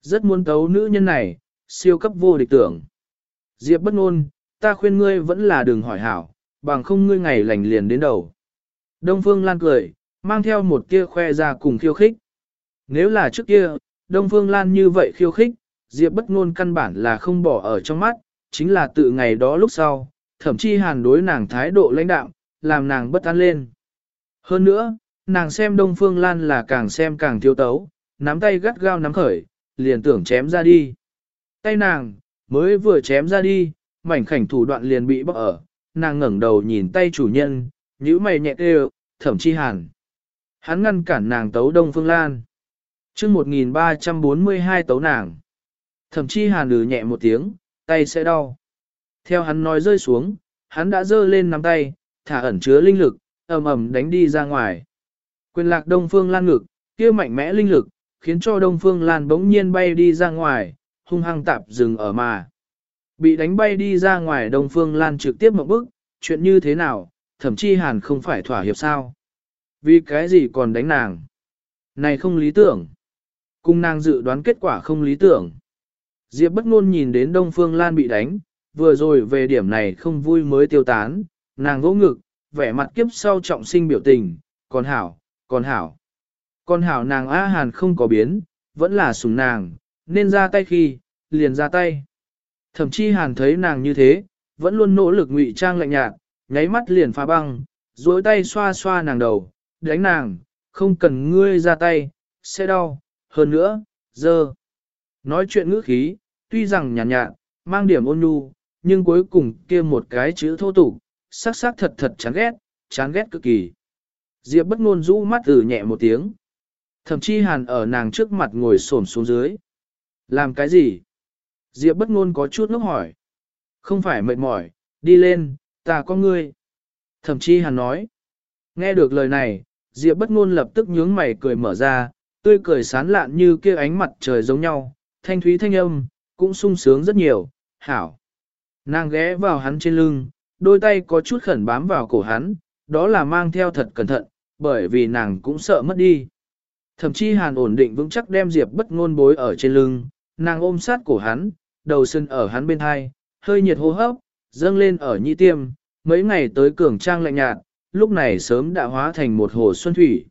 Rất muốn tấu nữ nhân này, siêu cấp vô địch tưởng. Diệp bất ngôn, ta khuyên ngươi vẫn là đừng hỏi hảo, bằng không ngươi ngày lành liền đến đầu. Đông Phương Lan cười, mang theo một tia khoe ra cùng khiêu khích. Nếu là trước kia, Đông Phương Lan như vậy khiêu khích, Diệp bất ngôn căn bản là không bỏ ở trong mắt, chính là tự ngày đó lúc sau, thậm chí hàn đối nàng thái độ lãnh đạm làm nàng bất an lên. Hơn nữa, nàng xem Đông Phương Lan là càng xem càng thiếu tấu, nắm tay gắt gao nắm khởi, liền tưởng chém ra đi. Tay nàng, mới vừa chém ra đi, mảnh khảnh thủ đoạn liền bị bóc ở, nàng ngẩng đầu nhìn tay chủ nhân, nhíu mày nhẹ kêu, thẩm chi hàn. Hắn ngăn cản nàng tấu Đông Phương Lan. chương 1342 tấu nàng. Thẩm chi hàn lừ nhẹ một tiếng, tay sẽ đau. Theo hắn nói rơi xuống, hắn đã giơ lên nắm tay, thả ẩn chứa linh lực, ầm ầm đánh đi ra ngoài. Quyền lạc Đông Phương Lan ngực, kia mạnh mẽ linh lực, khiến cho Đông Phương Lan bỗng nhiên bay đi ra ngoài, hung hăng tạp dừng ở mà. Bị đánh bay đi ra ngoài Đông Phương Lan trực tiếp một bước, chuyện như thế nào, thậm chí hàn không phải thỏa hiệp sao. Vì cái gì còn đánh nàng? Này không lý tưởng. Cung nàng dự đoán kết quả không lý tưởng. Diệp bất ngôn nhìn đến Đông Phương Lan bị đánh, vừa rồi về điểm này không vui mới tiêu tán, nàng vỗ ngực, vẻ mặt kiếp sau trọng sinh biểu tình, còn hảo, còn hảo. Còn hảo nàng A Hàn không có biến, vẫn là sùng nàng, nên ra tay khi, liền ra tay. Thậm chí Hàn thấy nàng như thế, vẫn luôn nỗ lực ngụy trang lạnh nhạt, nháy mắt liền phá băng, duỗi tay xoa xoa nàng đầu, đánh nàng, không cần ngươi ra tay, sẽ đau, hơn nữa, dơ. Nói chuyện ngữ khí, tuy rằng nhàn nhạt, nhạt, mang điểm ôn nhu, nhưng cuối cùng kia một cái chữ thô tục, sắc sắc thật thật chán ghét, chán ghét cực kỳ. Diệp bất ngôn rũ mắt ử nhẹ một tiếng. Thậm chí hàn ở nàng trước mặt ngồi xổm xuống dưới. Làm cái gì? Diệp bất ngôn có chút ngốc hỏi. Không phải mệt mỏi, đi lên, ta có ngươi. Thẩm Chi hàn nói. Nghe được lời này, Diệp bất ngôn lập tức nhướng mày cười mở ra, tươi cười sán lạn như kia ánh mặt trời giống nhau, thanh thúy thanh âm, cũng sung sướng rất nhiều, hảo. Nàng ghé vào hắn trên lưng, đôi tay có chút khẩn bám vào cổ hắn, đó là mang theo thật cẩn thận, bởi vì nàng cũng sợ mất đi. Thậm chí hàn ổn định vững chắc đem Diệp bất ngôn bối ở trên lưng, nàng ôm sát cổ hắn, đầu sân ở hắn bên hai, hơi nhiệt hô hấp, dâng lên ở nhị tiêm, mấy ngày tới cường trang lạnh nhạt, lúc này sớm đã hóa thành một hồ xuân thủy.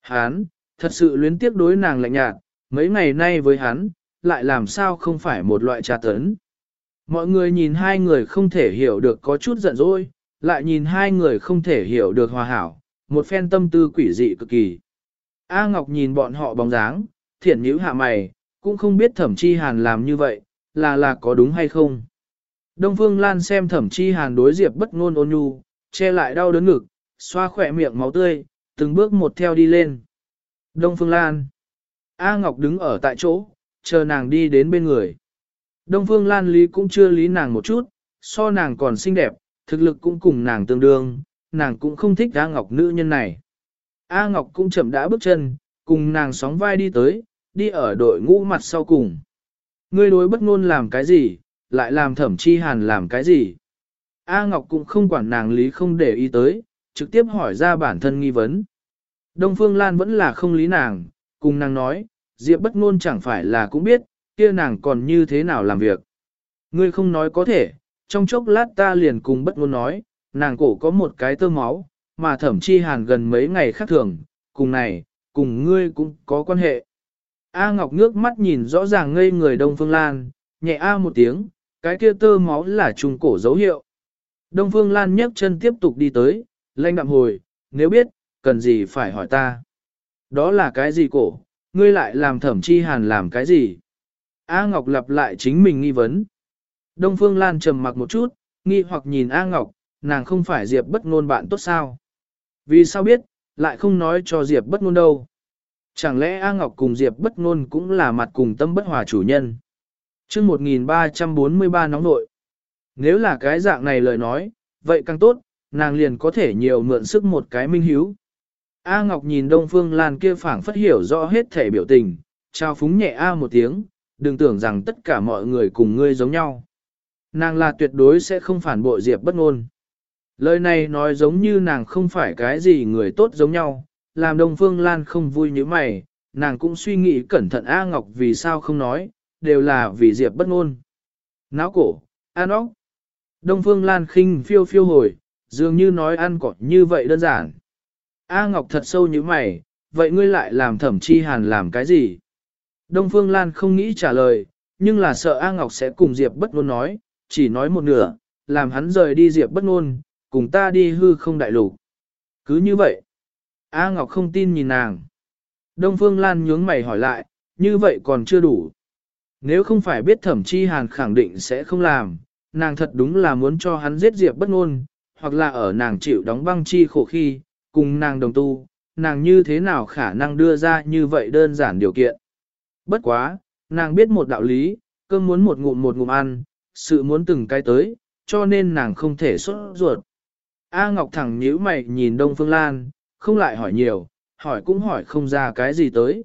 Hắn, thật sự luyến tiếc đối nàng lạnh nhạt, mấy ngày nay với hắn, lại làm sao không phải một loại trà tấn. Mọi người nhìn hai người không thể hiểu được có chút giận dỗi, lại nhìn hai người không thể hiểu được hòa hảo, một phen tâm tư quỷ dị cực kỳ. A Ngọc nhìn bọn họ bóng dáng, thiện nhíu hạ mày, cũng không biết thẩm chi hàn làm như vậy, là là có đúng hay không. Đông Phương Lan xem thẩm chi hàn đối diệp bất ngôn ôn nhu, che lại đau đớn ngực, xoa khỏe miệng máu tươi, từng bước một theo đi lên. Đông Phương Lan. A Ngọc đứng ở tại chỗ, chờ nàng đi đến bên người. Đông Phương Lan Lý cũng chưa lý nàng một chút, so nàng còn xinh đẹp, thực lực cũng cùng nàng tương đương, nàng cũng không thích A Ngọc nữ nhân này. A Ngọc cũng chậm đã bước chân, cùng nàng sóng vai đi tới, đi ở đội ngũ mặt sau cùng. Ngươi đối bất ngôn làm cái gì, lại làm thẩm chi hàn làm cái gì. A Ngọc cũng không quản nàng lý không để ý tới, trực tiếp hỏi ra bản thân nghi vấn. Đông Phương Lan vẫn là không lý nàng, cùng nàng nói, Diệp bất ngôn chẳng phải là cũng biết, kia nàng còn như thế nào làm việc. Ngươi không nói có thể, trong chốc lát ta liền cùng bất ngôn nói, nàng cổ có một cái tơ máu, mà thẩm chi hàn gần mấy ngày khác thường, cùng này, cùng ngươi cũng có quan hệ. A Ngọc ngước mắt nhìn rõ ràng ngây người Đông Phương Lan, nhẹ A một tiếng, cái kia tơ máu là trùng cổ dấu hiệu. Đông Phương Lan nhấc chân tiếp tục đi tới, lanh đạm hồi, nếu biết, cần gì phải hỏi ta. Đó là cái gì cổ, ngươi lại làm thẩm chi hàn làm cái gì? A Ngọc lặp lại chính mình nghi vấn. Đông Phương Lan trầm mặc một chút, nghi hoặc nhìn A Ngọc, nàng không phải Diệp bất ngôn bạn tốt sao? Vì sao biết, lại không nói cho Diệp bất ngôn đâu? Chẳng lẽ A Ngọc cùng Diệp bất ngôn cũng là mặt cùng tâm bất hòa chủ nhân? Trước 1343 nóng nội. Nếu là cái dạng này lời nói, vậy càng tốt, nàng liền có thể nhiều mượn sức một cái minh hiếu. A Ngọc nhìn Đông Phương Lan kia phảng phất hiểu rõ hết thể biểu tình, trao phúng nhẹ A một tiếng, đừng tưởng rằng tất cả mọi người cùng ngươi giống nhau. Nàng là tuyệt đối sẽ không phản bội Diệp bất ngôn. Lời này nói giống như nàng không phải cái gì người tốt giống nhau, làm Đông Phương Lan không vui như mày, nàng cũng suy nghĩ cẩn thận A Ngọc vì sao không nói, đều là vì Diệp bất ngôn. Náo cổ, an óc. Đông Phương Lan khinh phiêu phiêu hồi, dường như nói ăn cỏ như vậy đơn giản. A Ngọc thật sâu như mày, vậy ngươi lại làm thẩm chi hàn làm cái gì? Đông Phương Lan không nghĩ trả lời, nhưng là sợ A Ngọc sẽ cùng Diệp bất ngôn nói, chỉ nói một nửa, làm hắn rời đi Diệp bất ngôn, cùng ta đi hư không đại lục. Cứ như vậy, A Ngọc không tin nhìn nàng. Đông Phương Lan nhướng mày hỏi lại, như vậy còn chưa đủ. Nếu không phải biết thẩm chi hàn khẳng định sẽ không làm, nàng thật đúng là muốn cho hắn giết Diệp bất ngôn, hoặc là ở nàng chịu đóng băng chi khổ khi, cùng nàng đồng tu, nàng như thế nào khả năng đưa ra như vậy đơn giản điều kiện. Bất quá, nàng biết một đạo lý, cơm muốn một ngụm một ngụm ăn, sự muốn từng cái tới, cho nên nàng không thể xuất ruột. A Ngọc thẳng nhíu mày nhìn Đông Phương Lan, không lại hỏi nhiều, hỏi cũng hỏi không ra cái gì tới.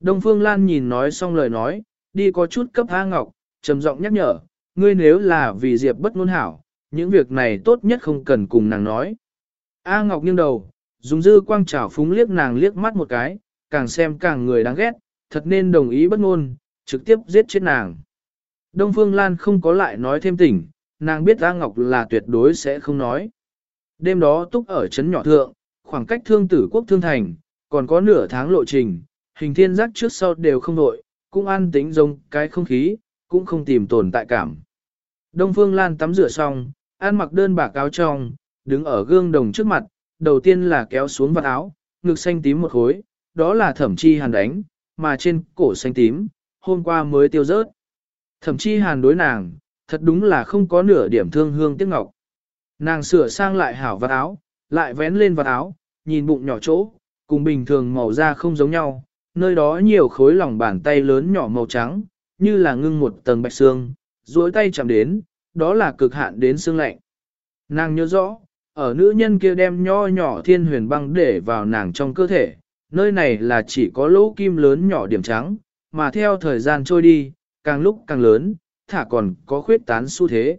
Đông Phương Lan nhìn nói xong lời nói, đi có chút cấp A Ngọc, trầm giọng nhắc nhở, ngươi nếu là vì Diệp bất ngôn hảo, những việc này tốt nhất không cần cùng nàng nói. A Ngọc nghiêng đầu, dùng dư quang trảo phúng liếc nàng liếc mắt một cái, càng xem càng người đáng ghét, thật nên đồng ý bất ngôn, trực tiếp giết chết nàng. Đông Phương Lan không có lại nói thêm tỉnh, nàng biết A Ngọc là tuyệt đối sẽ không nói. Đêm đó túc ở trấn nhỏ thượng, khoảng cách thương tử quốc thương thành, còn có nửa tháng lộ trình, hình thiên giác trước sau đều không nội, cũng an tính giống cái không khí, cũng không tìm tồn tại cảm. Đông Phương Lan tắm rửa xong, ăn mặc đơn bạc áo trong, đứng ở gương đồng trước mặt, đầu tiên là kéo xuống vạt áo, ngực xanh tím một khối, đó là thẩm chi hàn đánh, mà trên cổ xanh tím, hôm qua mới tiêu rớt. Thẩm chi hàn đối nàng, thật đúng là không có nửa điểm thương hương tiếc ngọc. Nàng sửa sang lại hảo vạt áo, lại vén lên vạt áo, nhìn bụng nhỏ chỗ, cùng bình thường màu da không giống nhau, nơi đó nhiều khối lòng bàn tay lớn nhỏ màu trắng, như là ngưng một tầng bạch xương, duỗi tay chạm đến, đó là cực hạn đến xương lạnh. Nàng nhớ rõ, ở nữ nhân kia đem nho nhỏ thiên huyền băng để vào nàng trong cơ thể, nơi này là chỉ có lỗ kim lớn nhỏ điểm trắng, mà theo thời gian trôi đi, càng lúc càng lớn, thả còn có khuyết tán xu thế.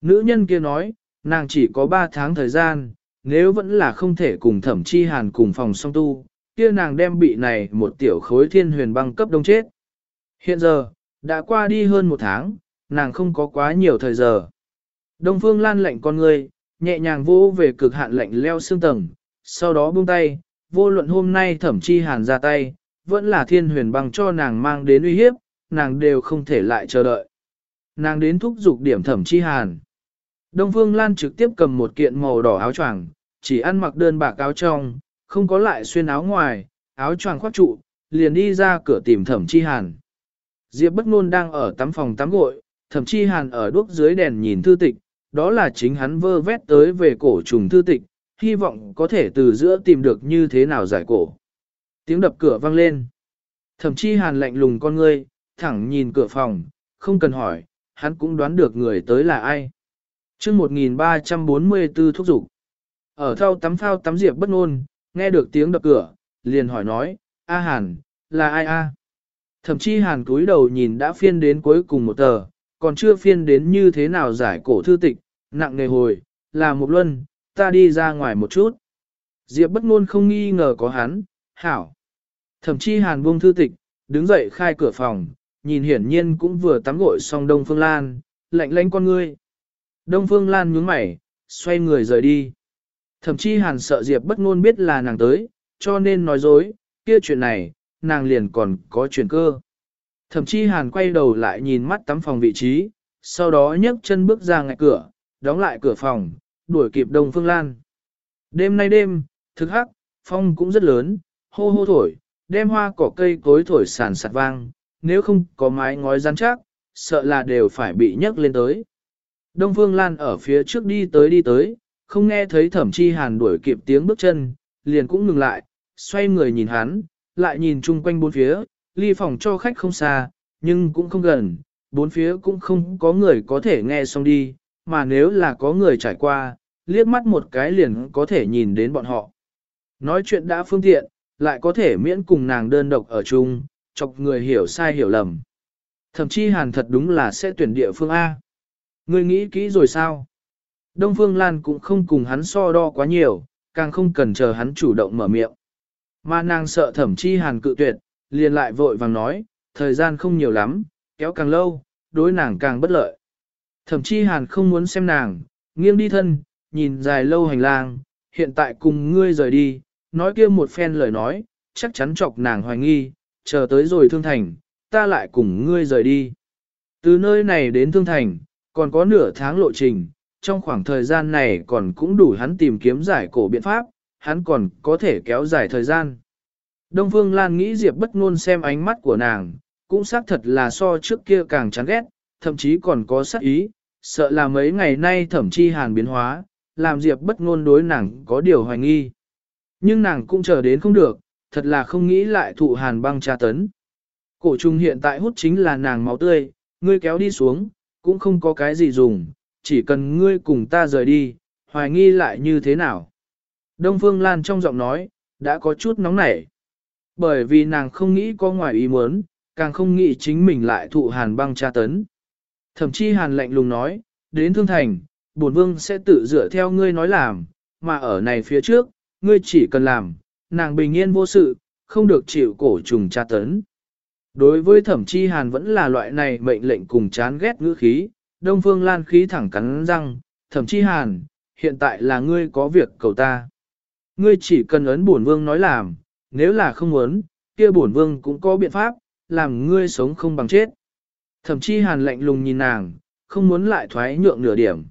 Nữ nhân kia nói, nàng chỉ có 3 tháng thời gian, nếu vẫn là không thể cùng thẩm chi hàn cùng phòng song tu, kia nàng đem bị này một tiểu khối thiên huyền băng cấp đông chết. Hiện giờ, đã qua đi hơn một tháng, nàng không có quá nhiều thời giờ. Đông phương lan lệnh con người, nhẹ nhàng vô về cực hạn lạnh leo xương tầng, sau đó buông tay, vô luận hôm nay thẩm chi hàn ra tay, vẫn là thiên huyền băng cho nàng mang đến uy hiếp, nàng đều không thể lại chờ đợi. Nàng đến thúc giục điểm thẩm chi hàn. Đông Phương Lan trực tiếp cầm một kiện màu đỏ áo choàng, chỉ ăn mặc đơn bạc áo trong, không có lại xuyên áo ngoài, áo choàng khoác trụ, liền đi ra cửa tìm thẩm chi hàn. Diệp bất ngôn đang ở tắm phòng tắm gội, thẩm chi hàn ở đuốc dưới đèn nhìn thư tịch, đó là chính hắn vơ vét tới về cổ trùng thư tịch, hy vọng có thể từ giữa tìm được như thế nào giải cổ. Tiếng đập cửa vang lên. Thẩm chi hàn lạnh lùng con ngươi, thẳng nhìn cửa phòng, không cần hỏi, hắn cũng đoán được người tới là ai. chương 1344 thúc dục ở thau tắm phao tắm diệp bất ngôn, nghe được tiếng đập cửa, liền hỏi nói, A Hàn, là ai a? Thậm chí Hàn cúi đầu nhìn đã phiên đến cuối cùng một tờ, còn chưa phiên đến như thế nào giải cổ thư tịch, nặng nề hồi, là một luân, ta đi ra ngoài một chút. Diệp bất ngôn không nghi ngờ có hắn, hảo. Thậm chí Hàn buông thư tịch, đứng dậy khai cửa phòng, nhìn hiển nhiên cũng vừa tắm gội xong Đông Phương Lan, lạnh lẽn con ngươi. Đông Phương Lan nhướng mày, xoay người rời đi. Thậm chí hàn sợ Diệp bất ngôn biết là nàng tới, cho nên nói dối, kia chuyện này, nàng liền còn có chuyện cơ. Thậm chí hàn quay đầu lại nhìn mắt tắm phòng vị trí, sau đó nhấc chân bước ra ngại cửa, đóng lại cửa phòng, đuổi kịp Đông Phương Lan. Đêm nay đêm, thực hắc, phong cũng rất lớn, hô hô thổi, đem hoa cỏ cây cối thổi sàn sạt vang, nếu không có mái ngói rắn chắc, sợ là đều phải bị nhấc lên tới. Đông Phương Lan ở phía trước đi tới đi tới, không nghe thấy thẩm chi hàn đuổi kịp tiếng bước chân, liền cũng ngừng lại, xoay người nhìn hắn, lại nhìn chung quanh bốn phía, ly phòng cho khách không xa, nhưng cũng không gần, bốn phía cũng không có người có thể nghe xong đi, mà nếu là có người trải qua, liếc mắt một cái liền có thể nhìn đến bọn họ. Nói chuyện đã phương tiện, lại có thể miễn cùng nàng đơn độc ở chung, chọc người hiểu sai hiểu lầm. Thậm chí hàn thật đúng là sẽ tuyển địa phương A. Ngươi nghĩ kỹ rồi sao? Đông Phương Lan cũng không cùng hắn so đo quá nhiều, càng không cần chờ hắn chủ động mở miệng. Mà nàng sợ thẩm chi hàn cự tuyệt, liền lại vội vàng nói, thời gian không nhiều lắm, kéo càng lâu, đối nàng càng bất lợi. Thẩm chi hàn không muốn xem nàng, nghiêng đi thân, nhìn dài lâu hành lang, hiện tại cùng ngươi rời đi, nói kia một phen lời nói, chắc chắn chọc nàng hoài nghi, chờ tới rồi thương thành, ta lại cùng ngươi rời đi. Từ nơi này đến thương thành, còn có nửa tháng lộ trình, trong khoảng thời gian này còn cũng đủ hắn tìm kiếm giải cổ biện pháp, hắn còn có thể kéo dài thời gian. Đông Phương Lan nghĩ Diệp bất ngôn xem ánh mắt của nàng, cũng xác thật là so trước kia càng chán ghét, thậm chí còn có sát ý, sợ là mấy ngày nay thẩm chi hàn biến hóa, làm Diệp bất ngôn đối nàng có điều hoài nghi. Nhưng nàng cũng chờ đến không được, thật là không nghĩ lại thụ hàn băng tra tấn. Cổ trùng hiện tại hút chính là nàng máu tươi, ngươi kéo đi xuống, cũng không có cái gì dùng, chỉ cần ngươi cùng ta rời đi, hoài nghi lại như thế nào. Đông Phương Lan trong giọng nói, đã có chút nóng nảy. Bởi vì nàng không nghĩ có ngoài ý muốn, càng không nghĩ chính mình lại thụ hàn băng tra tấn. Thậm chí hàn lạnh lùng nói, đến thương thành, bổn vương sẽ tự dựa theo ngươi nói làm, mà ở này phía trước, ngươi chỉ cần làm, nàng bình yên vô sự, không được chịu cổ trùng tra tấn. Đối với thẩm chi hàn vẫn là loại này mệnh lệnh cùng chán ghét ngữ khí, đông phương lan khí thẳng cắn răng, thẩm chi hàn, hiện tại là ngươi có việc cầu ta. Ngươi chỉ cần ấn bổn vương nói làm, nếu là không muốn, kia bổn vương cũng có biện pháp, làm ngươi sống không bằng chết. Thẩm chi hàn lạnh lùng nhìn nàng, không muốn lại thoái nhượng nửa điểm.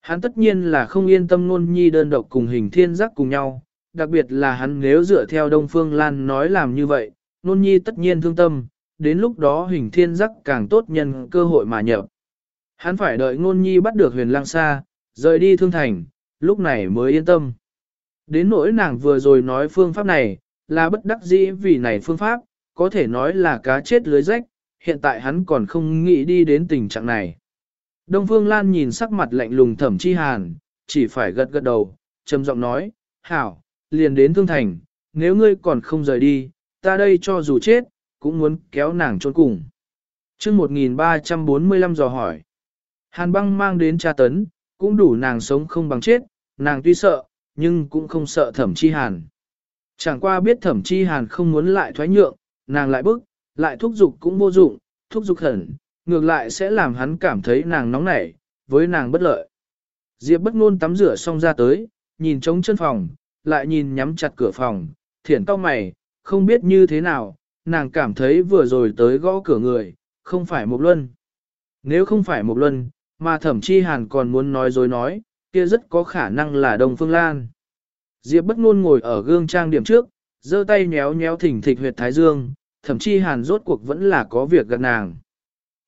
Hắn tất nhiên là không yên tâm nôn nhi đơn độc cùng hình thiên giác cùng nhau, đặc biệt là hắn nếu dựa theo Đông Phương Lan nói làm như vậy, nôn nhi tất nhiên thương tâm, đến lúc đó hình thiên giác càng tốt nhân cơ hội mà nhập. Hắn phải đợi Ngôn nhi bắt được huyền lang xa, rời đi thương thành, lúc này mới yên tâm. Đến nỗi nàng vừa rồi nói phương pháp này, là bất đắc dĩ vì này phương pháp, có thể nói là cá chết lưới rách, hiện tại hắn còn không nghĩ đi đến tình trạng này. Đông Phương Lan nhìn sắc mặt lạnh lùng thẩm chi hàn, chỉ phải gật gật đầu, trầm giọng nói, hảo, liền đến thương thành, nếu ngươi còn không rời đi, ta đây cho dù chết, cũng muốn kéo nàng trốn cùng. chương 1345 dò hỏi. Hàn băng mang đến tra tấn, cũng đủ nàng sống không bằng chết, nàng tuy sợ, nhưng cũng không sợ thẩm chi hàn. Chẳng qua biết thẩm chi hàn không muốn lại thoái nhượng, nàng lại bức, lại thúc giục cũng vô dụng, thúc giục hẳn, ngược lại sẽ làm hắn cảm thấy nàng nóng nảy, với nàng bất lợi. Diệp bất ngôn tắm rửa xong ra tới, nhìn trống chân phòng, lại nhìn nhắm chặt cửa phòng, thiển to mày, không biết như thế nào, nàng cảm thấy vừa rồi tới gõ cửa người, không phải một luân. Nếu không phải một luân, mà thẩm chi hàn còn muốn nói dối nói, kia rất có khả năng là Đông Phương Lan. Diệp bất ngôn ngồi ở gương trang điểm trước, giơ tay nhéo nhéo thỉnh thịch huyệt thái dương, thẩm chi hàn rốt cuộc vẫn là có việc gặp nàng.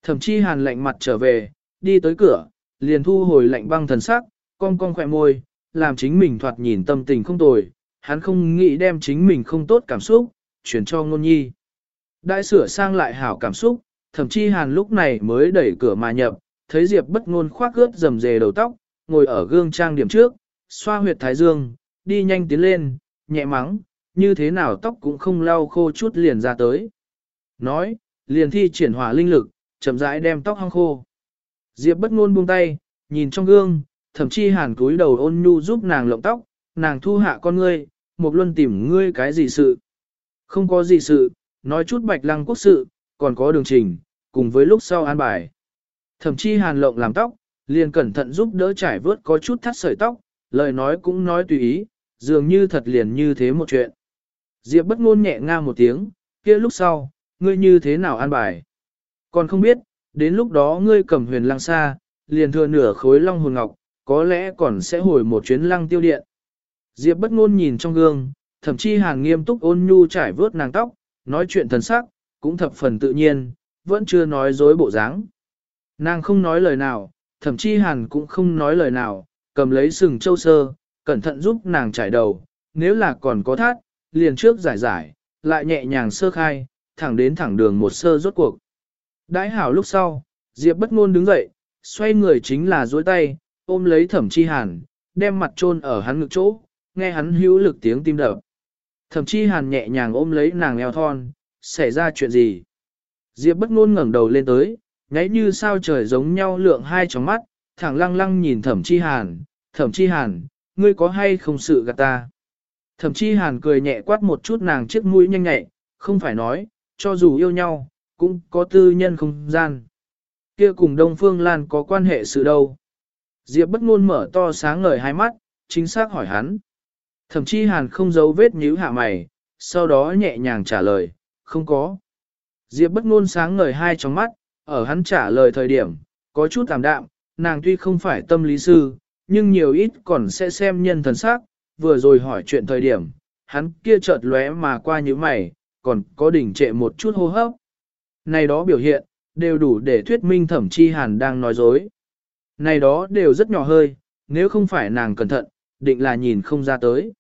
Thẩm chi hàn lạnh mặt trở về, đi tới cửa, liền thu hồi lạnh băng thần sắc, cong cong khỏe môi, làm chính mình thoạt nhìn tâm tình không tồi, hắn không nghĩ đem chính mình không tốt cảm xúc, chuyển cho ngôn nhi. Đại sửa sang lại hảo cảm xúc, thậm chí hàn lúc này mới đẩy cửa mà nhập, thấy Diệp bất ngôn khoác ướt rầm rề đầu tóc, ngồi ở gương trang điểm trước, xoa huyệt thái dương, đi nhanh tiến lên, nhẹ mắng, như thế nào tóc cũng không lau khô chút liền ra tới. Nói, liền thi triển hỏa linh lực, chậm rãi đem tóc hong khô. Diệp bất ngôn buông tay, nhìn trong gương, thậm chí hàn cúi đầu ôn nhu giúp nàng lộng tóc, nàng thu hạ con ngươi, một luân tìm ngươi cái gì sự. Không có gì sự, nói chút bạch lăng quốc sự, còn có đường trình, cùng với lúc sau an bài. Thậm chí hàn lộng làm tóc, liền cẩn thận giúp đỡ trải vớt có chút thắt sợi tóc, lời nói cũng nói tùy ý, dường như thật liền như thế một chuyện. Diệp bất ngôn nhẹ nga một tiếng, kia lúc sau, ngươi như thế nào an bài. Còn không biết, đến lúc đó ngươi cầm huyền lăng xa, liền thừa nửa khối long hồn ngọc, có lẽ còn sẽ hồi một chuyến lăng tiêu điện. Diệp bất ngôn nhìn trong gương, thậm chí hàng nghiêm túc ôn nhu trải vớt nàng tóc, nói chuyện thần sắc, cũng thập phần tự nhiên, vẫn chưa nói dối bộ dáng. Nàng không nói lời nào, thậm chí hàn cũng không nói lời nào, cầm lấy sừng châu sơ, cẩn thận giúp nàng trải đầu, nếu là còn có thắt, liền trước giải giải, lại nhẹ nhàng sơ khai, thẳng đến thẳng đường một sơ rốt cuộc. Đãi hảo lúc sau, Diệp bất ngôn đứng dậy, xoay người chính là duỗi tay, ôm lấy thẩm chi hàn, đem mặt chôn ở hắn ngực chỗ, nghe hắn hữu lực tiếng tim đập. Thẩm chi hàn nhẹ nhàng ôm lấy nàng eo thon, xảy ra chuyện gì? Diệp bất ngôn ngẩng đầu lên tới, nháy như sao trời giống nhau lượng hai tròng mắt, thẳng lăng lăng nhìn thẩm chi hàn, thẩm chi hàn, ngươi có hay không sự gạt ta? Thẩm chi hàn cười nhẹ quát một chút nàng chiếc mũi nhanh nhẹ, không phải nói, cho dù yêu nhau, cũng có tư nhân không gian. Kia cùng Đông Phương Lan có quan hệ sự đâu? Diệp bất ngôn mở to sáng ngời hai mắt, chính xác hỏi hắn. Thẩm chi hàn không giấu vết nhíu hạ mày, sau đó nhẹ nhàng trả lời, không có. Diệp bất ngôn sáng ngời hai trong mắt, ở hắn trả lời thời điểm, có chút tạm đạm, nàng tuy không phải tâm lý sư, nhưng nhiều ít còn sẽ xem nhân thần sắc, vừa rồi hỏi chuyện thời điểm, hắn kia chợt lóe mà qua như mày, còn có đỉnh trệ một chút hô hấp. Này đó biểu hiện, đều đủ để thuyết minh thẩm chi hàn đang nói dối. Này đó đều rất nhỏ hơi, nếu không phải nàng cẩn thận, định là nhìn không ra tới.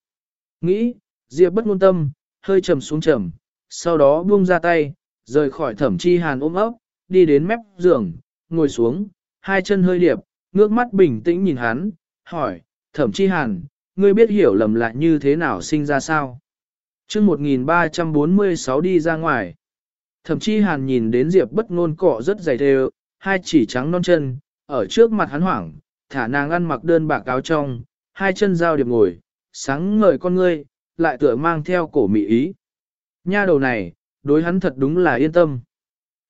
Nghĩ, Diệp bất ngôn tâm, hơi trầm xuống trầm, sau đó buông ra tay, rời khỏi thẩm chi hàn ôm ấp, đi đến mép giường, ngồi xuống, hai chân hơi điệp, ngước mắt bình tĩnh nhìn hắn, hỏi, thẩm chi hàn, ngươi biết hiểu lầm lại như thế nào sinh ra sao? chương 1346 đi ra ngoài. Thẩm chi hàn nhìn đến Diệp bất ngôn cọ rất dày đều, hai chỉ trắng non chân, ở trước mặt hắn hoảng, thả nàng ăn mặc đơn bạc áo trong, hai chân giao điệp ngồi, sáng ngời con ngươi, lại tựa mang theo cổ mị ý. Nha đầu này, đối hắn thật đúng là yên tâm.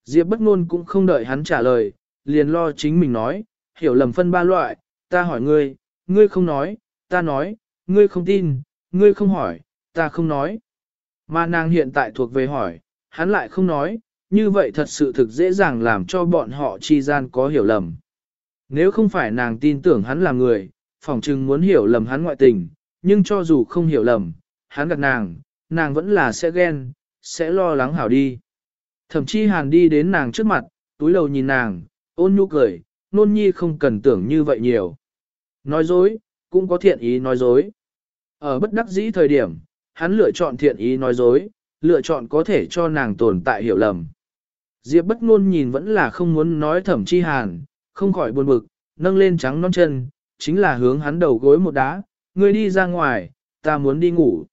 Diệp bất ngôn cũng không đợi hắn trả lời, liền lo chính mình nói, hiểu lầm phân ba loại, ta hỏi ngươi, ngươi không nói, ta nói, ngươi không tin, ngươi không hỏi, ta không nói. Mà nàng hiện tại thuộc về hỏi, hắn lại không nói, như vậy thật sự thực dễ dàng làm cho bọn họ chi gian có hiểu lầm. Nếu không phải nàng tin tưởng hắn là người, phỏng chừng muốn hiểu lầm hắn ngoại tình, nhưng cho dù không hiểu lầm, hắn gặp nàng, nàng vẫn là sẽ ghen, sẽ lo lắng hảo đi. Thậm chí hàn đi đến nàng trước mặt, túi đầu nhìn nàng, ôn nhu cười, nôn nhi không cần tưởng như vậy nhiều. Nói dối, cũng có thiện ý nói dối. Ở bất đắc dĩ thời điểm, hắn lựa chọn thiện ý nói dối, lựa chọn có thể cho nàng tồn tại hiểu lầm. Diệp bất ngôn nhìn vẫn là không muốn nói thẩm chi hàn, không khỏi buồn bực, nâng lên trắng non chân, chính là hướng hắn đầu gối một đá, ngươi đi ra ngoài, ta muốn đi ngủ.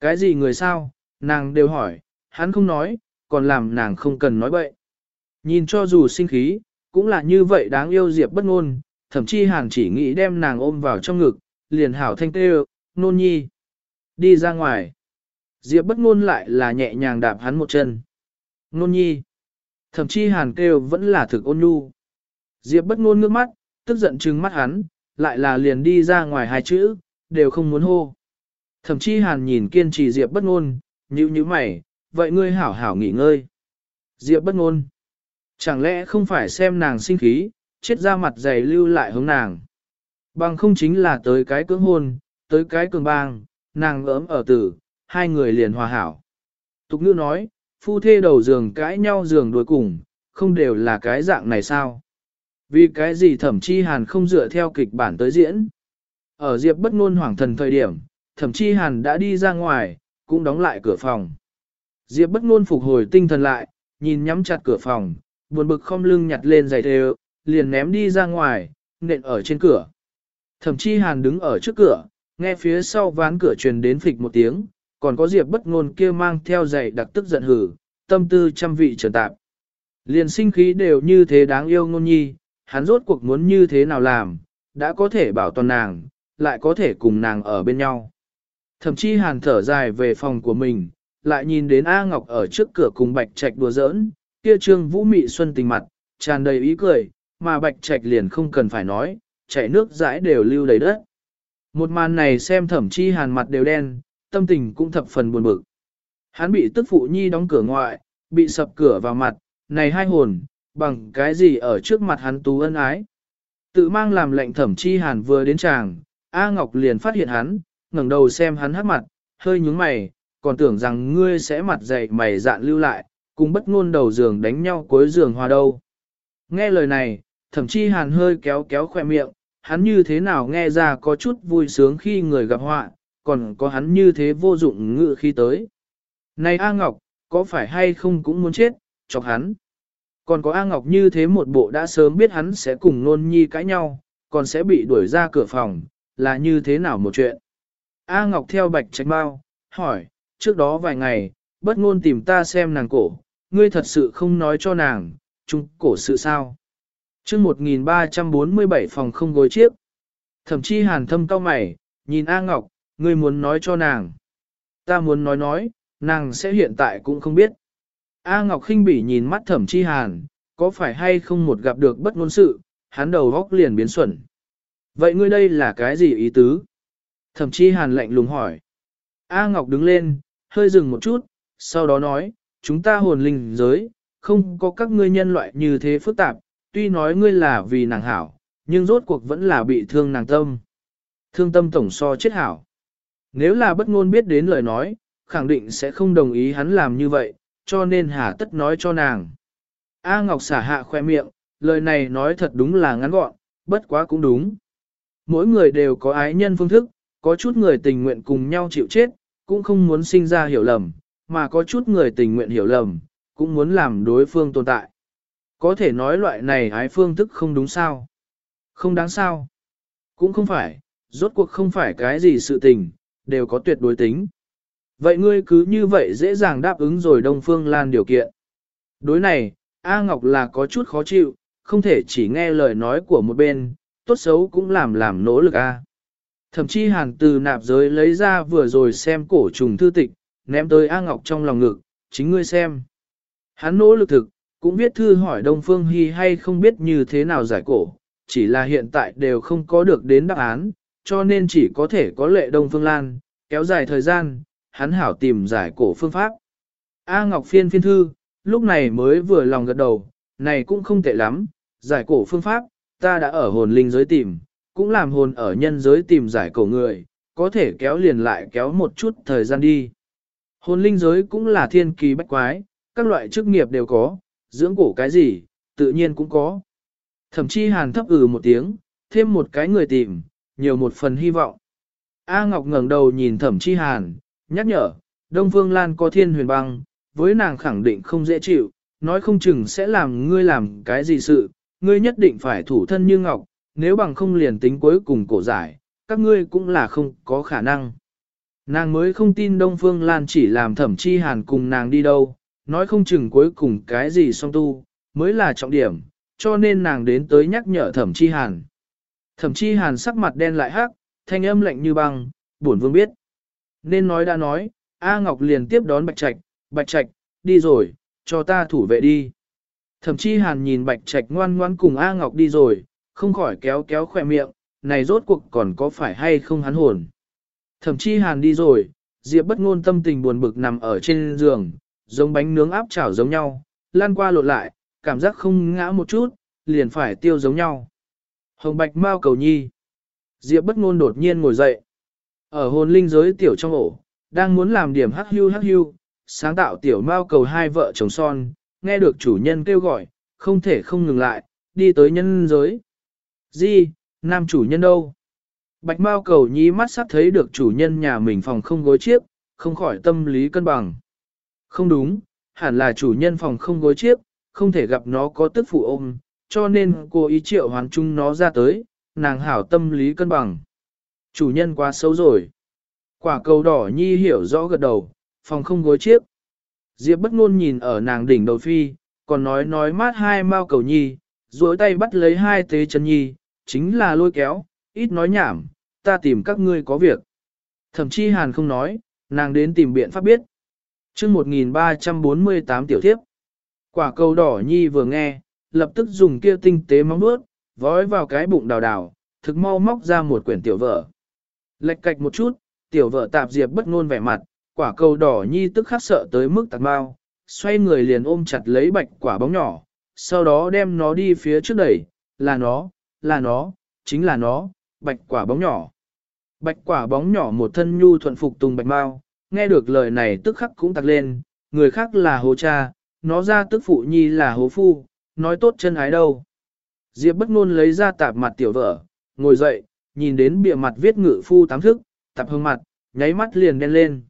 Cái gì người sao, nàng đều hỏi, hắn không nói, còn làm nàng không cần nói bậy. Nhìn cho dù sinh khí, cũng là như vậy đáng yêu Diệp bất ngôn, thậm chí hàn chỉ nghĩ đem nàng ôm vào trong ngực, liền hảo thanh tê nôn nhi. Đi ra ngoài. Diệp bất ngôn lại là nhẹ nhàng đạp hắn một chân. Nôn nhi. Thậm chí hàn kêu vẫn là thực ôn nhu. Diệp bất ngôn ngước mắt, tức giận trừng mắt hắn, lại là liền đi ra ngoài hai chữ, đều không muốn hô. Thậm chí hàn nhìn kiên trì Diệp bất ngôn, nhíu nhíu mày, vậy ngươi hảo hảo nghỉ ngơi. Diệp bất ngôn. Chẳng lẽ không phải xem nàng sinh khí, chết ra mặt dày lưu lại hướng nàng. Bằng không chính là tới cái cưỡng hôn, tới cái cường bang, nàng ấm ở tử, hai người liền hòa hảo. Tục ngữ nói, phu thê đầu giường cãi nhau giường đuổi cùng, không đều là cái dạng này sao? Vì cái gì thẩm chi hàn không dựa theo kịch bản tới diễn? Ở Diệp bất ngôn hoảng thần thời điểm, thẩm chi hàn đã đi ra ngoài, cũng đóng lại cửa phòng. Diệp bất ngôn phục hồi tinh thần lại, nhìn nhắm chặt cửa phòng, buồn bực không lưng nhặt lên giày thề, liền ném đi ra ngoài, nện ở trên cửa. Thẩm chi hàn đứng ở trước cửa, nghe phía sau ván cửa truyền đến phịch một tiếng, còn có Diệp bất ngôn kia mang theo giày đặc tức giận hử, tâm tư trăm vị trần tạp. Liền sinh khí đều như thế đáng yêu ngôn nhi, hắn rốt cuộc muốn như thế nào làm, đã có thể bảo toàn nàng, lại có thể cùng nàng ở bên nhau. Thậm chí hàn thở dài về phòng của mình, lại nhìn đến A Ngọc ở trước cửa cùng Bạch Trạch đùa giỡn, kia trương vũ mị xuân tình mặt, tràn đầy ý cười, mà Bạch Trạch liền không cần phải nói, chảy nước dãi đều lưu đầy đất. Một màn này xem thẩm chi hàn mặt đều đen, tâm tình cũng thập phần buồn bực. Hắn bị tức phụ nhi đóng cửa ngoại, bị sập cửa vào mặt, này hai hồn, bằng cái gì ở trước mặt hắn tú ân ái. Tự mang làm lệnh thẩm chi hàn vừa đến chàng, A Ngọc liền phát hiện hắn, ngẩng đầu xem hắn hát mặt, hơi nhướng mày, còn tưởng rằng ngươi sẽ mặt dày mày dạn lưu lại, cùng bất ngôn đầu giường đánh nhau cuối giường hòa đâu. Nghe lời này, thẩm chi hàn hơi kéo kéo khoe miệng, hắn như thế nào nghe ra có chút vui sướng khi người gặp họa, còn có hắn như thế vô dụng ngự khi tới. Này A Ngọc, có phải hay không cũng muốn chết, chọc hắn. Còn có A Ngọc như thế một bộ đã sớm biết hắn sẽ cùng nôn nhi cãi nhau, còn sẽ bị đuổi ra cửa phòng, là như thế nào một chuyện. A Ngọc theo bạch trạch bao, hỏi, trước đó vài ngày, bất ngôn tìm ta xem nàng cổ, ngươi thật sự không nói cho nàng, chung cổ sự sao. chương 1347 phòng không gối chiếc. Thậm chí hàn thâm cao mày, nhìn A Ngọc, ngươi muốn nói cho nàng. Ta muốn nói nói, nàng sẽ hiện tại cũng không biết. A Ngọc khinh bỉ nhìn mắt thẩm chi hàn, có phải hay không một gặp được bất ngôn sự, hắn đầu góc liền biến xuẩn. Vậy ngươi đây là cái gì ý tứ? Thẩm chi hàn lạnh lùng hỏi. A Ngọc đứng lên, hơi dừng một chút, sau đó nói, chúng ta hồn linh giới, không có các ngươi nhân loại như thế phức tạp, tuy nói ngươi là vì nàng hảo, nhưng rốt cuộc vẫn là bị thương nàng tâm. Thương tâm tổng so chết hảo. Nếu là bất ngôn biết đến lời nói, khẳng định sẽ không đồng ý hắn làm như vậy, cho nên hà tất nói cho nàng. A Ngọc xả hạ khoe miệng, lời này nói thật đúng là ngắn gọn, bất quá cũng đúng. Mỗi người đều có ái nhân phương thức, có chút người tình nguyện cùng nhau chịu chết, cũng không muốn sinh ra hiểu lầm, mà có chút người tình nguyện hiểu lầm, cũng muốn làm đối phương tồn tại. Có thể nói loại này ái phương thức không đúng sao? Không đáng sao? Cũng không phải, rốt cuộc không phải cái gì sự tình, đều có tuyệt đối tính. Vậy ngươi cứ như vậy dễ dàng đáp ứng rồi Đông Phương Lan điều kiện. Đối này, A Ngọc là có chút khó chịu, không thể chỉ nghe lời nói của một bên, tốt xấu cũng làm làm nỗ lực A. Thậm chí hàn từ nạp giới lấy ra vừa rồi xem cổ trùng thư tịch, ném tới A Ngọc trong lòng ngực, chính ngươi xem. Hắn nỗ lực thực, cũng viết thư hỏi Đông Phương Hy hay không biết như thế nào giải cổ, chỉ là hiện tại đều không có được đến đáp án, cho nên chỉ có thể có lệ Đông Phương Lan, kéo dài thời gian, hắn hảo tìm giải cổ phương pháp. A Ngọc phiên phiên thư, lúc này mới vừa lòng gật đầu, này cũng không tệ lắm, giải cổ phương pháp, ta đã ở hồn linh giới tìm, cũng làm hồn ở nhân giới tìm giải cổ người, có thể kéo liền lại kéo một chút thời gian đi. Hồn linh giới cũng là thiên kỳ bách quái, các loại chức nghiệp đều có, dưỡng cổ cái gì, tự nhiên cũng có. Thậm chí hàn thấp ừ một tiếng, thêm một cái người tìm, nhiều một phần hy vọng. A Ngọc ngẩng đầu nhìn thẩm chi hàn, nhắc nhở, Đông Phương Lan có thiên huyền băng, với nàng khẳng định không dễ chịu, nói không chừng sẽ làm ngươi làm cái gì sự, ngươi nhất định phải thủ thân như Ngọc, nếu bằng không liền tính cuối cùng cổ giải, các ngươi cũng là không có khả năng. Nàng mới không tin Đông Phương Lan chỉ làm thẩm chi hàn cùng nàng đi đâu, nói không chừng cuối cùng cái gì song tu, mới là trọng điểm, cho nên nàng đến tới nhắc nhở thẩm chi hàn. Thẩm chi hàn sắc mặt đen lại hắc, thanh âm lạnh như băng, bổn vương biết. Nên nói đã nói, A Ngọc liền tiếp đón Bạch Trạch, Bạch Trạch, đi rồi, cho ta thủ vệ đi. Thẩm chi hàn nhìn Bạch Trạch ngoan ngoan cùng A Ngọc đi rồi, không khỏi kéo kéo khỏe miệng, này rốt cuộc còn có phải hay không hắn hồn. Thẩm chi hàn đi rồi, Diệp bất ngôn tâm tình buồn bực nằm ở trên giường, giống bánh nướng áp chảo giống nhau, lan qua lộn lại, cảm giác không ngã một chút, liền phải tiêu giống nhau. Hồng Bạch Mao cầu nhi. Diệp bất ngôn đột nhiên ngồi dậy. Ở hồn linh giới tiểu trong ổ, đang muốn làm điểm hắc hưu hắc hưu, sáng tạo tiểu Mao cầu hai vợ chồng son, nghe được chủ nhân kêu gọi, không thể không ngừng lại, đi tới nhân giới. Di, nam chủ nhân đâu? Bạch Mao cầu nhi mắt sắp thấy được chủ nhân nhà mình phòng không gối chiếc, không khỏi tâm lý cân bằng. Không đúng, hẳn là chủ nhân phòng không gối chiếc, không thể gặp nó có tức phụ ôm, cho nên cô ý triệu hoàn chung nó ra tới, nàng hảo tâm lý cân bằng. Chủ nhân quá xấu rồi. Quả cầu đỏ nhi hiểu rõ gật đầu, phòng không gối chiếc. Diệp bất ngôn nhìn ở nàng đỉnh đầu phi, còn nói nói mát hai mao cầu nhi, duỗi tay bắt lấy hai tế chân nhi, chính là lôi kéo, ít nói nhảm, ta tìm các ngươi có việc. Thậm chí hàn không nói, nàng đến tìm biện pháp biết. chương 1348 tiểu thiếp. Quả cầu đỏ nhi vừa nghe, lập tức dùng kia tinh tế móng bước, vói vào cái bụng đào đào, thực mau móc ra một quyển tiểu vở. Lệch cạch một chút, tiểu vợ tạp diệp bất ngôn vẻ mặt, quả cầu đỏ nhi tức khắc sợ tới mức tạc mau, xoay người liền ôm chặt lấy bạch quả bóng nhỏ, sau đó đem nó đi phía trước đẩy, là nó, là nó, chính là nó, bạch quả bóng nhỏ. Bạch quả bóng nhỏ một thân nhu thuận phục tùng bạch mau, nghe được lời này tức khắc cũng tặc lên, người khác là hồ cha, nó ra tức phụ nhi là hố phu, nói tốt chân ái đâu. Diệp bất ngôn lấy ra tạp mặt tiểu vợ, ngồi dậy, nhìn đến bìa mặt viết ngự phu tám thức, tạp hương mặt, nháy mắt liền đen lên.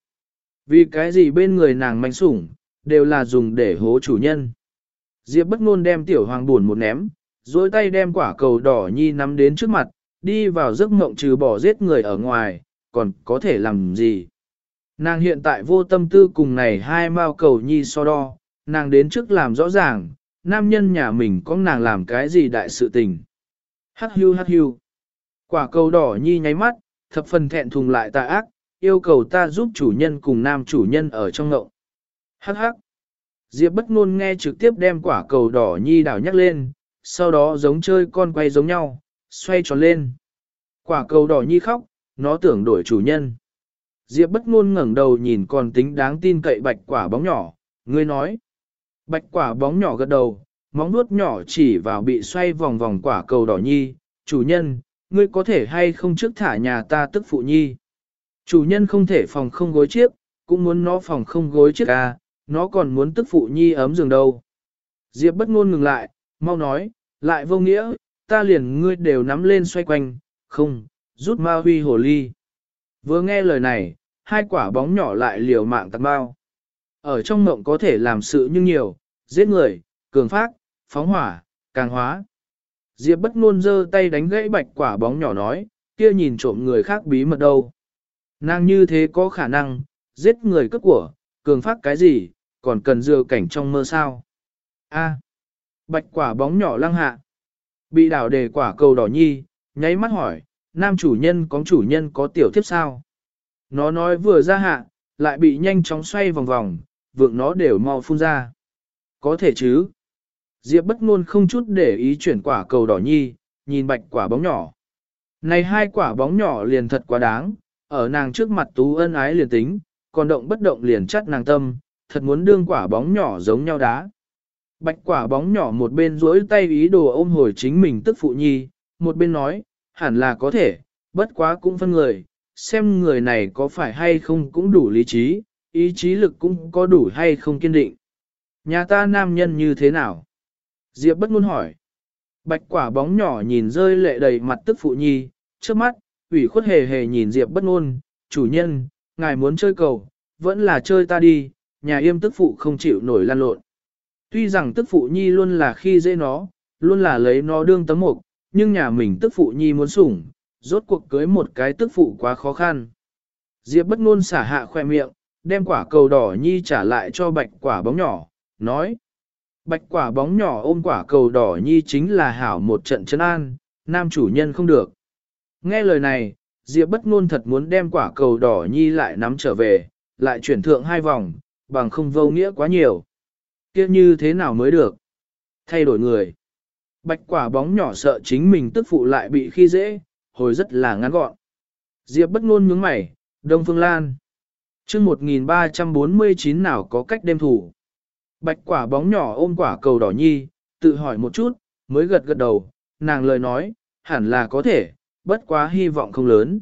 Vì cái gì bên người nàng manh sủng, đều là dùng để hố chủ nhân. Diệp bất ngôn đem tiểu hoàng buồn một ném, duỗi tay đem quả cầu đỏ nhi nắm đến trước mặt, đi vào giấc mộng trừ bỏ giết người ở ngoài, còn có thể làm gì. Nàng hiện tại vô tâm tư cùng này hai mao cầu nhi so đo, nàng đến trước làm rõ ràng, nam nhân nhà mình có nàng làm cái gì đại sự tình. Hát hưu hát hưu. Quả cầu đỏ nhi nháy mắt, thập phần thẹn thùng lại tà ác, yêu cầu ta giúp chủ nhân cùng nam chủ nhân ở trong ngậu. Hắc hắc. Diệp bất ngôn nghe trực tiếp đem quả cầu đỏ nhi đảo nhắc lên, sau đó giống chơi con quay giống nhau, xoay tròn lên. Quả cầu đỏ nhi khóc, nó tưởng đổi chủ nhân. Diệp bất ngôn ngẩng đầu nhìn còn tính đáng tin cậy bạch quả bóng nhỏ, ngươi nói. Bạch quả bóng nhỏ gật đầu, móng nuốt nhỏ chỉ vào bị xoay vòng vòng quả cầu đỏ nhi, chủ nhân, ngươi có thể hay không trước thả nhà ta tức phụ nhi. Chủ nhân không thể phòng không gối chiếc, cũng muốn nó phòng không gối chiếc à, nó còn muốn tức phụ nhi ấm giường đâu. Diệp bất ngôn ngừng lại, mau nói, lại vô nghĩa, ta liền ngươi đều nắm lên xoay quanh, không, rút ma huy hồ ly. Vừa nghe lời này, hai quả bóng nhỏ lại liều mạng tạc bao. Ở trong mộng có thể làm sự nhưng nhiều, giết người, cường phát, phóng hỏa, càng hóa. Diệp bất ngôn giơ tay đánh gãy bạch quả bóng nhỏ nói, kia nhìn trộm người khác bí mật đâu. Nàng như thế có khả năng, giết người cướp của, cường phát cái gì, còn cần dừa cảnh trong mơ sao. A bạch quả bóng nhỏ lăng hạ. Bị đảo đề quả cầu đỏ nhi, nháy mắt hỏi, nam chủ nhân có chủ nhân có tiểu thiếp sao? Nó nói vừa ra hạ, lại bị nhanh chóng xoay vòng vòng, vượng nó đều mau phun ra. Có thể chứ? Diệp bất ngôn không chút để ý chuyển quả cầu đỏ nhi, nhìn bạch quả bóng nhỏ. Này hai quả bóng nhỏ liền thật quá đáng, ở nàng trước mặt tú ân ái liền tính, còn động bất động liền chắt nàng tâm, thật muốn đương quả bóng nhỏ giống nhau đá. Bạch quả bóng nhỏ một bên duỗi tay ý đồ ôm hồi chính mình tức phụ nhi, một bên nói, hẳn là có thể, bất quá cũng phân người, xem người này có phải hay không cũng đủ lý trí, ý chí lực cũng có đủ hay không kiên định. Nhà ta nam nhân như thế nào? Diệp bất ngôn hỏi. Bạch quả bóng nhỏ nhìn rơi lệ đầy mặt tức phụ nhi, trước mắt, ủy khuất hề hề nhìn Diệp bất ngôn, chủ nhân, ngài muốn chơi cầu, vẫn là chơi ta đi, nhà yêm tức phụ không chịu nổi lan lộn. Tuy rằng tức phụ nhi luôn là khi dễ nó, luôn là lấy nó đương tấm mộc, nhưng nhà mình tức phụ nhi muốn sủng, rốt cuộc cưới một cái tức phụ quá khó khăn. Diệp bất ngôn xả hạ khoe miệng, đem quả cầu đỏ nhi trả lại cho bạch quả bóng nhỏ, nói. Bạch quả bóng nhỏ ôm quả cầu đỏ nhi chính là hảo một trận chân an, nam chủ nhân không được. Nghe lời này, Diệp bất ngôn thật muốn đem quả cầu đỏ nhi lại nắm trở về, lại chuyển thượng hai vòng, bằng không vô nghĩa quá nhiều. Kia như thế nào mới được? Thay đổi người. Bạch quả bóng nhỏ sợ chính mình tức phụ lại bị khi dễ, hồi rất là ngắn gọn. Diệp bất ngôn nhướng mày, Đông Phương Lan. Chương 1349 nào có cách đem thủ. Bạch quả bóng nhỏ ôm quả cầu đỏ nhi, tự hỏi một chút, mới gật gật đầu, nàng lời nói, hẳn là có thể, bất quá hy vọng không lớn.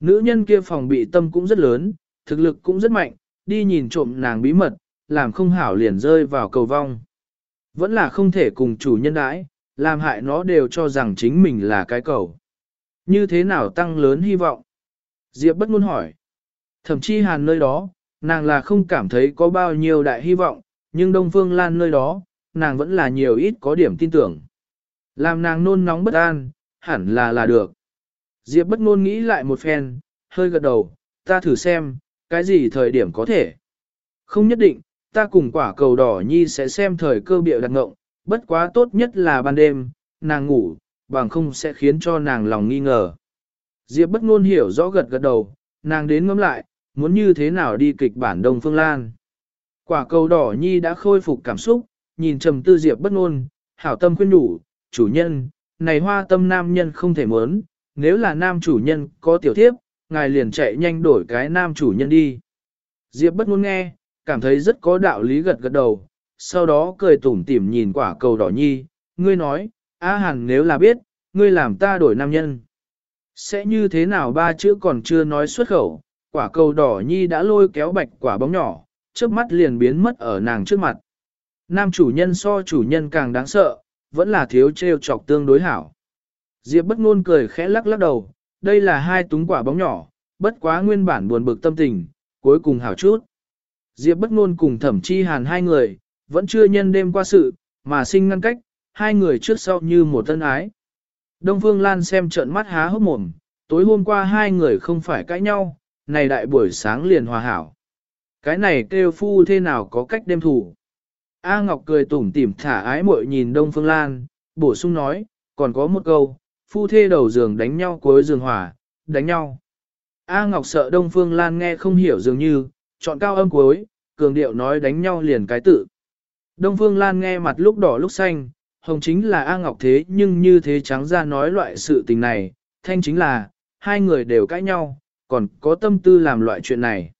Nữ nhân kia phòng bị tâm cũng rất lớn, thực lực cũng rất mạnh, đi nhìn trộm nàng bí mật, làm không hảo liền rơi vào cầu vong. Vẫn là không thể cùng chủ nhân đãi, làm hại nó đều cho rằng chính mình là cái cầu. Như thế nào tăng lớn hy vọng? Diệp bất ngôn hỏi. Thậm chí hàn nơi đó, nàng là không cảm thấy có bao nhiêu đại hy vọng, nhưng Đông Phương Lan nơi đó, nàng vẫn là nhiều ít có điểm tin tưởng. Làm nàng nôn nóng bất an, hẳn là là được. Diệp bất ngôn nghĩ lại một phen, hơi gật đầu, ta thử xem, cái gì thời điểm có thể. Không nhất định, ta cùng quả cầu đỏ nhi sẽ xem thời cơ biểu đặt ngộng, bất quá tốt nhất là ban đêm, nàng ngủ, bằng không sẽ khiến cho nàng lòng nghi ngờ. Diệp bất ngôn hiểu rõ gật gật đầu, nàng đến ngẫm lại, muốn như thế nào đi kịch bản Đông Phương Lan. Quả cầu đỏ nhi đã khôi phục cảm xúc, nhìn trầm tư Diệp bất ngôn, hảo tâm khuyên đủ, chủ nhân, này hoa tâm nam nhân không thể muốn, nếu là nam chủ nhân có tiểu thiếp, ngài liền chạy nhanh đổi cái nam chủ nhân đi. Diệp bất ngôn nghe, cảm thấy rất có đạo lý gật gật đầu, sau đó cười tủm tỉm nhìn quả cầu đỏ nhi, ngươi nói, A Hàn nếu là biết, ngươi làm ta đổi nam nhân. Sẽ như thế nào ba chữ còn chưa nói xuất khẩu, quả cầu đỏ nhi đã lôi kéo bạch quả bóng nhỏ, trước mắt liền biến mất ở nàng trước mặt. Nam chủ nhân so chủ nhân càng đáng sợ, vẫn là thiếu trêu chọc tương đối hảo. Diệp bất ngôn cười khẽ lắc lắc đầu, đây là hai túng quả bóng nhỏ, bất quá nguyên bản buồn bực tâm tình, cuối cùng hảo chút. Diệp bất ngôn cùng thẩm chi hàn hai người, vẫn chưa nhân đêm qua sự, mà sinh ngăn cách, hai người trước sau như một thân ái. Đông Phương Lan xem trợn mắt há hốc mồm, tối hôm qua hai người không phải cãi nhau, này đại buổi sáng liền hòa hảo. Cái này kêu phu thế nào có cách đêm thủ. A Ngọc cười tủm tỉm thả ái muội nhìn Đông Phương Lan, bổ sung nói, còn có một câu, phu thê đầu giường đánh nhau cuối giường hỏa đánh nhau. A Ngọc sợ Đông Phương Lan nghe không hiểu dường như, chọn cao âm cuối, cường điệu nói đánh nhau liền cái tự. Đông Phương Lan nghe mặt lúc đỏ lúc xanh, hồng chính là A Ngọc thế nhưng như thế trắng ra nói loại sự tình này, thanh chính là, hai người đều cãi nhau, còn có tâm tư làm loại chuyện này.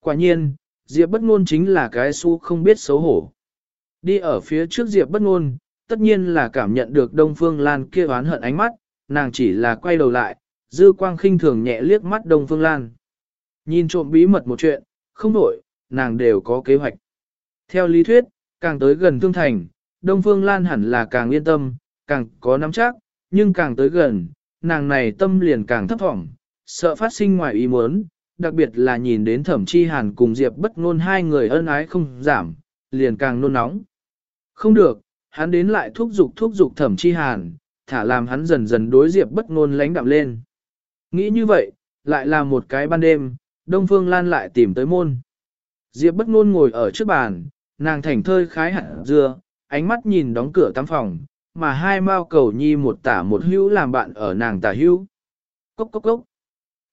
Quả nhiên, Diệp bất ngôn chính là cái su không biết xấu hổ. Đi ở phía trước Diệp bất ngôn, tất nhiên là cảm nhận được Đông Phương Lan kia oán hận ánh mắt, nàng chỉ là quay đầu lại, dư quang khinh thường nhẹ liếc mắt Đông Phương Lan. Nhìn trộm bí mật một chuyện, không đổi, nàng đều có kế hoạch. Theo lý thuyết, càng tới gần thương thành, Đông Phương Lan hẳn là càng yên tâm, càng có nắm chắc, nhưng càng tới gần, nàng này tâm liền càng thấp thỏm, sợ phát sinh ngoài ý muốn, đặc biệt là nhìn đến thẩm chi hàn cùng Diệp bất ngôn hai người ân ái không giảm, liền càng nôn nóng. Không được, hắn đến lại thúc giục thúc giục thẩm chi hàn, thả làm hắn dần dần đối Diệp bất ngôn lánh đạm lên. Nghĩ như vậy, lại là một cái ban đêm, Đông Phương Lan lại tìm tới môn. Diệp bất ngôn ngồi ở trước bàn, nàng thành thơi khái hạt dưa, ánh mắt nhìn đóng cửa tắm phòng, mà hai mao cầu nhi một tả một hữu làm bạn ở nàng tả hữu. Cốc cốc cốc.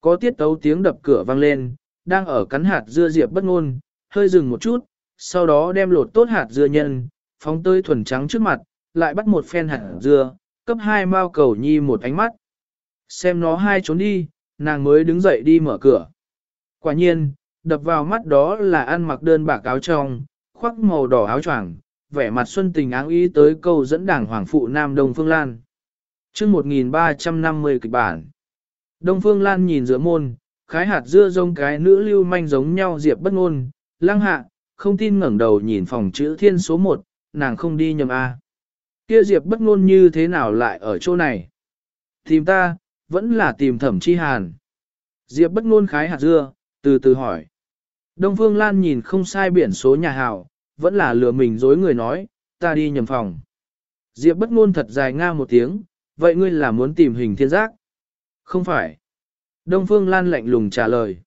Có tiết tấu tiếng đập cửa vang lên, đang ở cắn hạt dưa Diệp bất ngôn, hơi dừng một chút, sau đó đem lột tốt hạt dưa nhân, phóng tơi thuần trắng trước mặt, lại bắt một phen hạt dưa, cấp hai mao cầu nhi một ánh mắt. Xem nó hai trốn đi, nàng mới đứng dậy đi mở cửa. Quả nhiên, đập vào mắt đó là ăn mặc đơn bạc áo trong, khoác màu đỏ áo choàng, vẻ mặt xuân tình áng ý tới câu dẫn đảng Hoàng phụ Nam Đông Phương Lan. chương 1350 kịch bản. Đông Phương Lan nhìn giữa môn, khái hạt dưa rông cái nữ lưu manh giống nhau diệp bất ngôn, lăng hạ, không tin ngẩng đầu nhìn phòng chữ thiên số 1, nàng không đi nhầm A. Kia diệp bất ngôn như thế nào lại ở chỗ này? Tìm ta, vẫn là tìm thẩm chi hàn. Diệp bất ngôn khái hạt dưa, từ từ hỏi. Đông Phương Lan nhìn không sai biển số nhà hào, vẫn là lừa mình dối người nói, ta đi nhầm phòng. Diệp bất ngôn thật dài nga một tiếng, vậy ngươi là muốn tìm hình thiên giác? Không phải. Đông Phương Lan lạnh lùng trả lời.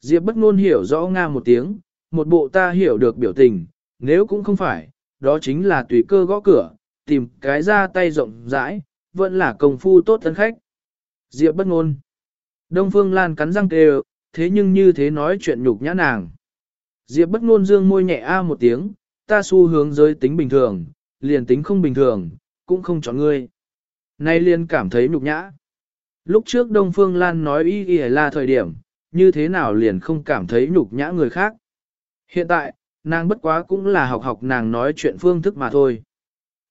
Diệp bất ngôn hiểu rõ nga một tiếng, một bộ ta hiểu được biểu tình, nếu cũng không phải, đó chính là tùy cơ gõ cửa, tìm cái ra tay rộng rãi, vẫn là công phu tốt thân khách. Diệp bất ngôn. Đông Phương Lan cắn răng kêu, thế nhưng như thế nói chuyện nhục nhã nàng. Diệp bất ngôn dương môi nhẹ a một tiếng, ta xu hướng giới tính bình thường, liền tính không bình thường, cũng không chọn ngươi. Nay liền cảm thấy nhục nhã. Lúc trước Đông Phương Lan nói y y là thời điểm, như thế nào liền không cảm thấy nhục nhã người khác. Hiện tại, nàng bất quá cũng là học học nàng nói chuyện phương thức mà thôi.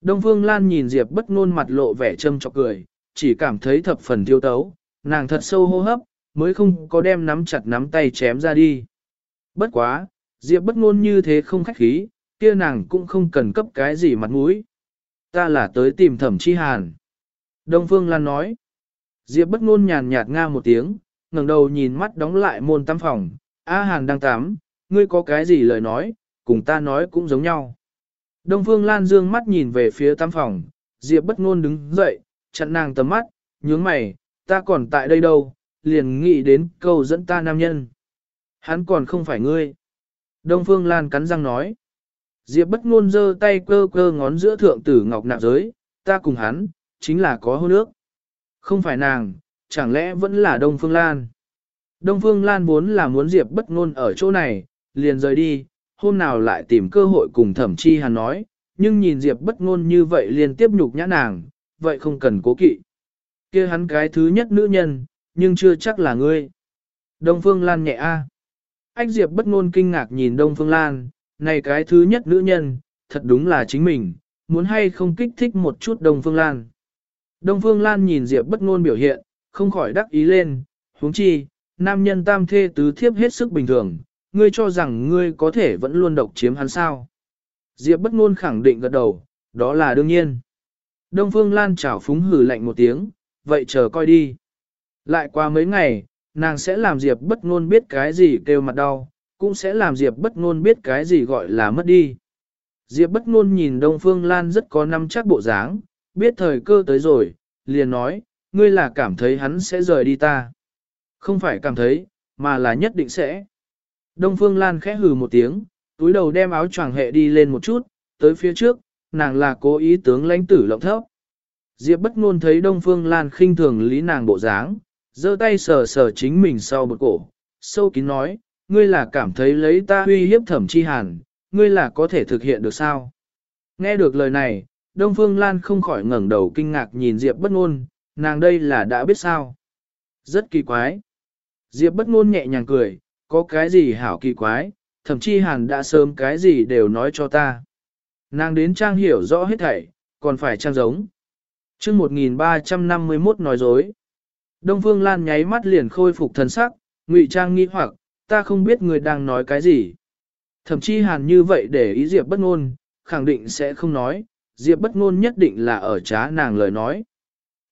Đông Phương Lan nhìn Diệp bất ngôn mặt lộ vẻ châm chọc cười, chỉ cảm thấy thập phần tiêu tấu, nàng thật sâu hô hấp, mới không có đem nắm chặt nắm tay chém ra đi. Bất quá, Diệp bất ngôn như thế không khách khí, kia nàng cũng không cần cấp cái gì mặt mũi. Ta là tới tìm thẩm chi hàn. Đông Phương Lan nói. Diệp bất ngôn nhàn nhạt nga một tiếng, ngẩng đầu nhìn mắt đóng lại môn tắm phòng. A Hàn đang tắm, ngươi có cái gì lời nói, cùng ta nói cũng giống nhau. Đông Phương Lan dương mắt nhìn về phía tắm phòng, Diệp bất ngôn đứng dậy, chặn nàng tầm mắt, nhướng mày, ta còn tại đây đâu, liền nghĩ đến câu dẫn ta nam nhân. Hắn còn không phải ngươi. Đông Phương Lan cắn răng nói. Diệp bất ngôn giơ tay cơ cơ ngón giữa thượng tử ngọc nạp giới, ta cùng hắn, chính là có hôn ước. Không phải nàng, chẳng lẽ vẫn là Đông Phương Lan. Đông Phương Lan vốn là muốn Diệp bất ngôn ở chỗ này, liền rời đi, hôm nào lại tìm cơ hội cùng thẩm chi hàn nói, nhưng nhìn Diệp bất ngôn như vậy liền tiếp nhục nhã nàng, vậy không cần cố kỵ. kia hắn cái thứ nhất nữ nhân, nhưng chưa chắc là ngươi. Đông Phương Lan nhẹ a. Anh Diệp bất ngôn kinh ngạc nhìn Đông Phương Lan, này cái thứ nhất nữ nhân, thật đúng là chính mình, muốn hay không kích thích một chút Đông Phương Lan. Đông Phương Lan nhìn Diệp bất ngôn biểu hiện, không khỏi đắc ý lên, huống chi, nam nhân tam thê tứ thiếp hết sức bình thường, ngươi cho rằng ngươi có thể vẫn luôn độc chiếm hắn sao. Diệp bất ngôn khẳng định gật đầu, đó là đương nhiên. Đông Phương Lan chảo phúng hử lạnh một tiếng, vậy chờ coi đi. Lại qua mấy ngày, nàng sẽ làm Diệp bất ngôn biết cái gì kêu mặt đau, cũng sẽ làm Diệp bất ngôn biết cái gì gọi là mất đi. Diệp bất ngôn nhìn Đông Phương Lan rất có năm chắc bộ dáng, biết thời cơ tới rồi, liền nói, ngươi là cảm thấy hắn sẽ rời đi ta. Không phải cảm thấy, mà là nhất định sẽ. Đông Phương Lan khẽ hừ một tiếng, túi đầu đem áo choàng hệ đi lên một chút, tới phía trước, nàng là cố ý tướng lãnh tử lộng thấp. Diệp bất ngôn thấy Đông Phương Lan khinh thường lý nàng bộ dáng, giơ tay sờ sờ chính mình sau bực cổ, sâu kín nói, ngươi là cảm thấy lấy ta uy hiếp thẩm chi hàn, ngươi là có thể thực hiện được sao? Nghe được lời này, Đông Phương Lan không khỏi ngẩng đầu kinh ngạc nhìn Diệp bất ngôn, nàng đây là đã biết sao? Rất kỳ quái. Diệp bất ngôn nhẹ nhàng cười, có cái gì hảo kỳ quái, thậm chí hàn đã sớm cái gì đều nói cho ta. Nàng đến trang hiểu rõ hết thảy, còn phải trang giống. chương 1351 nói dối. Đông Phương Lan nháy mắt liền khôi phục thần sắc, ngụy trang nghi hoặc, ta không biết người đang nói cái gì. Thậm chí hàn như vậy để ý Diệp bất ngôn, khẳng định sẽ không nói, Diệp bất ngôn nhất định là ở trá nàng lời nói.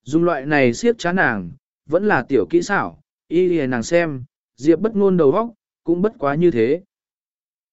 Dùng loại này siết trá nàng, vẫn là tiểu kỹ xảo, y lìa nàng xem, Diệp bất ngôn đầu óc, cũng bất quá như thế.